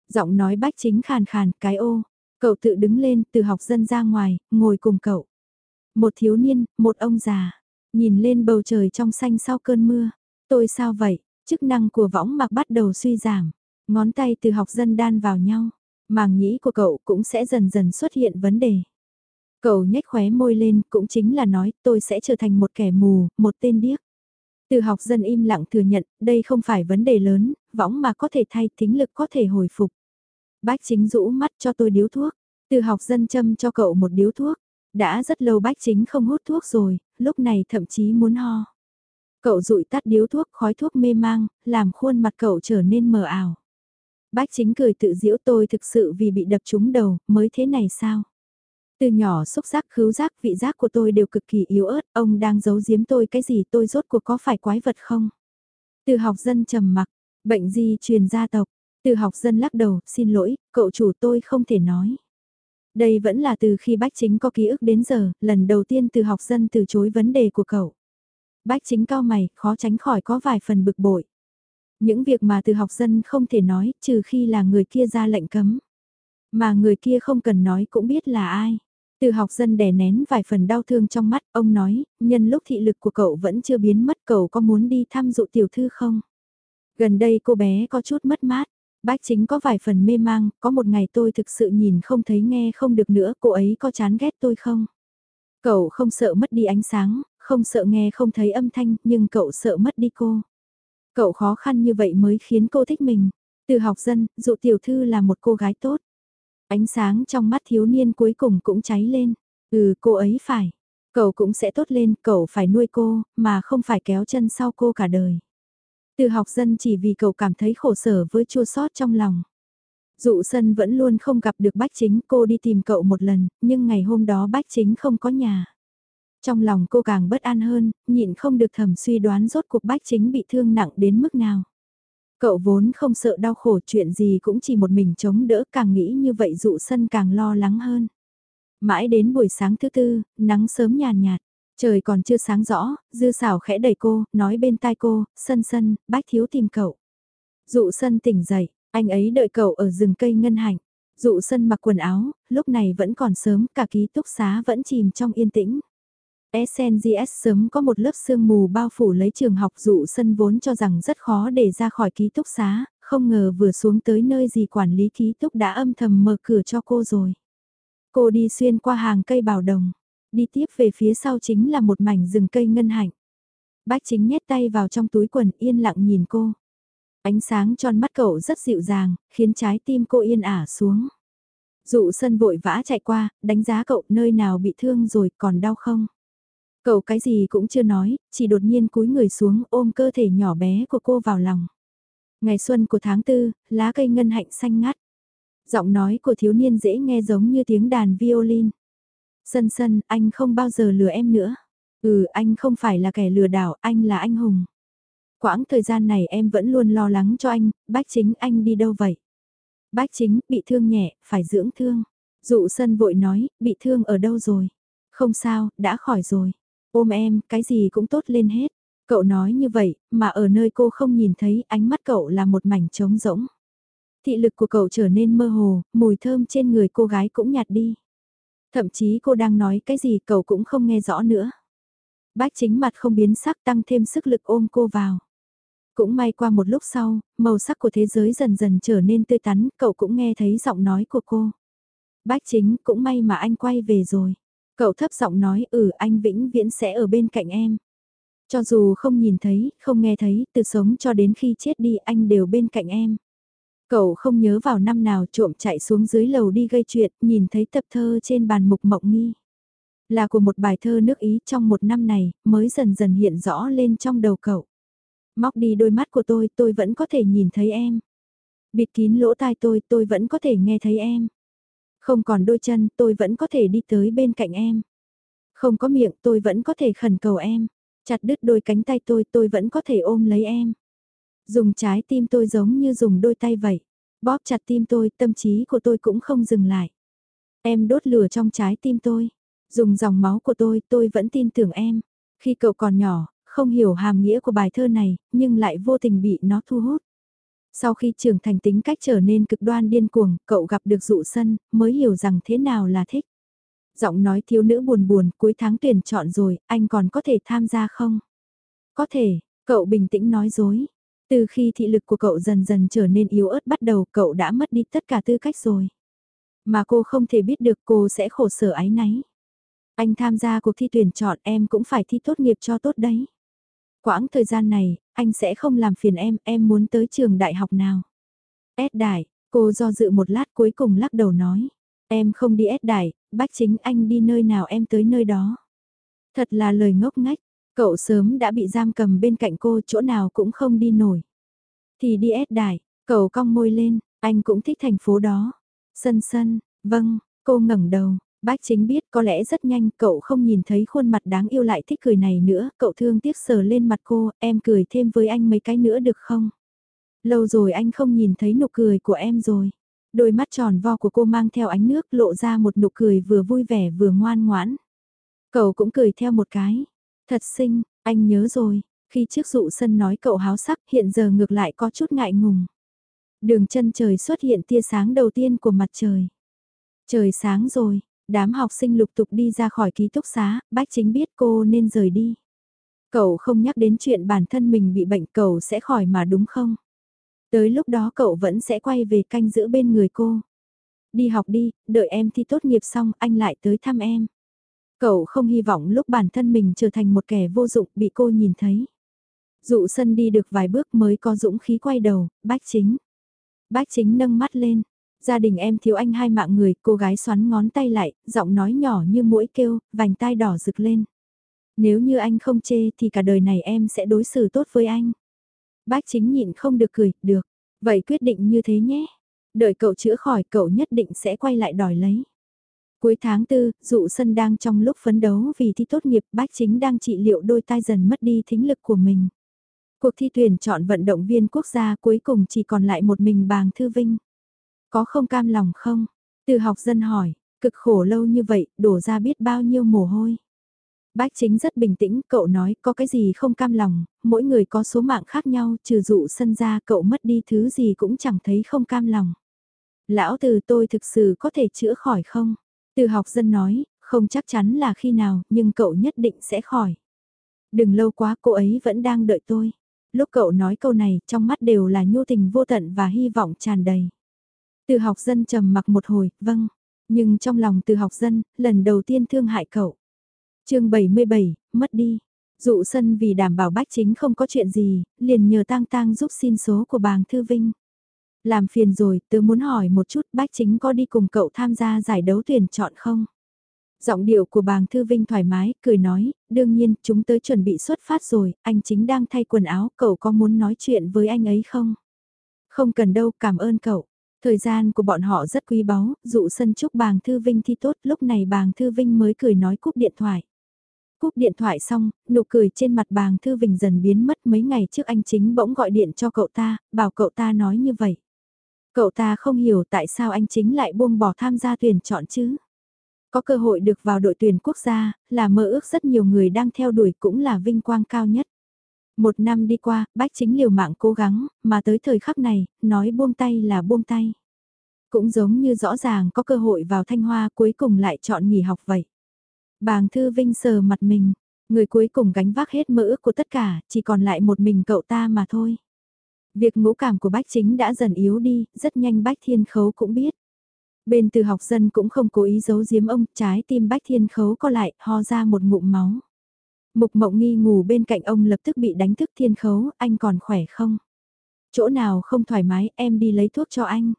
Giọng nói bác chính khàn khàn, cái ô. Cậu tự đứng lên từ học dân ra ngoài, ngồi cùng cậu. Một thiếu niên, một ông già. Nhìn lên bầu trời trong xanh sau cơn mưa. Tôi sao vậy? Chức năng của võng mạc bắt đầu suy giảm. Ngón tay từ học dân đan vào nhau. Màng nhĩ của cậu cũng sẽ dần dần xuất hiện vấn đề. Cậu nhếch khóe môi lên cũng chính là nói tôi sẽ trở thành một kẻ mù, một tên điếc. Từ học dân im lặng thừa nhận đây không phải vấn đề lớn, võng mà có thể thay tính lực có thể hồi phục. bác chính rũ mắt cho tôi điếu thuốc. Từ học dân châm cho cậu một điếu thuốc. Đã rất lâu bách chính không hút thuốc rồi, lúc này thậm chí muốn ho. Cậu rụi tắt điếu thuốc khói thuốc mê mang, làm khuôn mặt cậu trở nên mờ ảo. Bách chính cười tự giễu tôi thực sự vì bị đập trúng đầu, mới thế này sao? Từ nhỏ xúc giác khứu giác vị giác của tôi đều cực kỳ yếu ớt, ông đang giấu giếm tôi cái gì tôi rốt cuộc có phải quái vật không? Từ học dân trầm mặc, bệnh di truyền gia tộc, từ học dân lắc đầu, xin lỗi, cậu chủ tôi không thể nói. Đây vẫn là từ khi Bách Chính có ký ức đến giờ, lần đầu tiên từ học dân từ chối vấn đề của cậu. Bách Chính cao mày, khó tránh khỏi có vài phần bực bội. Những việc mà từ học dân không thể nói, trừ khi là người kia ra lệnh cấm. Mà người kia không cần nói cũng biết là ai. Từ học dân đè nén vài phần đau thương trong mắt, ông nói, nhân lúc thị lực của cậu vẫn chưa biến mất cậu có muốn đi thăm dụ tiểu thư không? Gần đây cô bé có chút mất mát, bác chính có vài phần mê mang, có một ngày tôi thực sự nhìn không thấy nghe không được nữa, cô ấy có chán ghét tôi không? Cậu không sợ mất đi ánh sáng, không sợ nghe không thấy âm thanh, nhưng cậu sợ mất đi cô. Cậu khó khăn như vậy mới khiến cô thích mình. Từ học dân, dụ tiểu thư là một cô gái tốt. Ánh sáng trong mắt thiếu niên cuối cùng cũng cháy lên. Ừ, cô ấy phải. Cậu cũng sẽ tốt lên, cậu phải nuôi cô, mà không phải kéo chân sau cô cả đời. Từ học dân chỉ vì cậu cảm thấy khổ sở với chua sót trong lòng. Dụ sân vẫn luôn không gặp được bách chính cô đi tìm cậu một lần, nhưng ngày hôm đó bách chính không có nhà. Trong lòng cô càng bất an hơn, nhịn không được thầm suy đoán rốt cuộc bách chính bị thương nặng đến mức nào. Cậu vốn không sợ đau khổ chuyện gì cũng chỉ một mình chống đỡ càng nghĩ như vậy dụ sân càng lo lắng hơn. Mãi đến buổi sáng thứ tư, nắng sớm nhàn nhạt, trời còn chưa sáng rõ, dư xảo khẽ đẩy cô, nói bên tai cô, sân sân, bách thiếu tìm cậu. Dụ sân tỉnh dậy, anh ấy đợi cậu ở rừng cây ngân hạnh. Dụ sân mặc quần áo, lúc này vẫn còn sớm, cả ký túc xá vẫn chìm trong yên tĩnh. SNGS sớm có một lớp sương mù bao phủ lấy trường học dụ sân vốn cho rằng rất khó để ra khỏi ký túc xá, không ngờ vừa xuống tới nơi gì quản lý ký túc đã âm thầm mở cửa cho cô rồi. Cô đi xuyên qua hàng cây bào đồng, đi tiếp về phía sau chính là một mảnh rừng cây ngân hạnh. Bách chính nhét tay vào trong túi quần yên lặng nhìn cô. Ánh sáng tròn mắt cậu rất dịu dàng, khiến trái tim cô yên ả xuống. Dụ sân vội vã chạy qua, đánh giá cậu nơi nào bị thương rồi còn đau không? Cậu cái gì cũng chưa nói, chỉ đột nhiên cúi người xuống ôm cơ thể nhỏ bé của cô vào lòng. Ngày xuân của tháng tư, lá cây ngân hạnh xanh ngắt. Giọng nói của thiếu niên dễ nghe giống như tiếng đàn violin. Sân sân, anh không bao giờ lừa em nữa. Ừ, anh không phải là kẻ lừa đảo, anh là anh hùng. Quãng thời gian này em vẫn luôn lo lắng cho anh, bách chính anh đi đâu vậy? Bách chính, bị thương nhẹ, phải dưỡng thương. Dụ sân vội nói, bị thương ở đâu rồi? Không sao, đã khỏi rồi. Ôm em, cái gì cũng tốt lên hết. Cậu nói như vậy, mà ở nơi cô không nhìn thấy ánh mắt cậu là một mảnh trống rỗng. Thị lực của cậu trở nên mơ hồ, mùi thơm trên người cô gái cũng nhạt đi. Thậm chí cô đang nói cái gì cậu cũng không nghe rõ nữa. Bác chính mặt không biến sắc tăng thêm sức lực ôm cô vào. Cũng may qua một lúc sau, màu sắc của thế giới dần dần trở nên tươi tắn, cậu cũng nghe thấy giọng nói của cô. Bác chính, cũng may mà anh quay về rồi. Cậu thấp giọng nói ừ anh vĩnh viễn sẽ ở bên cạnh em. Cho dù không nhìn thấy, không nghe thấy, từ sống cho đến khi chết đi anh đều bên cạnh em. Cậu không nhớ vào năm nào trộm chạy xuống dưới lầu đi gây chuyện, nhìn thấy tập thơ trên bàn mục mộng nghi. Là của một bài thơ nước Ý trong một năm này, mới dần dần hiện rõ lên trong đầu cậu. Móc đi đôi mắt của tôi, tôi vẫn có thể nhìn thấy em. Bịt kín lỗ tai tôi, tôi vẫn có thể nghe thấy em. Không còn đôi chân, tôi vẫn có thể đi tới bên cạnh em. Không có miệng, tôi vẫn có thể khẩn cầu em. Chặt đứt đôi cánh tay tôi, tôi vẫn có thể ôm lấy em. Dùng trái tim tôi giống như dùng đôi tay vậy. Bóp chặt tim tôi, tâm trí của tôi cũng không dừng lại. Em đốt lửa trong trái tim tôi. Dùng dòng máu của tôi, tôi vẫn tin tưởng em. Khi cậu còn nhỏ, không hiểu hàm nghĩa của bài thơ này, nhưng lại vô tình bị nó thu hút. Sau khi trưởng thành tính cách trở nên cực đoan điên cuồng, cậu gặp được dụ sân, mới hiểu rằng thế nào là thích. Giọng nói thiếu nữ buồn buồn, cuối tháng tuyển chọn rồi, anh còn có thể tham gia không? Có thể, cậu bình tĩnh nói dối. Từ khi thị lực của cậu dần dần trở nên yếu ớt bắt đầu, cậu đã mất đi tất cả tư cách rồi. Mà cô không thể biết được cô sẽ khổ sở ái náy. Anh tham gia cuộc thi tuyển chọn em cũng phải thi tốt nghiệp cho tốt đấy. Quãng thời gian này, anh sẽ không làm phiền em, em muốn tới trường đại học nào. S đại, cô do dự một lát cuối cùng lắc đầu nói. Em không đi S đại, bách chính anh đi nơi nào em tới nơi đó. Thật là lời ngốc ngách, cậu sớm đã bị giam cầm bên cạnh cô chỗ nào cũng không đi nổi. Thì đi ép đại, cậu cong môi lên, anh cũng thích thành phố đó. Sân sân, vâng, cô ngẩng đầu, Bác chính biết có lẽ rất nhanh cậu không nhìn thấy khuôn mặt đáng yêu lại thích cười này nữa, cậu thương tiếc sờ lên mặt cô, em cười thêm với anh mấy cái nữa được không? Lâu rồi anh không nhìn thấy nụ cười của em rồi. Đôi mắt tròn vo của cô mang theo ánh nước lộ ra một nụ cười vừa vui vẻ vừa ngoan ngoãn. Cậu cũng cười theo một cái. Thật xinh, anh nhớ rồi, khi trước dụ sân nói cậu háo sắc hiện giờ ngược lại có chút ngại ngùng. Đường chân trời xuất hiện tia sáng đầu tiên của mặt trời. Trời sáng rồi, Đám học sinh lục tục đi ra khỏi ký túc xá, bách chính biết cô nên rời đi. Cậu không nhắc đến chuyện bản thân mình bị bệnh cậu sẽ khỏi mà đúng không? Tới lúc đó cậu vẫn sẽ quay về canh giữ bên người cô. Đi học đi, đợi em thi tốt nghiệp xong anh lại tới thăm em. Cậu không hy vọng lúc bản thân mình trở thành một kẻ vô dụng bị cô nhìn thấy. Dụ sân đi được vài bước mới có dũng khí quay đầu, bách chính. Bách chính nâng mắt lên. Gia đình em thiếu anh hai mạng người, cô gái xoắn ngón tay lại, giọng nói nhỏ như mũi kêu, vành tai đỏ rực lên. Nếu như anh không chê thì cả đời này em sẽ đối xử tốt với anh. Bách chính nhịn không được cười, được. Vậy quyết định như thế nhé. Đợi cậu chữa khỏi cậu nhất định sẽ quay lại đòi lấy. Cuối tháng 4, dụ sân đang trong lúc phấn đấu vì thi tốt nghiệp bách chính đang trị liệu đôi tai dần mất đi thính lực của mình. Cuộc thi tuyển chọn vận động viên quốc gia cuối cùng chỉ còn lại một mình bàng thư vinh. Có không cam lòng không? Từ học dân hỏi, cực khổ lâu như vậy, đổ ra biết bao nhiêu mồ hôi. Bách chính rất bình tĩnh, cậu nói có cái gì không cam lòng, mỗi người có số mạng khác nhau, trừ dụ sân ra cậu mất đi thứ gì cũng chẳng thấy không cam lòng. Lão từ tôi thực sự có thể chữa khỏi không? Từ học dân nói, không chắc chắn là khi nào, nhưng cậu nhất định sẽ khỏi. Đừng lâu quá cô ấy vẫn đang đợi tôi. Lúc cậu nói câu này, trong mắt đều là nhu tình vô tận và hy vọng tràn đầy. Từ học dân trầm mặc một hồi, vâng. Nhưng trong lòng từ học dân, lần đầu tiên thương hại cậu. chương 77, mất đi. Dụ sân vì đảm bảo bách chính không có chuyện gì, liền nhờ tang tang giúp xin số của bàng Thư Vinh. Làm phiền rồi, tớ muốn hỏi một chút bách chính có đi cùng cậu tham gia giải đấu tuyển chọn không? Giọng điệu của bàng Thư Vinh thoải mái, cười nói, đương nhiên, chúng tới chuẩn bị xuất phát rồi, anh chính đang thay quần áo, cậu có muốn nói chuyện với anh ấy không? Không cần đâu, cảm ơn cậu. Thời gian của bọn họ rất quý báu, dụ sân chúc bàng Thư Vinh thi tốt, lúc này bàng Thư Vinh mới cười nói cúp điện thoại. Cúp điện thoại xong, nụ cười trên mặt bàng Thư Vinh dần biến mất mấy ngày trước anh chính bỗng gọi điện cho cậu ta, bảo cậu ta nói như vậy. Cậu ta không hiểu tại sao anh chính lại buông bỏ tham gia tuyển chọn chứ. Có cơ hội được vào đội tuyển quốc gia, là mơ ước rất nhiều người đang theo đuổi cũng là vinh quang cao nhất. Một năm đi qua, bách chính liều mạng cố gắng, mà tới thời khắc này, nói buông tay là buông tay. Cũng giống như rõ ràng có cơ hội vào thanh hoa cuối cùng lại chọn nghỉ học vậy. Bàng Thư Vinh sờ mặt mình, người cuối cùng gánh vác hết mơ ước của tất cả, chỉ còn lại một mình cậu ta mà thôi. Việc ngũ cảm của Bách Chính đã dần yếu đi, rất nhanh Bách Thiên Khấu cũng biết. Bên từ học dân cũng không cố ý giấu giếm ông, trái tim Bách Thiên Khấu co lại, ho ra một ngụm máu. Mục mộng nghi ngủ bên cạnh ông lập tức bị đánh thức Thiên Khấu, anh còn khỏe không? Chỗ nào không thoải mái, em đi lấy thuốc cho anh.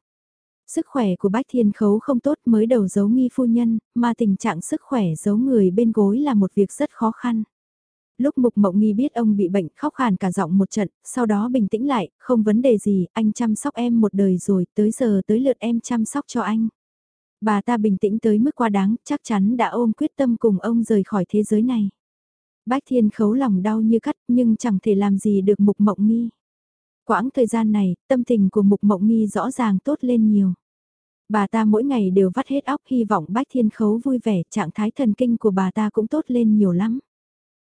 Sức khỏe của Bách Thiên Khấu không tốt mới đầu giấu nghi phu nhân, mà tình trạng sức khỏe giấu người bên gối là một việc rất khó khăn. Lúc Mục Mộng Nghi biết ông bị bệnh khóc hàn cả giọng một trận, sau đó bình tĩnh lại, không vấn đề gì, anh chăm sóc em một đời rồi, tới giờ tới lượt em chăm sóc cho anh. Bà ta bình tĩnh tới mức quá đáng, chắc chắn đã ôm quyết tâm cùng ông rời khỏi thế giới này. Bách Thiên khấu lòng đau như cắt nhưng chẳng thể làm gì được Mục Mộng Nghi. Quãng thời gian này, tâm tình của Mục Mộng Nghi rõ ràng tốt lên nhiều. Bà ta mỗi ngày đều vắt hết óc hy vọng Bách Thiên khấu vui vẻ, trạng thái thần kinh của bà ta cũng tốt lên nhiều lắm.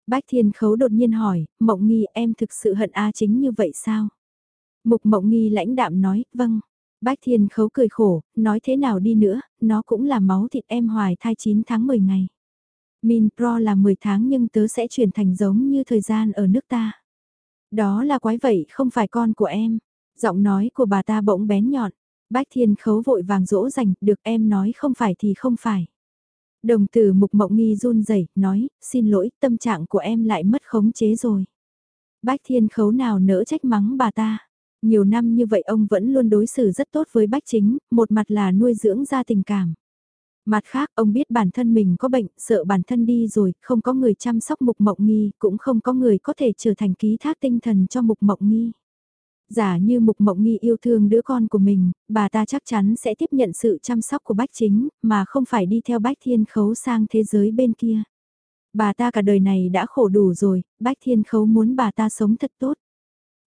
Bách Thiên Khấu đột nhiên hỏi, Mộng Nghi em thực sự hận A chính như vậy sao? Mục Mộng Nghi lãnh đạm nói, vâng. Bách Thiên Khấu cười khổ, nói thế nào đi nữa, nó cũng là máu thịt em hoài thai 9 tháng 10 ngày. Min Pro là 10 tháng nhưng tớ sẽ chuyển thành giống như thời gian ở nước ta. Đó là quái vậy không phải con của em. Giọng nói của bà ta bỗng bén nhọn. Bách Thiên Khấu vội vàng dỗ dành, được em nói không phải thì không phải. Đồng tử mục mộng nghi run rẩy nói, xin lỗi, tâm trạng của em lại mất khống chế rồi. Bách thiên khấu nào nỡ trách mắng bà ta. Nhiều năm như vậy ông vẫn luôn đối xử rất tốt với bách chính, một mặt là nuôi dưỡng ra tình cảm. Mặt khác, ông biết bản thân mình có bệnh, sợ bản thân đi rồi, không có người chăm sóc mục mộng nghi, cũng không có người có thể trở thành ký thác tinh thần cho mục mộng nghi. Giả như Mục Mộng Nghi yêu thương đứa con của mình, bà ta chắc chắn sẽ tiếp nhận sự chăm sóc của Bách Chính, mà không phải đi theo Bách Thiên Khấu sang thế giới bên kia. Bà ta cả đời này đã khổ đủ rồi, Bách Thiên Khấu muốn bà ta sống thật tốt.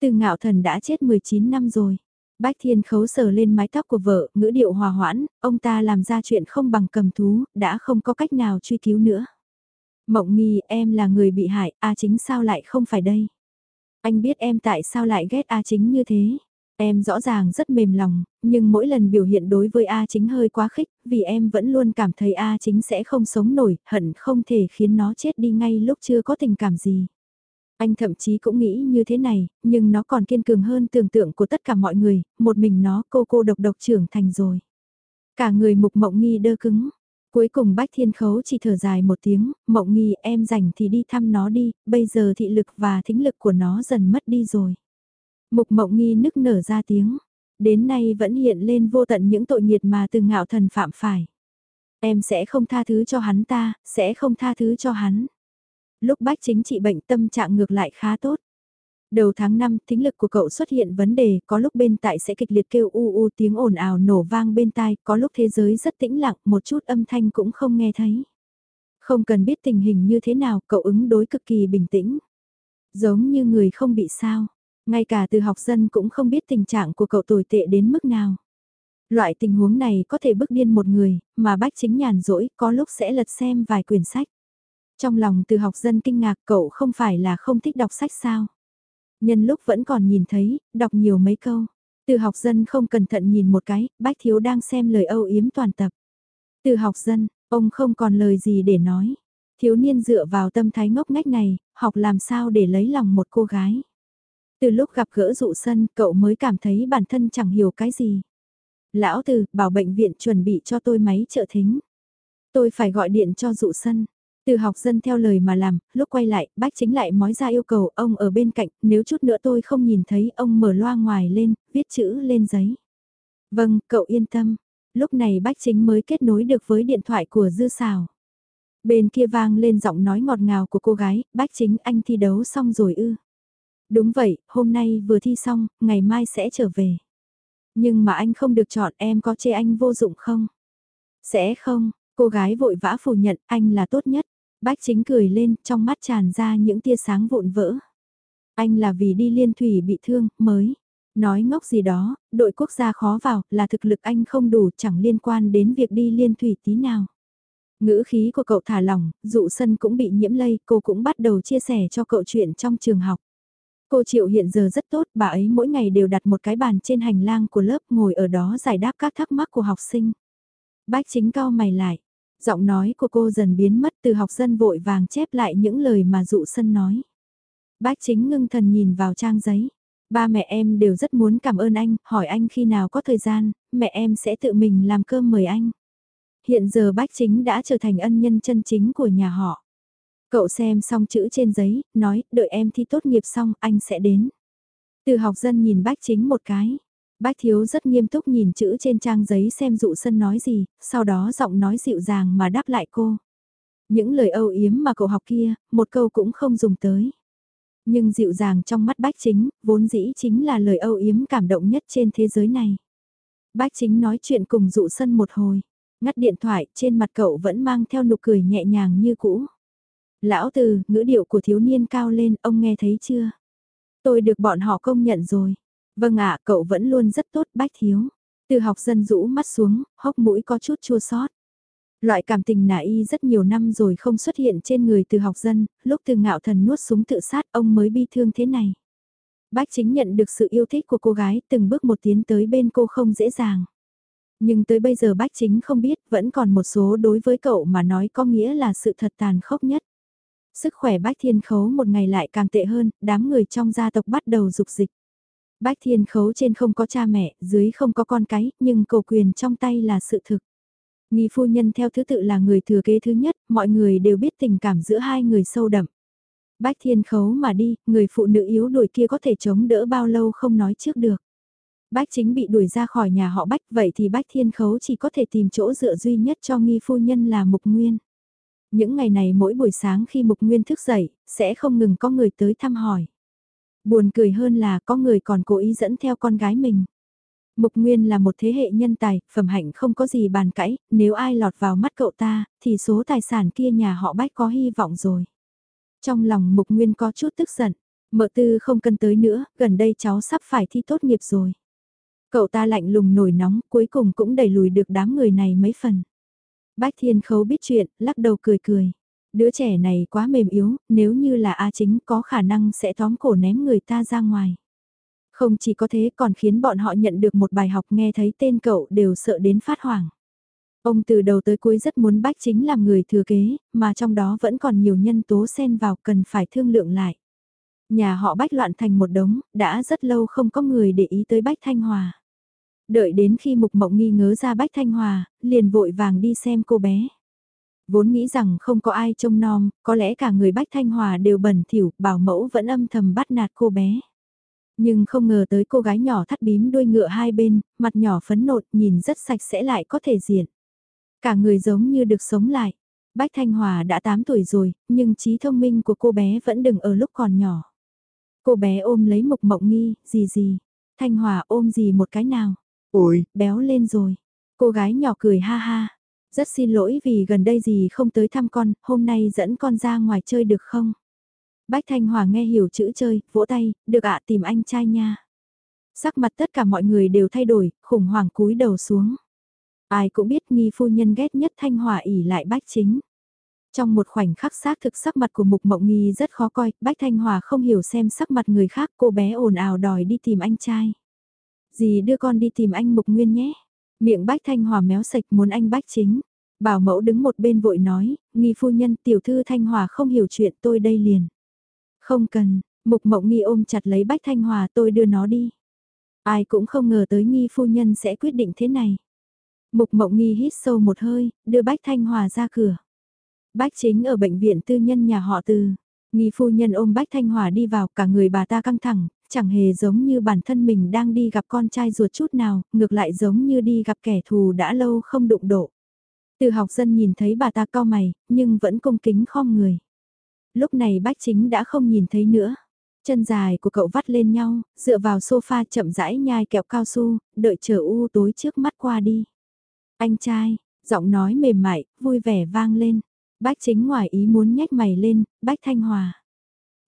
Từ ngạo thần đã chết 19 năm rồi. Bách Thiên Khấu sờ lên mái tóc của vợ, ngữ điệu hòa hoãn, ông ta làm ra chuyện không bằng cầm thú, đã không có cách nào truy cứu nữa. Mộng nghi em là người bị hại, a chính sao lại không phải đây? Anh biết em tại sao lại ghét A Chính như thế. Em rõ ràng rất mềm lòng, nhưng mỗi lần biểu hiện đối với A chính hơi quá khích, vì em vẫn luôn cảm thấy A chính sẽ không sống nổi, hận không thể khiến nó chết đi ngay lúc chưa có tình cảm gì. Anh thậm chí cũng nghĩ như thế này, nhưng nó còn kiên cường hơn tưởng tượng của tất cả mọi người, một mình nó cô cô độc độc trưởng thành rồi. Cả người mục mộng nghi đơ cứng. Cuối cùng Bách Thiên Khấu chỉ thở dài một tiếng, mộng nghi em rảnh thì đi thăm nó đi, bây giờ thị lực và thính lực của nó dần mất đi rồi. Mục mộng nghi nức nở ra tiếng, đến nay vẫn hiện lên vô tận những tội nghiệt mà từ ngạo thần phạm phải. Em sẽ không tha thứ cho hắn ta, sẽ không tha thứ cho hắn. Lúc bách chính trị bệnh tâm trạng ngược lại khá tốt. Đầu tháng 5, thính lực của cậu xuất hiện vấn đề, có lúc bên tại sẽ kịch liệt kêu u u tiếng ồn ào nổ vang bên tai, có lúc thế giới rất tĩnh lặng, một chút âm thanh cũng không nghe thấy. Không cần biết tình hình như thế nào, cậu ứng đối cực kỳ bình tĩnh. Giống như người không bị sao. Ngay cả từ học dân cũng không biết tình trạng của cậu tồi tệ đến mức nào. Loại tình huống này có thể bức điên một người, mà bách chính nhàn rỗi, có lúc sẽ lật xem vài quyển sách. Trong lòng từ học dân kinh ngạc cậu không phải là không thích đọc sách sao. Nhân lúc vẫn còn nhìn thấy, đọc nhiều mấy câu. Từ học dân không cẩn thận nhìn một cái, bách thiếu đang xem lời âu yếm toàn tập. Từ học dân, ông không còn lời gì để nói. Thiếu niên dựa vào tâm thái ngốc ngách này, học làm sao để lấy lòng một cô gái. Từ lúc gặp gỡ dụ sân, cậu mới cảm thấy bản thân chẳng hiểu cái gì. Lão từ, bảo bệnh viện chuẩn bị cho tôi máy trợ thính. Tôi phải gọi điện cho dụ sân. Từ học dân theo lời mà làm, lúc quay lại, bách chính lại mói ra yêu cầu ông ở bên cạnh, nếu chút nữa tôi không nhìn thấy ông mở loa ngoài lên, viết chữ lên giấy. Vâng, cậu yên tâm. Lúc này bách chính mới kết nối được với điện thoại của dư xào. Bên kia vang lên giọng nói ngọt ngào của cô gái, bách chính anh thi đấu xong rồi ư. Đúng vậy, hôm nay vừa thi xong, ngày mai sẽ trở về. Nhưng mà anh không được chọn em có chê anh vô dụng không? Sẽ không, cô gái vội vã phủ nhận anh là tốt nhất. Bách chính cười lên, trong mắt tràn ra những tia sáng vụn vỡ. Anh là vì đi liên thủy bị thương, mới. Nói ngốc gì đó, đội quốc gia khó vào, là thực lực anh không đủ, chẳng liên quan đến việc đi liên thủy tí nào. Ngữ khí của cậu thả lỏng, dụ sân cũng bị nhiễm lây, cô cũng bắt đầu chia sẻ cho cậu chuyện trong trường học. Cô Triệu hiện giờ rất tốt, bà ấy mỗi ngày đều đặt một cái bàn trên hành lang của lớp ngồi ở đó giải đáp các thắc mắc của học sinh. Bách chính cao mày lại, Giọng nói của cô dần biến mất từ học dân vội vàng chép lại những lời mà dụ sân nói. Bác chính ngưng thần nhìn vào trang giấy. Ba mẹ em đều rất muốn cảm ơn anh, hỏi anh khi nào có thời gian, mẹ em sẽ tự mình làm cơm mời anh. Hiện giờ bác chính đã trở thành ân nhân chân chính của nhà họ. Cậu xem xong chữ trên giấy, nói, đợi em thi tốt nghiệp xong, anh sẽ đến. Từ học dân nhìn bác chính một cái. Bách thiếu rất nghiêm túc nhìn chữ trên trang giấy xem dụ sân nói gì, sau đó giọng nói dịu dàng mà đáp lại cô. Những lời âu yếm mà cậu học kia, một câu cũng không dùng tới. Nhưng dịu dàng trong mắt bách chính, vốn dĩ chính là lời âu yếm cảm động nhất trên thế giới này. Bách chính nói chuyện cùng dụ sân một hồi, ngắt điện thoại trên mặt cậu vẫn mang theo nụ cười nhẹ nhàng như cũ. Lão từ, ngữ điệu của thiếu niên cao lên, ông nghe thấy chưa? Tôi được bọn họ công nhận rồi. Vâng ạ, cậu vẫn luôn rất tốt bách thiếu. Từ học dân rũ mắt xuống, hốc mũi có chút chua sót. Loại cảm tình nả y rất nhiều năm rồi không xuất hiện trên người từ học dân, lúc từ ngạo thần nuốt súng tự sát ông mới bi thương thế này. Bách chính nhận được sự yêu thích của cô gái từng bước một tiến tới bên cô không dễ dàng. Nhưng tới bây giờ bách chính không biết vẫn còn một số đối với cậu mà nói có nghĩa là sự thật tàn khốc nhất. Sức khỏe bách thiên khấu một ngày lại càng tệ hơn, đám người trong gia tộc bắt đầu dục dịch. Bách thiên khấu trên không có cha mẹ, dưới không có con cái, nhưng cầu quyền trong tay là sự thực. Nghi phu nhân theo thứ tự là người thừa kế thứ nhất, mọi người đều biết tình cảm giữa hai người sâu đậm. Bách thiên khấu mà đi, người phụ nữ yếu đuổi kia có thể chống đỡ bao lâu không nói trước được. Bách chính bị đuổi ra khỏi nhà họ Bách vậy thì Bách thiên khấu chỉ có thể tìm chỗ dựa duy nhất cho nghi phu nhân là Mục Nguyên. Những ngày này mỗi buổi sáng khi Mục Nguyên thức dậy, sẽ không ngừng có người tới thăm hỏi. Buồn cười hơn là có người còn cố ý dẫn theo con gái mình. Mục Nguyên là một thế hệ nhân tài, phẩm hạnh không có gì bàn cãi, nếu ai lọt vào mắt cậu ta, thì số tài sản kia nhà họ bách có hy vọng rồi. Trong lòng Mục Nguyên có chút tức giận, mợ tư không cần tới nữa, gần đây cháu sắp phải thi tốt nghiệp rồi. Cậu ta lạnh lùng nổi nóng, cuối cùng cũng đẩy lùi được đám người này mấy phần. Bách Thiên Khấu biết chuyện, lắc đầu cười cười. Đứa trẻ này quá mềm yếu, nếu như là A chính có khả năng sẽ tóm cổ ném người ta ra ngoài. Không chỉ có thế còn khiến bọn họ nhận được một bài học nghe thấy tên cậu đều sợ đến phát hoảng. Ông từ đầu tới cuối rất muốn bách chính làm người thừa kế, mà trong đó vẫn còn nhiều nhân tố xen vào cần phải thương lượng lại. Nhà họ bách loạn thành một đống, đã rất lâu không có người để ý tới bách thanh hòa. Đợi đến khi mục mộng nghi ngớ ra bách thanh hòa, liền vội vàng đi xem cô bé. Vốn nghĩ rằng không có ai trông nom, có lẽ cả người bách thanh hòa đều bẩn thỉu, bảo mẫu vẫn âm thầm bắt nạt cô bé. Nhưng không ngờ tới cô gái nhỏ thắt bím đuôi ngựa hai bên, mặt nhỏ phấn nộn, nhìn rất sạch sẽ lại có thể diện. Cả người giống như được sống lại. Bách Thanh Hòa đã 8 tuổi rồi, nhưng trí thông minh của cô bé vẫn đừng ở lúc còn nhỏ. Cô bé ôm lấy mục mộng nghi, gì gì. Thanh Hòa ôm gì một cái nào. Ôi, béo lên rồi. Cô gái nhỏ cười ha ha. Rất xin lỗi vì gần đây gì không tới thăm con, hôm nay dẫn con ra ngoài chơi được không? Bách Thanh Hòa nghe hiểu chữ chơi, vỗ tay, được ạ tìm anh trai nha. Sắc mặt tất cả mọi người đều thay đổi, khủng hoảng cúi đầu xuống. Ai cũng biết nghi phu nhân ghét nhất Thanh Hòa ỉ lại bách chính. Trong một khoảnh khắc xác thực sắc mặt của Mục Mộng Nghi rất khó coi, Bách Thanh Hòa không hiểu xem sắc mặt người khác cô bé ồn ào đòi đi tìm anh trai. Dì đưa con đi tìm anh Mục Nguyên nhé. Miệng Bách Thanh Hòa méo sạch muốn anh Bách chính. Bảo mẫu đứng một bên vội nói, nghi phu nhân tiểu thư Thanh Hòa không hiểu chuyện tôi đây liền. Không cần, Mục Mộng Nghi ôm chặt lấy Bách Thanh Hòa tôi đưa nó đi. Ai cũng không ngờ tới nghi phu nhân sẽ quyết định thế này. Mục Mộng Nghi hít sâu một hơi, đưa Bách Thanh Hòa ra cửa. Bách chính ở bệnh viện tư nhân nhà họ từ. Nghi phu nhân ôm Bách Thanh Hòa đi vào cả người bà ta căng thẳng, chẳng hề giống như bản thân mình đang đi gặp con trai ruột chút nào, ngược lại giống như đi gặp kẻ thù đã lâu không đụng độ. Từ học dân nhìn thấy bà ta cao mày, nhưng vẫn cung kính khom người. Lúc này bách chính đã không nhìn thấy nữa. Chân dài của cậu vắt lên nhau, dựa vào sofa chậm rãi nhai kẹo cao su, đợi chờ u tối trước mắt qua đi. Anh trai, giọng nói mềm mại, vui vẻ vang lên. Bách chính ngoài ý muốn nhếch mày lên, bách thanh hòa.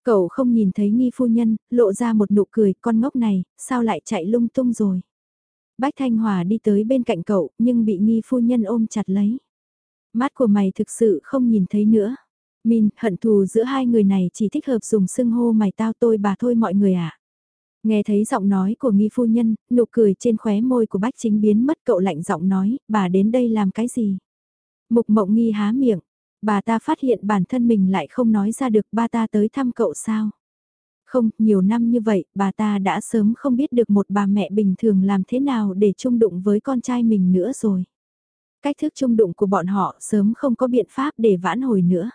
Cậu không nhìn thấy nghi phu nhân, lộ ra một nụ cười, con ngốc này, sao lại chạy lung tung rồi. Bách Thanh Hòa đi tới bên cạnh cậu, nhưng bị nghi phu nhân ôm chặt lấy. Mắt của mày thực sự không nhìn thấy nữa. Min, hận thù giữa hai người này chỉ thích hợp dùng xưng hô mày tao tôi bà thôi mọi người ạ. À. Nghe thấy giọng nói của nghi phu nhân, nụ cười trên khóe môi của bách chính biến mất cậu lạnh giọng nói, bà đến đây làm cái gì? Mục mộng nghi há miệng, bà ta phát hiện bản thân mình lại không nói ra được ba ta tới thăm cậu sao? Không, nhiều năm như vậy, bà ta đã sớm không biết được một bà mẹ bình thường làm thế nào để chung đụng với con trai mình nữa rồi. Cách thức chung đụng của bọn họ sớm không có biện pháp để vãn hồi nữa.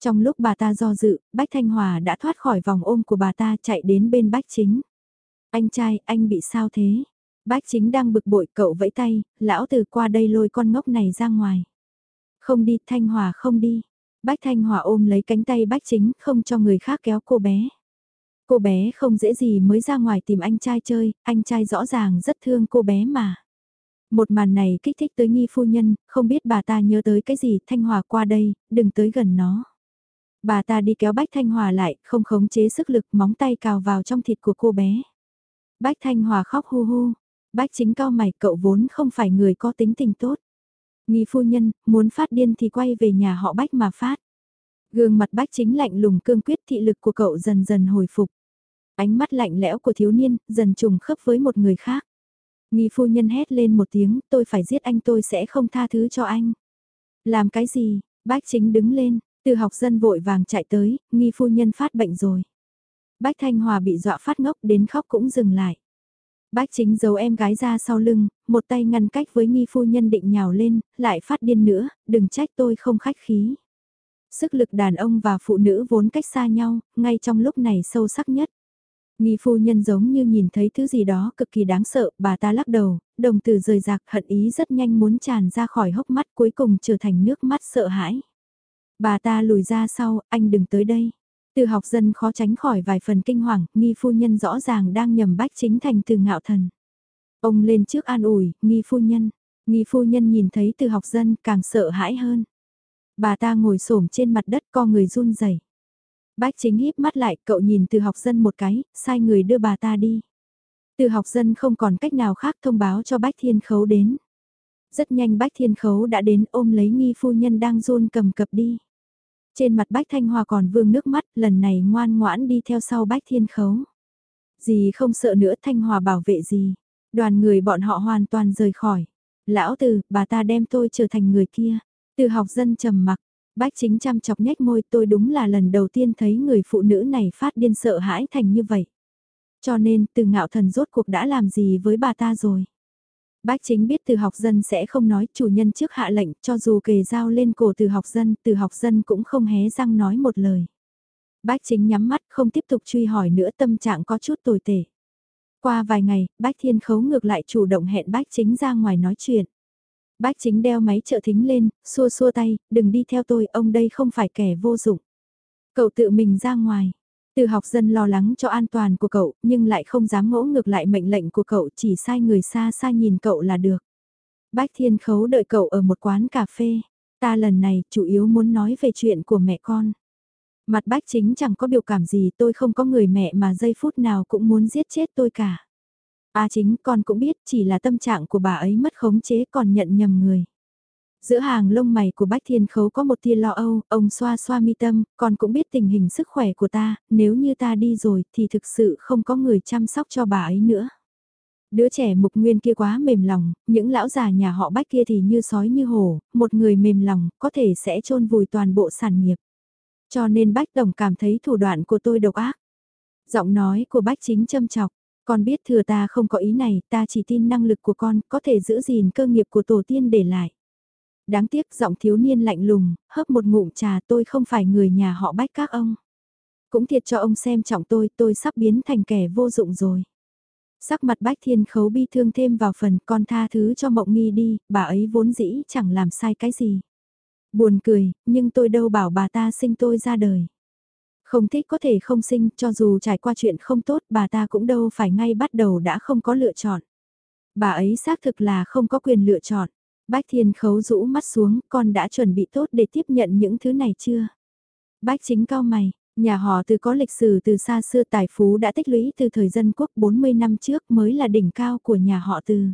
Trong lúc bà ta do dự, Bách Thanh Hòa đã thoát khỏi vòng ôm của bà ta chạy đến bên Bách Chính. Anh trai, anh bị sao thế? Bách Chính đang bực bội cậu vẫy tay, lão từ qua đây lôi con ngốc này ra ngoài. Không đi, Thanh Hòa không đi. Bách Thanh Hòa ôm lấy cánh tay Bách Chính không cho người khác kéo cô bé. Cô bé không dễ gì mới ra ngoài tìm anh trai chơi, anh trai rõ ràng rất thương cô bé mà. Một màn này kích thích tới nghi phu nhân, không biết bà ta nhớ tới cái gì, Thanh Hòa qua đây, đừng tới gần nó. Bà ta đi kéo Bách Thanh Hòa lại, không khống chế sức lực móng tay cào vào trong thịt của cô bé. Bách Thanh Hòa khóc hu hu. Bách chính cao mày cậu vốn không phải người có tính tình tốt. Nghi phu nhân, muốn phát điên thì quay về nhà họ Bách mà phát. Gương mặt Bách chính lạnh lùng cương quyết thị lực của cậu dần dần hồi phục. Ánh mắt lạnh lẽo của thiếu niên, dần trùng khớp với một người khác. Nghi phu nhân hét lên một tiếng, tôi phải giết anh tôi sẽ không tha thứ cho anh. Làm cái gì? Bách chính đứng lên, từ học dân vội vàng chạy tới, nghi phu nhân phát bệnh rồi. Bách Thanh Hòa bị dọa phát ngốc đến khóc cũng dừng lại. Bách chính giấu em gái ra sau lưng, một tay ngăn cách với nghi phu nhân định nhào lên, lại phát điên nữa, đừng trách tôi không khách khí. Sức lực đàn ông và phụ nữ vốn cách xa nhau, ngay trong lúc này sâu sắc nhất. Nghi phu nhân giống như nhìn thấy thứ gì đó cực kỳ đáng sợ, bà ta lắc đầu, đồng từ rời rạc hận ý rất nhanh muốn tràn ra khỏi hốc mắt cuối cùng trở thành nước mắt sợ hãi. Bà ta lùi ra sau, anh đừng tới đây. Từ học dân khó tránh khỏi vài phần kinh hoàng, nghi phu nhân rõ ràng đang nhầm bách chính thành từ ngạo thần. Ông lên trước an ủi, nghi phu nhân. Nghi phu nhân nhìn thấy từ học dân càng sợ hãi hơn. Bà ta ngồi xổm trên mặt đất co người run rẩy. Bách chính híp mắt lại, cậu nhìn từ học dân một cái, sai người đưa bà ta đi. Từ học dân không còn cách nào khác thông báo cho Bách Thiên Khấu đến. Rất nhanh Bách Thiên Khấu đã đến ôm lấy nghi phu nhân đang run cầm cập đi. Trên mặt Bách Thanh Hòa còn vương nước mắt, lần này ngoan ngoãn đi theo sau Bách Thiên Khấu. Gì không sợ nữa Thanh Hòa bảo vệ gì. Đoàn người bọn họ hoàn toàn rời khỏi. Lão từ, bà ta đem tôi trở thành người kia. Từ học dân trầm mặc, bách chính chăm chọc nhếch môi tôi đúng là lần đầu tiên thấy người phụ nữ này phát điên sợ hãi thành như vậy. Cho nên từ ngạo thần rốt cuộc đã làm gì với bà ta rồi. Bách chính biết từ học dân sẽ không nói chủ nhân trước hạ lệnh cho dù kề dao lên cổ từ học dân, từ học dân cũng không hé răng nói một lời. Bách chính nhắm mắt không tiếp tục truy hỏi nữa tâm trạng có chút tồi tệ. Qua vài ngày, Bách Thiên Khấu ngược lại chủ động hẹn Bách Chính ra ngoài nói chuyện. Bách Chính đeo máy trợ thính lên, xua xua tay, đừng đi theo tôi, ông đây không phải kẻ vô dụng. Cậu tự mình ra ngoài. Từ học dân lo lắng cho an toàn của cậu, nhưng lại không dám ngỗ ngược lại mệnh lệnh của cậu, chỉ sai người xa xa nhìn cậu là được. Bách Thiên Khấu đợi cậu ở một quán cà phê. Ta lần này chủ yếu muốn nói về chuyện của mẹ con. Mặt bách chính chẳng có biểu cảm gì tôi không có người mẹ mà giây phút nào cũng muốn giết chết tôi cả. A chính con cũng biết chỉ là tâm trạng của bà ấy mất khống chế còn nhận nhầm người. Giữa hàng lông mày của Bách Thiên Khấu có một tia lo âu, ông xoa xoa mi tâm, còn cũng biết tình hình sức khỏe của ta, nếu như ta đi rồi thì thực sự không có người chăm sóc cho bà ấy nữa. Đứa trẻ mục nguyên kia quá mềm lòng, những lão già nhà họ Bách kia thì như sói như hổ, một người mềm lòng có thể sẽ chôn vùi toàn bộ sản nghiệp. Cho nên Bách Đồng cảm thấy thủ đoạn của tôi độc ác. Giọng nói của Bách chính châm chọc, con biết thừa ta không có ý này, ta chỉ tin năng lực của con có thể giữ gìn cơ nghiệp của tổ tiên để lại. Đáng tiếc giọng thiếu niên lạnh lùng, hấp một ngụm trà tôi không phải người nhà họ Bách các ông. Cũng thiệt cho ông xem trọng tôi, tôi sắp biến thành kẻ vô dụng rồi. Sắc mặt Bách Thiên Khấu bi thương thêm vào phần con tha thứ cho Mộng Nghi đi, bà ấy vốn dĩ chẳng làm sai cái gì. Buồn cười, nhưng tôi đâu bảo bà ta sinh tôi ra đời. Không thích có thể không sinh, cho dù trải qua chuyện không tốt, bà ta cũng đâu phải ngay bắt đầu đã không có lựa chọn. Bà ấy xác thực là không có quyền lựa chọn. Bách Thiên Khấu rũ mắt xuống, con đã chuẩn bị tốt để tiếp nhận những thứ này chưa? Bách chính cao mày, nhà họ từ có lịch sử từ xa xưa tài phú đã tích lũy từ thời dân quốc 40 năm trước mới là đỉnh cao của nhà họ từ.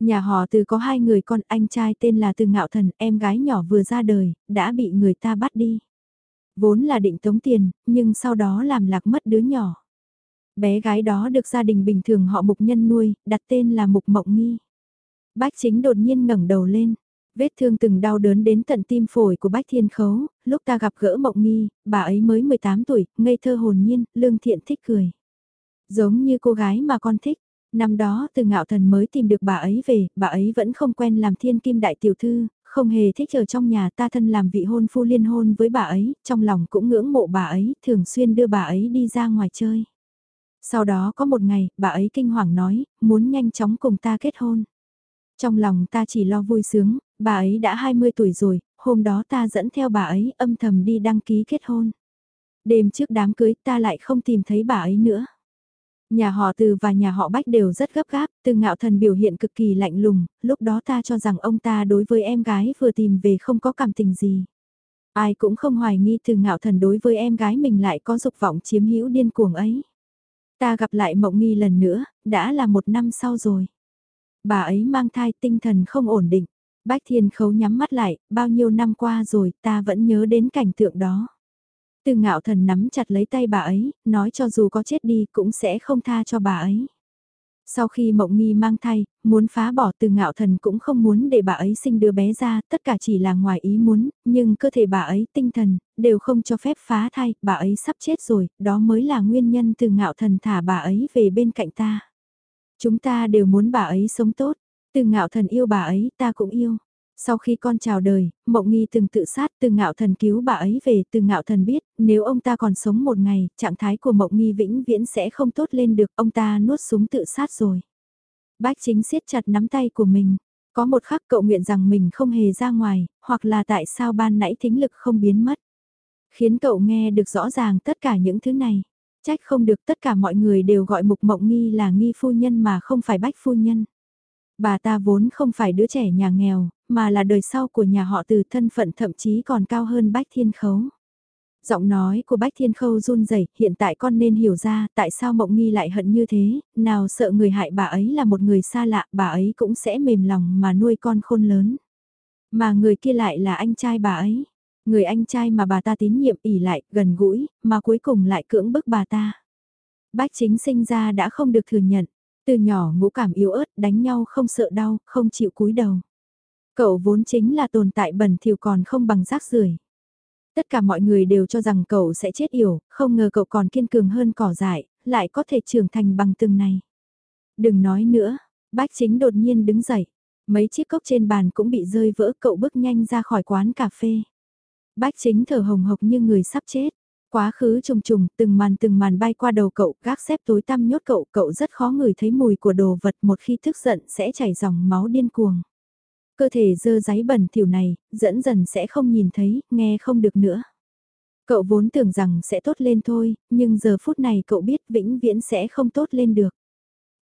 Nhà họ từ có hai người con anh trai tên là Từ Ngạo Thần, em gái nhỏ vừa ra đời, đã bị người ta bắt đi. Vốn là định tống tiền, nhưng sau đó làm lạc mất đứa nhỏ. Bé gái đó được gia đình bình thường họ mục nhân nuôi, đặt tên là Mục Mộng Nghi. Bách chính đột nhiên ngẩng đầu lên. Vết thương từng đau đớn đến tận tim phổi của Bách Thiên Khấu, lúc ta gặp gỡ Mộng Nghi, bà ấy mới 18 tuổi, ngây thơ hồn nhiên, lương thiện thích cười. Giống như cô gái mà con thích, Năm đó từ ngạo thần mới tìm được bà ấy về, bà ấy vẫn không quen làm thiên kim đại tiểu thư, không hề thích ở trong nhà ta thân làm vị hôn phu liên hôn với bà ấy, trong lòng cũng ngưỡng mộ bà ấy, thường xuyên đưa bà ấy đi ra ngoài chơi. Sau đó có một ngày, bà ấy kinh hoàng nói, muốn nhanh chóng cùng ta kết hôn. Trong lòng ta chỉ lo vui sướng, bà ấy đã 20 tuổi rồi, hôm đó ta dẫn theo bà ấy âm thầm đi đăng ký kết hôn. Đêm trước đám cưới ta lại không tìm thấy bà ấy nữa. Nhà họ Từ và nhà họ Bách đều rất gấp gáp, Từ Ngạo Thần biểu hiện cực kỳ lạnh lùng, lúc đó ta cho rằng ông ta đối với em gái vừa tìm về không có cảm tình gì. Ai cũng không hoài nghi Từ Ngạo Thần đối với em gái mình lại có dục vọng chiếm hữu điên cuồng ấy. Ta gặp lại Mộng Nghi lần nữa, đã là một năm sau rồi. Bà ấy mang thai tinh thần không ổn định. Bách Thiên Khấu nhắm mắt lại, bao nhiêu năm qua rồi ta vẫn nhớ đến cảnh tượng đó. Từ ngạo thần nắm chặt lấy tay bà ấy, nói cho dù có chết đi cũng sẽ không tha cho bà ấy. Sau khi mộng nghi mang thai, muốn phá bỏ từ ngạo thần cũng không muốn để bà ấy sinh đứa bé ra, tất cả chỉ là ngoài ý muốn, nhưng cơ thể bà ấy, tinh thần, đều không cho phép phá thai, bà ấy sắp chết rồi, đó mới là nguyên nhân từ ngạo thần thả bà ấy về bên cạnh ta. Chúng ta đều muốn bà ấy sống tốt, từ ngạo thần yêu bà ấy ta cũng yêu. Sau khi con chào đời, Mộng Nghi từng tự sát từ ngạo thần cứu bà ấy về từ ngạo thần biết nếu ông ta còn sống một ngày, trạng thái của Mộng Nghi vĩnh viễn sẽ không tốt lên được ông ta nuốt súng tự sát rồi. Bách chính siết chặt nắm tay của mình. Có một khắc cậu nguyện rằng mình không hề ra ngoài, hoặc là tại sao ban nãy thính lực không biến mất. Khiến cậu nghe được rõ ràng tất cả những thứ này. Trách không được tất cả mọi người đều gọi Mục Mộng Nghi là Nghi Phu Nhân mà không phải Bách Phu Nhân. Bà ta vốn không phải đứa trẻ nhà nghèo, mà là đời sau của nhà họ từ thân phận thậm chí còn cao hơn Bách Thiên Khấu. Giọng nói của Bách Thiên Khâu run rẩy hiện tại con nên hiểu ra tại sao Mộng Nghi lại hận như thế, nào sợ người hại bà ấy là một người xa lạ, bà ấy cũng sẽ mềm lòng mà nuôi con khôn lớn. Mà người kia lại là anh trai bà ấy, người anh trai mà bà ta tín nhiệm ỉ lại, gần gũi, mà cuối cùng lại cưỡng bức bà ta. Bách chính sinh ra đã không được thừa nhận. Từ nhỏ ngũ cảm yếu ớt, đánh nhau không sợ đau, không chịu cúi đầu. Cậu vốn chính là tồn tại bẩn thỉu còn không bằng rác rưởi. Tất cả mọi người đều cho rằng cậu sẽ chết yểu, không ngờ cậu còn kiên cường hơn cỏ dại, lại có thể trưởng thành bằng từng này. Đừng nói nữa, bách chính đột nhiên đứng dậy. Mấy chiếc cốc trên bàn cũng bị rơi vỡ cậu bước nhanh ra khỏi quán cà phê. Bách chính thở hồng hộc như người sắp chết. Quá khứ trùng trùng, từng màn từng màn bay qua đầu cậu, gác xếp tối tăm nhốt cậu, cậu rất khó ngửi thấy mùi của đồ vật một khi tức giận sẽ chảy dòng máu điên cuồng. Cơ thể dơ giấy bẩn thỉu này, dẫn dần sẽ không nhìn thấy, nghe không được nữa. Cậu vốn tưởng rằng sẽ tốt lên thôi, nhưng giờ phút này cậu biết vĩnh viễn sẽ không tốt lên được.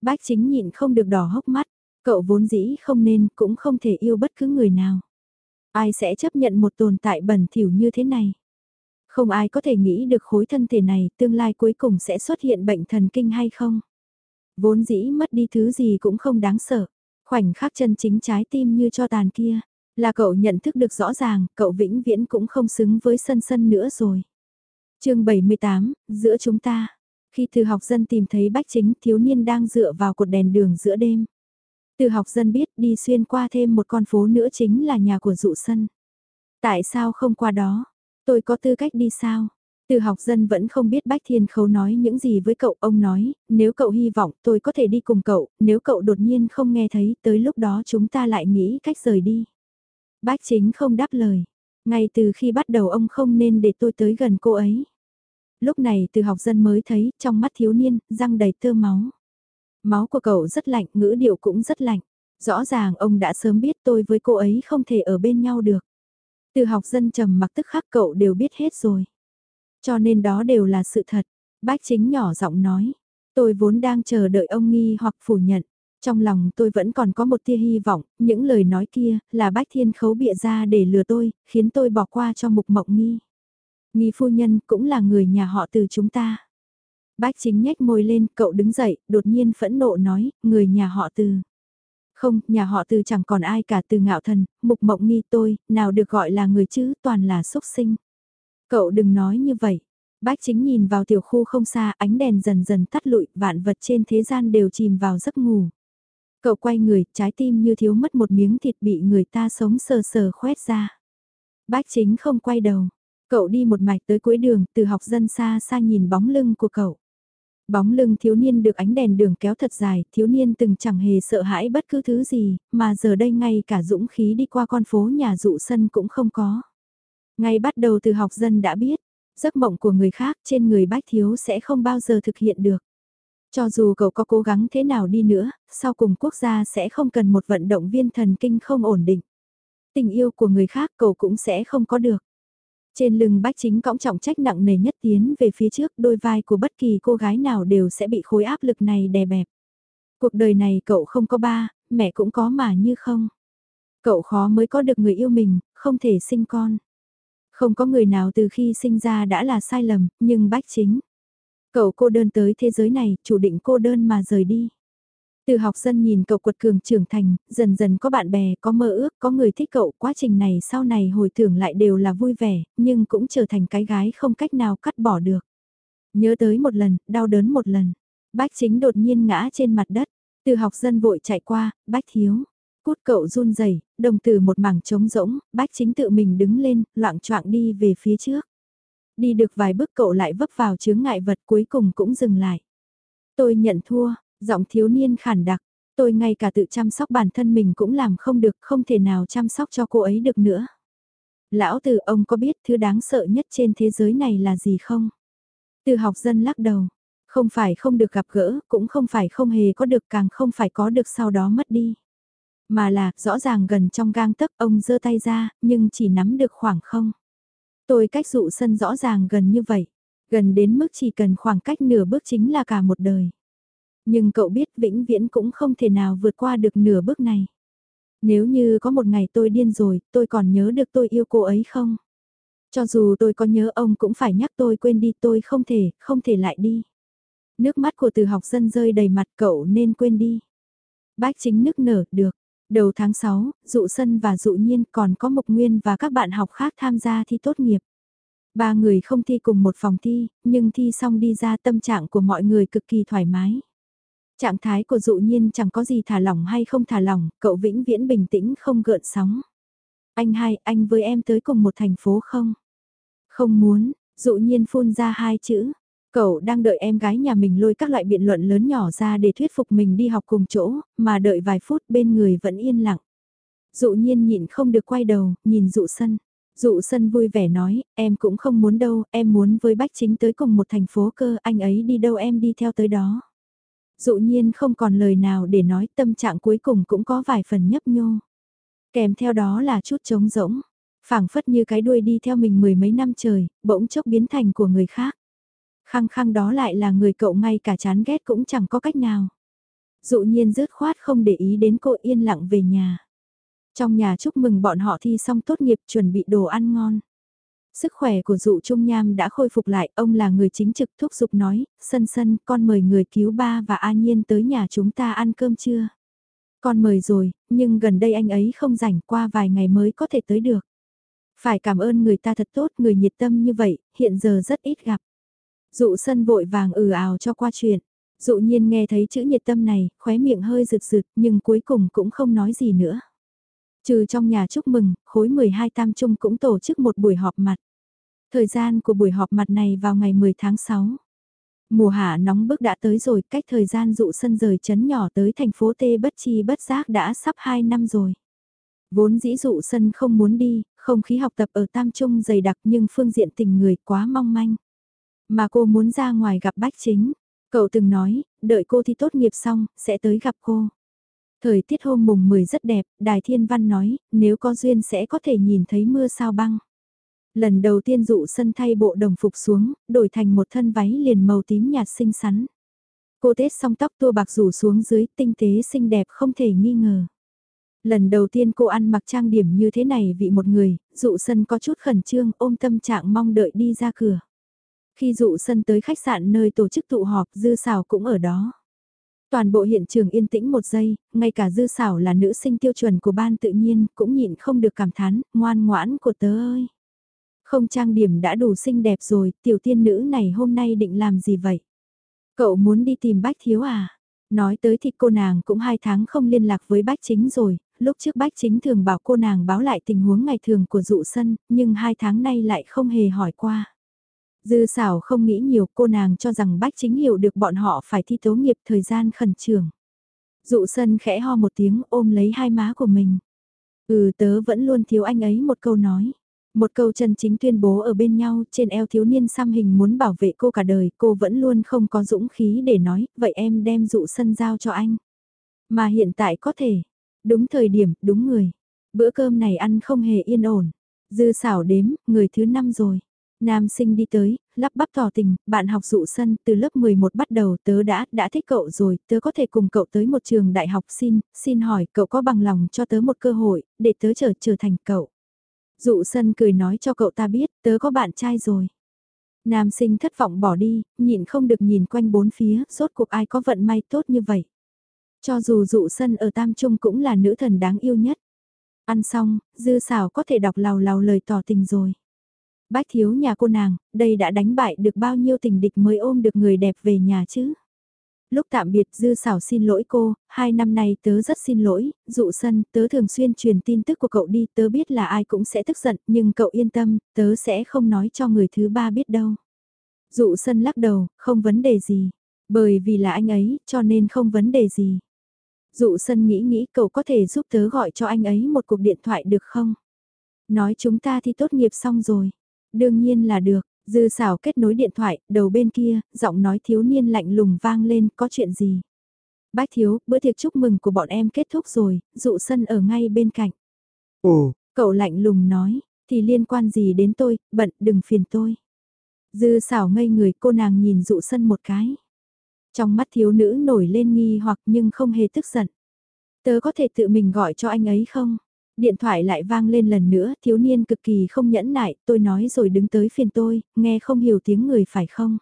Bách chính nhịn không được đỏ hốc mắt, cậu vốn dĩ không nên cũng không thể yêu bất cứ người nào. Ai sẽ chấp nhận một tồn tại bẩn thỉu như thế này? Không ai có thể nghĩ được khối thân thể này tương lai cuối cùng sẽ xuất hiện bệnh thần kinh hay không? Vốn dĩ mất đi thứ gì cũng không đáng sợ. Khoảnh khắc chân chính trái tim như cho tàn kia, là cậu nhận thức được rõ ràng, cậu vĩnh viễn cũng không xứng với sân sân nữa rồi. chương 78, giữa chúng ta. Khi thư học dân tìm thấy bách chính thiếu niên đang dựa vào cột đèn đường giữa đêm. Từ học dân biết đi xuyên qua thêm một con phố nữa chính là nhà của dụ sân. Tại sao không qua đó? Tôi có tư cách đi sao? Từ học dân vẫn không biết Bách Thiên Khấu nói những gì với cậu, ông nói, nếu cậu hy vọng tôi có thể đi cùng cậu, nếu cậu đột nhiên không nghe thấy, tới lúc đó chúng ta lại nghĩ cách rời đi. Bách Chính không đáp lời, ngay từ khi bắt đầu ông không nên để tôi tới gần cô ấy. Lúc này từ học dân mới thấy, trong mắt thiếu niên, răng đầy tơ máu. Máu của cậu rất lạnh, ngữ điệu cũng rất lạnh. Rõ ràng ông đã sớm biết tôi với cô ấy không thể ở bên nhau được. Từ học dân trầm mặc tức khắc cậu đều biết hết rồi. Cho nên đó đều là sự thật. Bách chính nhỏ giọng nói. Tôi vốn đang chờ đợi ông nghi hoặc phủ nhận. Trong lòng tôi vẫn còn có một tia hy vọng, những lời nói kia là bách thiên khấu bịa ra để lừa tôi, khiến tôi bỏ qua cho mục mộng nghi. Nghi phu nhân cũng là người nhà họ từ chúng ta. Bách chính nhếch môi lên, cậu đứng dậy, đột nhiên phẫn nộ nói, người nhà họ từ. Không, nhà họ từ chẳng còn ai cả từ ngạo thần, mục mộng nghi tôi, nào được gọi là người chứ, toàn là xúc sinh. Cậu đừng nói như vậy. Bách chính nhìn vào tiểu khu không xa, ánh đèn dần dần tắt lụi, vạn vật trên thế gian đều chìm vào giấc ngủ. Cậu quay người, trái tim như thiếu mất một miếng thịt bị người ta sống sờ sờ khoét ra. Bách chính không quay đầu. Cậu đi một mạch tới cuối đường, từ học dân xa xa nhìn bóng lưng của cậu. Bóng lưng thiếu niên được ánh đèn đường kéo thật dài, thiếu niên từng chẳng hề sợ hãi bất cứ thứ gì, mà giờ đây ngay cả dũng khí đi qua con phố nhà dụ sân cũng không có. Ngay bắt đầu từ học dân đã biết, giấc mộng của người khác trên người bách thiếu sẽ không bao giờ thực hiện được. Cho dù cậu có cố gắng thế nào đi nữa, sau cùng quốc gia sẽ không cần một vận động viên thần kinh không ổn định. Tình yêu của người khác cậu cũng sẽ không có được. Trên lưng bách chính cõng trọng trách nặng nề nhất tiến về phía trước đôi vai của bất kỳ cô gái nào đều sẽ bị khối áp lực này đè bẹp. Cuộc đời này cậu không có ba, mẹ cũng có mà như không. Cậu khó mới có được người yêu mình, không thể sinh con. Không có người nào từ khi sinh ra đã là sai lầm, nhưng bách chính. Cậu cô đơn tới thế giới này, chủ định cô đơn mà rời đi. Từ học dân nhìn cậu quật cường trưởng thành, dần dần có bạn bè, có mơ ước, có người thích cậu, quá trình này sau này hồi tưởng lại đều là vui vẻ, nhưng cũng trở thành cái gái không cách nào cắt bỏ được. Nhớ tới một lần, đau đớn một lần, bách chính đột nhiên ngã trên mặt đất, từ học dân vội chạy qua, bách thiếu. Cút cậu run rẩy đồng từ một mảng trống rỗng, bách chính tự mình đứng lên, loạn choạng đi về phía trước. Đi được vài bước cậu lại vấp vào chướng ngại vật cuối cùng cũng dừng lại. Tôi nhận thua, Giọng thiếu niên khản đặc, tôi ngay cả tự chăm sóc bản thân mình cũng làm không được, không thể nào chăm sóc cho cô ấy được nữa. Lão từ ông có biết thứ đáng sợ nhất trên thế giới này là gì không? Từ học dân lắc đầu, không phải không được gặp gỡ, cũng không phải không hề có được càng không phải có được sau đó mất đi. Mà là, rõ ràng gần trong gang tấc ông giơ tay ra, nhưng chỉ nắm được khoảng không. Tôi cách dụ sân rõ ràng gần như vậy, gần đến mức chỉ cần khoảng cách nửa bước chính là cả một đời. Nhưng cậu biết vĩnh viễn cũng không thể nào vượt qua được nửa bước này. Nếu như có một ngày tôi điên rồi, tôi còn nhớ được tôi yêu cô ấy không? Cho dù tôi có nhớ ông cũng phải nhắc tôi quên đi tôi không thể, không thể lại đi. Nước mắt của từ học dân rơi đầy mặt cậu nên quên đi. Bách chính nức nở, được. Đầu tháng 6, dụ sân và dụ nhiên còn có Mộc Nguyên và các bạn học khác tham gia thi tốt nghiệp. Ba người không thi cùng một phòng thi, nhưng thi xong đi ra tâm trạng của mọi người cực kỳ thoải mái. Trạng thái của dụ nhiên chẳng có gì thả lỏng hay không thả lỏng, cậu vĩnh viễn bình tĩnh không gợn sóng. Anh hai, anh với em tới cùng một thành phố không? Không muốn, dụ nhiên phun ra hai chữ. Cậu đang đợi em gái nhà mình lôi các loại biện luận lớn nhỏ ra để thuyết phục mình đi học cùng chỗ, mà đợi vài phút bên người vẫn yên lặng. Dụ nhiên nhịn không được quay đầu, nhìn dụ sân. Dụ sân vui vẻ nói, em cũng không muốn đâu, em muốn với bách chính tới cùng một thành phố cơ, anh ấy đi đâu em đi theo tới đó. Dụ nhiên không còn lời nào để nói tâm trạng cuối cùng cũng có vài phần nhấp nhô. Kèm theo đó là chút trống rỗng, phảng phất như cái đuôi đi theo mình mười mấy năm trời, bỗng chốc biến thành của người khác. Khăng khăng đó lại là người cậu ngay cả chán ghét cũng chẳng có cách nào. Dụ nhiên rứt khoát không để ý đến cô yên lặng về nhà. Trong nhà chúc mừng bọn họ thi xong tốt nghiệp chuẩn bị đồ ăn ngon. Sức khỏe của dụ Trung Nham đã khôi phục lại, ông là người chính trực thúc giục nói, sân sân, con mời người cứu ba và A Nhiên tới nhà chúng ta ăn cơm trưa. Con mời rồi, nhưng gần đây anh ấy không rảnh qua vài ngày mới có thể tới được. Phải cảm ơn người ta thật tốt, người nhiệt tâm như vậy, hiện giờ rất ít gặp. Dụ sân vội vàng ừ ào cho qua chuyện. Dụ nhiên nghe thấy chữ nhiệt tâm này, khóe miệng hơi rực rực, nhưng cuối cùng cũng không nói gì nữa. Trừ trong nhà chúc mừng, khối 12 tam trung cũng tổ chức một buổi họp mặt. Thời gian của buổi họp mặt này vào ngày 10 tháng 6. Mùa hạ nóng bức đã tới rồi, cách thời gian dụ sân rời chấn nhỏ tới thành phố Tê bất chi bất giác đã sắp 2 năm rồi. Vốn dĩ dụ sân không muốn đi, không khí học tập ở Tam Trung dày đặc nhưng phương diện tình người quá mong manh. Mà cô muốn ra ngoài gặp bách chính. Cậu từng nói, đợi cô thi tốt nghiệp xong, sẽ tới gặp cô. Thời tiết hôm mùng 10 rất đẹp, Đài Thiên Văn nói, nếu có duyên sẽ có thể nhìn thấy mưa sao băng. Lần đầu tiên dụ sân thay bộ đồng phục xuống, đổi thành một thân váy liền màu tím nhạt xinh xắn. Cô tết xong tóc tua bạc rủ xuống dưới tinh tế xinh đẹp không thể nghi ngờ. Lần đầu tiên cô ăn mặc trang điểm như thế này vị một người, dụ sân có chút khẩn trương ôm tâm trạng mong đợi đi ra cửa. Khi dụ sân tới khách sạn nơi tổ chức tụ họp dư xào cũng ở đó. Toàn bộ hiện trường yên tĩnh một giây, ngay cả dư xảo là nữ sinh tiêu chuẩn của ban tự nhiên cũng nhịn không được cảm thán, ngoan ngoãn của tớ ơi. Không trang điểm đã đủ xinh đẹp rồi, tiểu tiên nữ này hôm nay định làm gì vậy? Cậu muốn đi tìm bách thiếu à? Nói tới thì cô nàng cũng hai tháng không liên lạc với bách chính rồi, lúc trước bách chính thường bảo cô nàng báo lại tình huống ngày thường của dụ sân, nhưng hai tháng nay lại không hề hỏi qua. Dư xảo không nghĩ nhiều cô nàng cho rằng bách chính hiểu được bọn họ phải thi tố nghiệp thời gian khẩn trường. Dụ sân khẽ ho một tiếng ôm lấy hai má của mình. Ừ tớ vẫn luôn thiếu anh ấy một câu nói. Một câu chân chính tuyên bố ở bên nhau trên eo thiếu niên xăm hình muốn bảo vệ cô cả đời cô vẫn luôn không có dũng khí để nói vậy em đem dụ sân giao cho anh. Mà hiện tại có thể, đúng thời điểm, đúng người. Bữa cơm này ăn không hề yên ổn. Dư xảo đếm, người thứ năm rồi. Nam sinh đi tới, lắp bắp tỏ tình, bạn học dụ sân, từ lớp 11 bắt đầu tớ đã, đã thích cậu rồi, tớ có thể cùng cậu tới một trường đại học xin, xin hỏi cậu có bằng lòng cho tớ một cơ hội, để tớ trở trở thành cậu. Dụ sân cười nói cho cậu ta biết, tớ có bạn trai rồi. Nam sinh thất vọng bỏ đi, nhịn không được nhìn quanh bốn phía, rốt cuộc ai có vận may tốt như vậy. Cho dù dụ sân ở Tam Trung cũng là nữ thần đáng yêu nhất. Ăn xong, dư xảo có thể đọc lào lào lời tỏ tình rồi. Bách thiếu nhà cô nàng, đây đã đánh bại được bao nhiêu tình địch mới ôm được người đẹp về nhà chứ. Lúc tạm biệt dư xảo xin lỗi cô, hai năm nay tớ rất xin lỗi, dụ sân, tớ thường xuyên truyền tin tức của cậu đi, tớ biết là ai cũng sẽ tức giận, nhưng cậu yên tâm, tớ sẽ không nói cho người thứ ba biết đâu. Dụ sân lắc đầu, không vấn đề gì, bởi vì là anh ấy, cho nên không vấn đề gì. Dụ sân nghĩ nghĩ cậu có thể giúp tớ gọi cho anh ấy một cuộc điện thoại được không? Nói chúng ta thì tốt nghiệp xong rồi. Đương nhiên là được, dư xảo kết nối điện thoại, đầu bên kia, giọng nói thiếu niên lạnh lùng vang lên, có chuyện gì? Bách thiếu, bữa tiệc chúc mừng của bọn em kết thúc rồi, dụ sân ở ngay bên cạnh. Ồ, cậu lạnh lùng nói, thì liên quan gì đến tôi, bận, đừng phiền tôi. Dư xảo ngây người cô nàng nhìn dụ sân một cái. Trong mắt thiếu nữ nổi lên nghi hoặc nhưng không hề tức giận. Tớ có thể tự mình gọi cho anh ấy không? Điện thoại lại vang lên lần nữa, thiếu niên cực kỳ không nhẫn nại, tôi nói rồi đứng tới phiền tôi, nghe không hiểu tiếng người phải không?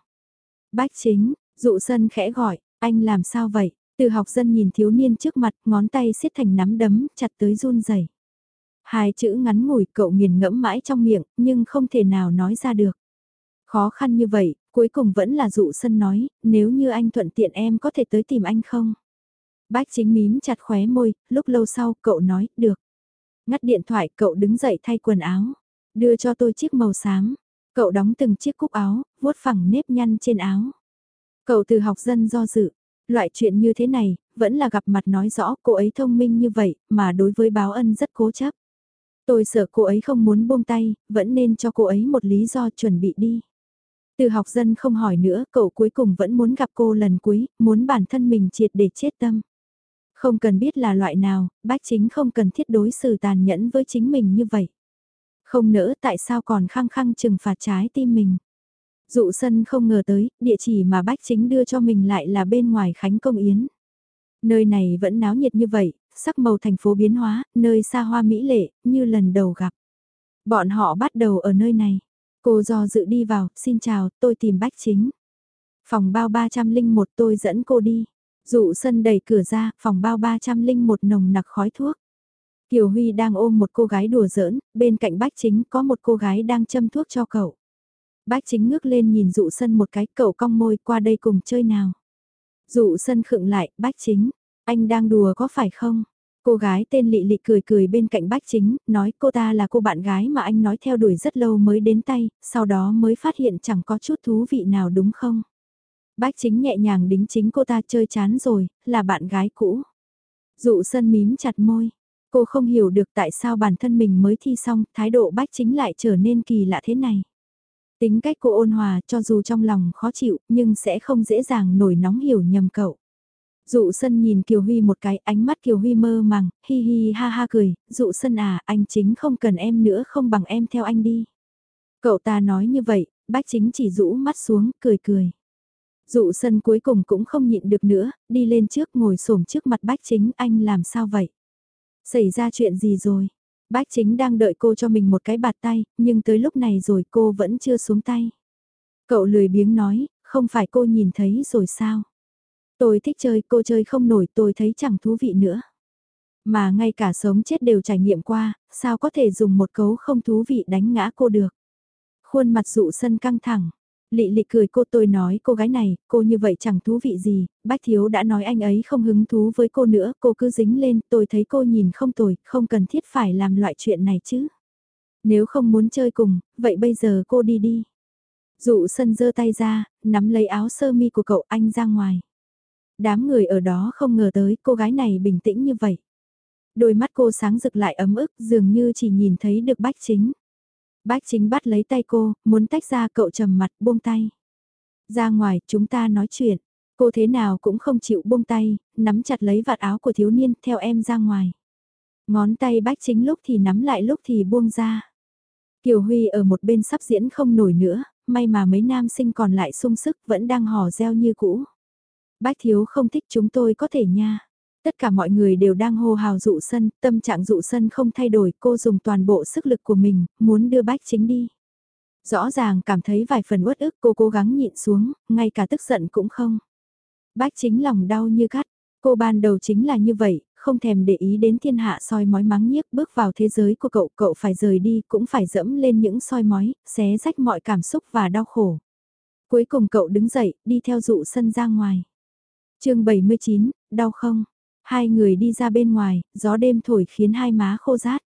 Bách chính, dụ sân khẽ gọi, anh làm sao vậy? Từ học dân nhìn thiếu niên trước mặt, ngón tay siết thành nắm đấm, chặt tới run rẩy. Hai chữ ngắn ngủi cậu nghiền ngẫm mãi trong miệng, nhưng không thể nào nói ra được. Khó khăn như vậy, cuối cùng vẫn là dụ sân nói, nếu như anh thuận tiện em có thể tới tìm anh không? Bách chính mím chặt khóe môi, lúc lâu sau cậu nói, được. Ngắt điện thoại cậu đứng dậy thay quần áo, đưa cho tôi chiếc màu xám. Cậu đóng từng chiếc cúc áo, vuốt phẳng nếp nhăn trên áo. Cậu từ học dân do dự, loại chuyện như thế này, vẫn là gặp mặt nói rõ cô ấy thông minh như vậy, mà đối với báo ân rất cố chấp. Tôi sợ cô ấy không muốn buông tay, vẫn nên cho cô ấy một lý do chuẩn bị đi. Từ học dân không hỏi nữa, cậu cuối cùng vẫn muốn gặp cô lần cuối, muốn bản thân mình triệt để chết tâm. Không cần biết là loại nào, bách chính không cần thiết đối xử tàn nhẫn với chính mình như vậy. Không nỡ tại sao còn khăng khăng trừng phạt trái tim mình. Dụ sân không ngờ tới, địa chỉ mà bách chính đưa cho mình lại là bên ngoài Khánh Công Yến. Nơi này vẫn náo nhiệt như vậy, sắc màu thành phố biến hóa, nơi xa hoa mỹ lệ, như lần đầu gặp. Bọn họ bắt đầu ở nơi này. Cô do dự đi vào, xin chào, tôi tìm bách chính. Phòng bao 301 tôi dẫn cô đi. Dụ sân đẩy cửa ra, phòng bao 301 nồng nặc khói thuốc. Kiều Huy đang ôm một cô gái đùa giỡn, bên cạnh bách chính có một cô gái đang châm thuốc cho cậu. Bách chính ngước lên nhìn dụ sân một cái, cậu cong môi qua đây cùng chơi nào. Dụ sân khựng lại, bách chính, anh đang đùa có phải không? Cô gái tên Lị Lị cười cười bên cạnh bách chính, nói cô ta là cô bạn gái mà anh nói theo đuổi rất lâu mới đến tay, sau đó mới phát hiện chẳng có chút thú vị nào đúng không? Bách chính nhẹ nhàng đính chính cô ta chơi chán rồi, là bạn gái cũ. Dụ sân mím chặt môi, cô không hiểu được tại sao bản thân mình mới thi xong, thái độ bách chính lại trở nên kỳ lạ thế này. Tính cách cô ôn hòa cho dù trong lòng khó chịu nhưng sẽ không dễ dàng nổi nóng hiểu nhầm cậu. Dụ sân nhìn Kiều Huy một cái ánh mắt Kiều Huy mơ màng, hi hi ha ha cười, dụ sân à, anh chính không cần em nữa không bằng em theo anh đi. Cậu ta nói như vậy, bách chính chỉ rũ mắt xuống, cười cười. Dụ sân cuối cùng cũng không nhịn được nữa, đi lên trước ngồi xổm trước mặt bách chính anh làm sao vậy? Xảy ra chuyện gì rồi? Bách chính đang đợi cô cho mình một cái bạt tay, nhưng tới lúc này rồi cô vẫn chưa xuống tay. Cậu lười biếng nói, không phải cô nhìn thấy rồi sao? Tôi thích chơi, cô chơi không nổi, tôi thấy chẳng thú vị nữa. Mà ngay cả sống chết đều trải nghiệm qua, sao có thể dùng một cấu không thú vị đánh ngã cô được? Khuôn mặt dụ sân căng thẳng. Lị lị cười cô tôi nói cô gái này, cô như vậy chẳng thú vị gì, bách thiếu đã nói anh ấy không hứng thú với cô nữa, cô cứ dính lên, tôi thấy cô nhìn không tồi, không cần thiết phải làm loại chuyện này chứ. Nếu không muốn chơi cùng, vậy bây giờ cô đi đi. Dụ sân giơ tay ra, nắm lấy áo sơ mi của cậu anh ra ngoài. Đám người ở đó không ngờ tới cô gái này bình tĩnh như vậy. Đôi mắt cô sáng rực lại ấm ức dường như chỉ nhìn thấy được bách chính. Bách chính bắt lấy tay cô, muốn tách ra cậu trầm mặt buông tay. Ra ngoài, chúng ta nói chuyện. Cô thế nào cũng không chịu buông tay, nắm chặt lấy vạt áo của thiếu niên theo em ra ngoài. Ngón tay bách chính lúc thì nắm lại lúc thì buông ra. Kiều Huy ở một bên sắp diễn không nổi nữa, may mà mấy nam sinh còn lại sung sức vẫn đang hò reo như cũ. Bách thiếu không thích chúng tôi có thể nha. Tất cả mọi người đều đang hô hào dụ sân, tâm trạng dụ sân không thay đổi, cô dùng toàn bộ sức lực của mình, muốn đưa bách chính đi. Rõ ràng cảm thấy vài phần uất ức cô cố gắng nhịn xuống, ngay cả tức giận cũng không. Bách chính lòng đau như cắt, cô ban đầu chính là như vậy, không thèm để ý đến thiên hạ soi mói mắng nhiếc bước vào thế giới của cậu, cậu phải rời đi cũng phải dẫm lên những soi mói, xé rách mọi cảm xúc và đau khổ. Cuối cùng cậu đứng dậy, đi theo dụ sân ra ngoài chương 79, đau không? Hai người đi ra bên ngoài, gió đêm thổi khiến hai má khô rát.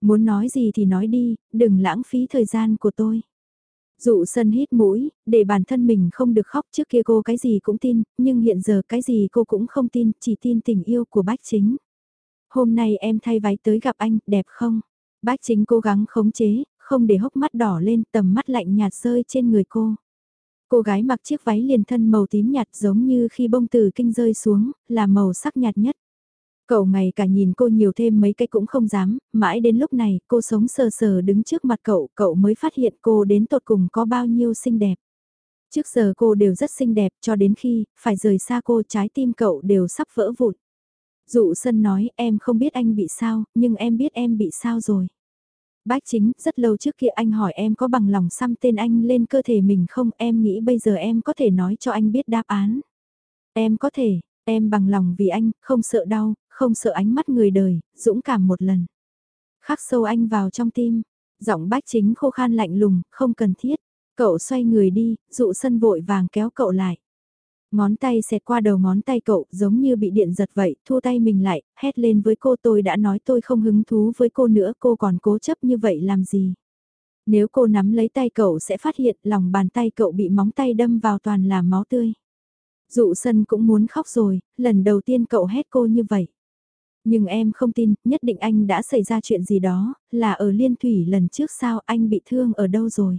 Muốn nói gì thì nói đi, đừng lãng phí thời gian của tôi. Dụ sân hít mũi, để bản thân mình không được khóc trước kia cô cái gì cũng tin, nhưng hiện giờ cái gì cô cũng không tin, chỉ tin tình yêu của bách chính. Hôm nay em thay váy tới gặp anh, đẹp không? Bách chính cố gắng khống chế, không để hốc mắt đỏ lên tầm mắt lạnh nhạt rơi trên người cô. Cô gái mặc chiếc váy liền thân màu tím nhạt giống như khi bông từ kinh rơi xuống, là màu sắc nhạt nhất. Cậu ngày cả nhìn cô nhiều thêm mấy cái cũng không dám, mãi đến lúc này cô sống sờ sờ đứng trước mặt cậu, cậu mới phát hiện cô đến tột cùng có bao nhiêu xinh đẹp. Trước giờ cô đều rất xinh đẹp cho đến khi, phải rời xa cô trái tim cậu đều sắp vỡ vụn. Dụ sân nói em không biết anh bị sao, nhưng em biết em bị sao rồi. Bách chính, rất lâu trước kia anh hỏi em có bằng lòng xăm tên anh lên cơ thể mình không, em nghĩ bây giờ em có thể nói cho anh biết đáp án. Em có thể, em bằng lòng vì anh, không sợ đau, không sợ ánh mắt người đời, dũng cảm một lần. Khắc sâu anh vào trong tim, giọng bách chính khô khan lạnh lùng, không cần thiết. Cậu xoay người đi, dụ sân vội vàng kéo cậu lại. Ngón tay xẹt qua đầu ngón tay cậu giống như bị điện giật vậy, thua tay mình lại, hét lên với cô tôi đã nói tôi không hứng thú với cô nữa, cô còn cố chấp như vậy làm gì. Nếu cô nắm lấy tay cậu sẽ phát hiện lòng bàn tay cậu bị móng tay đâm vào toàn là máu tươi. Dụ sân cũng muốn khóc rồi, lần đầu tiên cậu hét cô như vậy. Nhưng em không tin, nhất định anh đã xảy ra chuyện gì đó, là ở liên thủy lần trước sao anh bị thương ở đâu rồi.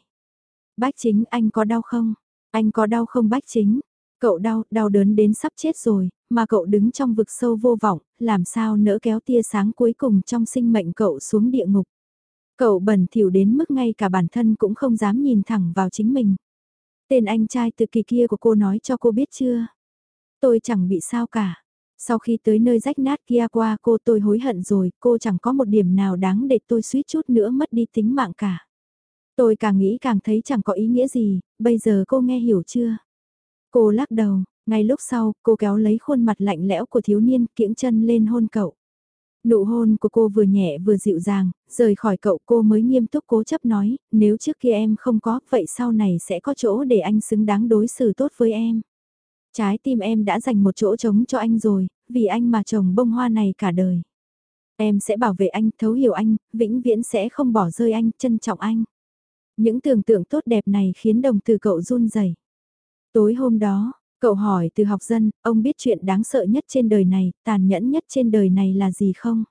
Bách chính anh có đau không? Anh có đau không bách chính? Cậu đau, đau đớn đến sắp chết rồi, mà cậu đứng trong vực sâu vô vọng, làm sao nỡ kéo tia sáng cuối cùng trong sinh mệnh cậu xuống địa ngục. Cậu bẩn thỉu đến mức ngay cả bản thân cũng không dám nhìn thẳng vào chính mình. Tên anh trai từ kỳ kia của cô nói cho cô biết chưa? Tôi chẳng bị sao cả. Sau khi tới nơi rách nát kia qua cô tôi hối hận rồi, cô chẳng có một điểm nào đáng để tôi suýt chút nữa mất đi tính mạng cả. Tôi càng nghĩ càng thấy chẳng có ý nghĩa gì, bây giờ cô nghe hiểu chưa? Cô lắc đầu, ngay lúc sau, cô kéo lấy khuôn mặt lạnh lẽo của thiếu niên, kiễng chân lên hôn cậu. Nụ hôn của cô vừa nhẹ vừa dịu dàng, rời khỏi cậu cô mới nghiêm túc cố chấp nói, nếu trước kia em không có, vậy sau này sẽ có chỗ để anh xứng đáng đối xử tốt với em. Trái tim em đã dành một chỗ trống cho anh rồi, vì anh mà trồng bông hoa này cả đời. Em sẽ bảo vệ anh, thấu hiểu anh, vĩnh viễn sẽ không bỏ rơi anh, trân trọng anh. Những tưởng tượng tốt đẹp này khiến đồng từ cậu run rẩy. Tối hôm đó, cậu hỏi từ học dân, ông biết chuyện đáng sợ nhất trên đời này, tàn nhẫn nhất trên đời này là gì không?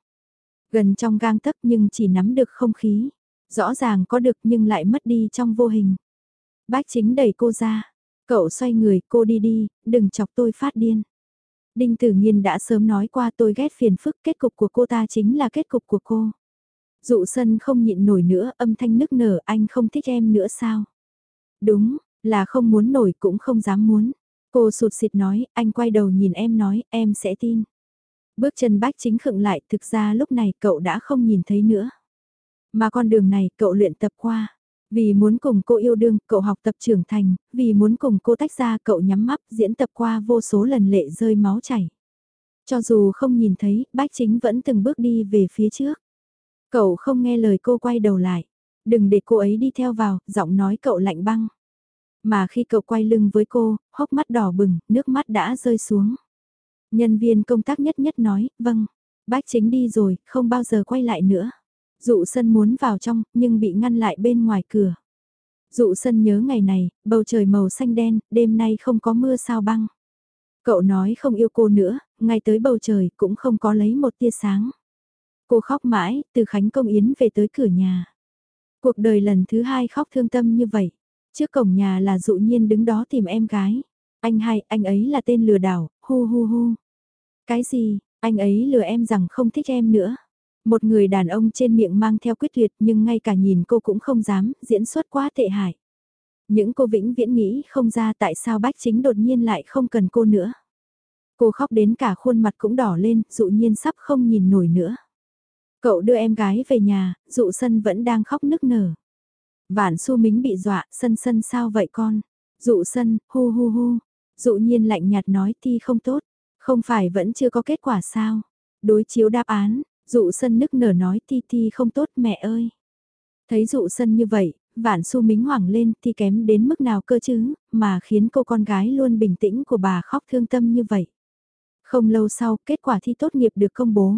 Gần trong gang tấc nhưng chỉ nắm được không khí. Rõ ràng có được nhưng lại mất đi trong vô hình. Bác chính đẩy cô ra. Cậu xoay người, cô đi đi, đừng chọc tôi phát điên. Đinh Tử Nhiên đã sớm nói qua tôi ghét phiền phức, kết cục của cô ta chính là kết cục của cô. Dụ sân không nhịn nổi nữa, âm thanh nức nở, anh không thích em nữa sao? Đúng, là không muốn nổi cũng không dám muốn. Cô sụt sịt nói, anh quay đầu nhìn em nói, em sẽ tin. Bước chân bách chính khựng lại, thực ra lúc này cậu đã không nhìn thấy nữa. Mà con đường này cậu luyện tập qua. Vì muốn cùng cô yêu đương, cậu học tập trưởng thành, vì muốn cùng cô tách ra cậu nhắm mắt diễn tập qua vô số lần lệ rơi máu chảy. Cho dù không nhìn thấy, bách chính vẫn từng bước đi về phía trước. Cậu không nghe lời cô quay đầu lại. Đừng để cô ấy đi theo vào, giọng nói cậu lạnh băng. Mà khi cậu quay lưng với cô, hốc mắt đỏ bừng, nước mắt đã rơi xuống. Nhân viên công tác nhất nhất nói, vâng, bác chính đi rồi, không bao giờ quay lại nữa. Dụ sân muốn vào trong, nhưng bị ngăn lại bên ngoài cửa. Dụ sân nhớ ngày này, bầu trời màu xanh đen, đêm nay không có mưa sao băng. Cậu nói không yêu cô nữa, ngay tới bầu trời cũng không có lấy một tia sáng. Cô khóc mãi, từ Khánh Công Yến về tới cửa nhà. Cuộc đời lần thứ hai khóc thương tâm như vậy. Trước cổng nhà là dụ nhiên đứng đó tìm em gái. Anh hai, anh ấy là tên lừa đảo, hu hu hu. Cái gì, anh ấy lừa em rằng không thích em nữa. Một người đàn ông trên miệng mang theo quyết tuyệt nhưng ngay cả nhìn cô cũng không dám, diễn xuất quá tệ hại. Những cô vĩnh viễn nghĩ không ra tại sao bách chính đột nhiên lại không cần cô nữa. Cô khóc đến cả khuôn mặt cũng đỏ lên, dụ nhiên sắp không nhìn nổi nữa. Cậu đưa em gái về nhà, dụ sân vẫn đang khóc nức nở. Vạn su mính bị dọa, sân sân sao vậy con? Dụ sân, hu hu hu. Dụ nhiên lạnh nhạt nói thi không tốt, không phải vẫn chưa có kết quả sao? Đối chiếu đáp án, dụ sân nức nở nói thi thi không tốt mẹ ơi. Thấy dụ sân như vậy, vạn su mính hoảng lên thì kém đến mức nào cơ chứ, mà khiến cô con gái luôn bình tĩnh của bà khóc thương tâm như vậy. Không lâu sau, kết quả thi tốt nghiệp được công bố.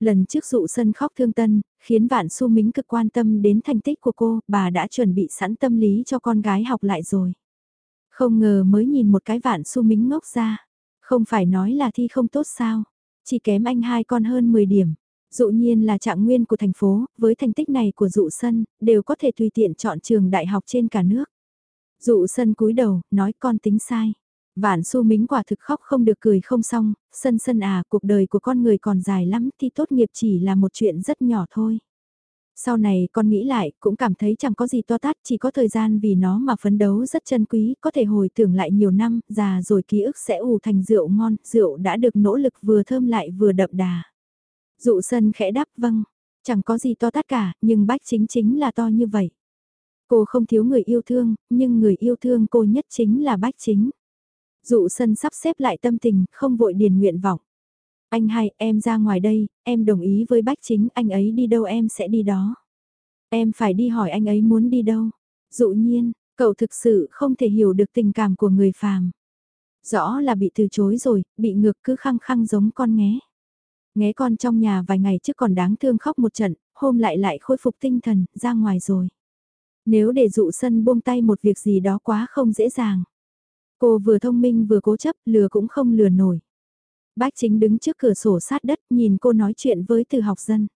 Lần trước dụ sân khóc thương tân, khiến Vạn Xu Mính cực quan tâm đến thành tích của cô, bà đã chuẩn bị sẵn tâm lý cho con gái học lại rồi. Không ngờ mới nhìn một cái Vạn Xu Mính ngốc ra. Không phải nói là thi không tốt sao, chỉ kém anh hai con hơn 10 điểm. Dụ nhiên là trạng nguyên của thành phố, với thành tích này của dụ sân, đều có thể tùy tiện chọn trường đại học trên cả nước. Dụ sân cúi đầu, nói con tính sai. Vạn su mính quả thực khóc không được cười không xong, sân sân à, cuộc đời của con người còn dài lắm thì tốt nghiệp chỉ là một chuyện rất nhỏ thôi. Sau này con nghĩ lại, cũng cảm thấy chẳng có gì to tát, chỉ có thời gian vì nó mà phấn đấu rất chân quý, có thể hồi tưởng lại nhiều năm, già rồi ký ức sẽ ủ thành rượu ngon, rượu đã được nỗ lực vừa thơm lại vừa đậm đà. Dụ sân khẽ đáp vâng, chẳng có gì to tát cả, nhưng bách chính chính là to như vậy. Cô không thiếu người yêu thương, nhưng người yêu thương cô nhất chính là bách chính. Dụ sân sắp xếp lại tâm tình, không vội điền nguyện vọng. Anh hai, em ra ngoài đây, em đồng ý với bách chính, anh ấy đi đâu em sẽ đi đó. Em phải đi hỏi anh ấy muốn đi đâu. Dụ nhiên, Cậu thực sự không thể hiểu được tình cảm của người phàm. Rõ là bị từ chối rồi, bị ngược cứ khăng khăng giống con nghé. Nghé con trong nhà vài ngày trước còn đáng thương khóc một trận, hôm lại lại khôi phục tinh thần, ra ngoài rồi. Nếu để dụ sân buông tay một việc gì đó quá không dễ dàng. Cô vừa thông minh vừa cố chấp, lừa cũng không lừa nổi. Bác chính đứng trước cửa sổ sát đất nhìn cô nói chuyện với từ học dân.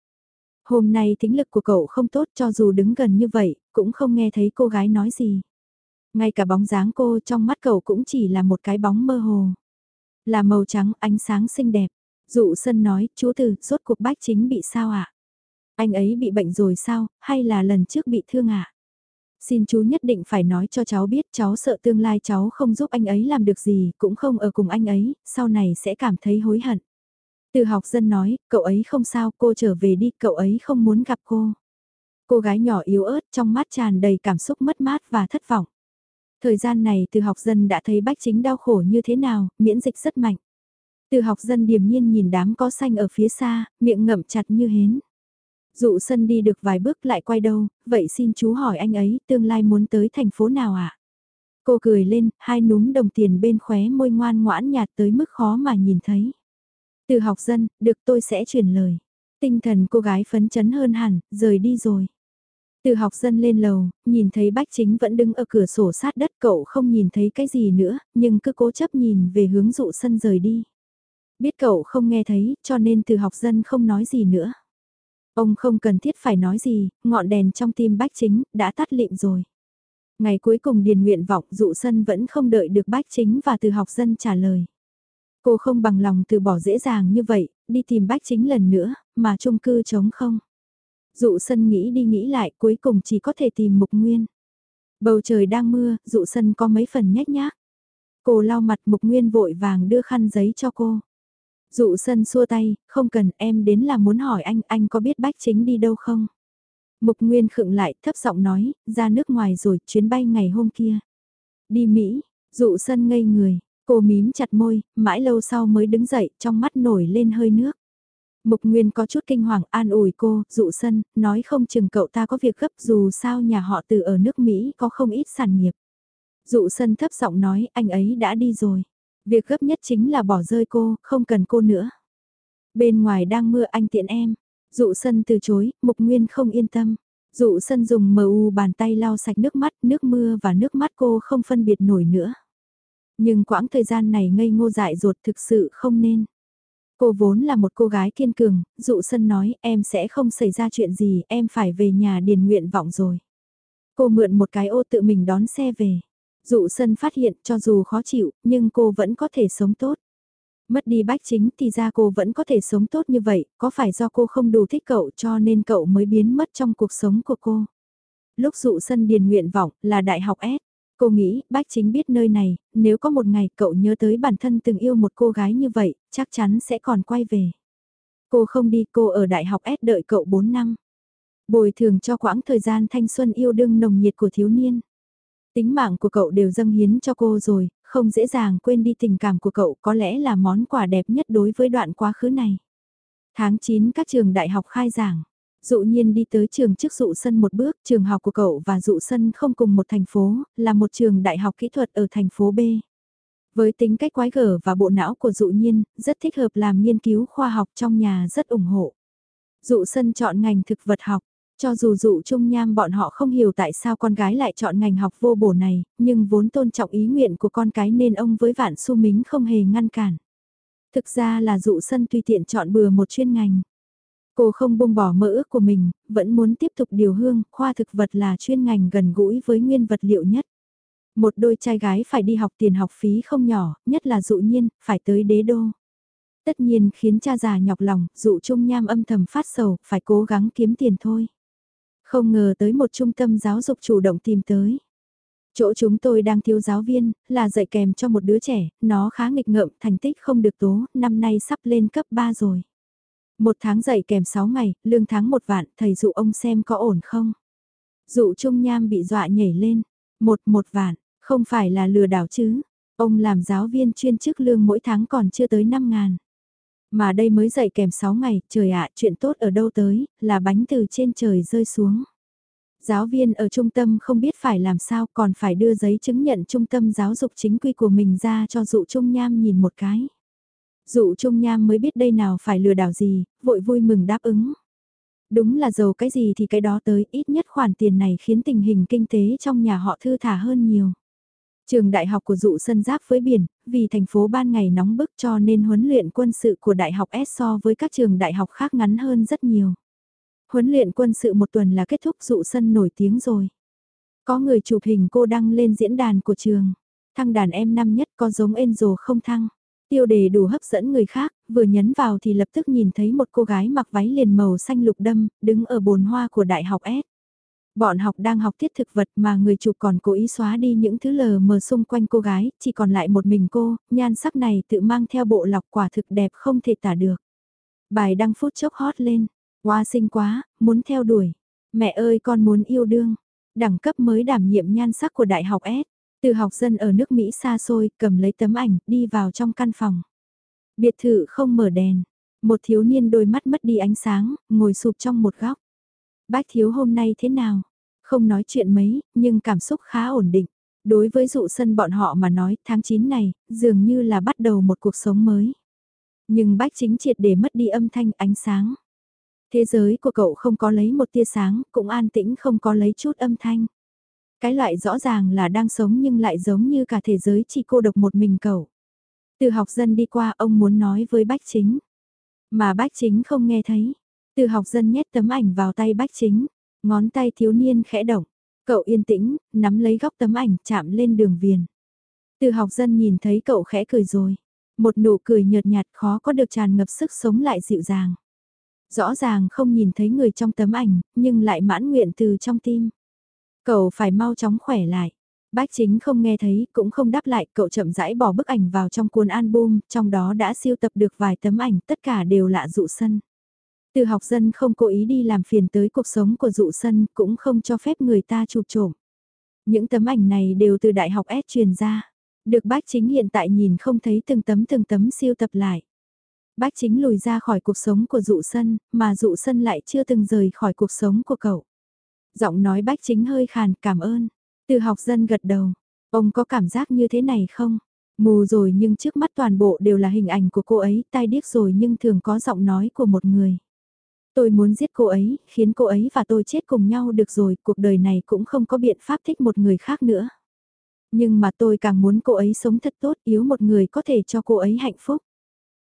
Hôm nay tính lực của cậu không tốt cho dù đứng gần như vậy, cũng không nghe thấy cô gái nói gì. Ngay cả bóng dáng cô trong mắt cậu cũng chỉ là một cái bóng mơ hồ. Là màu trắng ánh sáng xinh đẹp. Dụ sân nói, chú từ, rốt cuộc bách chính bị sao ạ? À? Anh ấy bị bệnh rồi sao, hay là lần trước bị thương ạ? À? Xin chú nhất định phải nói cho cháu biết cháu sợ tương lai cháu không giúp anh ấy làm được gì, cũng không ở cùng anh ấy, sau này sẽ cảm thấy hối hận. Từ học dân nói, cậu ấy không sao, cô trở về đi, cậu ấy không muốn gặp cô. Cô gái nhỏ yếu ớt trong mắt tràn đầy cảm xúc mất mát và thất vọng. Thời gian này từ học dân đã thấy bách chính đau khổ như thế nào, miễn dịch rất mạnh. Từ học dân điềm nhiên nhìn đám có xanh ở phía xa, miệng ngậm chặt như hến. Dụ sân đi được vài bước lại quay đâu, vậy xin chú hỏi anh ấy tương lai muốn tới thành phố nào ạ? À? Cô cười lên, hai núm đồng tiền bên khóe môi ngoan ngoãn nhạt tới mức khó mà nhìn thấy. Từ học dân, được tôi sẽ truyền lời. Tinh thần cô gái phấn chấn hơn hẳn, rời đi rồi. Từ học dân lên lầu, nhìn thấy bách chính vẫn đứng ở cửa sổ sát đất cậu không nhìn thấy cái gì nữa, nhưng cứ cố chấp nhìn về hướng dụ sân rời đi. Biết cậu không nghe thấy, cho nên từ học dân không nói gì nữa. Ông không cần thiết phải nói gì, ngọn đèn trong tim bách chính, đã tắt lịm rồi. Ngày cuối cùng điền nguyện vọng dụ sân vẫn không đợi được bách chính và từ học dân trả lời. Cô không bằng lòng từ bỏ dễ dàng như vậy, đi tìm bách chính lần nữa, mà chung cư trống không. Dụ sân nghĩ đi nghĩ lại cuối cùng chỉ có thể tìm mục nguyên. Bầu trời đang mưa, dụ sân có mấy phần nhét nhác. Cô lau mặt mục nguyên vội vàng đưa khăn giấy cho cô. Dụ sân xua tay, không cần em đến là muốn hỏi anh, anh có biết bách chính đi đâu không? Mục Nguyên khựng lại, thấp giọng nói, ra nước ngoài rồi, chuyến bay ngày hôm kia. Đi Mỹ, dụ sân ngây người, cô mím chặt môi, mãi lâu sau mới đứng dậy, trong mắt nổi lên hơi nước. Mục Nguyên có chút kinh hoàng an ủi cô, dụ sân, nói không chừng cậu ta có việc gấp dù sao nhà họ từ ở nước Mỹ có không ít sản nghiệp. Dụ sân thấp giọng nói, anh ấy đã đi rồi. Việc gấp nhất chính là bỏ rơi cô, không cần cô nữa. Bên ngoài đang mưa anh tiện em. Dụ sân từ chối, Mục Nguyên không yên tâm. Dụ sân dùng mờ u bàn tay lau sạch nước mắt, nước mưa và nước mắt cô không phân biệt nổi nữa. Nhưng quãng thời gian này ngây ngô dại ruột thực sự không nên. Cô vốn là một cô gái kiên cường, dụ sân nói em sẽ không xảy ra chuyện gì, em phải về nhà điền nguyện vọng rồi. Cô mượn một cái ô tự mình đón xe về. Dụ sân phát hiện cho dù khó chịu, nhưng cô vẫn có thể sống tốt. Mất đi bách chính thì ra cô vẫn có thể sống tốt như vậy, có phải do cô không đủ thích cậu cho nên cậu mới biến mất trong cuộc sống của cô. Lúc dụ sân điền nguyện vọng là đại học S, cô nghĩ bách chính biết nơi này, nếu có một ngày cậu nhớ tới bản thân từng yêu một cô gái như vậy, chắc chắn sẽ còn quay về. Cô không đi, cô ở đại học S đợi cậu 4 năm. Bồi thường cho quãng thời gian thanh xuân yêu đương nồng nhiệt của thiếu niên. Tính mạng của cậu đều dâng hiến cho cô rồi, không dễ dàng quên đi tình cảm của cậu có lẽ là món quà đẹp nhất đối với đoạn quá khứ này. Tháng 9 các trường đại học khai giảng. Dụ nhiên đi tới trường trước dụ sân một bước, trường học của cậu và dụ sân không cùng một thành phố, là một trường đại học kỹ thuật ở thành phố B. Với tính cách quái gở và bộ não của dụ nhiên, rất thích hợp làm nghiên cứu khoa học trong nhà rất ủng hộ. Dụ sân chọn ngành thực vật học, cho dù dụ trung nham bọn họ không hiểu tại sao con gái lại chọn ngành học vô bổ này, nhưng vốn tôn trọng ý nguyện của con cái nên ông với vạn su mính không hề ngăn cản. Thực ra là dụ sân tùy tiện chọn bừa một chuyên ngành. Cô không buông bỏ mơ ước của mình, vẫn muốn tiếp tục điều hương, khoa thực vật là chuyên ngành gần gũi với nguyên vật liệu nhất. Một đôi trai gái phải đi học tiền học phí không nhỏ, nhất là dụ nhiên, phải tới đế đô. Tất nhiên khiến cha già nhọc lòng, dụ trung nham âm thầm phát sầu, phải cố gắng kiếm tiền thôi. Không ngờ tới một trung tâm giáo dục chủ động tìm tới. Chỗ chúng tôi đang thiếu giáo viên, là dạy kèm cho một đứa trẻ, nó khá nghịch ngợm, thành tích không được tố, năm nay sắp lên cấp 3 rồi. Một tháng dạy kèm 6 ngày, lương tháng một vạn, thầy dụ ông xem có ổn không. Dụ Trung Nham bị dọa nhảy lên, một một vạn, không phải là lừa đảo chứ. Ông làm giáo viên chuyên chức lương mỗi tháng còn chưa tới 5 ngàn. Mà đây mới dậy kèm 6 ngày, trời ạ, chuyện tốt ở đâu tới, là bánh từ trên trời rơi xuống. Giáo viên ở trung tâm không biết phải làm sao còn phải đưa giấy chứng nhận trung tâm giáo dục chính quy của mình ra cho dụ trung nham nhìn một cái. Dụ trung nham mới biết đây nào phải lừa đảo gì, vội vui mừng đáp ứng. Đúng là giàu cái gì thì cái đó tới, ít nhất khoản tiền này khiến tình hình kinh tế trong nhà họ thư thả hơn nhiều. Trường đại học của dụ sân giáp với biển, vì thành phố ban ngày nóng bức cho nên huấn luyện quân sự của đại học S so với các trường đại học khác ngắn hơn rất nhiều. Huấn luyện quân sự một tuần là kết thúc dụ sân nổi tiếng rồi. Có người chụp hình cô đăng lên diễn đàn của trường. Thăng đàn em năm nhất có giống Enzo không thăng. Tiêu đề đủ hấp dẫn người khác, vừa nhấn vào thì lập tức nhìn thấy một cô gái mặc váy liền màu xanh lục đâm, đứng ở bồn hoa của đại học S. Bọn học đang học tiết thực vật mà người chụp còn cố ý xóa đi những thứ lờ mờ xung quanh cô gái, chỉ còn lại một mình cô, nhan sắc này tự mang theo bộ lọc quả thực đẹp không thể tả được. Bài đăng phút chốc hot lên, Hoa xinh quá, muốn theo đuổi. Mẹ ơi con muốn yêu đương. Đẳng cấp mới đảm nhiệm nhan sắc của Đại học S. Từ học dân ở nước Mỹ xa xôi, cầm lấy tấm ảnh, đi vào trong căn phòng. Biệt thự không mở đèn. Một thiếu niên đôi mắt mất đi ánh sáng, ngồi sụp trong một góc. Bách thiếu hôm nay thế nào? Không nói chuyện mấy, nhưng cảm xúc khá ổn định. Đối với dụ sân bọn họ mà nói tháng 9 này, dường như là bắt đầu một cuộc sống mới. Nhưng bách chính triệt để mất đi âm thanh ánh sáng. Thế giới của cậu không có lấy một tia sáng, cũng an tĩnh không có lấy chút âm thanh. Cái loại rõ ràng là đang sống nhưng lại giống như cả thế giới chỉ cô độc một mình cậu. Từ học dân đi qua ông muốn nói với bách chính. Mà bách chính không nghe thấy. Từ học dân nhét tấm ảnh vào tay bách chính. Ngón tay thiếu niên khẽ động. Cậu yên tĩnh, nắm lấy góc tấm ảnh chạm lên đường viền. Từ học dân nhìn thấy cậu khẽ cười rồi. Một nụ cười nhợt nhạt khó có được tràn ngập sức sống lại dịu dàng rõ ràng không nhìn thấy người trong tấm ảnh, nhưng lại mãn nguyện từ trong tim. Cậu phải mau chóng khỏe lại. Bách chính không nghe thấy, cũng không đáp lại, cậu chậm rãi bỏ bức ảnh vào trong cuốn album, trong đó đã siêu tập được vài tấm ảnh, tất cả đều lạ dụ sân. Từ học dân không cố ý đi làm phiền tới cuộc sống của dụ sân, cũng không cho phép người ta chụp trộm. Những tấm ảnh này đều từ đại học S truyền ra. Được Bác chính hiện tại nhìn không thấy từng tấm từng tấm siêu tập lại. Bác chính lùi ra khỏi cuộc sống của dụ sân, mà dụ sân lại chưa từng rời khỏi cuộc sống của cậu. Giọng nói Bác chính hơi khàn, cảm ơn. Từ học dân gật đầu. Ông có cảm giác như thế này không? Mù rồi nhưng trước mắt toàn bộ đều là hình ảnh của cô ấy, tai điếc rồi nhưng thường có giọng nói của một người. Tôi muốn giết cô ấy, khiến cô ấy và tôi chết cùng nhau được rồi, cuộc đời này cũng không có biện pháp thích một người khác nữa. Nhưng mà tôi càng muốn cô ấy sống thật tốt, yếu một người có thể cho cô ấy hạnh phúc.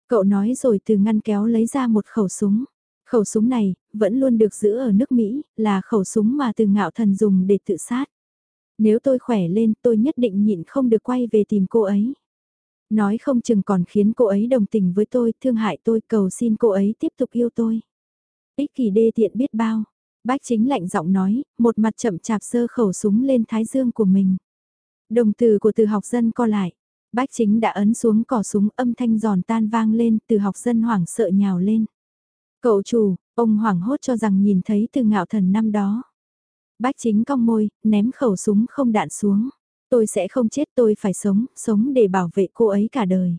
Cậu nói rồi từ ngăn kéo lấy ra một khẩu súng. Khẩu súng này, vẫn luôn được giữ ở nước Mỹ, là khẩu súng mà từ ngạo thần dùng để tự sát. Nếu tôi khỏe lên tôi nhất định nhịn không được quay về tìm cô ấy. Nói không chừng còn khiến cô ấy đồng tình với tôi, thương hại tôi, cầu xin cô ấy tiếp tục yêu tôi. Ích kỳ đê tiện biết bao. Bách chính lạnh giọng nói, một mặt chậm chạp sơ khẩu súng lên thái dương của mình. Đồng từ của từ học dân co lại. Bách chính đã ấn xuống cỏ súng âm thanh giòn tan vang lên từ học dân hoảng sợ nhào lên. Cậu chủ, ông hoảng hốt cho rằng nhìn thấy từ ngạo thần năm đó. Bách chính cong môi, ném khẩu súng không đạn xuống. Tôi sẽ không chết tôi phải sống, sống để bảo vệ cô ấy cả đời.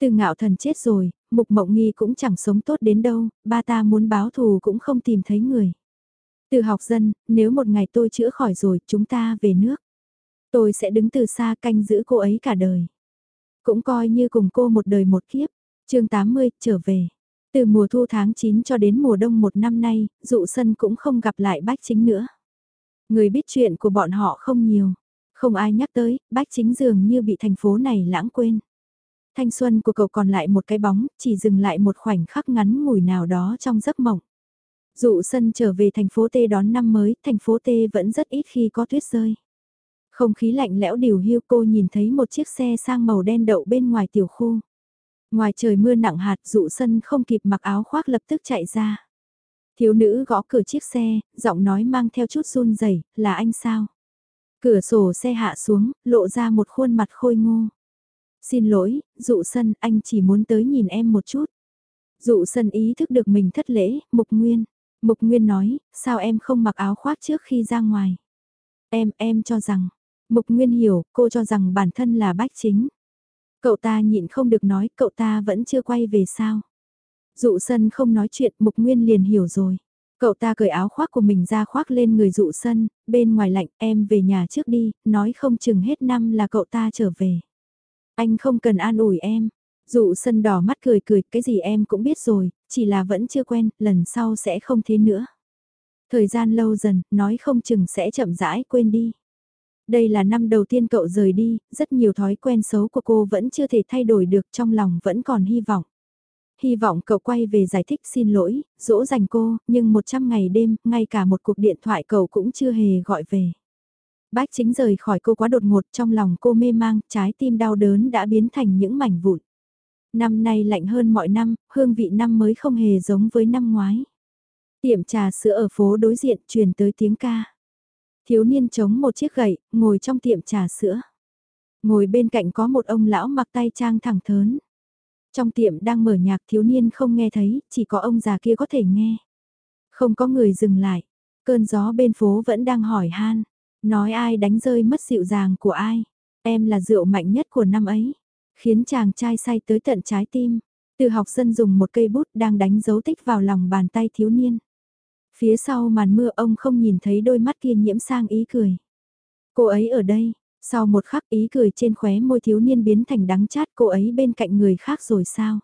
Từ ngạo thần chết rồi, mục mộng nghi cũng chẳng sống tốt đến đâu, ba ta muốn báo thù cũng không tìm thấy người. Từ học dân, nếu một ngày tôi chữa khỏi rồi, chúng ta về nước. Tôi sẽ đứng từ xa canh giữ cô ấy cả đời. Cũng coi như cùng cô một đời một kiếp. chương 80, trở về. Từ mùa thu tháng 9 cho đến mùa đông một năm nay, dụ sân cũng không gặp lại bách chính nữa. Người biết chuyện của bọn họ không nhiều. Không ai nhắc tới, bách chính dường như bị thành phố này lãng quên. Thanh xuân của cậu còn lại một cái bóng, chỉ dừng lại một khoảnh khắc ngắn ngủi nào đó trong giấc mộng. Dụ sân trở về thành phố T đón năm mới, thành phố T vẫn rất ít khi có tuyết rơi. Không khí lạnh lẽo điều hưu cô nhìn thấy một chiếc xe sang màu đen đậu bên ngoài tiểu khu. Ngoài trời mưa nặng hạt dụ sân không kịp mặc áo khoác lập tức chạy ra. Thiếu nữ gõ cửa chiếc xe, giọng nói mang theo chút run rẩy là anh sao? Cửa sổ xe hạ xuống, lộ ra một khuôn mặt khôi ngô. Xin lỗi, dụ sân, anh chỉ muốn tới nhìn em một chút. Dụ sân ý thức được mình thất lễ, Mục Nguyên. Mục Nguyên nói, sao em không mặc áo khoác trước khi ra ngoài? Em, em cho rằng, Mục Nguyên hiểu, cô cho rằng bản thân là bách chính. Cậu ta nhịn không được nói, cậu ta vẫn chưa quay về sao. Dụ sân không nói chuyện, Mục Nguyên liền hiểu rồi. Cậu ta cởi áo khoác của mình ra khoác lên người dụ sân, bên ngoài lạnh em về nhà trước đi, nói không chừng hết năm là cậu ta trở về. Anh không cần an ủi em. Dụ sân đỏ mắt cười cười, cái gì em cũng biết rồi, chỉ là vẫn chưa quen, lần sau sẽ không thế nữa. Thời gian lâu dần, nói không chừng sẽ chậm rãi quên đi. Đây là năm đầu tiên cậu rời đi, rất nhiều thói quen xấu của cô vẫn chưa thể thay đổi được trong lòng vẫn còn hy vọng. Hy vọng cậu quay về giải thích xin lỗi, dỗ dành cô, nhưng 100 ngày đêm, ngay cả một cuộc điện thoại cậu cũng chưa hề gọi về. Bách chính rời khỏi cô quá đột ngột trong lòng cô mê mang, trái tim đau đớn đã biến thành những mảnh vụn. Năm nay lạnh hơn mọi năm, hương vị năm mới không hề giống với năm ngoái. Tiệm trà sữa ở phố đối diện truyền tới tiếng ca. Thiếu niên chống một chiếc gậy, ngồi trong tiệm trà sữa. Ngồi bên cạnh có một ông lão mặc tay trang thẳng thớn. Trong tiệm đang mở nhạc thiếu niên không nghe thấy, chỉ có ông già kia có thể nghe. Không có người dừng lại. Cơn gió bên phố vẫn đang hỏi han. Nói ai đánh rơi mất dịu dàng của ai. Em là rượu mạnh nhất của năm ấy. Khiến chàng trai say tới tận trái tim. Từ học dân dùng một cây bút đang đánh dấu tích vào lòng bàn tay thiếu niên. Phía sau màn mưa ông không nhìn thấy đôi mắt kia nhiễm sang ý cười. Cô ấy ở đây, sau một khắc ý cười trên khóe môi thiếu niên biến thành đắng chát cô ấy bên cạnh người khác rồi sao?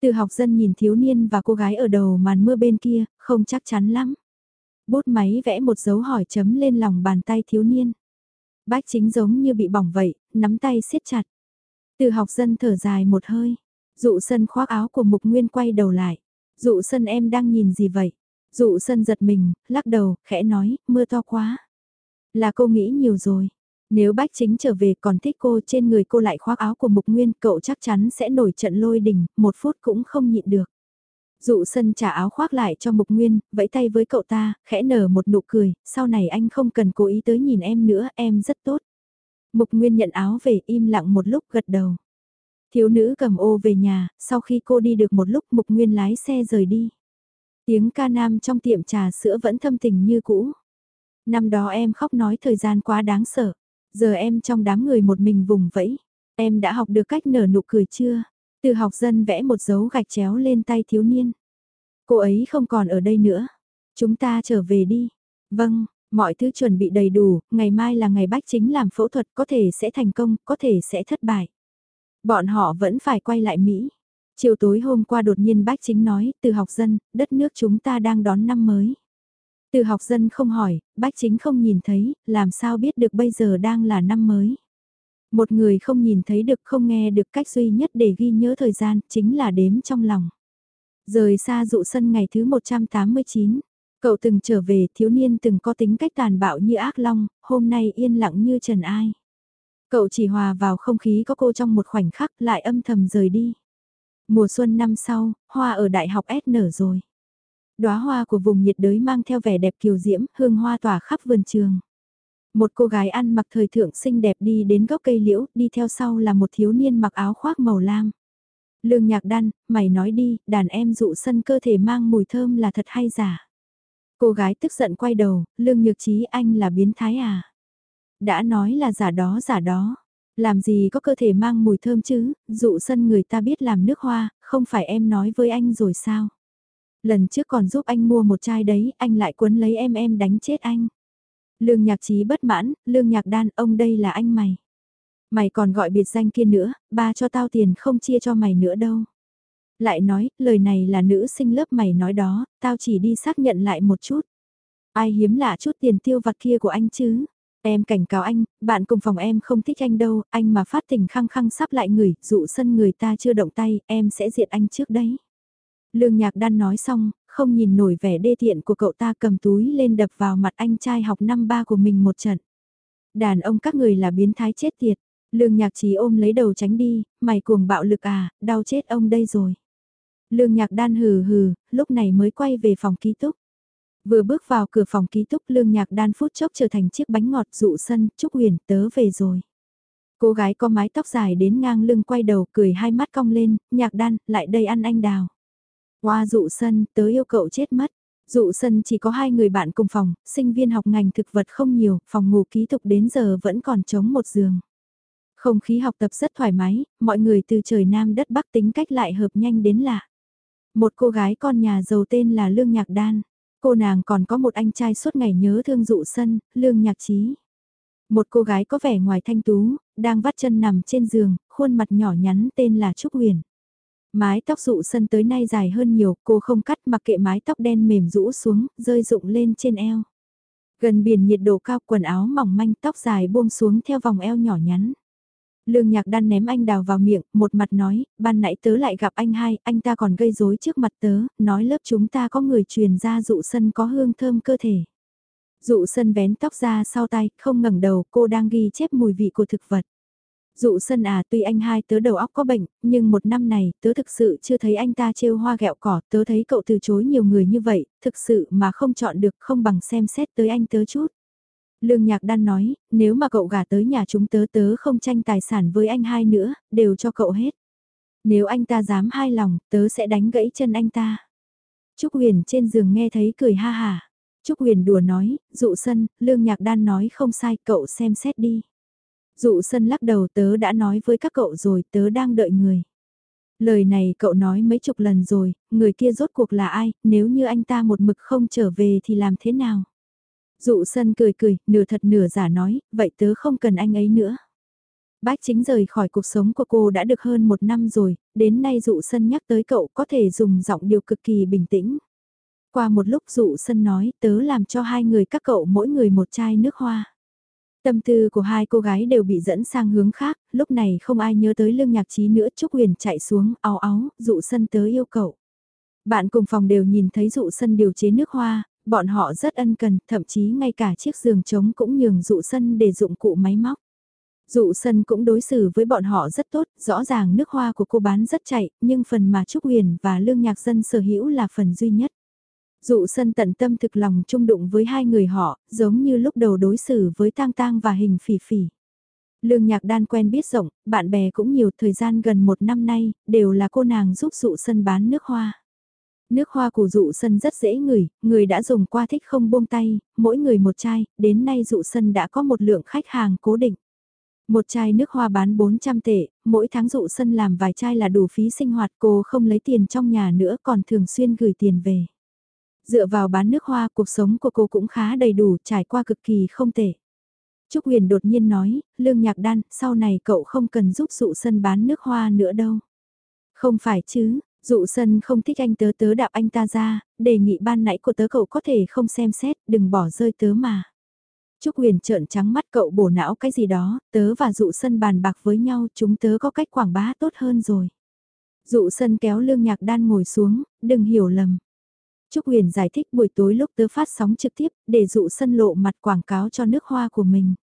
Từ học dân nhìn thiếu niên và cô gái ở đầu màn mưa bên kia, không chắc chắn lắm. Bút máy vẽ một dấu hỏi chấm lên lòng bàn tay thiếu niên. Bách chính giống như bị bỏng vậy, nắm tay siết chặt. Từ học dân thở dài một hơi. Dụ sân khoác áo của Mục Nguyên quay đầu lại. Dụ sân em đang nhìn gì vậy? Dụ sân giật mình, lắc đầu, khẽ nói, mưa to quá. Là cô nghĩ nhiều rồi. Nếu bách chính trở về còn thích cô trên người cô lại khoác áo của Mục Nguyên, cậu chắc chắn sẽ nổi trận lôi đình, một phút cũng không nhịn được. Dụ sân trả áo khoác lại cho Mục Nguyên, vẫy tay với cậu ta, khẽ nở một nụ cười, sau này anh không cần cố ý tới nhìn em nữa, em rất tốt. Mục Nguyên nhận áo về im lặng một lúc gật đầu. Thiếu nữ cầm ô về nhà, sau khi cô đi được một lúc Mục Nguyên lái xe rời đi. Tiếng ca nam trong tiệm trà sữa vẫn thâm tình như cũ. Năm đó em khóc nói thời gian quá đáng sợ. Giờ em trong đám người một mình vùng vẫy. Em đã học được cách nở nụ cười chưa? Từ học dân vẽ một dấu gạch chéo lên tay thiếu niên. Cô ấy không còn ở đây nữa. Chúng ta trở về đi. Vâng, mọi thứ chuẩn bị đầy đủ, ngày mai là ngày bách chính làm phẫu thuật có thể sẽ thành công, có thể sẽ thất bại. Bọn họ vẫn phải quay lại Mỹ. Chiều tối hôm qua đột nhiên bách chính nói, từ học dân, đất nước chúng ta đang đón năm mới. Từ học dân không hỏi, bách chính không nhìn thấy, làm sao biết được bây giờ đang là năm mới. Một người không nhìn thấy được không nghe được cách duy nhất để ghi nhớ thời gian, chính là đếm trong lòng. Rời xa dụ sân ngày thứ 189, cậu từng trở về thiếu niên từng có tính cách tàn bạo như ác long, hôm nay yên lặng như trần ai. Cậu chỉ hòa vào không khí có cô trong một khoảnh khắc lại âm thầm rời đi. Mùa xuân năm sau, hoa ở đại học S nở rồi. Đóa hoa của vùng nhiệt đới mang theo vẻ đẹp kiều diễm, hương hoa tỏa khắp vườn trường. Một cô gái ăn mặc thời thượng xinh đẹp đi đến gốc cây liễu, đi theo sau là một thiếu niên mặc áo khoác màu lam. Lương nhạc đan, mày nói đi, đàn em dụ sân cơ thể mang mùi thơm là thật hay giả. Cô gái tức giận quay đầu, lương nhược trí anh là biến thái à. Đã nói là giả đó giả đó. Làm gì có cơ thể mang mùi thơm chứ, dụ sân người ta biết làm nước hoa, không phải em nói với anh rồi sao? Lần trước còn giúp anh mua một chai đấy, anh lại cuốn lấy em em đánh chết anh. Lương nhạc trí bất mãn, lương nhạc đan, ông đây là anh mày. Mày còn gọi biệt danh kia nữa, ba cho tao tiền không chia cho mày nữa đâu. Lại nói, lời này là nữ sinh lớp mày nói đó, tao chỉ đi xác nhận lại một chút. Ai hiếm lạ chút tiền tiêu vặt kia của anh chứ? Em cảnh cáo anh, bạn cùng phòng em không thích anh đâu, anh mà phát tình khăng khăng sắp lại người, dụ sân người ta chưa động tay, em sẽ diệt anh trước đấy. Lương nhạc đan nói xong, không nhìn nổi vẻ đê tiện của cậu ta cầm túi lên đập vào mặt anh trai học năm ba của mình một trận. Đàn ông các người là biến thái chết tiệt. Lương nhạc trí ôm lấy đầu tránh đi, mày cuồng bạo lực à, đau chết ông đây rồi. Lương nhạc đan hừ hừ, lúc này mới quay về phòng ký túc. Vừa bước vào cửa phòng ký túc lương nhạc đan phút chốc trở thành chiếc bánh ngọt dụ sân, Trúc Huyền tớ về rồi. Cô gái có mái tóc dài đến ngang lưng quay đầu cười hai mắt cong lên, nhạc đan, lại đây ăn anh đào. Hoa dụ sân, tớ yêu cậu chết mất. Dụ sân chỉ có hai người bạn cùng phòng, sinh viên học ngành thực vật không nhiều, phòng ngủ ký tục đến giờ vẫn còn trống một giường. Không khí học tập rất thoải mái, mọi người từ trời Nam đất Bắc tính cách lại hợp nhanh đến lạ. Một cô gái con nhà giàu tên là Lương Nhạc Đan. Cô nàng còn có một anh trai suốt ngày nhớ thương dụ sân, lương nhạc trí. Một cô gái có vẻ ngoài thanh tú, đang vắt chân nằm trên giường, khuôn mặt nhỏ nhắn tên là Trúc Huyền. Mái tóc rụ sân tới nay dài hơn nhiều, cô không cắt mặc kệ mái tóc đen mềm rũ xuống, rơi rụng lên trên eo. Gần biển nhiệt độ cao quần áo mỏng manh tóc dài buông xuống theo vòng eo nhỏ nhắn. Lương nhạc đan ném anh đào vào miệng, một mặt nói, ban nãy tớ lại gặp anh hai, anh ta còn gây rối trước mặt tớ, nói lớp chúng ta có người truyền ra dụ sân có hương thơm cơ thể. Dụ sân vén tóc ra sau tay, không ngẩng đầu, cô đang ghi chép mùi vị của thực vật. Dụ sân à tuy anh hai tớ đầu óc có bệnh, nhưng một năm này tớ thực sự chưa thấy anh ta trêu hoa gẹo cỏ, tớ thấy cậu từ chối nhiều người như vậy, thực sự mà không chọn được không bằng xem xét tới anh tớ chút. Lương Nhạc Đan nói, nếu mà cậu gả tới nhà chúng tớ tớ không tranh tài sản với anh hai nữa, đều cho cậu hết. Nếu anh ta dám hai lòng, tớ sẽ đánh gãy chân anh ta. Trúc Huyền trên giường nghe thấy cười ha hà. Trúc Huyền đùa nói, dụ sân, Lương Nhạc Đan nói không sai, cậu xem xét đi. Dụ sân lắc đầu tớ đã nói với các cậu rồi, tớ đang đợi người. Lời này cậu nói mấy chục lần rồi, người kia rốt cuộc là ai, nếu như anh ta một mực không trở về thì làm thế nào? Dụ sân cười cười, nửa thật nửa giả nói, vậy tớ không cần anh ấy nữa. Bách chính rời khỏi cuộc sống của cô đã được hơn một năm rồi, đến nay dụ sân nhắc tới cậu có thể dùng giọng điều cực kỳ bình tĩnh. Qua một lúc dụ sân nói tớ làm cho hai người các cậu mỗi người một chai nước hoa. Tâm tư của hai cô gái đều bị dẫn sang hướng khác, lúc này không ai nhớ tới lương nhạc trí nữa Trúc Huyền chạy xuống, áo áo, dụ sân tới yêu cầu. Bạn cùng phòng đều nhìn thấy dụ sân điều chế nước hoa, bọn họ rất ân cần, thậm chí ngay cả chiếc giường trống cũng nhường dụ sân để dụng cụ máy móc. Dụ sân cũng đối xử với bọn họ rất tốt, rõ ràng nước hoa của cô bán rất chạy, nhưng phần mà Trúc Huyền và Lương Nhạc Dân sở hữu là phần duy nhất. Dụ sân tận tâm thực lòng chung đụng với hai người họ, giống như lúc đầu đối xử với tang tang và hình phỉ phỉ. Lương nhạc đan quen biết rộng, bạn bè cũng nhiều thời gian gần một năm nay, đều là cô nàng giúp dụ sân bán nước hoa. Nước hoa của dụ sân rất dễ ngửi, người đã dùng qua thích không buông tay, mỗi người một chai, đến nay dụ sân đã có một lượng khách hàng cố định. Một chai nước hoa bán 400 tệ, mỗi tháng dụ sân làm vài chai là đủ phí sinh hoạt cô không lấy tiền trong nhà nữa còn thường xuyên gửi tiền về. Dựa vào bán nước hoa cuộc sống của cô cũng khá đầy đủ trải qua cực kỳ không tệ. Trúc Huyền đột nhiên nói, Lương Nhạc Đan, sau này cậu không cần giúp dụ sân bán nước hoa nữa đâu. Không phải chứ, dụ sân không thích anh tớ tớ đạp anh ta ra, đề nghị ban nãy của tớ cậu có thể không xem xét, đừng bỏ rơi tớ mà. Trúc Huyền trợn trắng mắt cậu bổ não cái gì đó, tớ và dụ sân bàn bạc với nhau, chúng tớ có cách quảng bá tốt hơn rồi. Dụ sân kéo lương nhạc đan ngồi xuống, đừng hiểu lầm. Trúc Huyền giải thích buổi tối lúc tớ phát sóng trực tiếp, để dụ sân lộ mặt quảng cáo cho nước hoa của mình.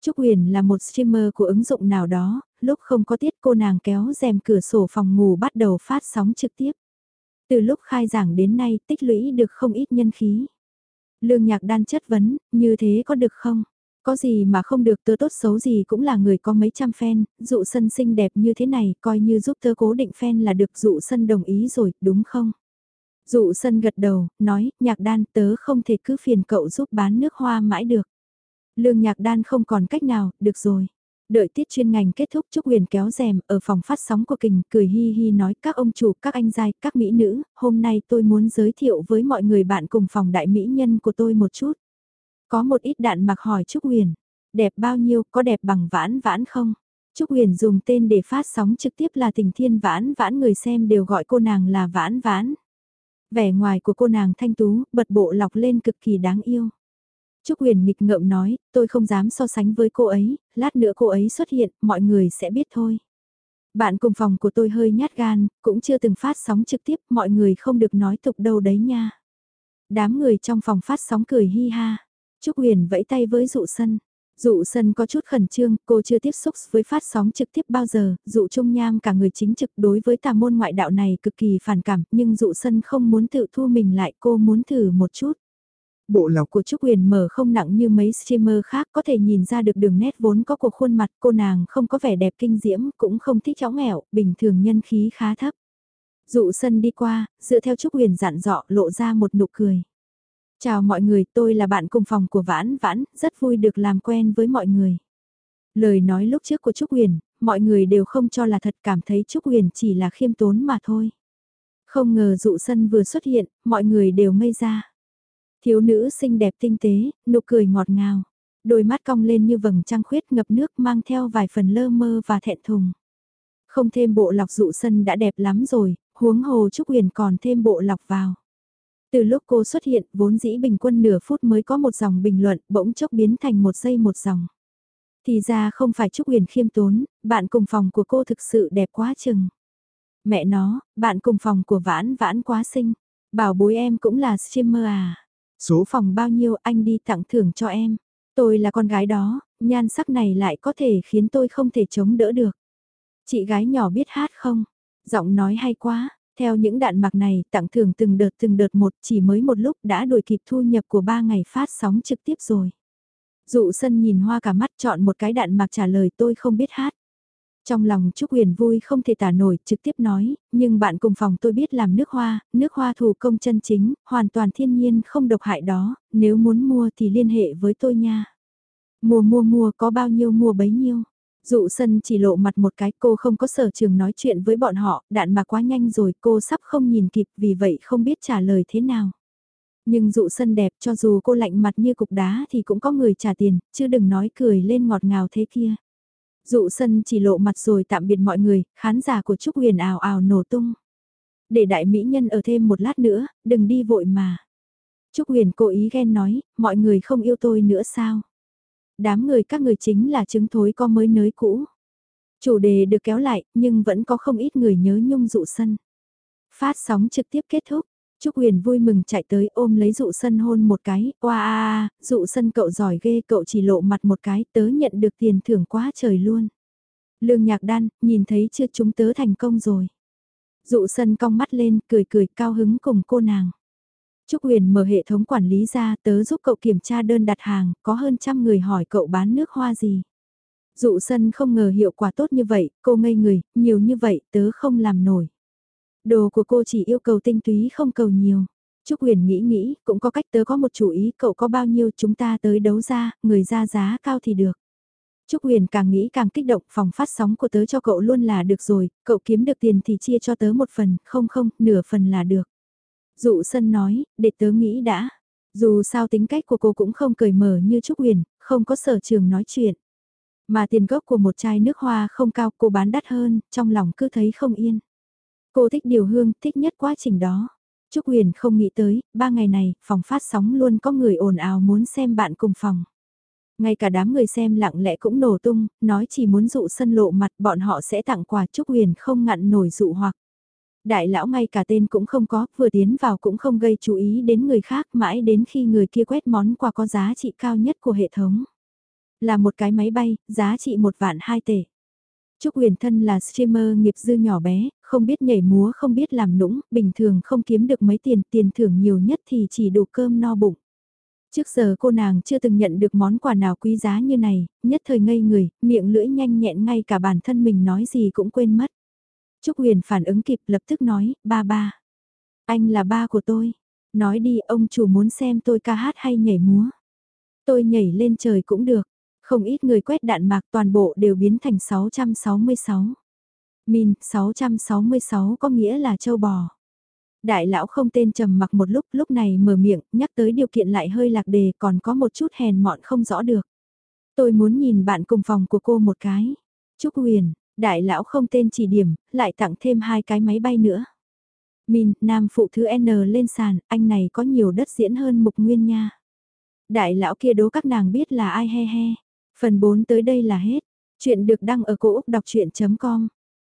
Trúc Huyền là một streamer của ứng dụng nào đó, lúc không có tiết cô nàng kéo rèm cửa sổ phòng ngủ bắt đầu phát sóng trực tiếp. Từ lúc khai giảng đến nay tích lũy được không ít nhân khí. Lương nhạc đan chất vấn, như thế có được không? Có gì mà không được tớ tốt xấu gì cũng là người có mấy trăm fan, dụ sân xinh đẹp như thế này coi như giúp tớ cố định fan là được dụ sân đồng ý rồi, đúng không? Dụ sân gật đầu, nói, nhạc đan tớ không thể cứ phiền cậu giúp bán nước hoa mãi được. Lương nhạc đan không còn cách nào, được rồi. Đợi tiết chuyên ngành kết thúc Trúc Huyền kéo rèm ở phòng phát sóng của kình cười hi hi nói các ông chủ, các anh giai, các mỹ nữ, hôm nay tôi muốn giới thiệu với mọi người bạn cùng phòng đại mỹ nhân của tôi một chút. Có một ít đạn mặc hỏi Trúc Huyền, đẹp bao nhiêu, có đẹp bằng vãn vãn không? Trúc Huyền dùng tên để phát sóng trực tiếp là tình thiên vãn vãn người xem đều gọi cô nàng là vãn vãn. Vẻ ngoài của cô nàng thanh tú, bật bộ lọc lên cực kỳ đáng yêu. Trúc Huyền nghịch ngợm nói, tôi không dám so sánh với cô ấy, lát nữa cô ấy xuất hiện, mọi người sẽ biết thôi. Bạn cùng phòng của tôi hơi nhát gan, cũng chưa từng phát sóng trực tiếp, mọi người không được nói tục đâu đấy nha. Đám người trong phòng phát sóng cười hi ha. Trúc Huyền vẫy tay với dụ sân. Dụ sân có chút khẩn trương, cô chưa tiếp xúc với phát sóng trực tiếp bao giờ, dụ trung nham cả người chính trực đối với tà môn ngoại đạo này cực kỳ phản cảm, nhưng dụ sân không muốn tự thu mình lại, cô muốn thử một chút. Bộ lọc của Trúc Huyền mở không nặng như mấy streamer khác có thể nhìn ra được đường nét vốn có của khuôn mặt cô nàng không có vẻ đẹp kinh diễm, cũng không thích chó nghèo, bình thường nhân khí khá thấp. Dụ sân đi qua, dựa theo Trúc Huyền dặn dọ lộ ra một nụ cười. Chào mọi người, tôi là bạn cùng phòng của Vãn Vãn, rất vui được làm quen với mọi người. Lời nói lúc trước của Trúc Huyền, mọi người đều không cho là thật cảm thấy Trúc Huyền chỉ là khiêm tốn mà thôi. Không ngờ dụ sân vừa xuất hiện, mọi người đều ngây ra. Thiếu nữ xinh đẹp tinh tế, nụ cười ngọt ngào. Đôi mắt cong lên như vầng trăng khuyết ngập nước mang theo vài phần lơ mơ và thẹn thùng. Không thêm bộ lọc dụ sân đã đẹp lắm rồi, huống hồ Trúc Huyền còn thêm bộ lọc vào. Từ lúc cô xuất hiện, vốn dĩ bình quân nửa phút mới có một dòng bình luận, bỗng chốc biến thành một giây một dòng. Thì ra không phải Trúc Huyền khiêm tốn, bạn cùng phòng của cô thực sự đẹp quá chừng. Mẹ nó, bạn cùng phòng của vãn vãn quá xinh. Bảo bối em cũng là streamer à. Số phòng bao nhiêu anh đi tặng thưởng cho em. Tôi là con gái đó, nhan sắc này lại có thể khiến tôi không thể chống đỡ được. Chị gái nhỏ biết hát không? Giọng nói hay quá, theo những đạn mạc này tặng thưởng từng đợt từng đợt một chỉ mới một lúc đã đuổi kịp thu nhập của ba ngày phát sóng trực tiếp rồi. Dụ sân nhìn hoa cả mắt chọn một cái đạn mạc trả lời tôi không biết hát. Trong lòng Trúc Huyền vui không thể tả nổi, trực tiếp nói, nhưng bạn cùng phòng tôi biết làm nước hoa, nước hoa thủ công chân chính, hoàn toàn thiên nhiên không độc hại đó, nếu muốn mua thì liên hệ với tôi nha. Mua mua mua có bao nhiêu mua bấy nhiêu. Dụ sân chỉ lộ mặt một cái cô không có sở trường nói chuyện với bọn họ, đạn mà quá nhanh rồi cô sắp không nhìn kịp vì vậy không biết trả lời thế nào. Nhưng dụ sân đẹp cho dù cô lạnh mặt như cục đá thì cũng có người trả tiền, chứ đừng nói cười lên ngọt ngào thế kia. Dụ sân chỉ lộ mặt rồi tạm biệt mọi người, khán giả của Trúc Huyền ào ào nổ tung. Để đại mỹ nhân ở thêm một lát nữa, đừng đi vội mà. Trúc Huyền cố ý ghen nói, mọi người không yêu tôi nữa sao? Đám người các người chính là chứng thối có mới nới cũ. Chủ đề được kéo lại, nhưng vẫn có không ít người nhớ nhung dụ sân. Phát sóng trực tiếp kết thúc, Trúc Huyền vui mừng chạy tới ôm lấy dụ sân hôn một cái, oa a a, dụ sân cậu giỏi ghê cậu chỉ lộ mặt một cái tớ nhận được tiền thưởng quá trời luôn. Lương nhạc đan, nhìn thấy chưa chúng tớ thành công rồi. Dụ sân cong mắt lên, cười cười cao hứng cùng cô nàng. Trúc Huyền mở hệ thống quản lý ra tớ giúp cậu kiểm tra đơn đặt hàng, có hơn trăm người hỏi cậu bán nước hoa gì. Dụ sân không ngờ hiệu quả tốt như vậy, cô ngây người, nhiều như vậy tớ không làm nổi. Đồ của cô chỉ yêu cầu tinh túy không cầu nhiều. Trúc Huyền nghĩ nghĩ, cũng có cách tớ có một chủ ý, cậu có bao nhiêu chúng ta tới đấu ra, người ra giá cao thì được. Trúc Huyền càng nghĩ càng kích động, phòng phát sóng của tớ cho cậu luôn là được rồi, cậu kiếm được tiền thì chia cho tớ một phần, không không, nửa phần là được. Dụ sân nói, để tớ nghĩ đã. Dù sao tính cách của cô cũng không cởi mở như Trúc Huyền, không có sở trường nói chuyện. Mà tiền gốc của một chai nước hoa không cao cô bán đắt hơn, trong lòng cứ thấy không yên. Cô thích điều hương, thích nhất quá trình đó. Trúc Huyền không nghĩ tới, ba ngày này, phòng phát sóng luôn có người ồn ào muốn xem bạn cùng phòng. Ngay cả đám người xem lặng lẽ cũng nổ tung, nói chỉ muốn dụ sân lộ mặt bọn họ sẽ tặng quà Trúc Huyền không ngặn nổi dụ hoặc. Đại lão ngay cả tên cũng không có, vừa tiến vào cũng không gây chú ý đến người khác mãi đến khi người kia quét món quà có giá trị cao nhất của hệ thống. Là một cái máy bay, giá trị một vạn hai tệ. Trúc Huyền Thân là streamer nghiệp dư nhỏ bé, không biết nhảy múa không biết làm nũng, bình thường không kiếm được mấy tiền, tiền thưởng nhiều nhất thì chỉ đủ cơm no bụng. Trước giờ cô nàng chưa từng nhận được món quà nào quý giá như này, nhất thời ngây người, miệng lưỡi nhanh nhẹn ngay cả bản thân mình nói gì cũng quên mất. Trúc Huyền phản ứng kịp lập tức nói, ba ba. Anh là ba của tôi. Nói đi ông chủ muốn xem tôi ca hát hay nhảy múa. Tôi nhảy lên trời cũng được. Không ít người quét đạn mạc toàn bộ đều biến thành 666. Min 666 có nghĩa là châu bò. Đại lão không tên trầm mặc một lúc, lúc này mở miệng, nhắc tới điều kiện lại hơi lạc đề còn có một chút hèn mọn không rõ được. Tôi muốn nhìn bạn cùng phòng của cô một cái. Trúc Huyền, đại lão không tên chỉ điểm, lại tặng thêm hai cái máy bay nữa. Min, nam phụ thứ N lên sàn, anh này có nhiều đất diễn hơn mục nguyên nha. Đại lão kia đố các nàng biết là ai he he. Phần 4 tới đây là hết. Chuyện được đăng ở cổ Úc đọc chuyện.com